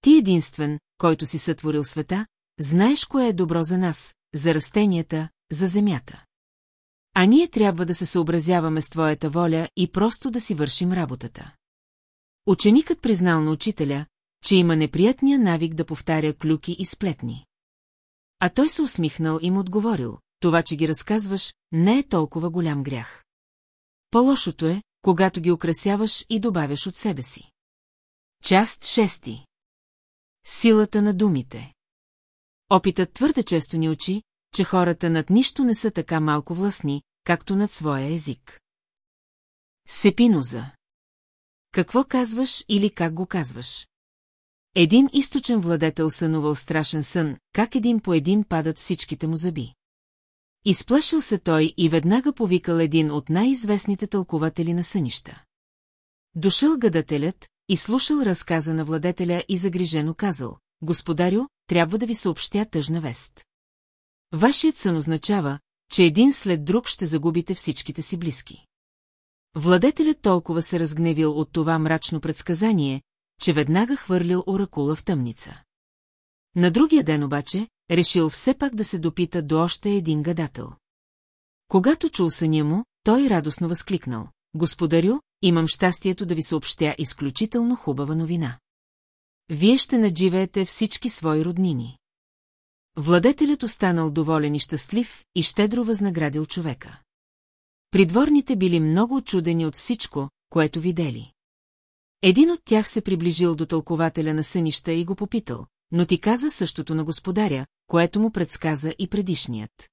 Speaker 1: Ти единствен, който си сътворил света, знаеш кое е добро за нас, за растенията, за земята. А ние трябва да се съобразяваме с твоята воля и просто да си вършим работата. Ученикът признал на учителя, че има неприятния навик да повтаря клюки и сплетни. А той се усмихнал и му отговорил, това, че ги разказваш, не е толкова голям грях. По-лошото е, когато ги украсяваш и добавяш от себе си. Част шести Силата на думите Опитът твърде често ни учи, че хората над нищо не са така малко властни, както над своя език. Сепиноза Какво казваш или как го казваш? Един източен владетел сънувал страшен сън, как един по един падат всичките му зъби. Изплашил се той и веднага повикал един от най-известните тълкователи на сънища. Дошъл гадателят, и слушал разказа на владетеля и загрижено казал, Господарю, трябва да ви съобщя тъжна вест. Вашият сън означава, че един след друг ще загубите всичките си близки. Владетелят толкова се разгневил от това мрачно предсказание, че веднага хвърлил оракула в тъмница. На другия ден обаче, решил все пак да се допита до още един гадател. Когато чул съня му, той радостно възкликнал. Господарю, имам щастието да ви съобщя изключително хубава новина. Вие ще надживеете всички свои роднини. Владетелят останал доволен и щастлив и щедро възнаградил човека. Придворните били много очудени от всичко, което видели. Един от тях се приближил до тълкователя на сънища и го попитал, но ти каза същото на господаря, което му предсказа и предишният.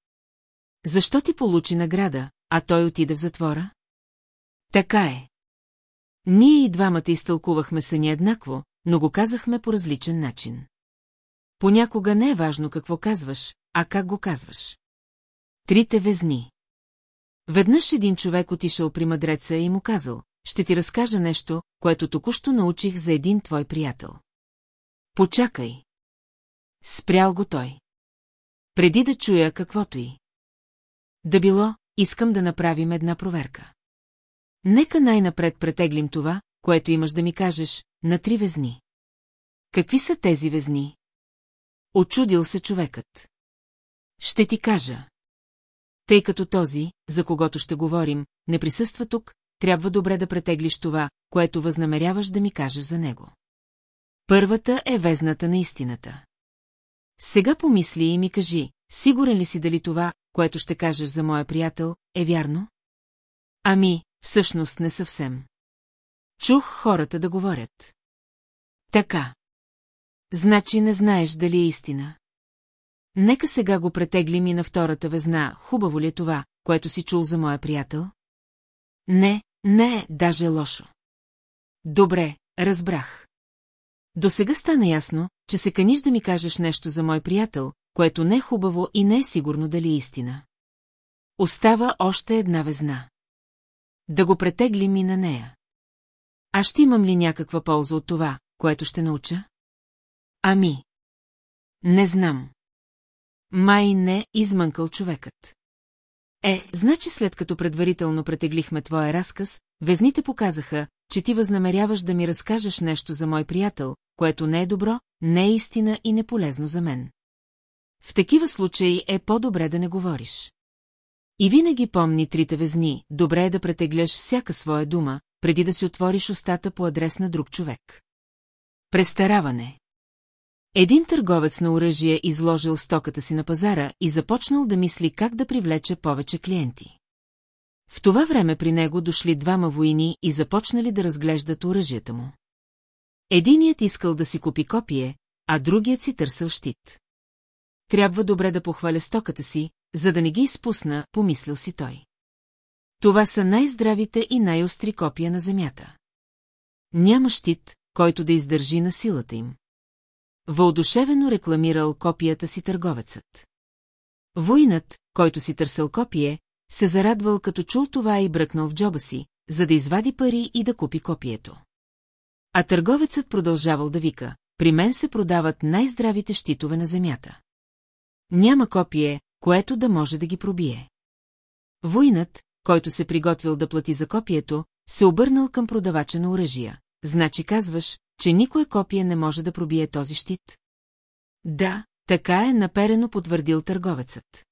Speaker 1: Защо ти получи награда, а той отиде в затвора? Така е. Ние и двамата изтълкувахме съня еднакво, но го казахме по различен начин. Понякога не е важно какво казваш, а как го казваш. Трите везни. Веднъж един човек отишъл при мъдреца и му казал, ще ти разкажа нещо, което току-що научих за един твой приятел. Почакай. Спрял го той. Преди да чуя каквото и. Да било, искам да направим една проверка. Нека най-напред претеглим това, което имаш да ми кажеш, на три везни. Какви са тези везни? Очудил се човекът. Ще ти кажа. Тъй като този, за когото ще говорим, не присъства тук, трябва добре да претеглиш това, което възнамеряваш да ми кажеш за него. Първата е везната на истината. Сега помисли и ми кажи, сигурен ли си дали това, което ще кажеш за моя приятел, е вярно? Ами, всъщност не съвсем. Чух хората да говорят. Така. Значи не знаеш дали е истина. Нека сега го претеглим и на втората везна, хубаво ли е това, което си чул за моя приятел? Не, не е даже лошо. Добре, разбрах. До сега стана ясно, че се каниш да ми кажеш нещо за мой приятел, което не е хубаво и не е сигурно дали е истина. Остава още една везна. Да го претеглим и на нея. А ще имам ли някаква полза от това, което ще науча? Ами. Не знам. Май не измънкал човекът. Е, значи след като предварително претеглихме твоя разказ, везните показаха, че ти възнамеряваш да ми разкажеш нещо за мой приятел, което не е добро, не е истина и не полезно за мен. В такива случаи е по-добре да не говориш. И винаги помни трите везни, добре е да претегляш всяка своя дума, преди да си отвориш устата по адрес на друг човек. Престараване Един търговец на оръжие изложил стоката си на пазара и започнал да мисли как да привлече повече клиенти. В това време при него дошли двама войни и започнали да разглеждат оръжията му. Единият искал да си купи копие, а другият си търсил щит. Трябва добре да похваля стоката си, за да не ги изпусна, помислил си той. Това са най-здравите и най-остри копия на земята. Няма щит, който да издържи на силата им. Въодушевено рекламирал копията си търговецът. Войнат, който си търсил копие, се зарадвал като чул това и бръкнал в джоба си, за да извади пари и да купи копието. А търговецът продължавал да вика, при мен се продават най-здравите щитове на земята. Няма копие, което да може да ги пробие. Войнат, който се приготвил да плати за копието, се обърнал към продавача на оръжия. Значи казваш, че никое копие не може да пробие този щит? Да, така е наперено потвърдил търговецът.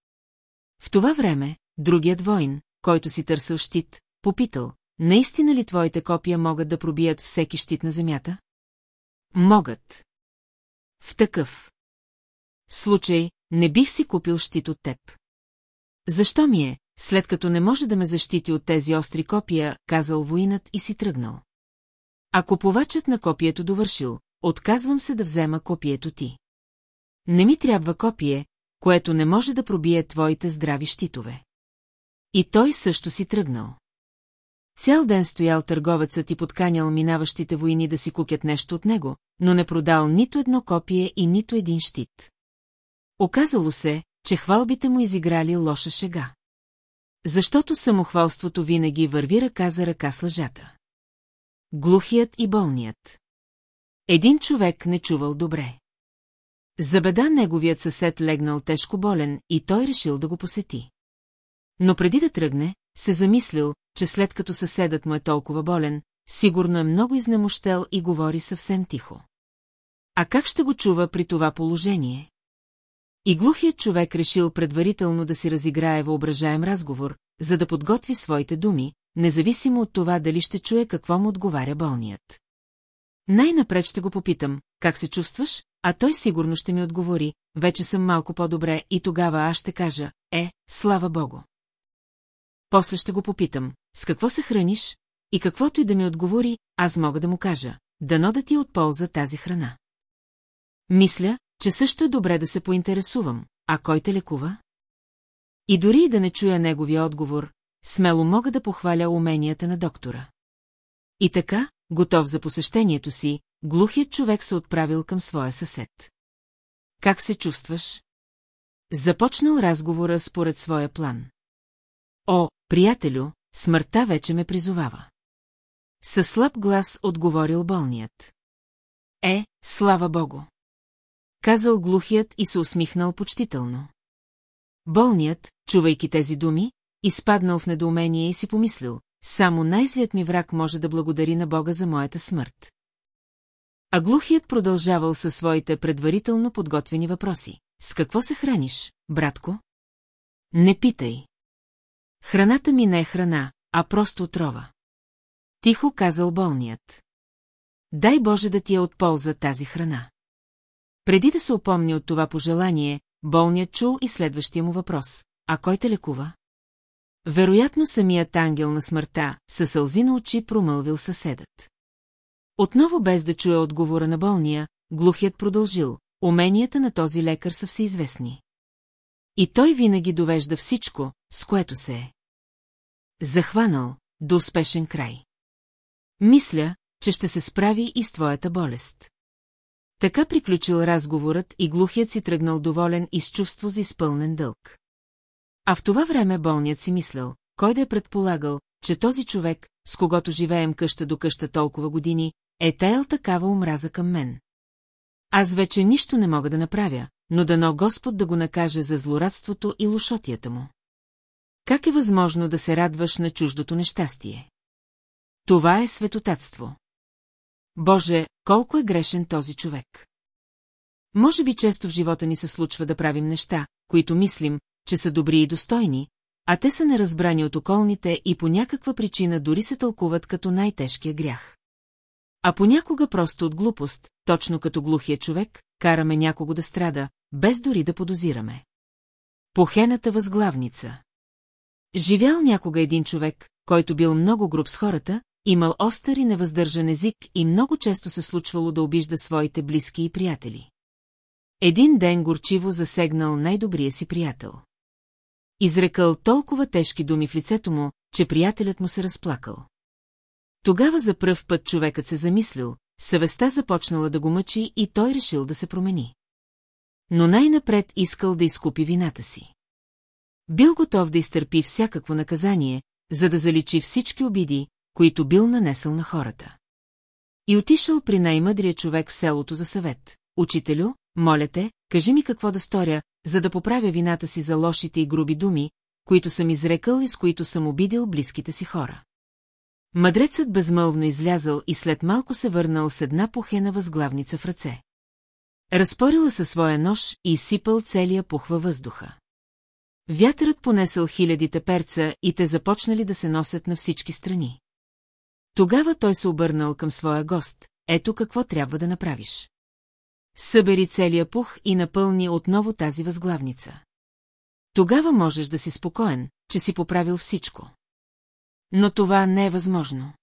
Speaker 1: В това време, другият войн, който си търсил щит, попитал, наистина ли твоите копия могат да пробият всеки щит на земята? Могат. В такъв случай не бих си купил щит от теб. Защо ми е, след като не може да ме защити от тези остри копия, казал воинът и си тръгнал. А купувачът на копието довършил, отказвам се да взема копието ти. Не ми трябва копие, което не може да пробие твоите здрави щитове. И той също си тръгнал. Цял ден стоял търговецът и подканял минаващите войни да си кукят нещо от него, но не продал нито едно копие и нито един щит. Оказало се, че хвалбите му изиграли лоша шега. Защото самохвалството винаги върви ръка за ръка с лъжата. Глухият и болният. Един човек не чувал добре. За беда неговият съсед легнал тежко болен и той решил да го посети. Но преди да тръгне, се замислил, че след като съседът му е толкова болен, сигурно е много изнемощел и говори съвсем тихо. А как ще го чува при това положение? И глухият човек решил предварително да си разиграе въображаем разговор, за да подготви своите думи, независимо от това дали ще чуе какво му отговаря болният. Най-напред ще го попитам, как се чувстваш, а той сигурно ще ми отговори, вече съм малко по-добре и тогава аз ще кажа, е, слава богу. После ще го попитам, с какво се храниш, и каквото и да ми отговори, аз мога да му кажа, дано да ти е от полза тази храна. Мисля, че също е добре да се поинтересувам, а кой те лекува? И дори и да не чуя неговия отговор, смело мога да похваля уменията на доктора. И така, готов за посещението си, глухият човек се отправил към своя съсед. Как се чувстваш? Започнал разговора според своя план. О, приятелю, смъртта вече ме призовава. Със слаб глас отговорил болният. Е, слава богу! Казал глухият и се усмихнал почтително. Болният, чувайки тези думи, изпаднал в недоумение и си помислил, само най-злият ми враг може да благодари на Бога за моята смърт. А глухият продължавал със своите предварително подготвени въпроси. С какво се храниш, братко? Не питай. Храната ми не е храна, а просто отрова. Тихо казал болният. Дай Боже да ти е от полза тази храна. Преди да се опомни от това пожелание, болният чул и следващия му въпрос. А кой те лекува? Вероятно самият ангел на смъртта, със сълзи на очи промълвил съседът. Отново без да чуе отговора на болния, глухият продължил. Уменията на този лекар са всеизвестни. И той винаги довежда всичко, с което се е. Захванал до успешен край. Мисля, че ще се справи и с твоята болест. Така приключил разговорът и глухият си тръгнал доволен и с чувство за изпълнен дълг. А в това време болният си мислял, кой да е предполагал, че този човек, с когото живеем къща до къща толкова години, е таял такава омраза към мен. Аз вече нищо не мога да направя, но дано Господ да го накаже за злорадството и лошотията му. Как е възможно да се радваш на чуждото нещастие? Това е светотатство. Боже, колко е грешен този човек. Може би често в живота ни се случва да правим неща, които мислим, че са добри и достойни, а те са неразбрани от околните и по някаква причина дори се тълкуват като най-тежкия грях. А понякога просто от глупост, точно като глухия човек, караме някого да страда, без дори да подозираме. Похената възглавница Живял някога един човек, който бил много груб с хората, имал остър и невъздържан език и много често се случвало да обижда своите близки и приятели. Един ден горчиво засегнал най-добрия си приятел. Изрекал толкова тежки думи в лицето му, че приятелят му се разплакал. Тогава за пръв път човекът се замислил, съвестта започнала да го мъчи и той решил да се промени. Но най-напред искал да изкупи вината си. Бил готов да изтърпи всякакво наказание, за да заличи всички обиди, които бил нанесъл на хората. И отишъл при най-мъдрия човек в селото за съвет. Учителю, моля те, кажи ми какво да сторя, за да поправя вината си за лошите и груби думи, които съм изрекал и с които съм обидил близките си хора. Мъдрецът безмълвно излязъл и след малко се върнал с една похена възглавница в ръце. Разпорила със своя нож и изсипал целия пух във въздуха. Вятърът понесъл хилядите перца и те започнали да се носят на всички страни. Тогава той се обърнал към своя гост. Ето какво трябва да направиш. Събери целия пух и напълни отново тази възглавница. Тогава можеш да си спокоен, че си поправил всичко. Но това не е възможно.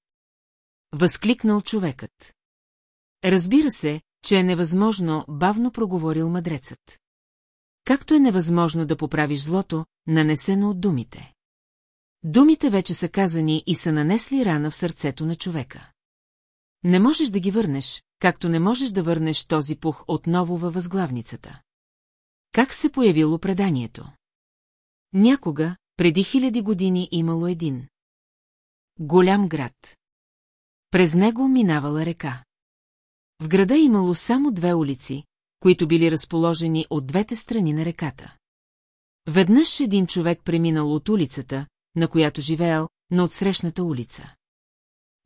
Speaker 1: Възкликнал човекът. Разбира се, че е невъзможно, бавно проговорил мъдрецът. Както е невъзможно да поправиш злото, нанесено от думите. Думите вече са казани и са нанесли рана в сърцето на човека. Не можеш да ги върнеш, както не можеш да върнеш този пух отново във възглавницата. Как се появило преданието? Някога, преди хиляди години, имало един. Голям град. През него минавала река. В града имало само две улици, които били разположени от двете страни на реката. Веднъж един човек преминал от улицата, на която живеел, на отсрещната улица.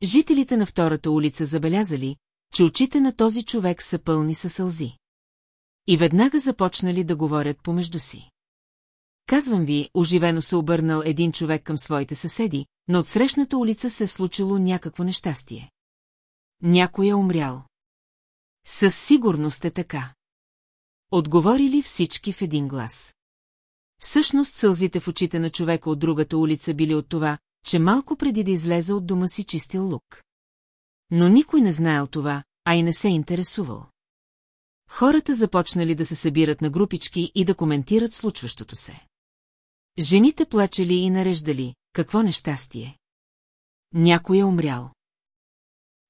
Speaker 1: Жителите на втората улица забелязали, че очите на този човек са пълни със сълзи. И веднага започнали да говорят помежду си. Казвам ви, оживено се обърнал един човек към своите съседи, но от срещната улица се е случило някакво нещастие. Някой е умрял. Със сигурност е така. Отговорили всички в един глас. Всъщност сълзите в очите на човека от другата улица били от това, че малко преди да излезе от дома си чистил лук. Но никой не знаел това, а и не се интересувал. Хората започнали да се събират на групички и да коментират случващото се. Жените плачели и нареждали, какво нещастие. Някой е умрял.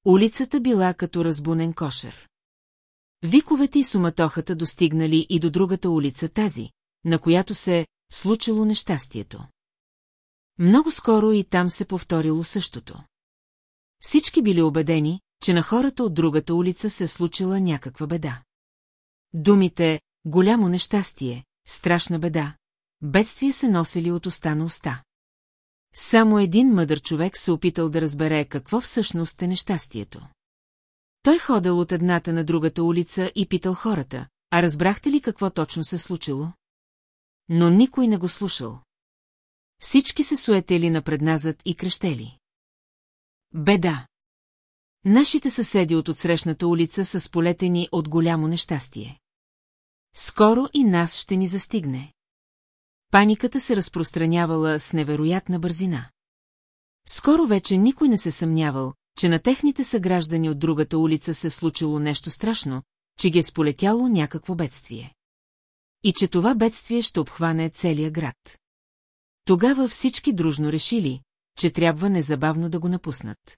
Speaker 1: Улицата била като разбунен кошер. Виковете и суматохата достигнали и до другата улица тази, на която се случило нещастието. Много скоро и там се повторило същото. Всички били убедени, че на хората от другата улица се случила някаква беда. Думите «голямо нещастие», «страшна беда», бедствие се носили от уста на уста. Само един мъдър човек се опитал да разбере какво всъщност е нещастието. Той ходил от едната на другата улица и питал хората, а разбрахте ли какво точно се случило? Но никой не го слушал. Всички се суетели напредназад и крещели. Беда! Нашите съседи от отсрещната улица са сполетени от голямо нещастие. Скоро и нас ще ни застигне. Паниката се разпространявала с невероятна бързина. Скоро вече никой не се съмнявал, че на техните съграждани от другата улица се случило нещо страшно, че ги е сполетяло някакво бедствие. И че това бедствие ще обхване целия град. Тогава всички дружно решили, че трябва незабавно да го напуснат.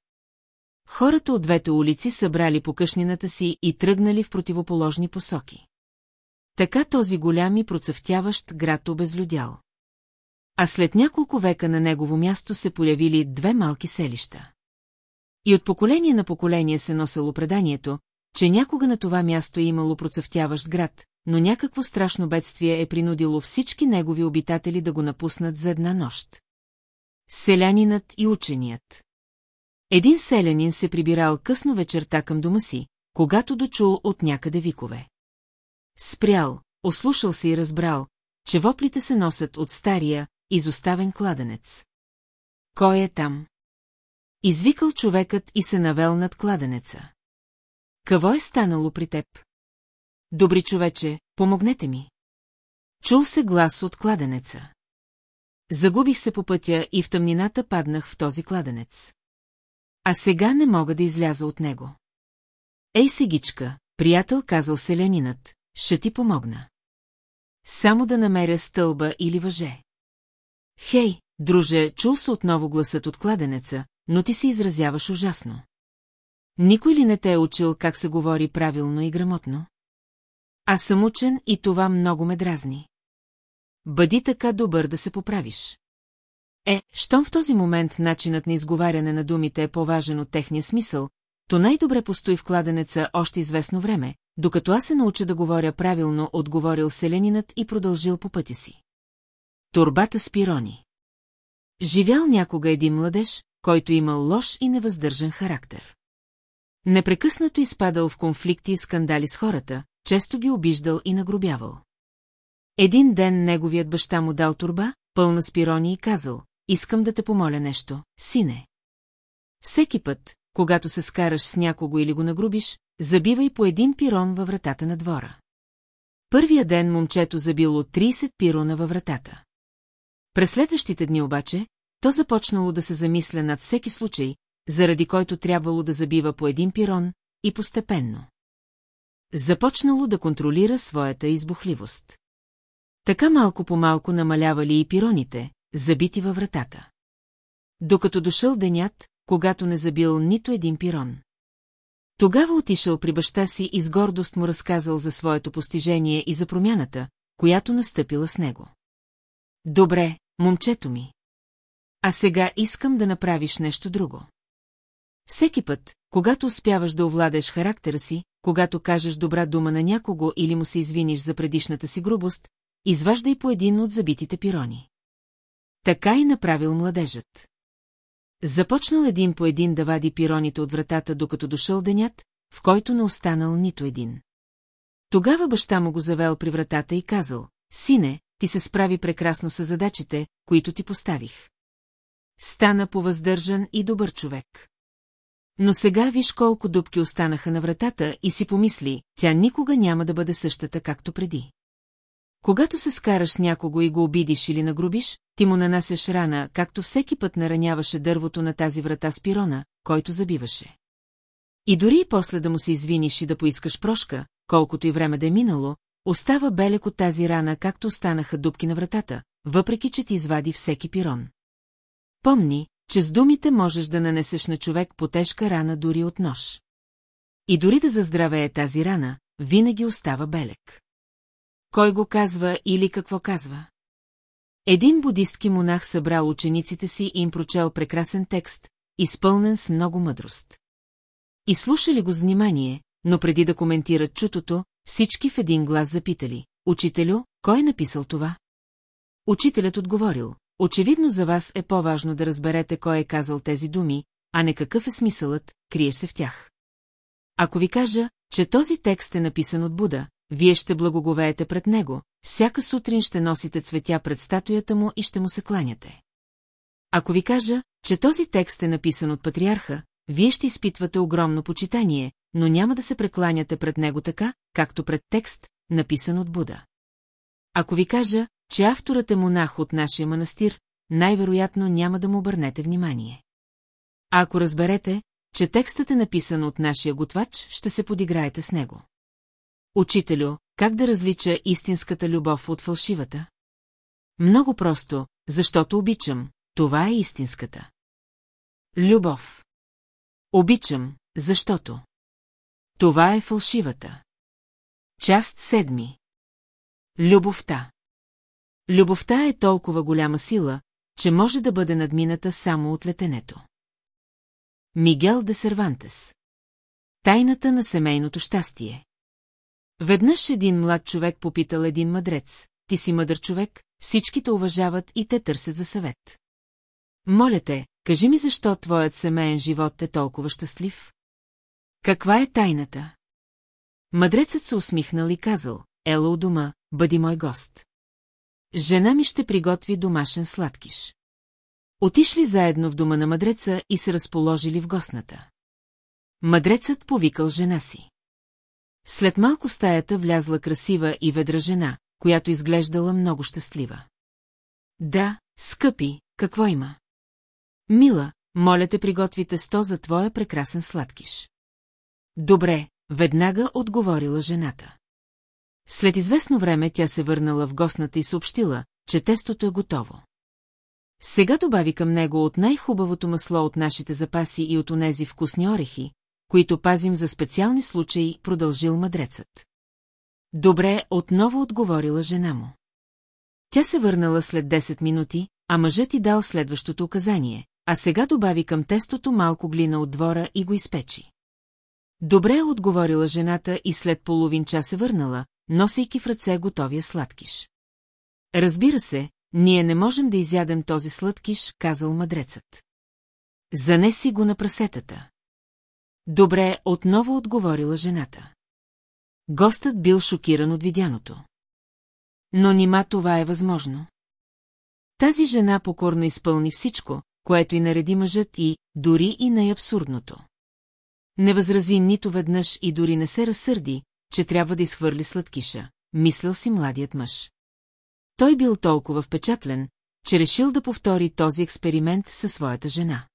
Speaker 1: Хората от двете улици събрали покъшнината си и тръгнали в противоположни посоки. Така този голям и процъфтяващ град обезлюдял. А след няколко века на негово място се появили две малки селища. И от поколение на поколение се носело преданието, че някога на това място е имало процъфтяващ град, но някакво страшно бедствие е принудило всички негови обитатели да го напуснат за една нощ. Селянинът и ученият Един селянин се прибирал късно вечерта към дома си, когато дочул от някъде викове. Спрял, ослушал се и разбрал, че воплите се носят от стария, изоставен кладенец. Кой е там? Извикал човекът и се навел над кладенеца. Какво е станало при теб? Добри човече, помогнете ми. Чул се глас от кладенеца. Загубих се по пътя и в тъмнината паднах в този кладенец. А сега не мога да изляза от него. Ей, сегичка, приятел, казал селянинът, ще ти помогна. Само да намеря стълба или въже. Хей, друже, чул се отново гласът от кладенеца, но ти се изразяваш ужасно. Никой ли не те е учил как се говори правилно и грамотно? Аз съм учен и това много ме дразни. Бъди така добър да се поправиш. Е, щом в този момент начинът на изговаряне на думите е по-важен от техния смисъл, то най-добре постои в кладенеца още известно време, докато аз се науча да говоря правилно, отговорил селянинът и продължил по пъти си. Турбата с пирони Живял някога един младеж, който имал лош и невъздържан характер. Непрекъснато изпадал в конфликти и скандали с хората, често ги обиждал и нагробявал. Един ден неговият баща му дал турба, пълна с пирони и казал, искам да те помоля нещо, сине. Всеки път, когато се скараш с някого или го нагрубиш, забивай по един пирон във вратата на двора. Първия ден момчето забило 30 пирона във вратата. През следващите дни обаче, то започнало да се замисля над всеки случай, заради който трябвало да забива по един пирон, и постепенно. Започнало да контролира своята избухливост. Така малко по малко намалявали и пироните, забити във вратата. Докато дошъл денят, когато не забил нито един пирон. Тогава отишъл при баща си и с гордост му разказал за своето постижение и за промяната, която настъпила с него. Добре, момчето ми. А сега искам да направиш нещо друго. Всеки път, когато успяваш да овладеш характера си, когато кажеш добра дума на някого или му се извиниш за предишната си грубост, изваждай по един от забитите пирони. Така и направил младежът. Започнал един по един да вади пироните от вратата, докато дошъл денят, в който не останал нито един. Тогава баща му го завел при вратата и казал, сине, ти се справи прекрасно с задачите, които ти поставих. Стана повъздържан и добър човек. Но сега виж колко дубки останаха на вратата и си помисли, тя никога няма да бъде същата както преди. Когато се скараш с някого и го обидиш или нагрубиш, ти му нанасяш рана, както всеки път нараняваше дървото на тази врата с пирона, който забиваше. И дори и после да му се извиниш и да поискаш прошка, колкото и време да е минало, остава белек от тази рана, както останаха дубки на вратата, въпреки че ти извади всеки пирон. Помни, че с думите можеш да нанесеш на човек по тежка рана дори от нож. И дори да заздравее тази рана, винаги остава белек. Кой го казва или какво казва? Един будистки монах събрал учениците си и им прочел прекрасен текст, изпълнен с много мъдрост. И слушали го с внимание, но преди да коментират чутото, всички в един глас запитали. Учителю, кой е написал това? Учителят отговорил. Очевидно за вас е по-важно да разберете кой е казал тези думи, а не какъв е смисълът, криеш се в тях. Ако ви кажа, че този текст е написан от Буда, вие ще благоговеете пред него, всяка сутрин ще носите цветя пред статуята му и ще му се кланяте. Ако ви кажа, че този текст е написан от патриарха, вие ще изпитвате огромно почитание, но няма да се прекланяте пред него така, както пред текст, написан от Буда. Ако ви кажа, че авторът е монах от нашия манастир, най-вероятно няма да му обърнете внимание. А ако разберете, че текстът е написан от нашия готвач, ще се подиграете с него. Учителю, как да различа истинската любов от фалшивата? Много просто, защото обичам, това е истинската. Любов. Обичам, защото. Това е фалшивата. Част седми. Любовта. Любовта е толкова голяма сила, че може да бъде надмината само от летенето. Мигел де Сервантес Тайната на семейното щастие Веднъж един млад човек попитал един мъдрец. Ти си мъдър човек, всички те уважават и те търсят за съвет. Моля те, кажи ми защо твоят семейен живот е толкова щастлив? Каква е тайната? Мъдрецът се усмихнал и казал, ела у дома, бъди мой гост. Жена ми ще приготви домашен сладкиш. Отишли заедно в дома на мъдреца и се разположили в гостната. Мъдрецът повикал жена си. След малко в стаята влязла красива и ведра жена, която изглеждала много щастлива. Да, скъпи, какво има? Мила, моля те приготвите сто за твоя прекрасен сладкиш. Добре, веднага отговорила жената. След известно време тя се върнала в гостната и съобщила, че тестото е готово. Сега добави към него от най-хубавото масло от нашите запаси и от онези вкусни орехи, които пазим за специални случаи, продължил мъдрецът. Добре, отново отговорила жена му. Тя се върнала след 10 минути, а мъжът ти дал следващото указание, а сега добави към тестото малко глина от двора и го изпечи. Добре отговорила жената и след половин час се върнала, носейки в ръце готовия сладкиш. Разбира се, ние не можем да изядем този сладкиш, казал мъдрецът. Занеси го на прасетата. Добре, отново отговорила жената. Гостът бил шокиран от видяното. Но нима това е възможно. Тази жена покорно изпълни всичко, което и нареди мъжът и, дори и най-абсурдното. Не възрази нито веднъж и дори не се разсърди, че трябва да изхвърли сладкиша, мислил си младият мъж. Той бил толкова впечатлен, че решил да повтори този експеримент със своята жена.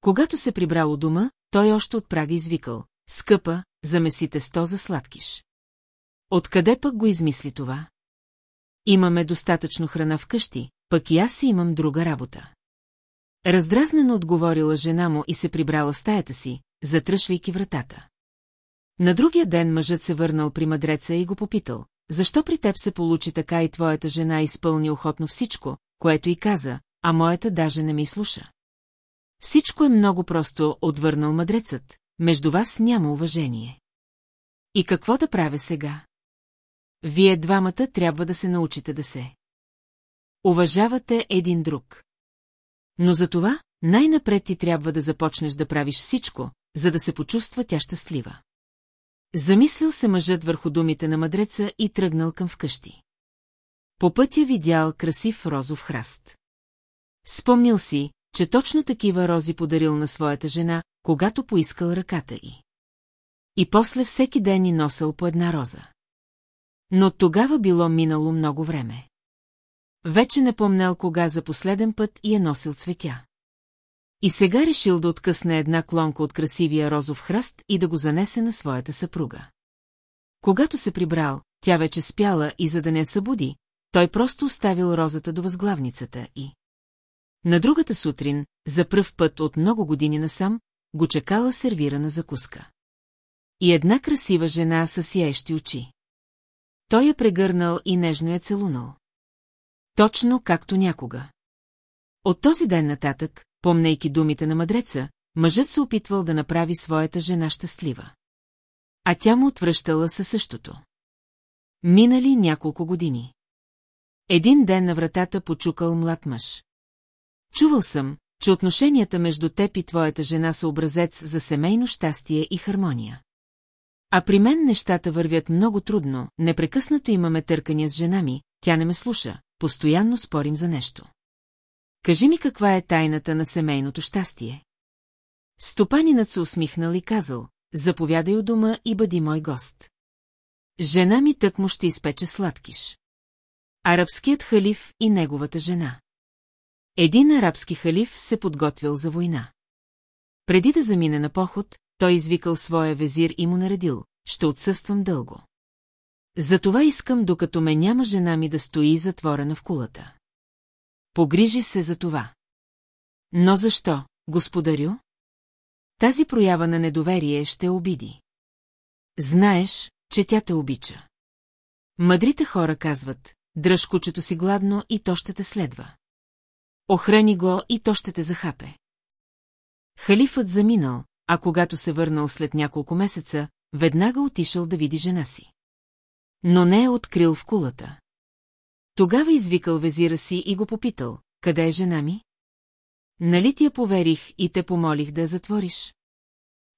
Speaker 1: Когато се прибрал у дома, той още от прага извикал. Скъпа, замесите сто за сладкиш. Откъде пък го измисли това? Имаме достатъчно храна вкъщи, пък и аз си имам друга работа. Раздразнено отговорила жена му и се прибрала стаята си, затръшвайки вратата. На другия ден мъжът се върнал при мъдреца и го попитал, защо при теб се получи така и твоята жена изпълни охотно всичко, което и каза, а моята даже не ми слуша. Всичко е много просто, отвърнал мъдрецът, между вас няма уважение. И какво да правя сега? Вие двамата трябва да се научите да се. Уважавате един друг. Но за това най-напред ти трябва да започнеш да правиш всичко, за да се почувства тя щастлива. Замислил се мъжът върху думите на мъдреца и тръгнал към вкъщи. По пътя видял красив розов храст. Спомнил си, че точно такива рози подарил на своята жена, когато поискал ръката й. И после всеки ден ни носил по една роза. Но тогава било минало много време. Вече не помнел кога за последен път и е носил цветя. И сега решил да откъсне една клонка от красивия розов храст и да го занесе на своята съпруга. Когато се прибрал, тя вече спяла и за да не събуди, той просто оставил розата до възглавницата и... На другата сутрин, за пръв път от много години насам, го чекала сервирана закуска. И една красива жена с сияещи очи. той я прегърнал и нежно я целунал. Точно както някога. От този ден нататък, помнейки думите на мъдреца, мъжът се опитвал да направи своята жена щастлива. А тя му отвръщала със същото. Минали няколко години. Един ден на вратата почукал млад мъж. Чувал съм, че отношенията между теб и твоята жена са образец за семейно щастие и хармония. А при мен нещата вървят много трудно, непрекъснато имаме търкания с жена ми, тя не ме слуша, постоянно спорим за нещо. Кажи ми каква е тайната на семейното щастие? Стопанинът се усмихнал и казал, заповядай у дома и бъди мой гост. Жена ми тък му ще изпече сладкиш. Арабският халиф и неговата жена. Един арабски халиф се подготвил за война. Преди да замине на поход, той извикал своя везир и му наредил, ще отсъствам дълго. Затова искам, докато ме няма жена ми да стои затворена в кулата. Погрижи се за това. Но защо, господарю? Тази проява на недоверие ще обиди. Знаеш, че тя те обича. Мъдрите хора казват, дръж кучето си гладно и то ще те следва. Охрани го и то ще те захапе. Халифът заминал, а когато се върнал след няколко месеца, веднага отишъл да види жена си. Но не е открил в кулата. Тогава извикал везира си и го попитал, къде е жена ми? Нали ти я поверих и те помолих да я затвориш?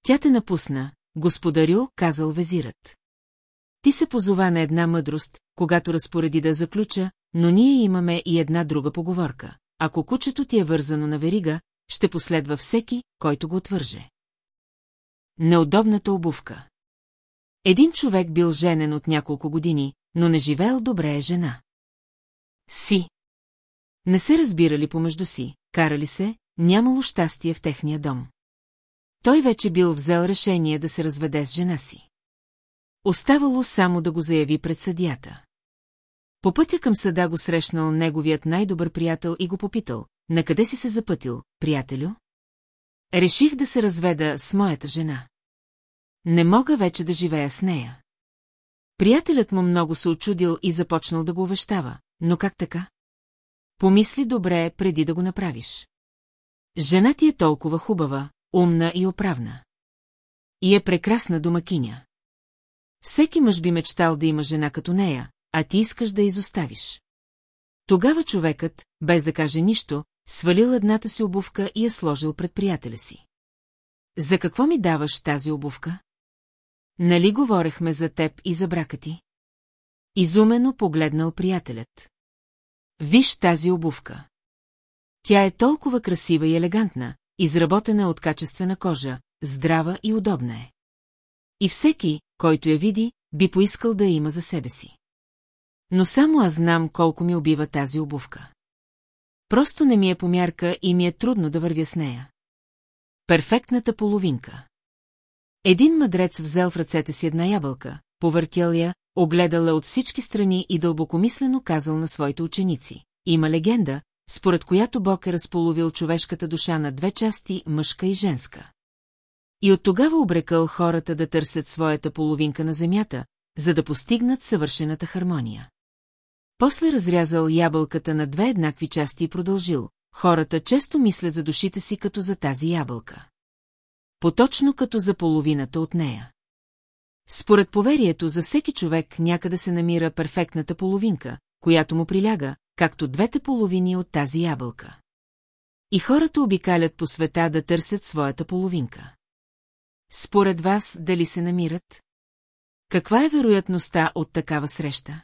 Speaker 1: Тя те напусна, господарю, казал везират. Ти се позова на една мъдрост, когато разпореди да заключа, но ние имаме и една друга поговорка. Ако кучето ти е вързано на верига, ще последва всеки, който го отвърже. Неудобната обувка Един човек бил женен от няколко години, но не живеел добре е жена. Си. Не се разбирали помежду си, карали се, нямало щастие в техния дом. Той вече бил взел решение да се разведе с жена си. Оставало само да го заяви пред съдията. По пътя към съда го срещнал неговият най-добър приятел и го попитал, на къде си се запътил, приятелю? Реших да се разведа с моята жена. Не мога вече да живея с нея. Приятелят му много се очудил и започнал да го увещава, но как така? Помисли добре преди да го направиш. Жена ти е толкова хубава, умна и оправна. И е прекрасна домакиня. Всеки мъж би мечтал да има жена като нея, а ти искаш да изоставиш. Тогава човекът, без да каже нищо, свалил едната си обувка и я сложил пред приятеля си. За какво ми даваш тази обувка? Нали говорехме за теб и за брака ти? Изумено погледнал приятелят. Виж тази обувка. Тя е толкова красива и елегантна, изработена от качествена кожа, здрава и удобна е. И всеки, който я види, би поискал да я има за себе си. Но само аз знам колко ми убива тази обувка. Просто не ми е помярка и ми е трудно да вървя с нея. Перфектната половинка. Един мъдрец взел в ръцете си една ябълка, повъртял я, огледал я от всички страни и дълбокомислено казал на своите ученици. Има легенда, според която Бог е разполовил човешката душа на две части, мъжка и женска. И от тогава обрекал хората да търсят своята половинка на земята, за да постигнат съвършената хармония. После разрязал ябълката на две еднакви части и продължил. Хората често мислят за душите си като за тази ябълка. Поточно като за половината от нея. Според поверието за всеки човек някъде се намира перфектната половинка, която му приляга, както двете половини от тази ябълка. И хората обикалят по света да търсят своята половинка. Според вас дали се намират? Каква е вероятността от такава среща?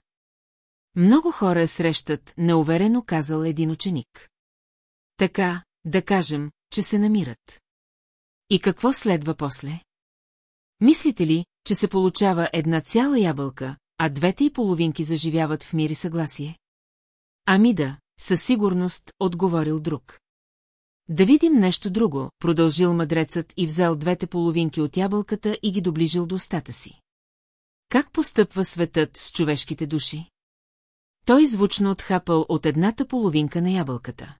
Speaker 1: Много хора срещат, неуверено казал един ученик. Така, да кажем, че се намират. И какво следва после? Мислите ли, че се получава една цяла ябълка, а двете и половинки заживяват в мир и съгласие? Ами да, със сигурност, отговорил друг. Да видим нещо друго, продължил мъдрецът и взел двете половинки от ябълката и ги доближил до устата си. Как постъпва светът с човешките души? Той звучно отхапал от едната половинка на ябълката.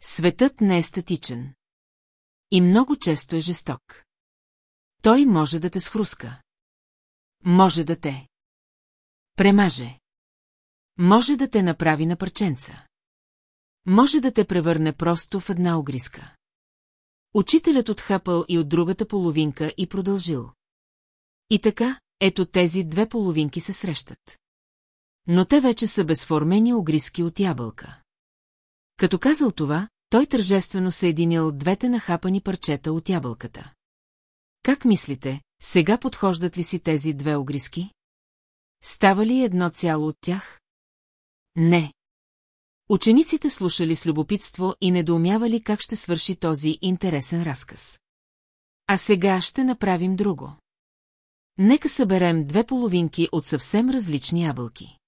Speaker 1: Светът не е статичен. И много често е жесток. Той може да те схруска. Може да те. Премаже. Може да те направи на парченца. Може да те превърне просто в една огриска. Учителят отхапал и от другата половинка и продължил. И така, ето тези две половинки се срещат. Но те вече са безформени огриски от ябълка. Като казал това, той тържествено съединил двете нахапани парчета от ябълката. Как мислите, сега подхождат ли си тези две огриски? Става ли едно цяло от тях? Не. Учениците слушали с любопитство и недоумявали как ще свърши този интересен разказ. А сега ще направим друго. Нека съберем две половинки от съвсем различни ябълки.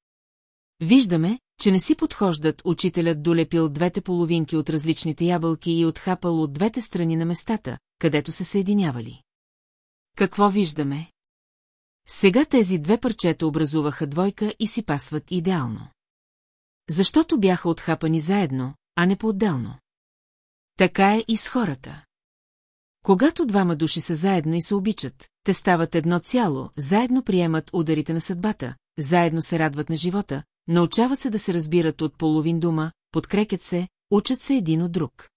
Speaker 1: Виждаме, че не си подхождат, учителят долепил двете половинки от различните ябълки и отхапал от двете страни на местата, където се съединявали. Какво виждаме? Сега тези две парчета образуваха двойка и си пасват идеално. Защото бяха отхапани заедно, а не по-отделно. Така е и с хората. Когато двама души са заедно и се обичат, те стават едно цяло, заедно приемат ударите на съдбата, заедно се радват на живота, научават се да се разбират от половин дума, подкрекят се, учат се един от друг.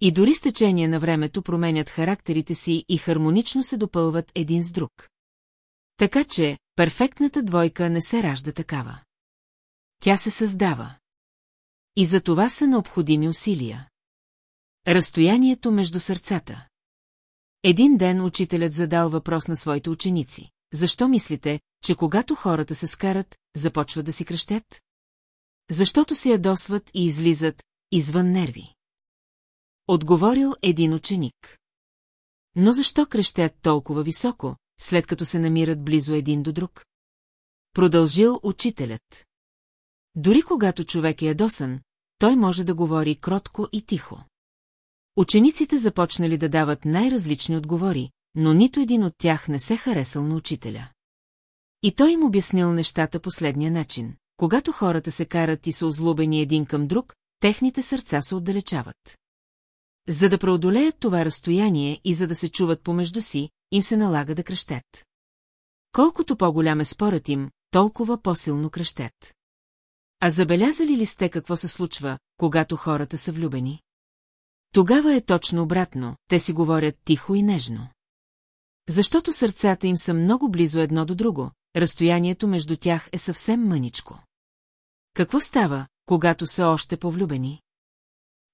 Speaker 1: И дори с течение на времето променят характерите си и хармонично се допълват един с друг. Така че, перфектната двойка не се ражда такава. Тя се създава. И за това са необходими усилия. Разстоянието между сърцата. Един ден учителят задал въпрос на своите ученици. Защо мислите, че когато хората се скарат, започват да си кръщят? Защото се ядосват и излизат извън нерви. Отговорил един ученик. Но защо крещят толкова високо, след като се намират близо един до друг? Продължил учителят. Дори когато човек е ядосан, той може да говори кротко и тихо. Учениците започнали да дават най-различни отговори, но нито един от тях не се харесал на учителя. И той им обяснил нещата последния начин. Когато хората се карат и са озлобени един към друг, техните сърца се отдалечават. За да преодолеят това разстояние и за да се чуват помежду си, им се налага да кръщят. Колкото по-голям е спорът им, толкова по-силно кръщят. А забелязали ли сте какво се случва, когато хората са влюбени? Тогава е точно обратно, те си говорят тихо и нежно. Защото сърцата им са много близо едно до друго, разстоянието между тях е съвсем мъничко. Какво става, когато са още повлюбени?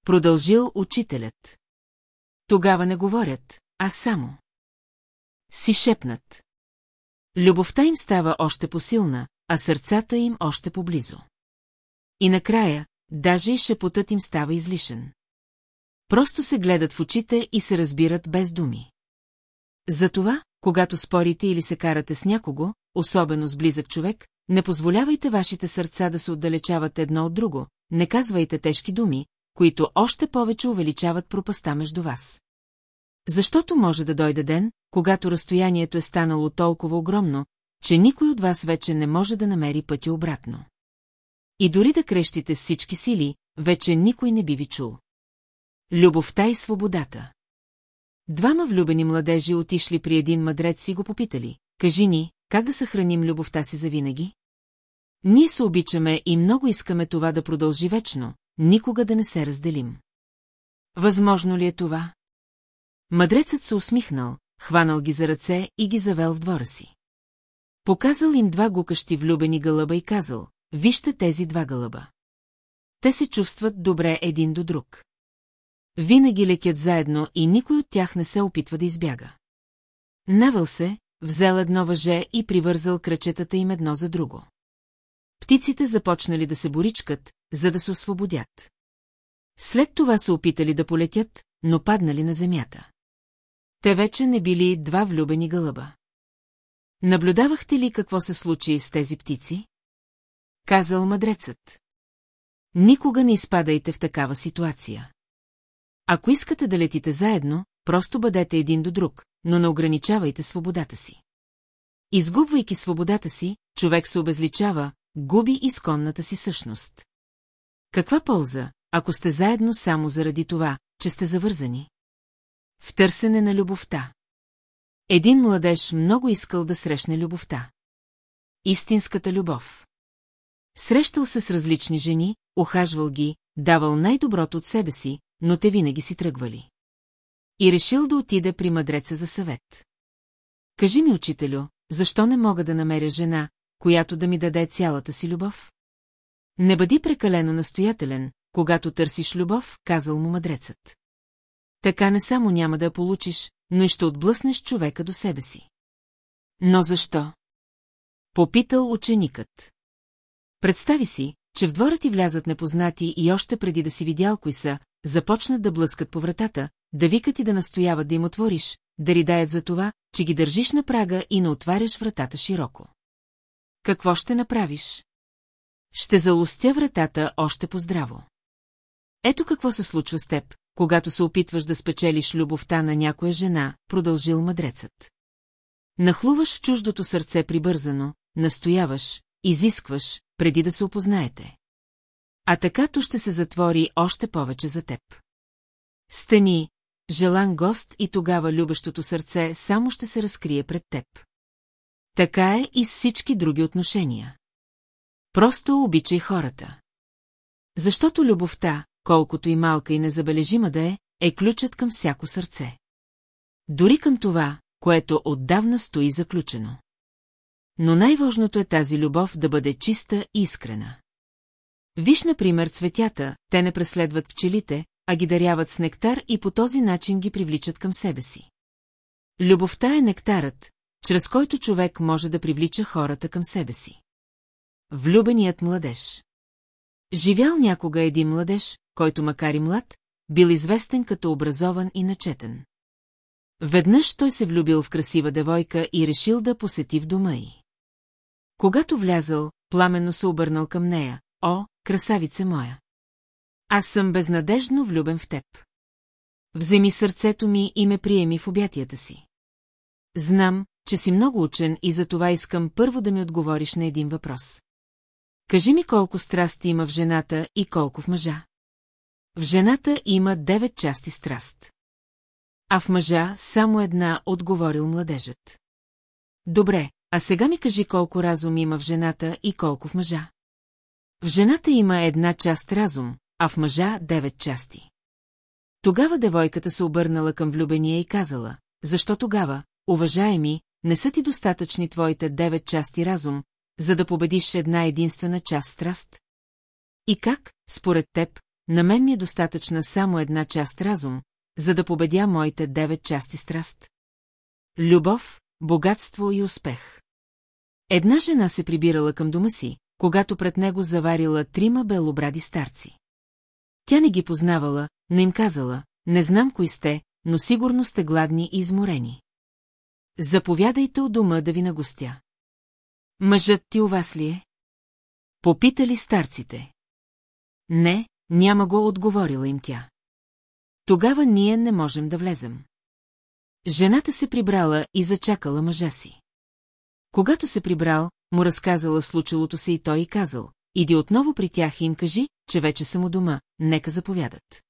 Speaker 1: Продължил учителят. Тогава не говорят, а само. Си шепнат. Любовта им става още посилна, а сърцата им още поблизо. И накрая, даже и шепотът им става излишен. Просто се гледат в очите и се разбират без думи. Затова, когато спорите или се карате с някого, особено с близък човек, не позволявайте вашите сърца да се отдалечават едно от друго, не казвайте тежки думи, които още повече увеличават пропаста между вас. Защото може да дойде ден, когато разстоянието е станало толкова огромно, че никой от вас вече не може да намери пътя обратно. И дори да крещите всички сили, вече никой не би ви чул. Любовта и свободата Двама влюбени младежи отишли при един мъдрец и го попитали. Кажи ни, как да съхраним любовта си завинаги? Ние се обичаме и много искаме това да продължи вечно, никога да не се разделим. Възможно ли е това? Мъдрецът се усмихнал, хванал ги за ръце и ги завел в двора си. Показал им два гукащи влюбени гълъба и казал, вижте тези два гълъба. Те се чувстват добре един до друг. Винаги лекят заедно и никой от тях не се опитва да избяга. Навел се, взел едно въже и привързал кръчетата им едно за друго. Птиците започнали да се боричкат, за да се освободят. След това се опитали да полетят, но паднали на земята. Те вече не били два влюбени гълъба. Наблюдавахте ли какво се случи с тези птици? Казал мъдрецът. Никога не изпадайте в такава ситуация. Ако искате да летите заедно, просто бъдете един до друг, но не ограничавайте свободата си. Изгубвайки свободата си, човек се обезличава, губи изконната си същност. Каква полза, ако сте заедно само заради това, че сте завързани? В търсене на любовта. Един младеж много искал да срещне любовта. истинската любов. Срещал се с различни жени, ухажвал ги, давал най-доброто от себе си, но те винаги си тръгвали. И решил да отиде при мъдреца за съвет. Кажи ми, учителю, защо не мога да намеря жена, която да ми даде цялата си любов? Не бъди прекалено настоятелен, когато търсиш любов, казал му мъдрецът. Така не само няма да я получиш, но и ще отблъснеш човека до себе си. Но защо? Попитал ученикът. Представи си, че в двора ти влязат непознати и още преди да си видял кои са, започнат да блъскат по вратата, да викат и да настояват да им отвориш, да ридаят за това, че ги държиш на прага и не отваряш вратата широко. Какво ще направиш? Ще залостя вратата още по-здраво. Ето какво се случва с теб, когато се опитваш да спечелиш любовта на някоя жена, продължил мъдрецът. Нахлуваш в чуждото сърце прибързано, настояваш, изискваш, преди да се опознаете. А така то ще се затвори още повече за теб. Стани, желан гост и тогава любещото сърце само ще се разкрие пред теб. Така е и с всички други отношения. Просто обичай хората. Защото любовта, колкото и малка и незабележима да е, е ключът към всяко сърце. Дори към това, което отдавна стои заключено. Но най-важното е тази любов да бъде чиста и искрена. Виж, например, цветята, те не преследват пчелите, а ги даряват с нектар и по този начин ги привличат към себе си. Любовта е нектарът, чрез който човек може да привлича хората към себе си. Влюбеният младеж Живял някога един младеж, който макар и млад, бил известен като образован и начетен. Веднъж той се влюбил в красива девойка и решил да посети в дома й. Когато влязъл, пламенно се обърнал към нея. О, красавице моя! Аз съм безнадежно влюбен в теб. Вземи сърцето ми и ме приеми в обятията си. Знам, че си много учен и за това искам първо да ми отговориш на един въпрос. Кажи ми колко страсти има в жената и колко в мъжа. В жената има девет части страст. А в мъжа само една отговорил младежът. Добре, а сега ми кажи колко разум има в жената и колко в мъжа. В жената има една част разум, а в мъжа девет части. Тогава девойката се обърнала към влюбения и казала, защо тогава, уважаеми, не са ти достатъчни твоите девет части разум, за да победиш една единствена част страст? И как, според теб, на мен ми е достатъчна само една част разум, за да победя моите девет части страст? Любов, богатство и успех. Една жена се прибирала към дома си, когато пред него заварила трима белобради старци. Тя не ги познавала, не им казала, не знам кои сте, но сигурно сте гладни и изморени. Заповядайте от дома да ви нагостя. Мъжът ти у вас ли е? Попитали старците. Не, няма го отговорила им тя. Тогава ние не можем да влезем. Жената се прибрала и зачакала мъжа си. Когато се прибрал, му разказала случилото се и той и казал, иди отново при тях и им кажи, че вече съм у дома, нека заповядат.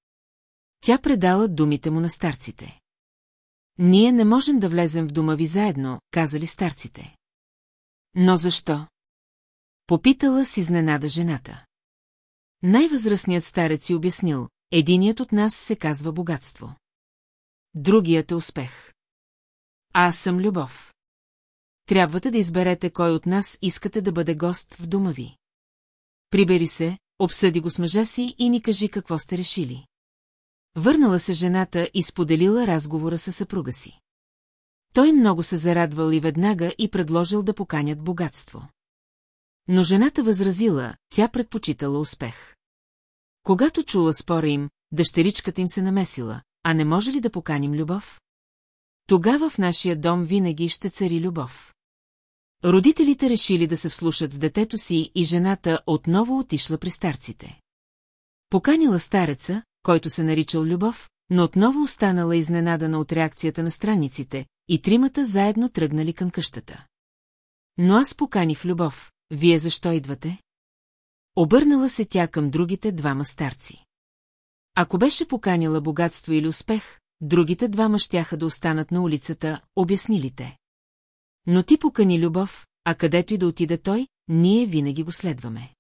Speaker 1: Тя предала думите му на старците. Ние не можем да влезем в дома ви заедно, казали старците. Но защо? Попитала с изненада жената. Най-възрастният старец си обяснил, единият от нас се казва богатство. Другият е успех. Аз съм любов. Трябвате да изберете кой от нас искате да бъде гост в дома ви. Прибери се, обсъди го с мъжа си и ни кажи какво сте решили. Върнала се жената и споделила разговора със съпруга си. Той много се зарадвал и веднага и предложил да поканят богатство. Но жената възразила, тя предпочитала успех. Когато чула спора им, дъщеричката им се намесила, а не може ли да поканим любов? Тогава в нашия дом винаги ще цари любов. Родителите решили да се вслушат в детето си и жената отново отишла при старците. Поканила стареца, който се наричал Любов, но отново останала изненадана от реакцията на странниците, и тримата заедно тръгнали към къщата. Но аз поканих Любов, вие защо идвате? Обърнала се тя към другите двама старци. Ако беше поканила богатство или успех, другите двама щяха да останат на улицата, обяснили те. Но ти покани любов, а където и да отиде той, ние винаги го следваме.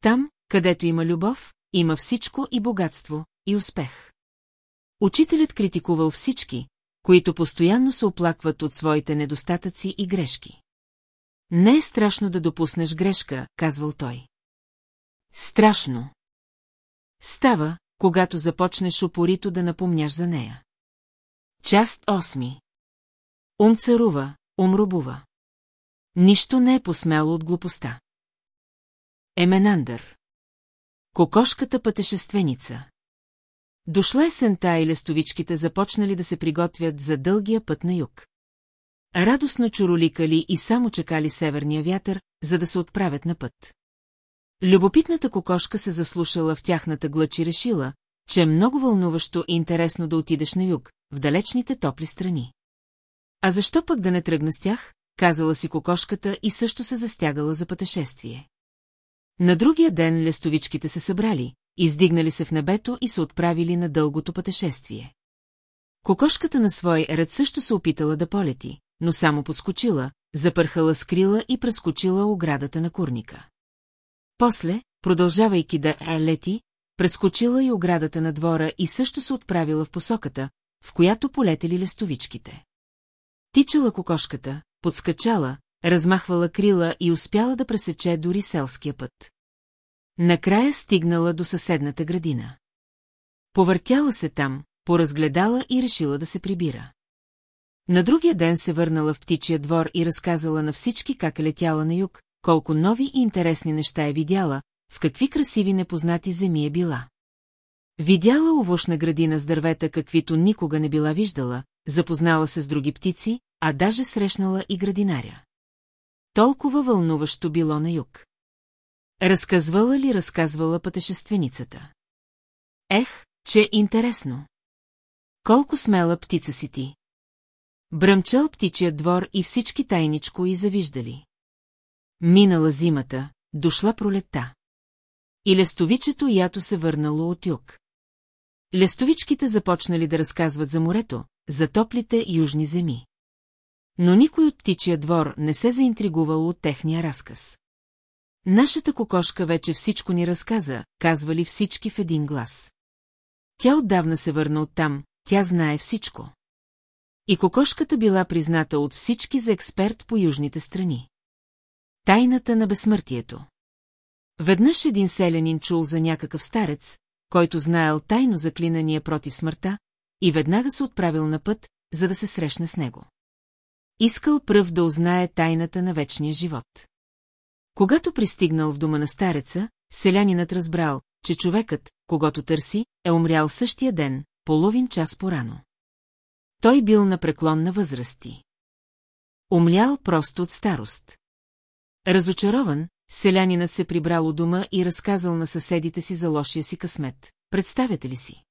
Speaker 1: Там, където има любов, има всичко и богатство, и успех. Учителят критикувал всички, които постоянно се оплакват от своите недостатъци и грешки. Не е страшно да допуснеш грешка, казвал той. Страшно. Става, когато започнеш упорито да напомняш за нея. Част 8. Ум царува, ум рубува. Нищо не е посмело от глупостта. Еменандър. Кокошката пътешественица. Дошла есента и лестовичките започнали да се приготвят за дългия път на юг. Радостно чуроликали и само чекали северния вятър, за да се отправят на път. Любопитната кокошка се заслушала в тяхната глъч и решила, че е много вълнуващо и интересно да отидеш на юг, в далечните топли страни. А защо пък да не тръгна с тях? Казала си кокошката и също се застягала за пътешествие. На другия ден лестовичките се събрали, издигнали се в небето и се отправили на дългото пътешествие. Кокошката на свой ред също се опитала да полети, но само подскочила, запърхала с крила и прескочила оградата на курника. После, продължавайки да е лети, прескочила и оградата на двора и също се отправила в посоката, в която полетели лестовичките. Тичала кокошката, подскачала, размахвала крила и успяла да пресече дори селския път. Накрая стигнала до съседната градина. Повъртяла се там, поразгледала и решила да се прибира. На другия ден се върнала в птичия двор и разказала на всички как е летяла на юг, колко нови и интересни неща е видяла, в какви красиви непознати земи е била. Видяла овощна градина с дървета, каквито никога не била виждала, запознала се с други птици, а даже срещнала и градинаря. Толкова вълнуващо било на юг. Разказвала ли разказвала пътешественицата? Ех, че интересно! Колко смела птица си ти! Бръмчал птичият двор и всички тайничко и завиждали. Минала зимата, дошла пролетта. И лестовичето ято се върнало от юг. Лестовичките започнали да разказват за морето, за топлите южни земи. Но никой от птичия двор не се заинтригувал от техния разказ. Нашата кокошка вече всичко ни разказа, казвали всички в един глас. Тя отдавна се върна оттам, тя знае всичко. И кокошката била призната от всички за експерт по южните страни. Тайната на безсмъртието Веднъж един селянин чул за някакъв старец, който знаел тайно заклинание против смъртта, и веднага се отправил на път, за да се срещне с него. Искал пръв да узнае тайната на вечния живот. Когато пристигнал в дома на стареца, селянинът разбрал, че човекът, когато търси, е умрял същия ден, половин час порано. Той бил на преклонна възрасти. Умлял просто от старост. Разочарован, селянина се прибрал у дома и разказал на съседите си за лошия си късмет. Представете ли си?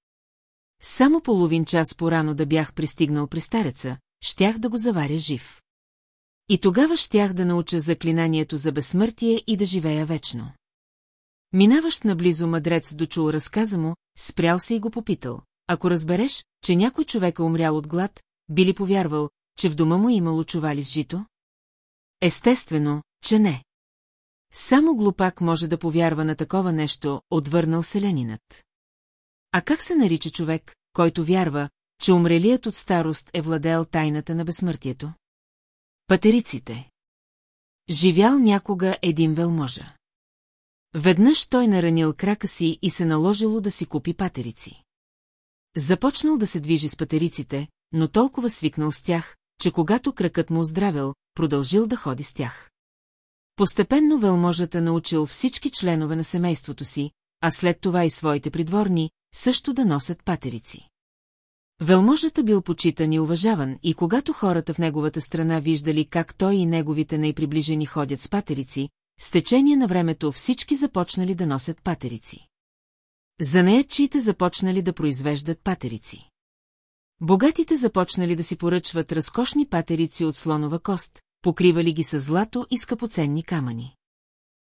Speaker 1: Само половин час порано да бях пристигнал при стареца, щях да го заваря жив. И тогава щях да науча заклинанието за безсмъртие и да живея вечно. Минаващ наблизо мъдрец дочул разказа му, спрял се и го попитал. Ако разбереш, че някой човек е умрял от глад, би ли повярвал, че в дома му имало чували с жито? Естествено, че не. Само глупак може да повярва на такова нещо, отвърнал селянинът. А как се нарича човек, който вярва, че умрелият от старост е владел тайната на безсмъртието? Патериците. Живял някога един велможа. Веднъж той наранил крака си и се наложило да си купи патерици. Започнал да се движи с патериците, но толкова свикнал с тях, че когато кракът му оздравил, продължил да ходи с тях. Постепенно велможата научил всички членове на семейството си, а след това и своите придворни, също да носят патерици. Велможата бил почитан и уважаван и когато хората в неговата страна виждали как той и неговите най-приближени ходят с патерици, с течение на времето всички започнали да носят патерици. За нея чиите започнали да произвеждат патерици. Богатите започнали да си поръчват разкошни патерици от слонова кост, покривали ги с злато и скъпоценни камъни.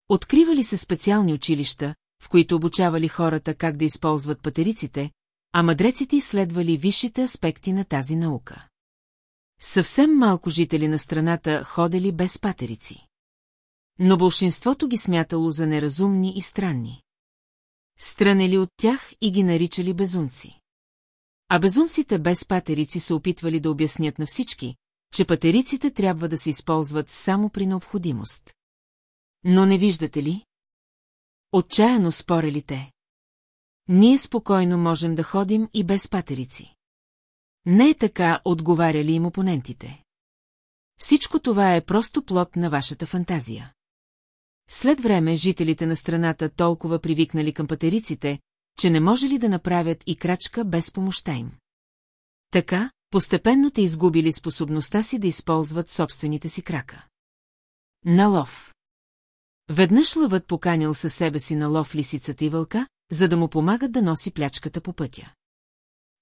Speaker 1: Откривали се специални училища, в които обучавали хората как да използват патериците, а мъдреците изследвали висшите аспекти на тази наука. Съвсем малко жители на страната ходели без патерици. Но большинството ги смятало за неразумни и странни. Странели от тях и ги наричали безумци. А безумците без патерици се опитвали да обяснят на всички, че патериците трябва да се използват само при необходимост. Но не виждате ли? Отчаяно спорели те. Ние спокойно можем да ходим и без патерици. Не е така, отговаряли им опонентите. Всичко това е просто плод на вашата фантазия. След време жителите на страната толкова привикнали към патериците, че не може ли да направят и крачка без помощта им. Така, постепенно те изгубили способността си да използват собствените си крака. На лов. Веднъж лъвът поканил със себе си на лов лисицата и вълка, за да му помагат да носи плячката по пътя.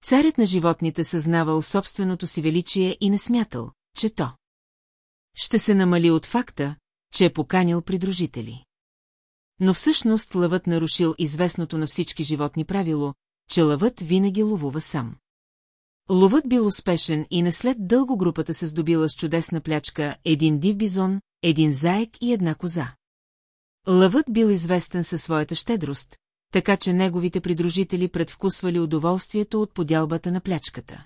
Speaker 1: Царят на животните съзнавал собственото си величие и не смятал, че то ще се намали от факта, че е поканил придружители. Но всъщност лъвът нарушил известното на всички животни правило, че лъвът винаги ловува сам. Ловът бил успешен и не след дълго групата се здобила с чудесна плячка един див бизон, един заек и една коза. Лъвът бил известен със своята щедрост, така че неговите придружители предвкусвали удоволствието от подялбата на плячката.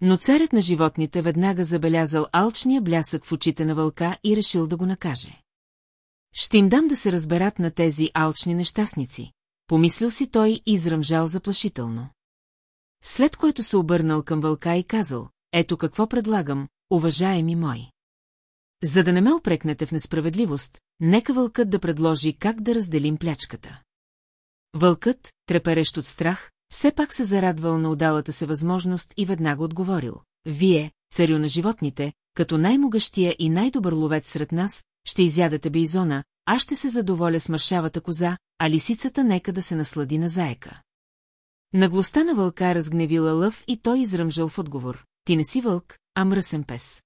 Speaker 1: Но царят на животните веднага забелязал алчния блясък в очите на вълка и решил да го накаже. Ще им дам да се разберат на тези алчни нещастници, помислил си той и изръмжал заплашително. След което се обърнал към вълка и казал, ето какво предлагам, уважаеми мои. За да не ме опрекнете в несправедливост, нека вълкът да предложи как да разделим плячката. Вълкът, треперещ от страх, все пак се зарадвал на удалата се възможност и веднага отговорил. Вие, царю на животните, като най-могъщия и най-добър ловец сред нас, ще изядете бейзона, аз ще се задоволя с мършавата коза, а лисицата нека да се наслади на заека. Наглостта на вълка разгневила лъв и той изръмжал в отговор. Ти не си вълк, а мръсен пес.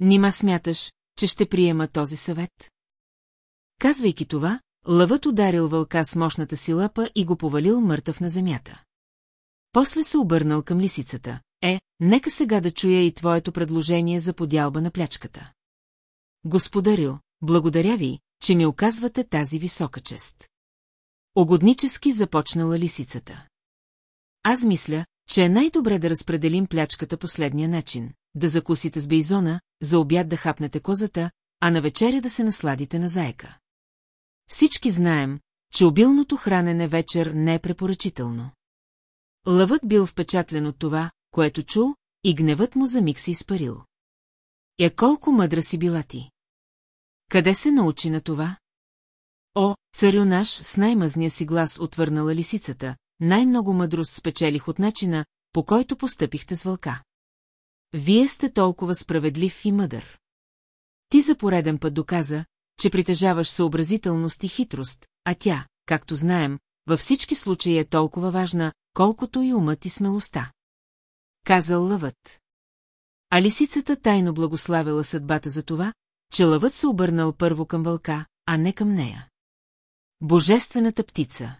Speaker 1: Нима смяташ, че ще приема този съвет? Казвайки това, лъвът ударил вълка с мощната си лапа и го повалил мъртъв на земята. После се обърнал към лисицата. Е, нека сега да чуя и твоето предложение за подялба на плячката. Господарю, благодаря ви, че ми оказвате тази висока чест. Огоднически започнала лисицата. Аз мисля, че е най-добре да разпределим плячката последния начин. Да закусите с бейзона, за обяд да хапнете козата, а на вечеря да се насладите на заека. Всички знаем, че обилното хранене вечер не е препоръчително. Лъвът бил впечатлен от това, което чул, и гневът му за миг се изпарил. Я колко мъдра си била ти! Къде се научи на това? О, царю наш с най-мъзния си глас отвърнала лисицата, най-много мъдрост спечелих от начина, по който постъпихте с вълка. Вие сте толкова справедлив и мъдър. Ти за пореден път доказа, че притежаваш съобразителност и хитрост, а тя, както знаем, във всички случаи е толкова важна, колкото и умът и смелостта. Казал лъвът. А лисицата тайно благославила съдбата за това, че лъвът се обърнал първо към вълка, а не към нея. Божествената птица.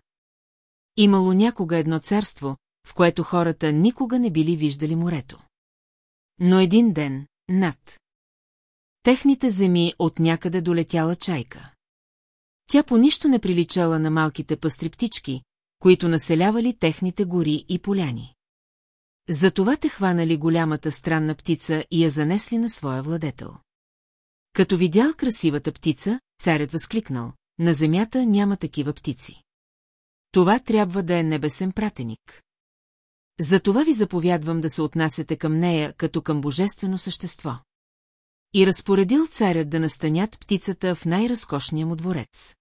Speaker 1: Имало някога едно царство, в което хората никога не били виждали морето. Но един ден, над. Техните земи от някъде долетяла чайка. Тя по нищо не приличала на малките пъстри птички, които населявали техните гори и поляни. Затова те хванали голямата странна птица и я занесли на своя владетел. Като видял красивата птица, царят възкликнал, на земята няма такива птици. Това трябва да е небесен пратеник. Затова ви заповядвам да се отнасяте към нея като към божествено същество. И разпоредил царят да настанят птицата в най-разкошния му дворец.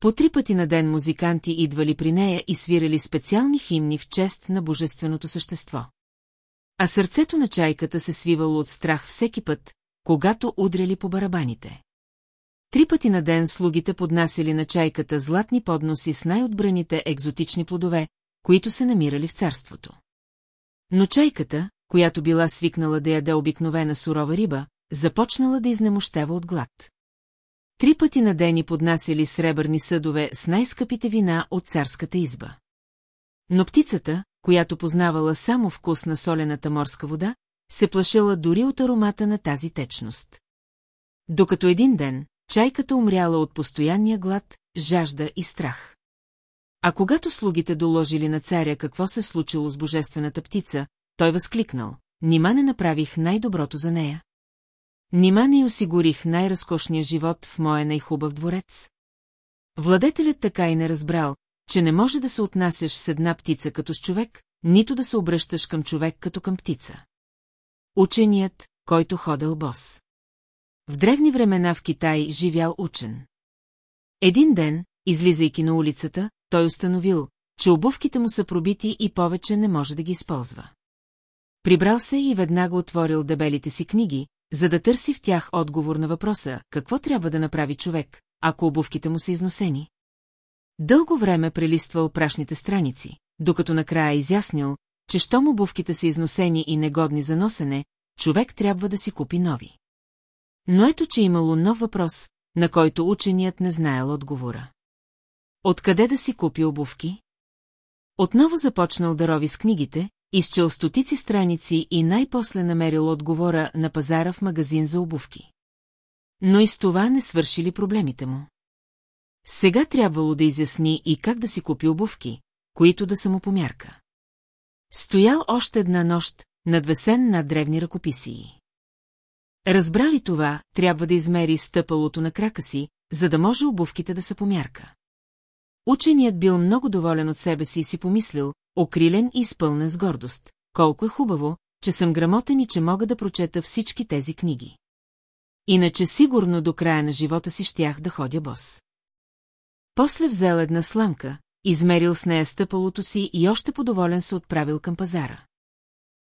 Speaker 1: По три пъти на ден музиканти идвали при нея и свирали специални химни в чест на божественото същество. А сърцето на чайката се свивало от страх всеки път, когато удряли по барабаните. Три пъти на ден слугите поднасяли на чайката златни подноси с най-отбраните екзотични плодове, които се намирали в царството. Но чайката, която била свикнала да яде обикновена сурова риба, започнала да изнемощева от глад. Три пъти на ден и поднасяли сребърни съдове с най-скъпите вина от царската изба. Но птицата, която познавала само вкус на солената морска вода, се плашила дори от аромата на тази течност. Докато един ден, чайката умряла от постоянния глад, жажда и страх. А когато слугите доложили на царя какво се случило с божествената птица, той възкликнал, нима не направих най-доброто за нея. Нима не осигурих най-разкошния живот в моя най-хубав дворец. Владетелят така и не разбрал, че не може да се отнасяш с една птица като с човек, нито да се обръщаш към човек като към птица. Ученият, който ходил бос. В древни времена в Китай живял учен. Един ден, излизайки на улицата, той установил, че обувките му са пробити и повече не може да ги използва. Прибрал се и веднага отворил дебелите си книги, за да търси в тях отговор на въпроса, какво трябва да направи човек, ако обувките му са износени. Дълго време прелиствал прашните страници, докато накрая изяснил, че щом обувките са износени и негодни за носене, човек трябва да си купи нови. Но ето, че имало нов въпрос, на който ученият не знаел отговора. Откъде да си купи обувки? Отново започнал да рови с книгите, изчел стотици страници и най-после намерил отговора на пазара в магазин за обувки. Но и с това не свършили проблемите му. Сега трябвало да изясни и как да си купи обувки, които да са му помярка. Стоял още една нощ, надвесен над древни ръкописии. Разбрали това, трябва да измери стъпалото на крака си, за да може обувките да са помярка. Ученият бил много доволен от себе си и си помислил, окрилен и изпълнен с гордост. Колко е хубаво, че съм грамотен и че мога да прочета всички тези книги. Иначе сигурно до края на живота си щях да ходя бос. После взел една сламка, измерил с нея стъпалото си и още подоволен се отправил към пазара.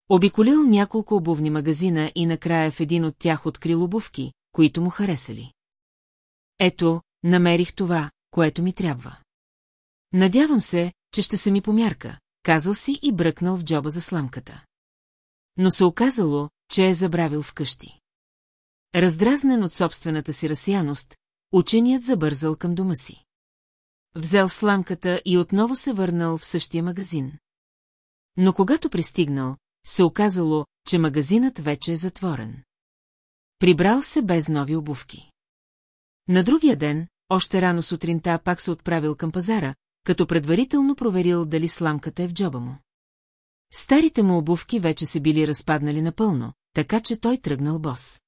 Speaker 1: Обиколил няколко обувни магазина и накрая в един от тях открил обувки, които му харесали. Ето, намерих това, което ми трябва. Надявам се, че ще се ми помярка, казал си и бръкнал в джоба за сламката. Но се оказало, че е забравил вкъщи. Раздразнен от собствената си разсияност, ученият забързал към дома си. Взел сламката и отново се върнал в същия магазин. Но когато пристигнал, се оказало, че магазинът вече е затворен. Прибрал се без нови обувки. На другия ден, още рано сутринта, пак се отправил към пазара, като предварително проверил дали сламката е в джоба му. Старите му обувки вече се били разпаднали напълно, така че той тръгнал бос.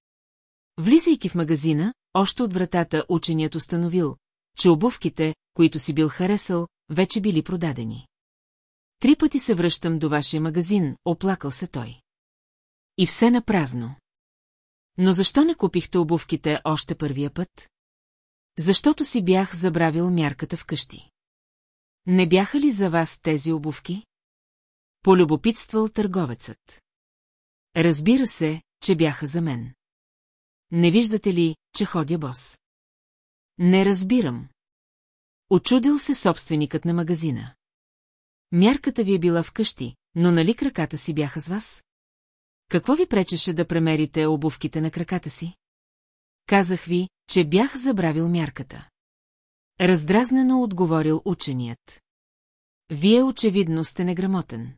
Speaker 1: Влизайки в магазина, още от вратата ученият установил, че обувките, които си бил харесал, вече били продадени. Три пъти се връщам до вашия магазин, оплакал се той. И все на празно. Но защо не купихте обувките още първия път? Защото си бях забравил мярката вкъщи. Не бяха ли за вас тези обувки? Полюбопитствал търговецът. Разбира се, че бяха за мен. Не виждате ли, че ходя бос? Не разбирам. Очудил се собственикът на магазина. Мярката ви е била вкъщи, но нали краката си бяха с вас? Какво ви пречеше да премерите обувките на краката си? Казах ви, че бях забравил мярката. Раздразнено отговорил ученият. Вие очевидно сте неграмотен.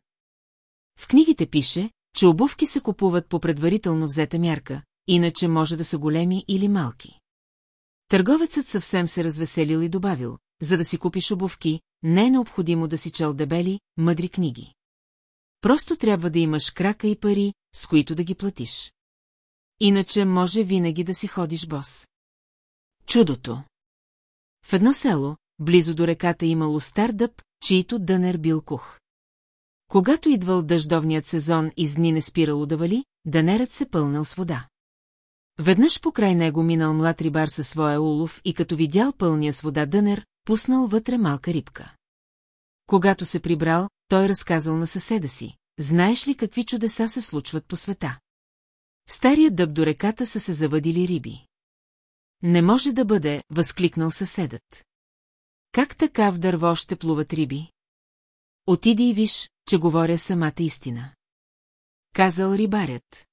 Speaker 1: В книгите пише, че обувки се купуват по предварително взета мярка, иначе може да са големи или малки. Търговецът съвсем се развеселил и добавил, за да си купиш обувки, не е необходимо да си чел дебели, мъдри книги. Просто трябва да имаш крака и пари, с които да ги платиш. Иначе може винаги да си ходиш бос. Чудото В едно село, близо до реката имало стар дъб, чието дънер бил кух. Когато идвал дъждовният сезон и с дни не спирало да вали, дънерът се пълнал с вода. Веднъж покрай него минал млад рибар със своя улов и като видял пълния с вода дънер, пуснал вътре малка рибка. Когато се прибрал, той разказал на съседа си. Знаеш ли какви чудеса се случват по света? В стария дъб до реката са се завъдили риби. Не може да бъде, възкликнал съседът. Как така в дърво ще плуват риби? Отиди и виж, че говоря самата истина. Казал рибарят.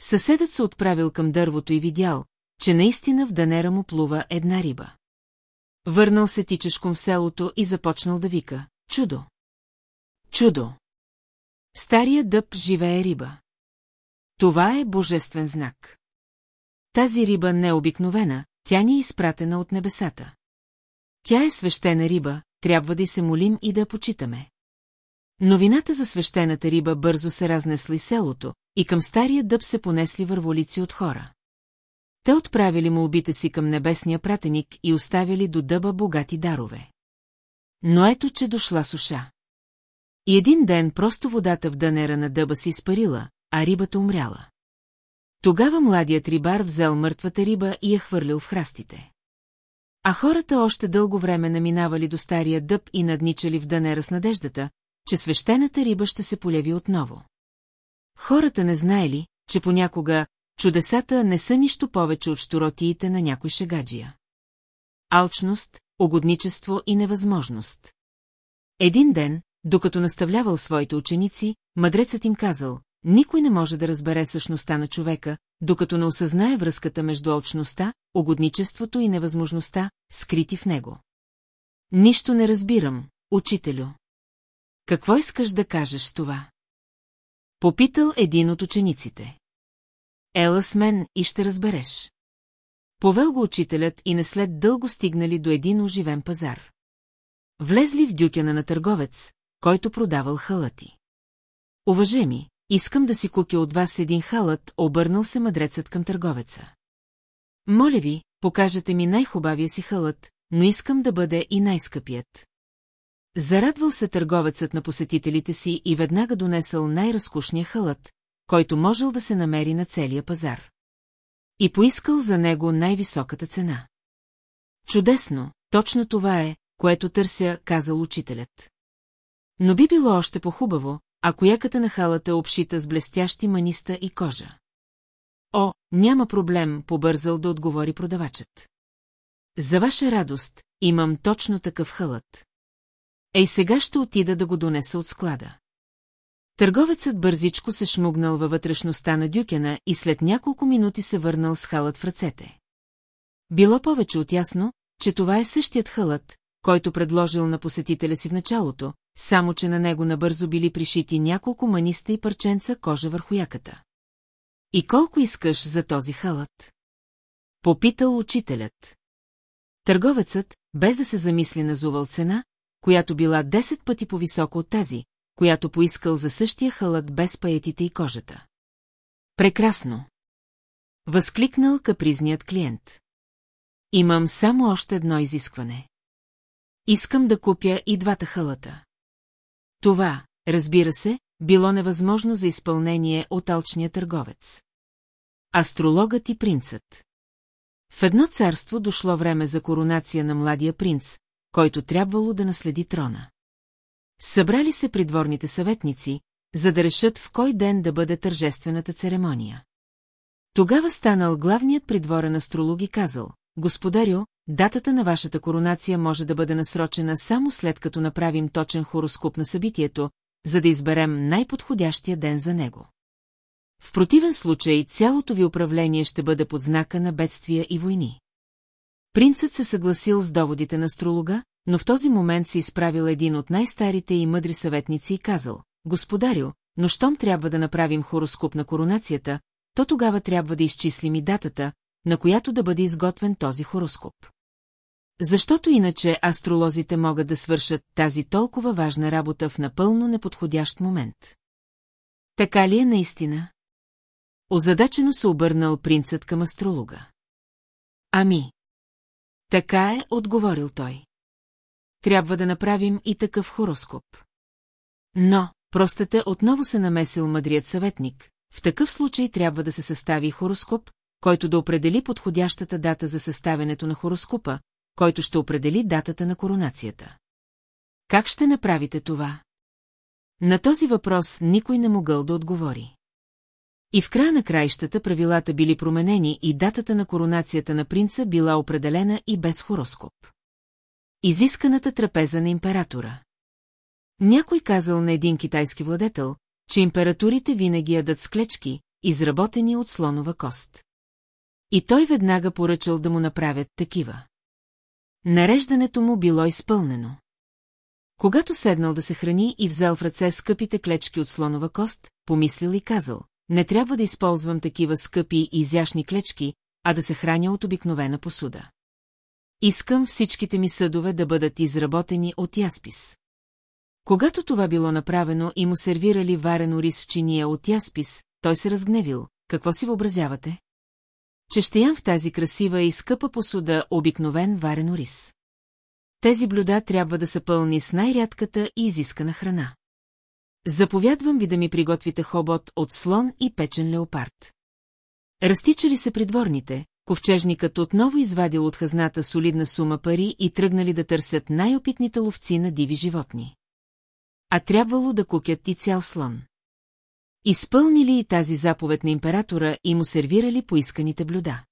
Speaker 1: Съседът се отправил към дървото и видял, че наистина в данера му плува една риба. Върнал се тичешком в селото и започнал да вика. Чудо! Чудо! Стария дъб живее риба. Това е божествен знак. Тази риба не е обикновена, тя ни е изпратена от небесата. Тя е свещена риба, трябва да й се молим и да я почитаме. Новината за свещената риба бързо се разнесли селото, и към стария дъб се понесли върволици от хора. Те отправили молбите си към небесния пратеник и оставили до дъба богати дарове. Но ето, че дошла суша. И един ден просто водата в дънера на дъба се изпарила, а рибата умряла. Тогава младият рибар взел мъртвата риба и я хвърлил в храстите. А хората още дълго време наминавали до стария дъб и надничали в дънера с надеждата, че свещената риба ще се поляви отново. Хората не знаели, че понякога чудесата не са нищо повече от щуротиите на някой шегаджия. Алчност, угодничество и невъзможност. Един ден, докато наставлявал своите ученици, мъдрецът им казал, никой не може да разбере същността на човека, докато не осъзнае връзката между алчността, угодничеството и невъзможността, скрити в него. Нищо не разбирам, учителю. Какво искаш да кажеш това? Попитал един от учениците. Ела с мен и ще разбереш. Повел го учителят и не след дълго стигнали до един оживен пазар. Влезли в дюкена на търговец, който продавал халати. Уважеми, искам да си купя от вас един халат, обърнал се мъдрецът към търговеца. Моля ви, покажете ми най-хубавия си халат, но искам да бъде и най-скъпият. Зарадвал се търговецът на посетителите си и веднага донесъл най-разкушния халат, който можел да се намери на целия пазар. И поискал за него най-високата цена. Чудесно, точно това е, което търся, казал учителят. Но би било още по-хубаво, ако яката на халата е обшита с блестящи маниста и кожа. О, няма проблем, побързал да отговори продавачът. За ваша радост, имам точно такъв халат. Ей сега ще отида да го донеса от склада. Търговецът бързичко се шмугнал във вътрешността на дюкена и след няколко минути се върнал с халът в ръцете. Било повече от ясно, че това е същият халът, който предложил на посетителя си в началото, само че на него набързо били пришити няколко маниста и парченца кожа върху яката. И колко искаш за този халат? Попитал учителят. Търговецът, без да се замисли назувал цена, която била 10 пъти по-висока от тази, която поискал за същия халат без паетите и кожата. Прекрасно! Възкликнал капризният клиент. Имам само още едно изискване. Искам да купя и двата халата. Това, разбира се, било невъзможно за изпълнение от алчния търговец. Астрологът и принцът В едно царство дошло време за коронация на младия принц, който трябвало да наследи трона. Събрали се придворните съветници, за да решат в кой ден да бъде тържествената церемония. Тогава станал главният придворен астролог и казал, Господарю, датата на вашата коронация може да бъде насрочена само след като направим точен хороскоп на събитието, за да изберем най-подходящия ден за него. В противен случай цялото ви управление ще бъде под знака на бедствия и войни. Принцът се съгласил с доводите на астролога, но в този момент се изправил един от най-старите и мъдри съветници и казал, Господарю, но щом трябва да направим хороскоп на коронацията, то тогава трябва да изчислим и датата, на която да бъде изготвен този хороскоп. Защото иначе астролозите могат да свършат тази толкова важна работа в напълно неподходящ момент. Така ли е наистина? Озадачено се обърнал принцът към астролога. Ами. Така е, отговорил той. Трябва да направим и такъв хороскоп. Но, простата отново се намесил мъдрият съветник. В такъв случай трябва да се състави хороскоп, който да определи подходящата дата за съставянето на хороскопа, който ще определи датата на коронацията. Как ще направите това? На този въпрос никой не могъл да отговори. И в края на краищата правилата били променени и датата на коронацията на принца била определена и без хороскоп. Изисканата трапеза на императора Някой казал на един китайски владетел, че императорите винаги ядат склечки, изработени от слонова кост. И той веднага поръчал да му направят такива. Нареждането му било изпълнено. Когато седнал да се храни и взел в ръце скъпите клечки от слонова кост, помислил и казал, не трябва да използвам такива скъпи и изящни клечки, а да се храня от обикновена посуда. Искам всичките ми съдове да бъдат изработени от яспис. Когато това било направено и му сервирали варено рис в чиния от яспис, той се разгневил. Какво си въобразявате? Че ще ям в тази красива и скъпа посуда обикновен варено рис. Тези блюда трябва да са пълни с най-рядката и изискана храна. Заповядвам ви да ми приготвите хобот от слон и печен леопард. Разтичали се придворните, ковчежникът отново извадил от хазната солидна сума пари и тръгнали да търсят най-опитните ловци на диви животни. А трябвало да кукят и цял слон. Изпълнили и тази заповед на императора и му сервирали поисканите блюда.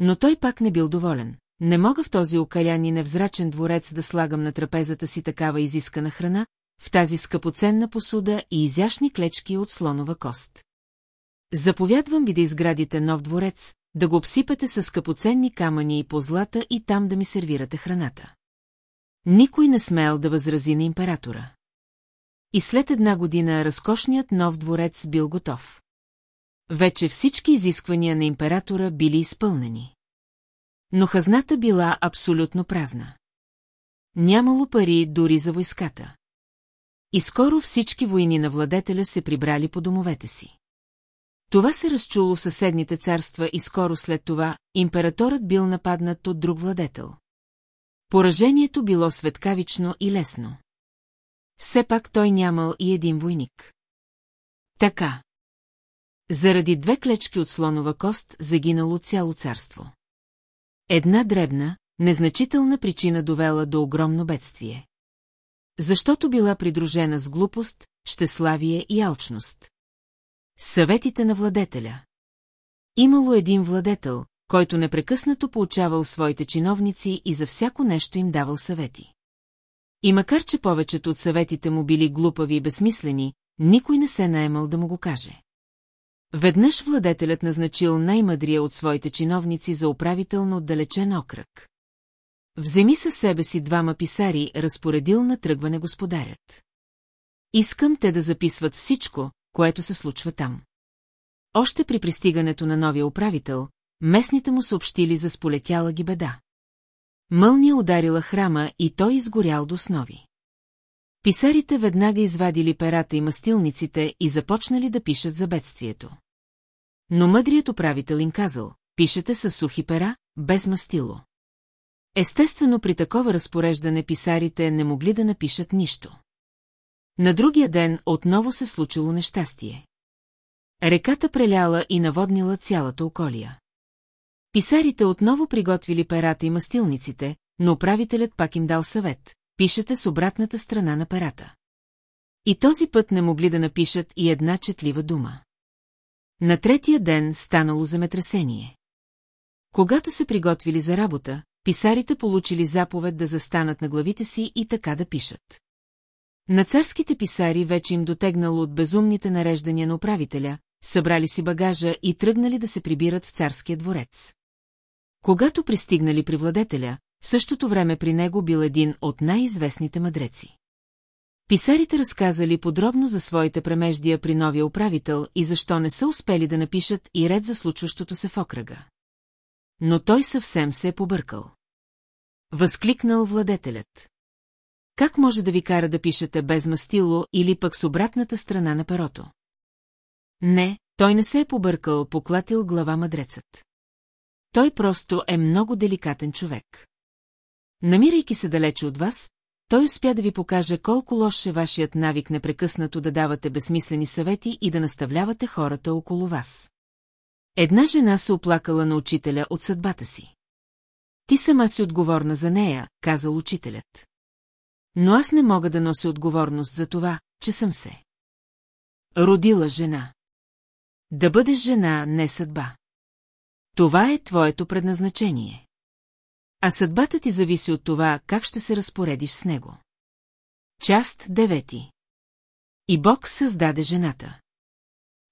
Speaker 1: Но той пак не бил доволен. Не мога в този окалян и невзрачен дворец да слагам на трапезата си такава изискана храна, в тази скъпоценна посуда и изящни клечки от слонова кост. Заповядвам ви да изградите нов дворец, да го обсипате с скъпоценни камъни и позлата и там да ми сервирате храната. Никой не смел да възрази на императора. И след една година разкошният нов дворец бил готов. Вече всички изисквания на императора били изпълнени. Но хазната била абсолютно празна. Нямало пари дори за войската. И скоро всички войни на владетеля се прибрали по домовете си. Това се разчуло в съседните царства и скоро след това императорът бил нападнат от друг владетел. Поражението било светкавично и лесно. Все пак той нямал и един войник. Така. Заради две клечки от слонова кост загинало цяло царство. Една дребна, незначителна причина довела до огромно бедствие. Защото била придружена с глупост, щеславие и алчност. Съветите на владетеля Имало един владетел, който непрекъснато получавал своите чиновници и за всяко нещо им давал съвети. И макар, че повечето от съветите му били глупави и безсмислени, никой не се наемал да му го каже. Веднъж владетелят назначил най-мъдрия от своите чиновници за управител на отдалечен окръг. Вземи със себе си двама писари, разпоредил на тръгване господарят. Искам те да записват всичко, което се случва там. Още при пристигането на новия управител, местните му съобщили за сполетяла ги беда. Мълния ударила храма и той изгорял до основи. Писарите веднага извадили перата и мастилниците и започнали да пишат за бедствието. Но мъдрият управител им казал, пишете с сухи пера, без мастило. Естествено, при такова разпореждане писарите не могли да напишат нищо. На другия ден отново се случило нещастие. Реката преляла и наводнила цялата околия. Писарите отново приготвили перата и мастилниците, но управителят пак им дал съвет. Пишете с обратната страна на перата. И този път не могли да напишат и една четлива дума. На третия ден станало земетресение. Когато се приготвили за работа, писарите получили заповед да застанат на главите си и така да пишат. На царските писари вече им дотегнало от безумните нареждания на управителя, събрали си багажа и тръгнали да се прибират в царския дворец. Когато пристигнали при владетеля, в същото време при него бил един от най-известните мъдреци. Писарите разказали подробно за своите премеждия при новия управител и защо не са успели да напишат и ред за случващото се в окръга. Но той съвсем се е побъркал. Възкликнал владетелят. Как може да ви кара да пишете без мастило или пък с обратната страна на перото? Не, той не се е побъркал, поклатил глава мъдрецът. Той просто е много деликатен човек. Намирайки се далече от вас, той успя да ви покаже колко лош е вашият навик непрекъснато да давате безсмислени съвети и да наставлявате хората около вас. Една жена се оплакала на учителя от съдбата си. Ти сама си отговорна за нея, казал учителят. Но аз не мога да нося отговорност за това, че съм се. Родила жена. Да бъдеш жена не съдба. Това е твоето предназначение. А съдбата ти зависи от това, как ще се разпоредиш с него. Част девети. И Бог създаде жената.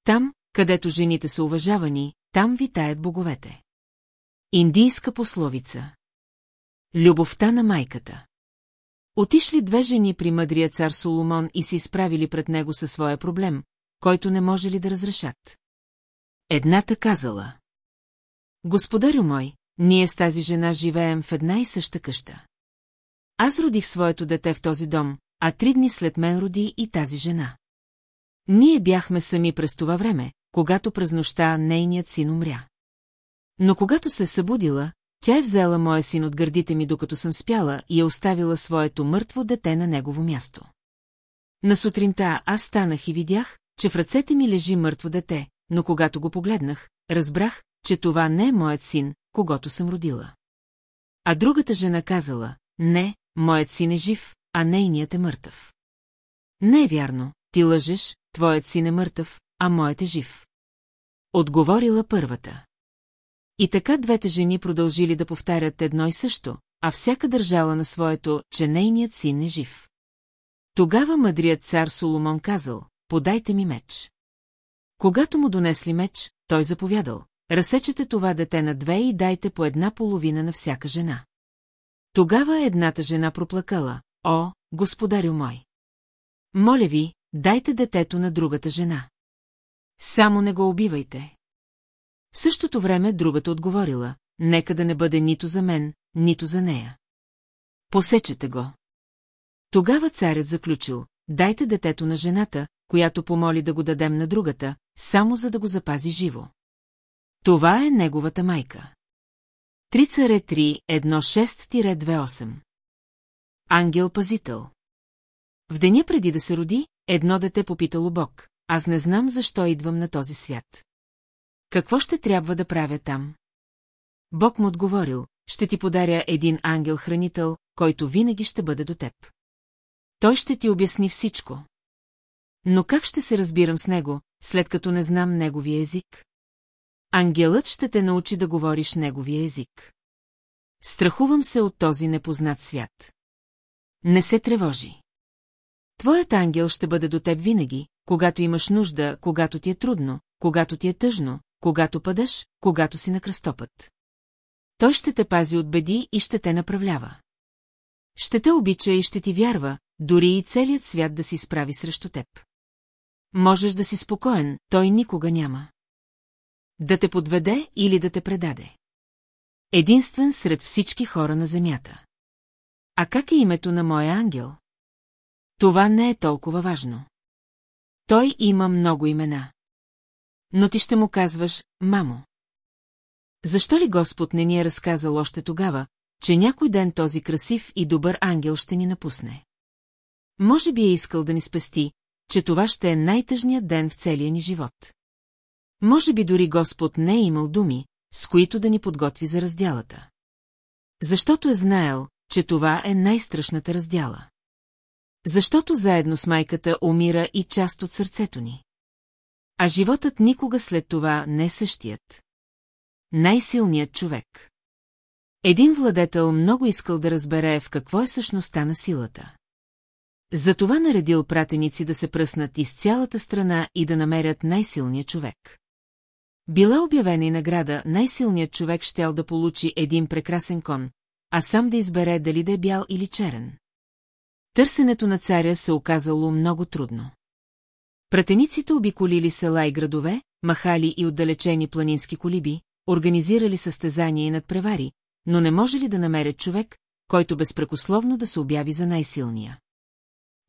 Speaker 1: Там, където жените са уважавани, там витаят боговете. Индийска пословица. Любовта на майката. Отишли две жени при мъдрия цар Соломон и се изправили пред него със своя проблем, който не може ли да разрешат. Едната казала. Господарю мой, ние с тази жена живеем в една и съща къща. Аз родих своето дете в този дом, а три дни след мен роди и тази жена. Ние бяхме сами през това време, когато през нощта нейният син умря. Но когато се събудила, тя е взела моя син от гърдите ми, докато съм спяла и е оставила своето мъртво дете на негово място. На сутринта аз станах и видях, че в ръцете ми лежи мъртво дете, но когато го погледнах, разбрах, че това не е моят син, когато съм родила. А другата жена казала, не, моят син е жив, а нейният е мъртъв. Не е вярно, ти лъжеш, твоят син е мъртъв, а моят е жив. Отговорила първата. И така двете жени продължили да повтарят едно и също, а всяка държала на своето, че нейният син е жив. Тогава мъдрият цар Соломон казал, подайте ми меч. Когато му донесли меч, той заповядал, разсечете това дете на две и дайте по една половина на всяка жена. Тогава едната жена проплакала, о, господарю мой. Моля ви, дайте детето на другата жена. Само не го убивайте. В същото време другата отговорила, нека да не бъде нито за мен, нито за нея. Посечете го. Тогава царят заключил, дайте детето на жената, която помоли да го дадем на другата, само за да го запази живо. Това е неговата майка. 3 царе 3, 1-6-28 Ангел-пазител В деня преди да се роди, едно дете попитало Бог, аз не знам защо идвам на този свят. Какво ще трябва да правя там? Бог му отговорил, ще ти подаря един ангел-хранител, който винаги ще бъде до теб. Той ще ти обясни всичко. Но как ще се разбирам с него, след като не знам неговия език? Ангелът ще те научи да говориш неговия език. Страхувам се от този непознат свят. Не се тревожи. Твоят ангел ще бъде до теб винаги, когато имаш нужда, когато ти е трудно, когато ти е тъжно, когато падаш, когато си на кръстопът. Той ще те пази от беди и ще те направлява. Ще те обича и ще ти вярва, дори и целият свят да си справи срещу теб. Можеш да си спокоен, той никога няма. Да те подведе или да те предаде. Единствен сред всички хора на земята. А как е името на моя ангел? Това не е толкова важно. Той има много имена. Но ти ще му казваш, мамо. Защо ли Господ не ни е разказал още тогава, че някой ден този красив и добър ангел ще ни напусне? Може би е искал да ни спести, че това ще е най-тъжният ден в целия ни живот. Може би дори Господ не е имал думи, с които да ни подготви за разделата. Защото е знаел, че това е най-страшната раздяла. Защото заедно с майката умира и част от сърцето ни. А животът никога след това не е същият. Най-силният човек. Един владетел много искал да разбере в какво е същността на силата. Затова наредил пратеници да се пръснат из цялата страна и да намерят най-силния човек. Била обявена и награда, най-силният човек щел да получи един прекрасен кон, а сам да избере дали да е бял или черен. Търсенето на царя се оказало много трудно. Пратениците обиколили села и градове, махали и отдалечени планински колиби, организирали състезания и надпревари, но не може ли да намерят човек, който безпрекословно да се обяви за най-силния.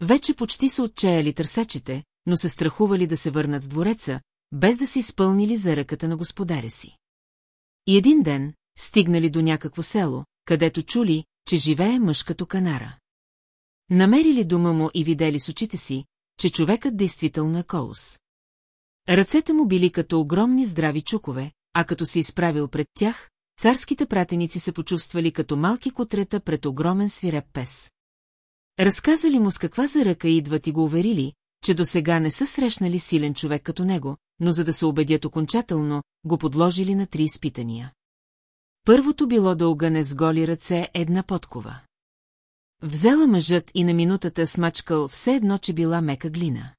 Speaker 1: Вече почти са отчаяли търсачите, но се страхували да се върнат в двореца, без да се изпълнили за ръката на господаря си. И един ден, стигнали до някакво село, където чули, че живее мъж като канара. Намерили дома му и видели с очите си, че човекът действително е колос. Ръцете му били като огромни здрави чукове, а като се изправил пред тях, царските пратеници се почувствали като малки котрета пред огромен свиреп пес. Разказали му с каква заръка идват и го уверили, че до сега не са срещнали силен човек като него, но за да се убедят окончателно, го подложили на три изпитания. Първото било да огъне с голи ръце една подкова. Взела мъжът и на минутата смачкал все едно, че била мека глина.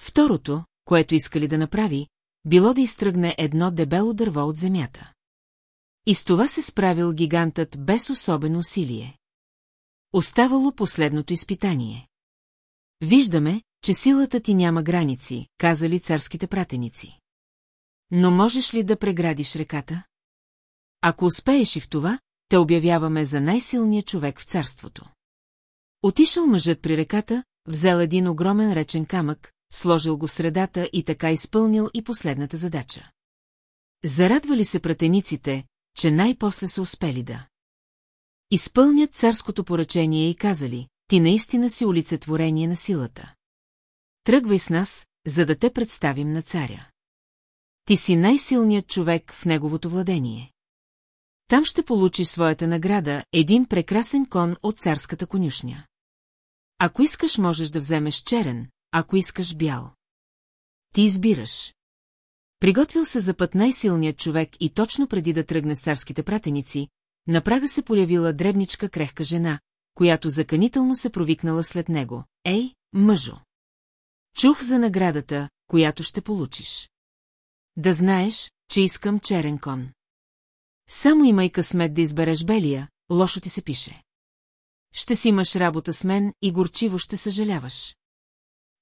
Speaker 1: Второто, което искали да направи, било да изтръгне едно дебело дърво от земята. И с това се справил гигантът без особено усилие. Оставало последното изпитание. Виждаме, че силата ти няма граници, казали царските пратеници. Но можеш ли да преградиш реката? Ако успееш и в това, те обявяваме за най-силния човек в царството. Отишъл мъжът при реката, взел един огромен речен камък, сложил го в средата и така изпълнил и последната задача. Зарадвали се пратениците, че най-после са успели да. Изпълнят царското поръчение и казали, ти наистина си олицетворение на силата. Тръгвай с нас, за да те представим на царя. Ти си най-силният човек в неговото владение. Там ще получиш своята награда, един прекрасен кон от царската конюшня. Ако искаш, можеш да вземеш черен, ако искаш бял. Ти избираш. Приготвил се за път най-силният човек и точно преди да тръгне с царските пратеници, на прага се появила дребничка крехка жена, която заканително се провикнала след него. Ей, мъжо! Чух за наградата, която ще получиш. Да знаеш, че искам черен кон. Само имай късмет да избереш белия, лошо ти се пише. Ще си имаш работа с мен и горчиво ще съжаляваш.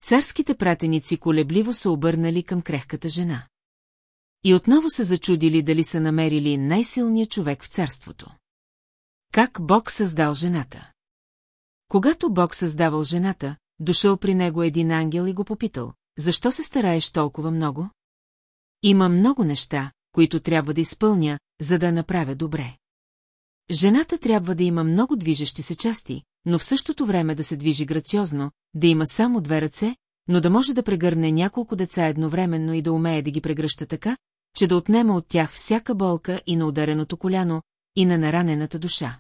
Speaker 1: Царските пратеници колебливо се обърнали към крехката жена. И отново се зачудили дали са намерили най-силния човек в царството. Как Бог създал жената? Когато Бог създавал жената, дошъл при него един ангел и го попитал, защо се стараеш толкова много? Има много неща, които трябва да изпълня, за да направя добре. Жената трябва да има много движещи се части, но в същото време да се движи грациозно, да има само две ръце, но да може да прегърне няколко деца едновременно и да умее да ги прегръща така, че да отнема от тях всяка болка и на удареното коляно, и на наранената душа.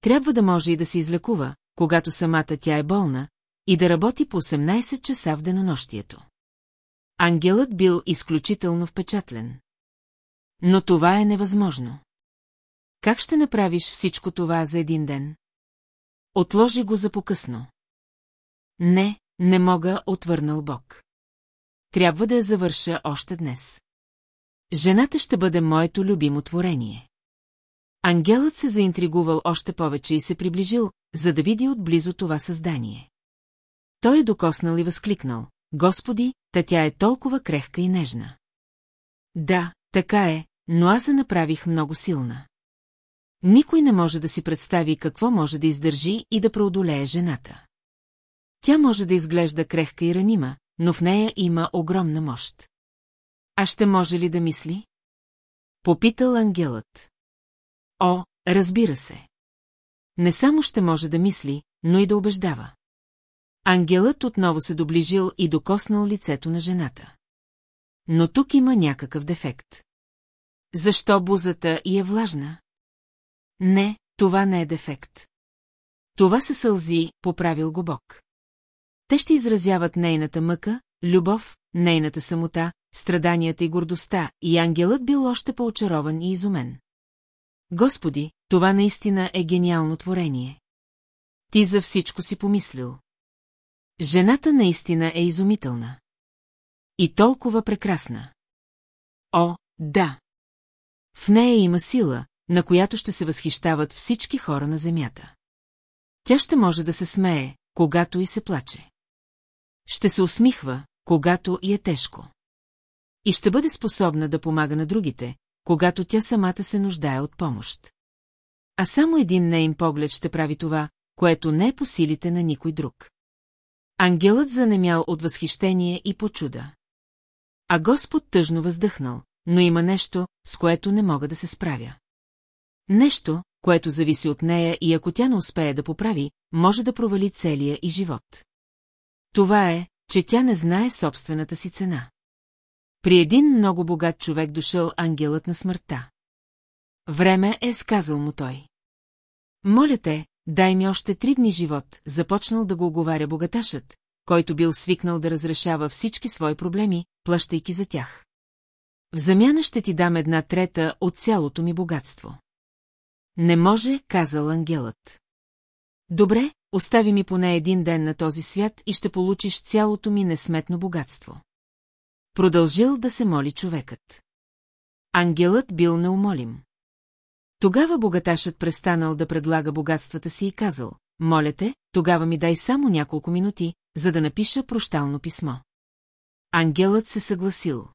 Speaker 1: Трябва да може и да се излекува, когато самата тя е болна, и да работи по 18 часа в денонощието. Ангелът бил изключително впечатлен. Но това е невъзможно. Как ще направиш всичко това за един ден? Отложи го за покъсно. Не, не мога, отвърнал Бог. Трябва да я завърша още днес. Жената ще бъде моето любимо творение. Ангелът се заинтригувал още повече и се приближил, за да види отблизо това създание. Той е докоснал и възкликнал. Господи, та тя е толкова крехка и нежна. Да, така е, но аз се направих много силна. Никой не може да си представи какво може да издържи и да преодолее жената. Тя може да изглежда крехка и ранима, но в нея има огромна мощ. А ще може ли да мисли? Попитал ангелът. О, разбира се. Не само ще може да мисли, но и да убеждава. Ангелът отново се доближил и докоснал лицето на жената. Но тук има някакъв дефект. Защо бузата и е влажна? Не, това не е дефект. Това са сълзи, поправил го Бог. Те ще изразяват нейната мъка, любов, нейната самота, страданията и гордостта, и ангелът бил още по-очарован и изумен. Господи, това наистина е гениално творение. Ти за всичко си помислил. Жената наистина е изумителна. И толкова прекрасна. О, да! В нея има сила, на която ще се възхищават всички хора на земята. Тя ще може да се смее, когато и се плаче. Ще се усмихва, когато и е тежко. И ще бъде способна да помага на другите, когато тя самата се нуждае от помощ. А само един нейн поглед ще прави това, което не е по силите на никой друг. Ангелът занемял от възхищение и почуда. А Господ тъжно въздъхнал, но има нещо, с което не мога да се справя. Нещо, което зависи от нея и ако тя не успее да поправи, може да провали целия и живот. Това е, че тя не знае собствената си цена. При един много богат човек дошъл ангелът на смъртта. Време е, сказал му той. Моля те, дай ми още три дни живот, започнал да го оговаря богаташът, който бил свикнал да разрешава всички свои проблеми, плащайки за тях. В замяна ще ти дам една трета от цялото ми богатство. Не може, казал ангелът. Добре, остави ми поне един ден на този свят и ще получиш цялото ми несметно богатство. Продължил да се моли човекът. Ангелът бил неумолим. Тогава богаташът престанал да предлага богатствата си и казал, моля те, тогава ми дай само няколко минути, за да напиша прощално писмо. Ангелът се съгласил.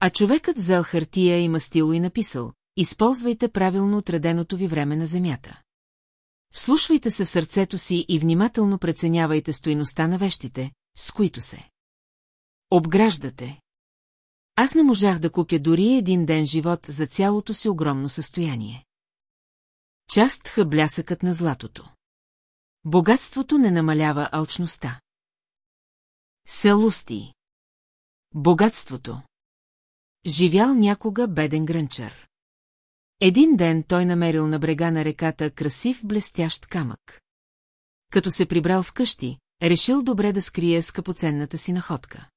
Speaker 1: А човекът взел хартия и мастило и написал, използвайте правилно отреденото ви време на земята. Слушвайте се в сърцето си и внимателно преценявайте стоиността на вещите, с които се. Обграждате. Аз не можах да купя дори един ден живот за цялото си огромно състояние. Част ха блясъкът на златото. Богатството не намалява алчността. Селусти. Богатството. Живял някога беден грънчар. Един ден той намерил на брега на реката красив блестящ камък. Като се прибрал в къщи, решил добре да скрие скъпоценната си находка.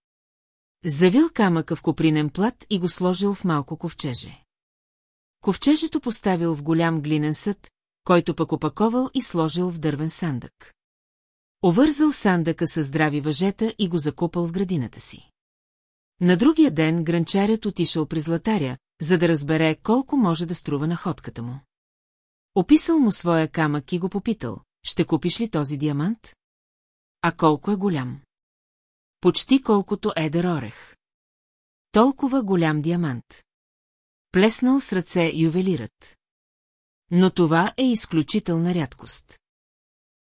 Speaker 1: Завил камъка в копринен плат и го сложил в малко ковчеже. Ковчежето поставил в голям глинен съд, който пък опаковал и сложил в дървен сандък. Овързал сандъка с здрави въжета и го закупал в градината си. На другия ден гранчарят отишъл при златаря, за да разбере колко може да струва находката му. Описал му своя камък и го попитал, ще купиш ли този диамант? А колко е голям? Почти колкото едър орех. Толкова голям диамант. Плеснал с ръце ювелират. Но това е изключителна рядкост.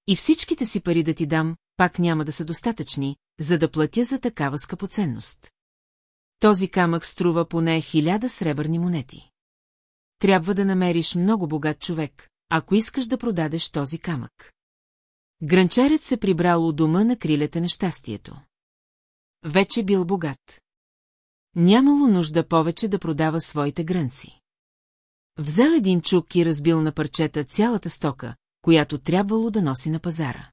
Speaker 1: И всичките си пари да ти дам, пак няма да са достатъчни, за да платя за такава скъпоценност. Този камък струва поне хиляда сребърни монети. Трябва да намериш много богат човек, ако искаш да продадеш този камък. Гранчарят се прибрал у дома на крилете на щастието. Вече бил богат. Нямало нужда повече да продава своите грънци. Взел един чук и разбил на парчета цялата стока, която трябвало да носи на пазара.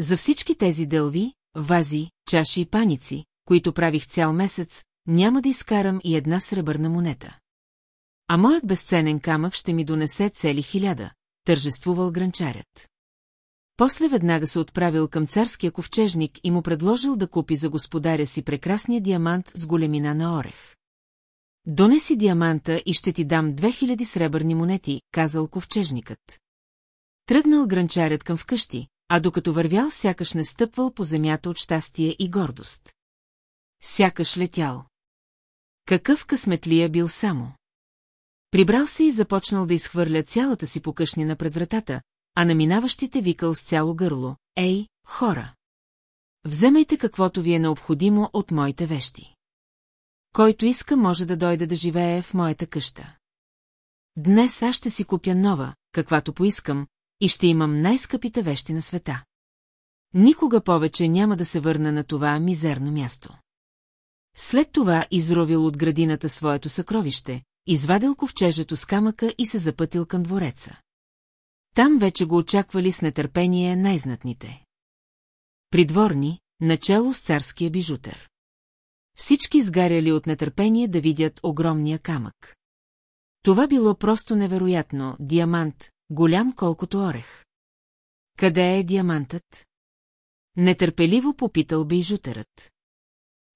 Speaker 1: За всички тези дълви, вази, чаши и паници, които правих цял месец, няма да изкарам и една сребърна монета. А моят безценен камък ще ми донесе цели хиляда, тържествувал гранчарят. После веднага се отправил към царския ковчежник и му предложил да купи за господаря си прекрасния диамант с големина на орех. Донеси диаманта и ще ти дам 2000 сребърни монети, казал ковчежникът. Тръгнал гранчарят към вкъщи, а докато вървял, сякаш не стъпвал по земята от щастие и гордост. Сякаш летял. Какъв късметлия бил само. Прибрал се и започнал да изхвърля цялата си покъшнина пред вратата, а на минаващите викал с цяло гърло. Ей, хора! Вземайте каквото ви е необходимо от моите вещи. Който иска, може да дойде да живее в моята къща. Днес аз ще си купя нова, каквато поискам, и ще имам най-скъпите вещи на света. Никога повече няма да се върна на това мизерно място. След това изровил от градината своето съкровище, извадил ковчежето с камъка и се запътил към двореца. Там вече го очаквали с нетърпение най-знатните. Придворни, начало с царския бижутер. Всички изгаряли от нетърпение да видят огромния камък. Това било просто невероятно, диамант, голям колкото орех. Къде е диамантът? Нетърпеливо попитал бейжутерът.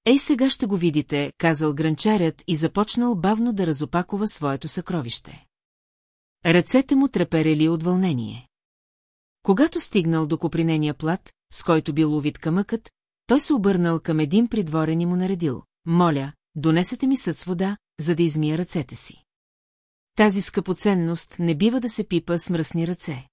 Speaker 1: Ей сега ще го видите, казал гранчарят и започнал бавно да разопакова своето съкровище. Ръцете му треперели от вълнение. Когато стигнал до копринения плат, с който бил увит камъкът, той се обърнал към един придворен и му наредил. Моля, донесете ми съд с вода, за да измия ръцете си. Тази скъпоценност не бива да се пипа с мръсни ръце.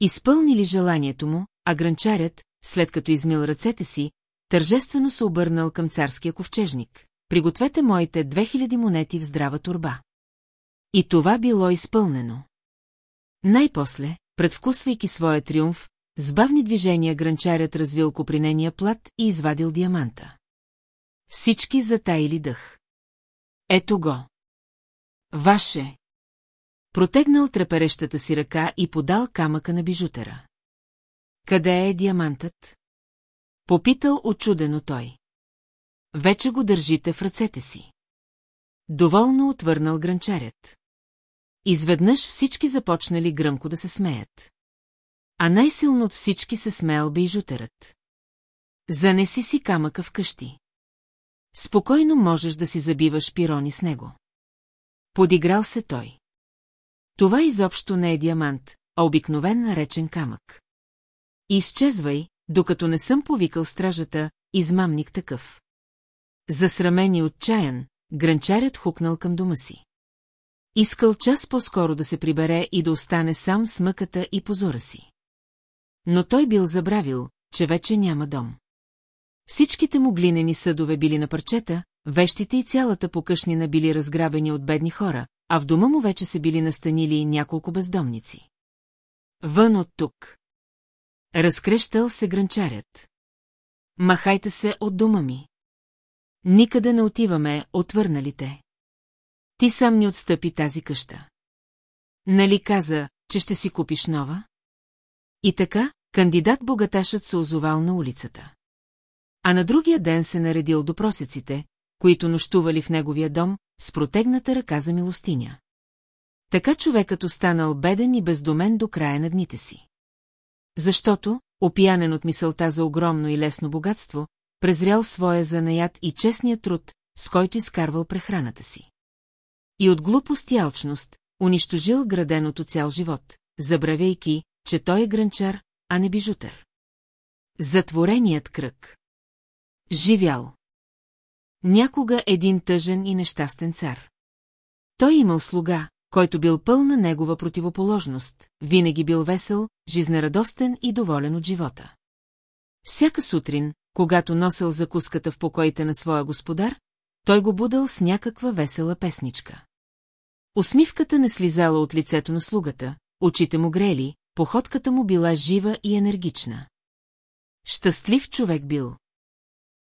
Speaker 1: Изпълни ли желанието му, а гранчарят, след като измил ръцете си, тържествено се обърнал към царския ковчежник. Пригответе моите 2000 монети в здрава турба. И това било изпълнено. Най-после, предвкусвайки своя триумф, с бавни движения гранчарят развил копринения плат и извадил диаманта. Всички затаили дъх. Ето го. Ваше. Протегнал треперещата си ръка и подал камъка на бижутера. Къде е диамантът? Попитал очудено той. Вече го държите в ръцете си. Доволно отвърнал гранчарят. Изведнъж всички започнали гръмко да се смеят. А най-силно от всички се смеял бейжутерът. Занеси си камъка вкъщи. Спокойно можеш да си забиваш пирони с него. Подиграл се той. Това изобщо не е диамант, а обикновен наречен камък. Изчезвай, докато не съм повикал стражата, измамник такъв. Засрамен и отчаян, гранчарят хукнал към дома си. Искал час по-скоро да се прибере и да остане сам с мъката и позора си. Но той бил забравил, че вече няма дом. Всичките му глинени съдове били на парчета, вещите и цялата покъшнина били разграбени от бедни хора, а в дома му вече се били настанили няколко бездомници. Вън от тук. Разкрещал се гранчарят. Махайте се от дома ми. Никъде не отиваме, отвърнали те. Ти сам ни отстъпи тази къща. Нали каза, че ще си купиш нова? И така, кандидат-богаташът се озовал на улицата. А на другия ден се наредил до просеците, които нощували в неговия дом, с протегната ръка за милостиня. Така човекът останал беден и бездомен до края на дните си. Защото, опиянен от мисълта за огромно и лесно богатство, презрял своя занаят и честния труд, с който изкарвал прехраната си. И от глупост и алчност, унищожил граденото цял живот, забравяйки, че той е гранчар, а не бижутър. Затвореният кръг. Живял. Някога един тъжен и нещастен цар. Той имал слуга, който бил пълна негова противоположност, винаги бил весел, жизнерадостен и доволен от живота. Всяка сутрин, когато носил закуската в покоите на своя господар, той го будал с някаква весела песничка. Усмивката не слизала от лицето на слугата, очите му грели, походката му била жива и енергична. Щастлив човек бил.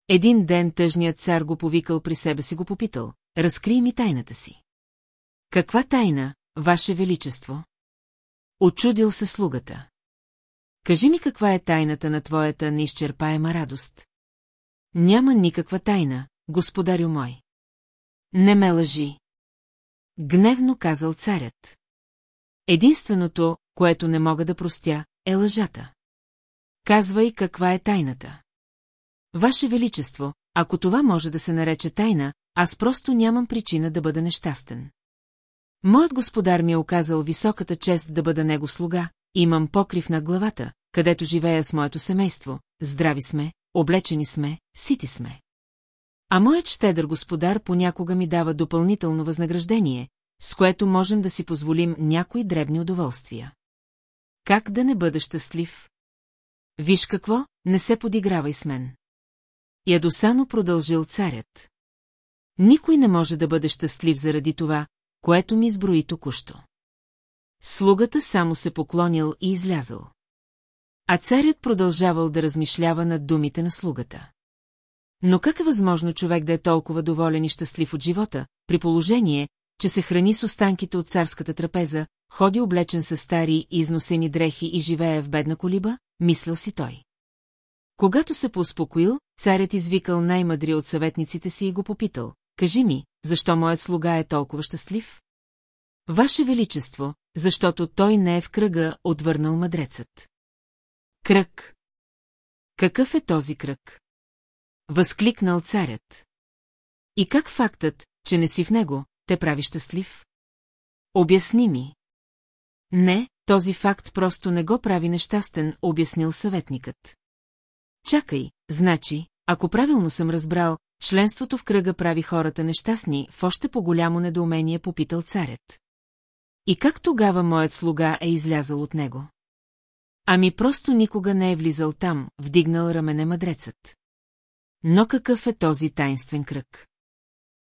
Speaker 1: Един ден тъжният цар го повикал при себе си го попитал, разкри ми тайната си. Каква тайна, Ваше Величество? Очудил се слугата. Кажи ми каква е тайната на твоята неизчерпаема радост. Няма никаква тайна, господарю мой. Не ме лъжи. Гневно казал царят. Единственото, което не мога да простя, е лъжата. Казвай каква е тайната. Ваше Величество, ако това може да се нарече тайна, аз просто нямам причина да бъда нещастен. Моят господар ми е оказал високата чест да бъда него слуга, имам покрив над главата, където живея с моето семейство, здрави сме, облечени сме, сити сме. А моят щедър господар понякога ми дава допълнително възнаграждение, с което можем да си позволим някои дребни удоволствия. Как да не бъда щастлив? Виж какво, не се подигравай с мен. Ядосано продължил царят. Никой не може да бъде щастлив заради това, което ми изброи току-що. Слугата само се поклонил и излязъл. А царят продължавал да размишлява над думите на слугата. Но как е възможно човек да е толкова доволен и щастлив от живота, при положение, че се храни с останките от царската трапеза, ходи облечен с стари и износени дрехи и живее в бедна колиба, мислил си той. Когато се поуспокоил, царят извикал най-мъдри от съветниците си и го попитал. Кажи ми, защо моят слуга е толкова щастлив? Ваше Величество, защото той не е в кръга, отвърнал мъдрецът. Кръг. Какъв е този кръг? Възкликнал царят. И как фактът, че не си в него, те прави щастлив? Обясни ми. Не, този факт просто не го прави нещастен, обяснил съветникът. Чакай, значи, ако правилно съм разбрал, членството в кръга прави хората нещастни, в още по-голямо недоумение попитал царят. И как тогава моят слуга е излязал от него? Ами просто никога не е влизал там, вдигнал рамене мъдрецът. Но какъв е този тайнствен кръг?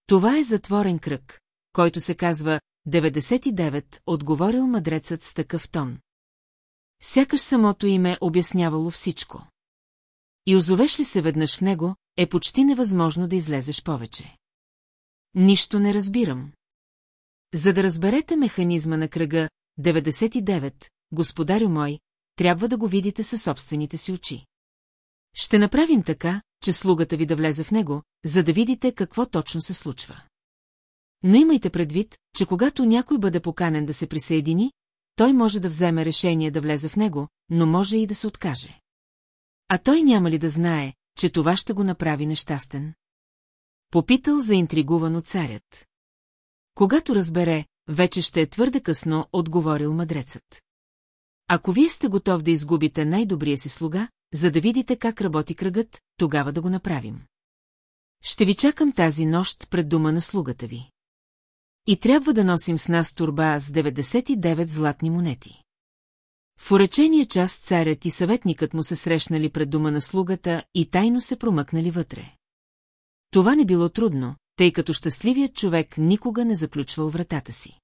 Speaker 1: Това е затворен кръг, който се казва 99, отговорил мъдрецът с такъв тон. Сякаш самото име обяснявало всичко. И озовеш ли се веднъж в него, е почти невъзможно да излезеш повече. Нищо не разбирам. За да разберете механизма на кръга 99, господарю мой, трябва да го видите със собствените си очи. Ще направим така, че слугата ви да влезе в него, за да видите какво точно се случва. Но имайте предвид, че когато някой бъде поканен да се присъедини, той може да вземе решение да влезе в него, но може и да се откаже. А той няма ли да знае, че това ще го направи нещастен? Попитал заинтригувано царят. Когато разбере, вече ще е твърде късно, отговорил мъдрецът. Ако вие сте готов да изгубите най-добрия си слуга, за да видите как работи кръгът, тогава да го направим. Ще ви чакам тази нощ пред дома на слугата ви. И трябва да носим с нас турба с 99 златни монети. В уречения час царят и съветникът му се срещнали пред дома на слугата и тайно се промъкнали вътре. Това не било трудно, тъй като щастливият човек никога не заключвал вратата си.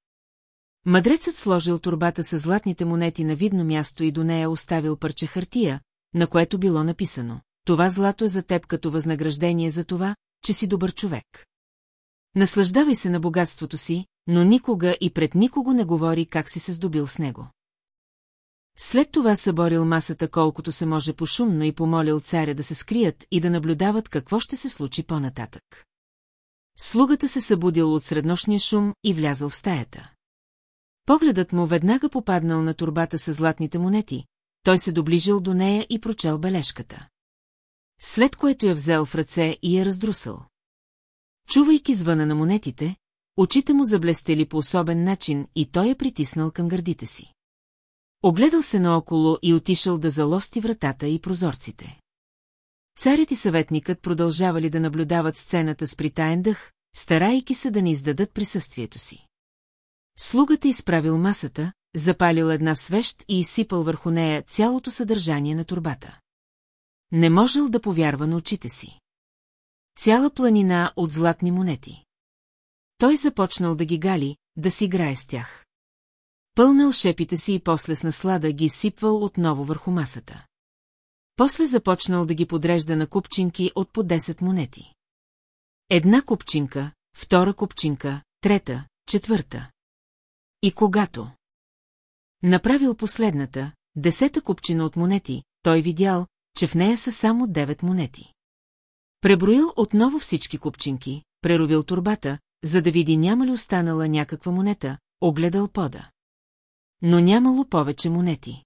Speaker 1: Мъдрецът сложил турбата с златните монети на видно място и до нея оставил парче хартия, на което било написано. Това злато е за теб като възнаграждение за това, че си добър човек. Наслаждавай се на богатството си, но никога и пред никого не говори как си се здобил с него. След това съборил масата колкото се може пошумно и помолил царя да се скрият и да наблюдават какво ще се случи по-нататък. Слугата се събудил от среднощния шум и влязъл в стаята. Погледът му веднага попаднал на турбата с златните монети, той се доближил до нея и прочел бележката. След което я взел в ръце и я раздрусал. Чувайки звъна на монетите, очите му заблестели по особен начин и той я притиснал към гърдите си. Огледал се наоколо и отишъл да залости вратата и прозорците. Царят и съветникът продължавали да наблюдават сцената с притаен дъх, старайки се да не издадат присъствието си. Слугата изправил масата, запалил една свещ и изсипал върху нея цялото съдържание на турбата. Не можел да повярва на очите си. Цяла планина от златни монети. Той започнал да ги гали, да си играе с тях. Пълнал шепите си и после с наслада ги сипвал отново върху масата. После започнал да ги подрежда на купчинки от по 10 монети. Една купчинка, втора купчинка, трета, четвърта. И когато направил последната, десета купчина от монети, той видял, че в нея са само 9 монети. Преброил отново всички купчинки, преровил турбата, за да види няма ли останала някаква монета, огледал пода. Но нямало повече монети.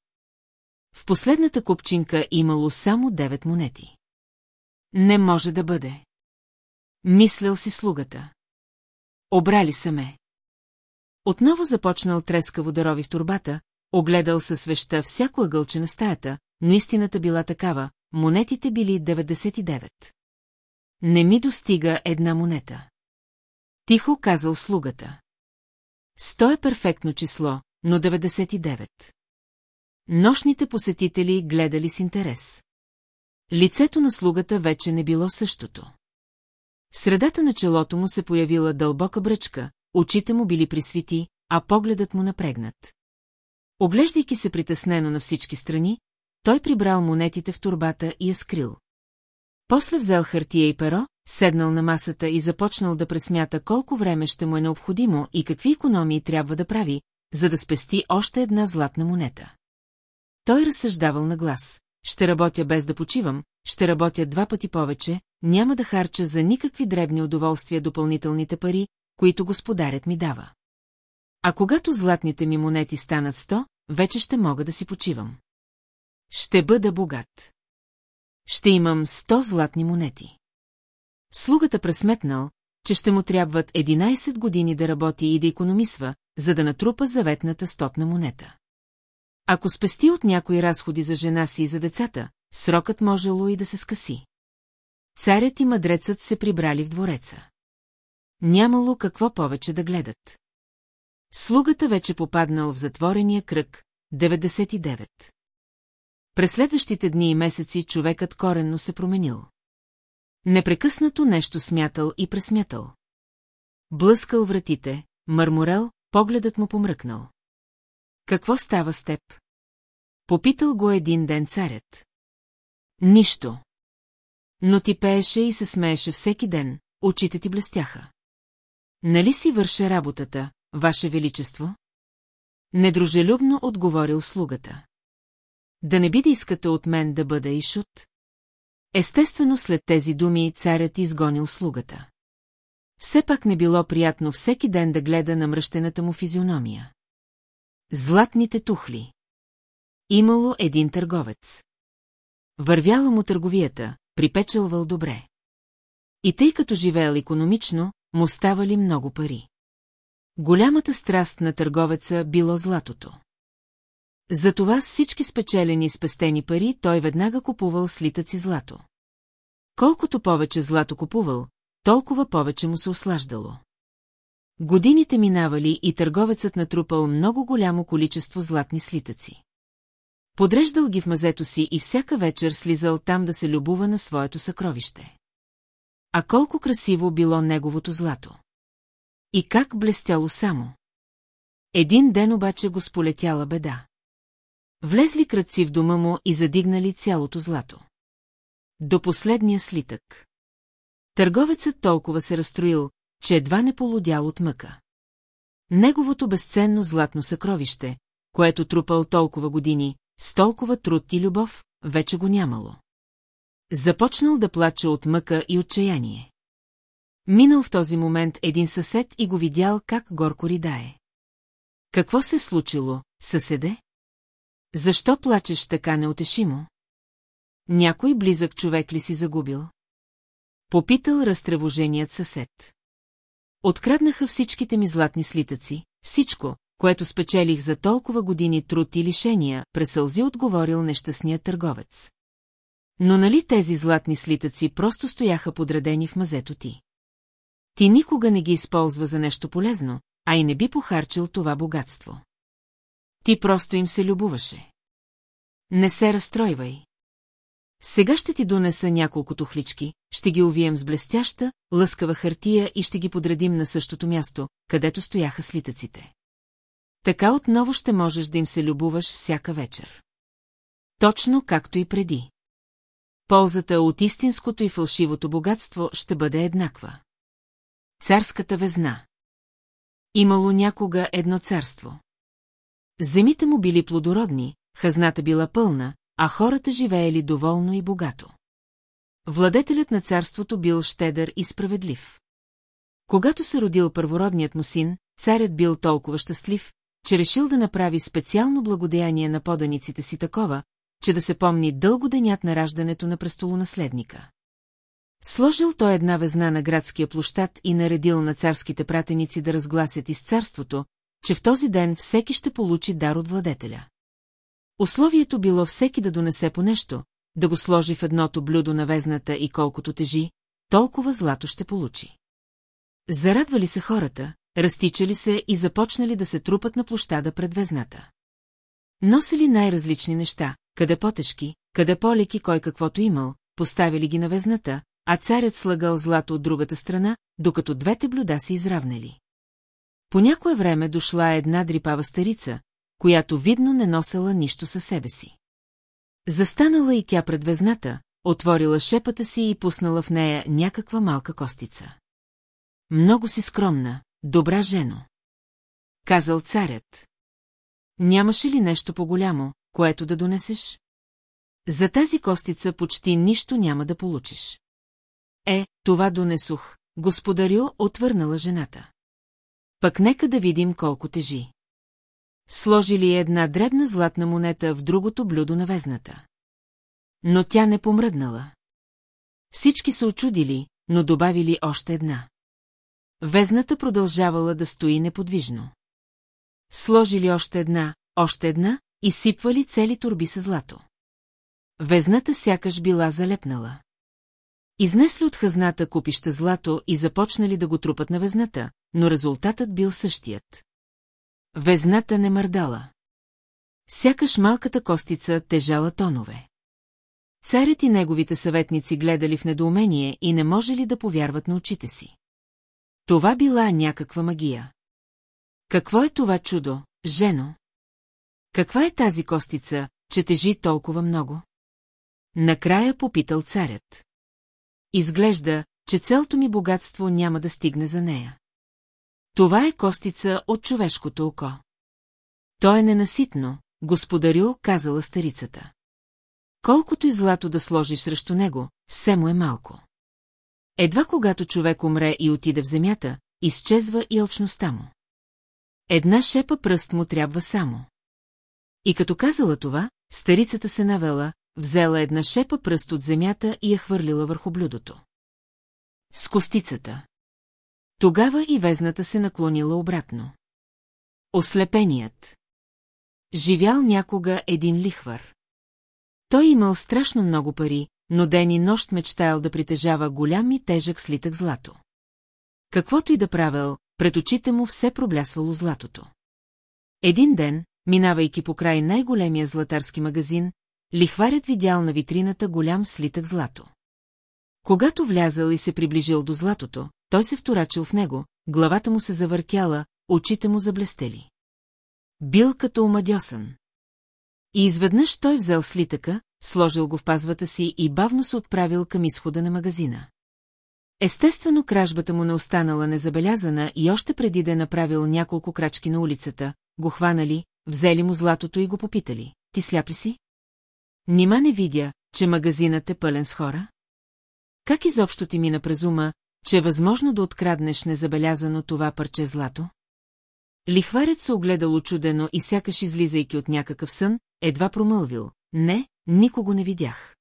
Speaker 1: В последната купчинка имало само 9 монети. Не може да бъде. Мислял си слугата. Обрали са ме. Отново започнал трескаво да рови в турбата, огледал със свеща всяко ъгълче на стаята, но истината била такава, монетите били 99. Не ми достига една монета. Тихо казал слугата. Сто е перфектно число, но 99. Нощните посетители гледали с интерес. Лицето на слугата вече не било същото. В средата на челото му се появила дълбока бръчка, очите му били присвити, а погледът му напрегнат. Оглеждайки се притеснено на всички страни, той прибрал монетите в турбата и я скрил. После взел хартия и перо, седнал на масата и започнал да пресмята колко време ще му е необходимо и какви економии трябва да прави, за да спести още една златна монета. Той разсъждавал на глас. Ще работя без да почивам, ще работя два пъти повече, няма да харча за никакви дребни удоволствия допълнителните пари, които господарят ми дава. А когато златните ми монети станат сто, вече ще мога да си почивам. Ще бъда богат. Ще имам сто златни монети. Слугата пресметнал, че ще му трябват 11 години да работи и да економисва, за да натрупа заветната стотна монета. Ако спести от някои разходи за жена си и за децата, срокът можело и да се скъси. Царят и мъдрецът се прибрали в двореца. Нямало какво повече да гледат. Слугата вече попаднал в затворения кръг, 99. През следващите дни и месеци човекът коренно се променил. Непрекъснато нещо смятал и пресмятал. Блъскал вратите, мърморел, погледът му помръкнал. Какво става с теб? Попитал го един ден царят. Нищо. Но ти пееше и се смееше всеки ден, очите ти блестяха. Нали си върша работата, Ваше Величество? Недружелюбно отговорил слугата. Да не би да искате от мен да бъда и шут? Естествено след тези думи царят изгонил слугата. Все пак не било приятно всеки ден да гледа на мръщената му физиономия. Златните тухли. Имало един търговец. Вървяла му търговията, припечелвал добре. И тъй като живеел економично, му ставали много пари. Голямата страст на търговеца било златото. Затова с всички спечелени спестени пари той веднага купувал слитъци злато. Колкото повече злато купувал, толкова повече му се ослаждало. Годините минавали и търговецът натрупал много голямо количество златни слитъци. Подреждал ги в мазето си и всяка вечер слизал там да се любува на своето съкровище. А колко красиво било неговото злато. И как блестяло само. Един ден обаче го сполетяла беда. Влезли кръци в дома му и задигнали цялото злато. До последния слитък. Търговецът толкова се разстроил, че едва не полудял от мъка. Неговото безценно златно съкровище, което трупал толкова години, с толкова труд и любов, вече го нямало. Започнал да плаче от мъка и отчаяние. Минал в този момент един съсед и го видял как горко ридае. Какво се случило, съседе? Защо плачеш така неотешимо? Някой близък човек ли си загубил? Попитал разтревоженият съсед. Откраднаха всичките ми златни слитъци, всичко, което спечелих за толкова години труд и лишения, пресълзи отговорил нещастният търговец. Но нали тези златни слитъци просто стояха подредени в мазето ти? Ти никога не ги използва за нещо полезно, а и не би похарчил това богатство. Ти просто им се любуваше. Не се разстройвай. Сега ще ти донеса няколко тухлички, ще ги увием с блестяща, лъскава хартия и ще ги подредим на същото място, където стояха слитъците. Така отново ще можеш да им се любуваш всяка вечер. Точно както и преди. Ползата от истинското и фалшивото богатство ще бъде еднаква. Царската везна Имало някога едно царство. Земите му били плодородни, хазната била пълна, а хората живеели доволно и богато. Владетелят на царството бил щедър и справедлив. Когато се родил първородният му син, царят бил толкова щастлив, че решил да направи специално благодеяние на поданиците си такова, че да се помни дълго денят на раждането на престолонаследника. Сложил той една везна на градския площад и наредил на царските пратеници да разгласят из царството, че в този ден всеки ще получи дар от владетеля. Условието било всеки да донесе по нещо, да го сложи в едното блюдо на везната и колкото тежи, толкова злато ще получи. Зарадвали се хората, разтичали се и започнали да се трупат на площада пред везната. Носили най-различни неща, къде по-тежки, къде по-леки кой каквото имал, поставили ги на везната, а царят слагал злато от другата страна, докато двете блюда се изравнали. По някое време дошла една дрипава старица, която видно не носела нищо със себе си. Застанала и тя пред везната, отворила шепата си и пуснала в нея някаква малка костица. Много си скромна, добра жено. Казал царят. Нямаше ли нещо по-голямо, което да донесеш? За тази костица почти нищо няма да получиш. Е, това донесох, господарю, отвърнала жената. Пък нека да видим колко тежи. Сложили една дребна златна монета в другото блюдо на везната. Но тя не помръднала. Всички се очудили, но добавили още една. Везната продължавала да стои неподвижно. Сложили още една, още една и сипвали цели турби с злато. Везната сякаш била залепнала. Изнесли от хазната купища злато и започнали да го трупат на везната, но резултатът бил същият. Везната не мърдала. Сякаш малката костица тежала тонове. Царят и неговите съветници гледали в недоумение и не можели да повярват на очите си. Това била някаква магия. Какво е това чудо, жено? Каква е тази костица, че тежи толкова много? Накрая попитал царят. Изглежда, че целто ми богатство няма да стигне за нея. Това е костица от човешкото око. То е ненаситно, господарю, казала старицата. Колкото и злато да сложиш срещу него, все му е малко. Едва когато човек умре и отиде в земята, изчезва и алчността му. Една шепа пръст му трябва само. И като казала това, старицата се навела, взела една шепа пръст от земята и я хвърлила върху блюдото. С костицата. Тогава и везната се наклонила обратно. Ослепеният. Живял някога един лихвар. Той имал страшно много пари, но ден и нощ мечтаял да притежава голям и тежък слитък злато. Каквото и да правил, пред очите му все проблясвало златото. Един ден, минавайки по край най-големия златарски магазин, лихварят видял на витрината голям слитък злато. Когато влязал и се приближил до златото, той се вторачил в него, главата му се завъртяла, очите му заблестели. Бил като омадьосан. И изведнъж той взел слитъка, сложил го в пазвата си и бавно се отправил към изхода на магазина. Естествено, кражбата му не останала незабелязана и още преди да е направил няколко крачки на улицата, го хванали, взели му златото и го попитали. Ти сляп ли си? Нима не видя, че магазинът е пълен с хора? Как изобщо ти мина през ума, че е възможно да откраднеш незабелязано това парче злато? Лихварят се огледал очудено и сякаш излизайки от някакъв сън, едва промълвил. Не, никого не видях.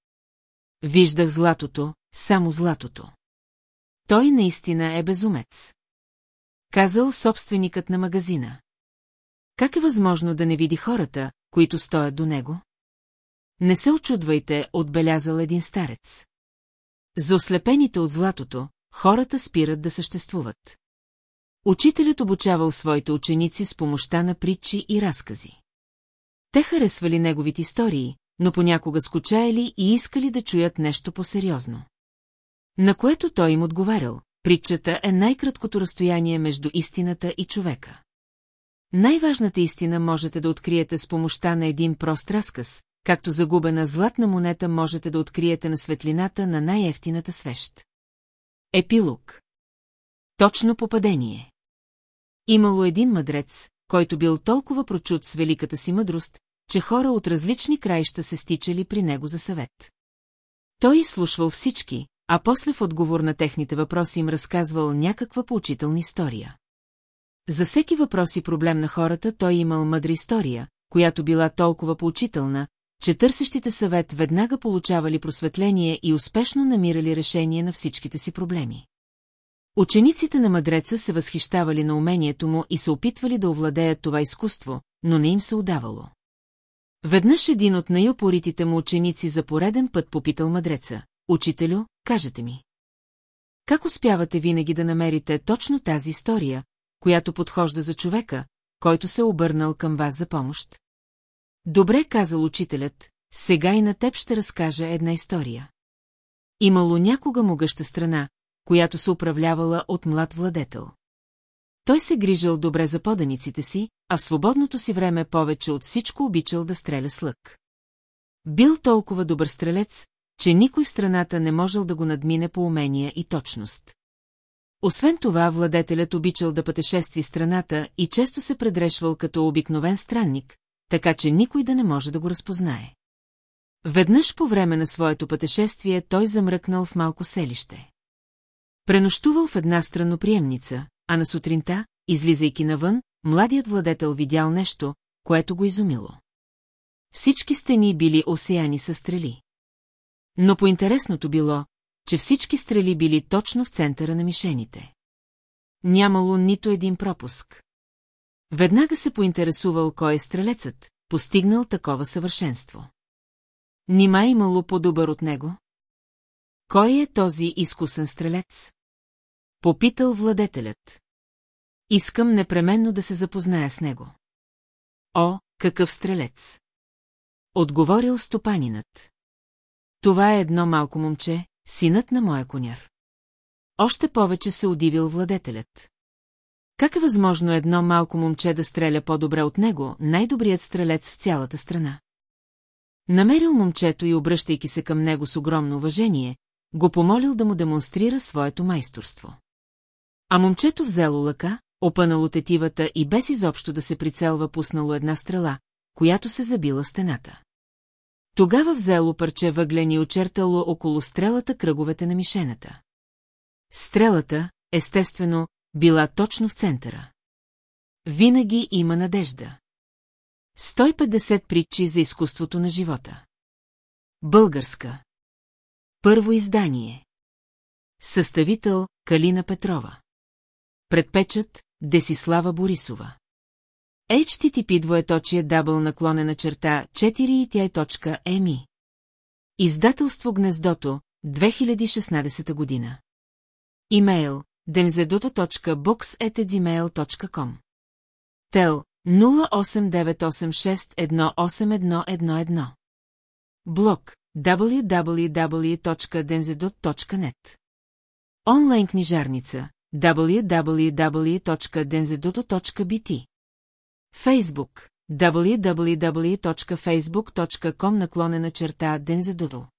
Speaker 1: Виждах златото, само златото. Той наистина е безумец. Казал собственикът на магазина. Как е възможно да не види хората, които стоят до него? Не се очудвайте, отбелязал един старец. За ослепените от златото, хората спират да съществуват. Учителят обучавал своите ученици с помощта на притчи и разкази. Те харесвали неговите истории, но понякога скучаяли и искали да чуят нещо по-сериозно. На което той им отговарял, притчата е най-краткото разстояние между истината и човека. Най-важната истина можете да откриете с помощта на един прост разказ, както загубена златна монета можете да откриете на светлината на най-ефтината свещ. Епилог Точно попадение Имало един мъдрец, който бил толкова прочут с великата си мъдрост, че хора от различни краища се стичали при него за съвет. Той изслушвал всички, а после в отговор на техните въпроси им разказвал някаква поучителна история. За всеки въпрос и проблем на хората той имал мъдра история, която била толкова поучителна, че търсещите съвет веднага получавали просветление и успешно намирали решение на всичките си проблеми. Учениците на мъдреца се възхищавали на умението му и се опитвали да овладеят това изкуство, но не им се удавало. Веднъж един от най-опоритите му ученици за пореден път попитал мъдреца. Учителю, кажете ми. Как успявате винаги да намерите точно тази история, която подхожда за човека, който се е обърнал към вас за помощ? Добре казал учителят, сега и на теб ще разкажа една история. Имало някога могъща страна, която се управлявала от млад владетел. Той се грижал добре за поданиците си, а в свободното си време повече от всичко обичал да стреля с лък. Бил толкова добър стрелец, че никой в страната не можел да го надмине по умения и точност. Освен това, владетелят обичал да пътешестви страната и често се предрешвал като обикновен странник, така че никой да не може да го разпознае. Веднъж по време на своето пътешествие той замръкнал в малко селище. Пренощувал в една страноприемница, а на сутринта, излизайки навън, младият владетел видял нещо, което го изумило. Всички стени били осеяни със стрели. Но поинтересното било, че всички стрели били точно в центъра на мишените. Нямало нито един пропуск. Веднага се поинтересувал кой е стрелецът, постигнал такова съвършенство. Нима имало по-добър от него? Кой е този изкусен стрелец? Попитал владетелят. Искам непременно да се запозная с него. О, какъв стрелец! Отговорил стопанинът. Това е едно малко момче, синът на моя коняр. Още повече се удивил владетелят. Как е възможно едно малко момче да стреля по-добре от него, най-добрият стрелец в цялата страна? Намерил момчето и обръщайки се към него с огромно уважение, го помолил да му демонстрира своето майсторство. А момчето взело лъка, опънало тетивата и без изобщо да се прицелва пуснало една стрела, която се забила стената. Тогава взело парче въглен и очертало около стрелата кръговете на мишената. Стрелата, естествено, била точно в центъра. Винаги има надежда. 150 притчи за изкуството на живота. Българска. Първо издание. Съставител Калина Петрова. Предпечат Десислава Борисова. HTTP двоеточие дабл наклонена черта 4iti.me Издателство Гнездото, 2016 година. Имейл denzedoto.box.gmail.com Тел 0898618111 Блог www.denzedot.net Онлайн книжарница www.denzedoto.bt Фейсбук www.facebook.com наклонена черта Дензедудо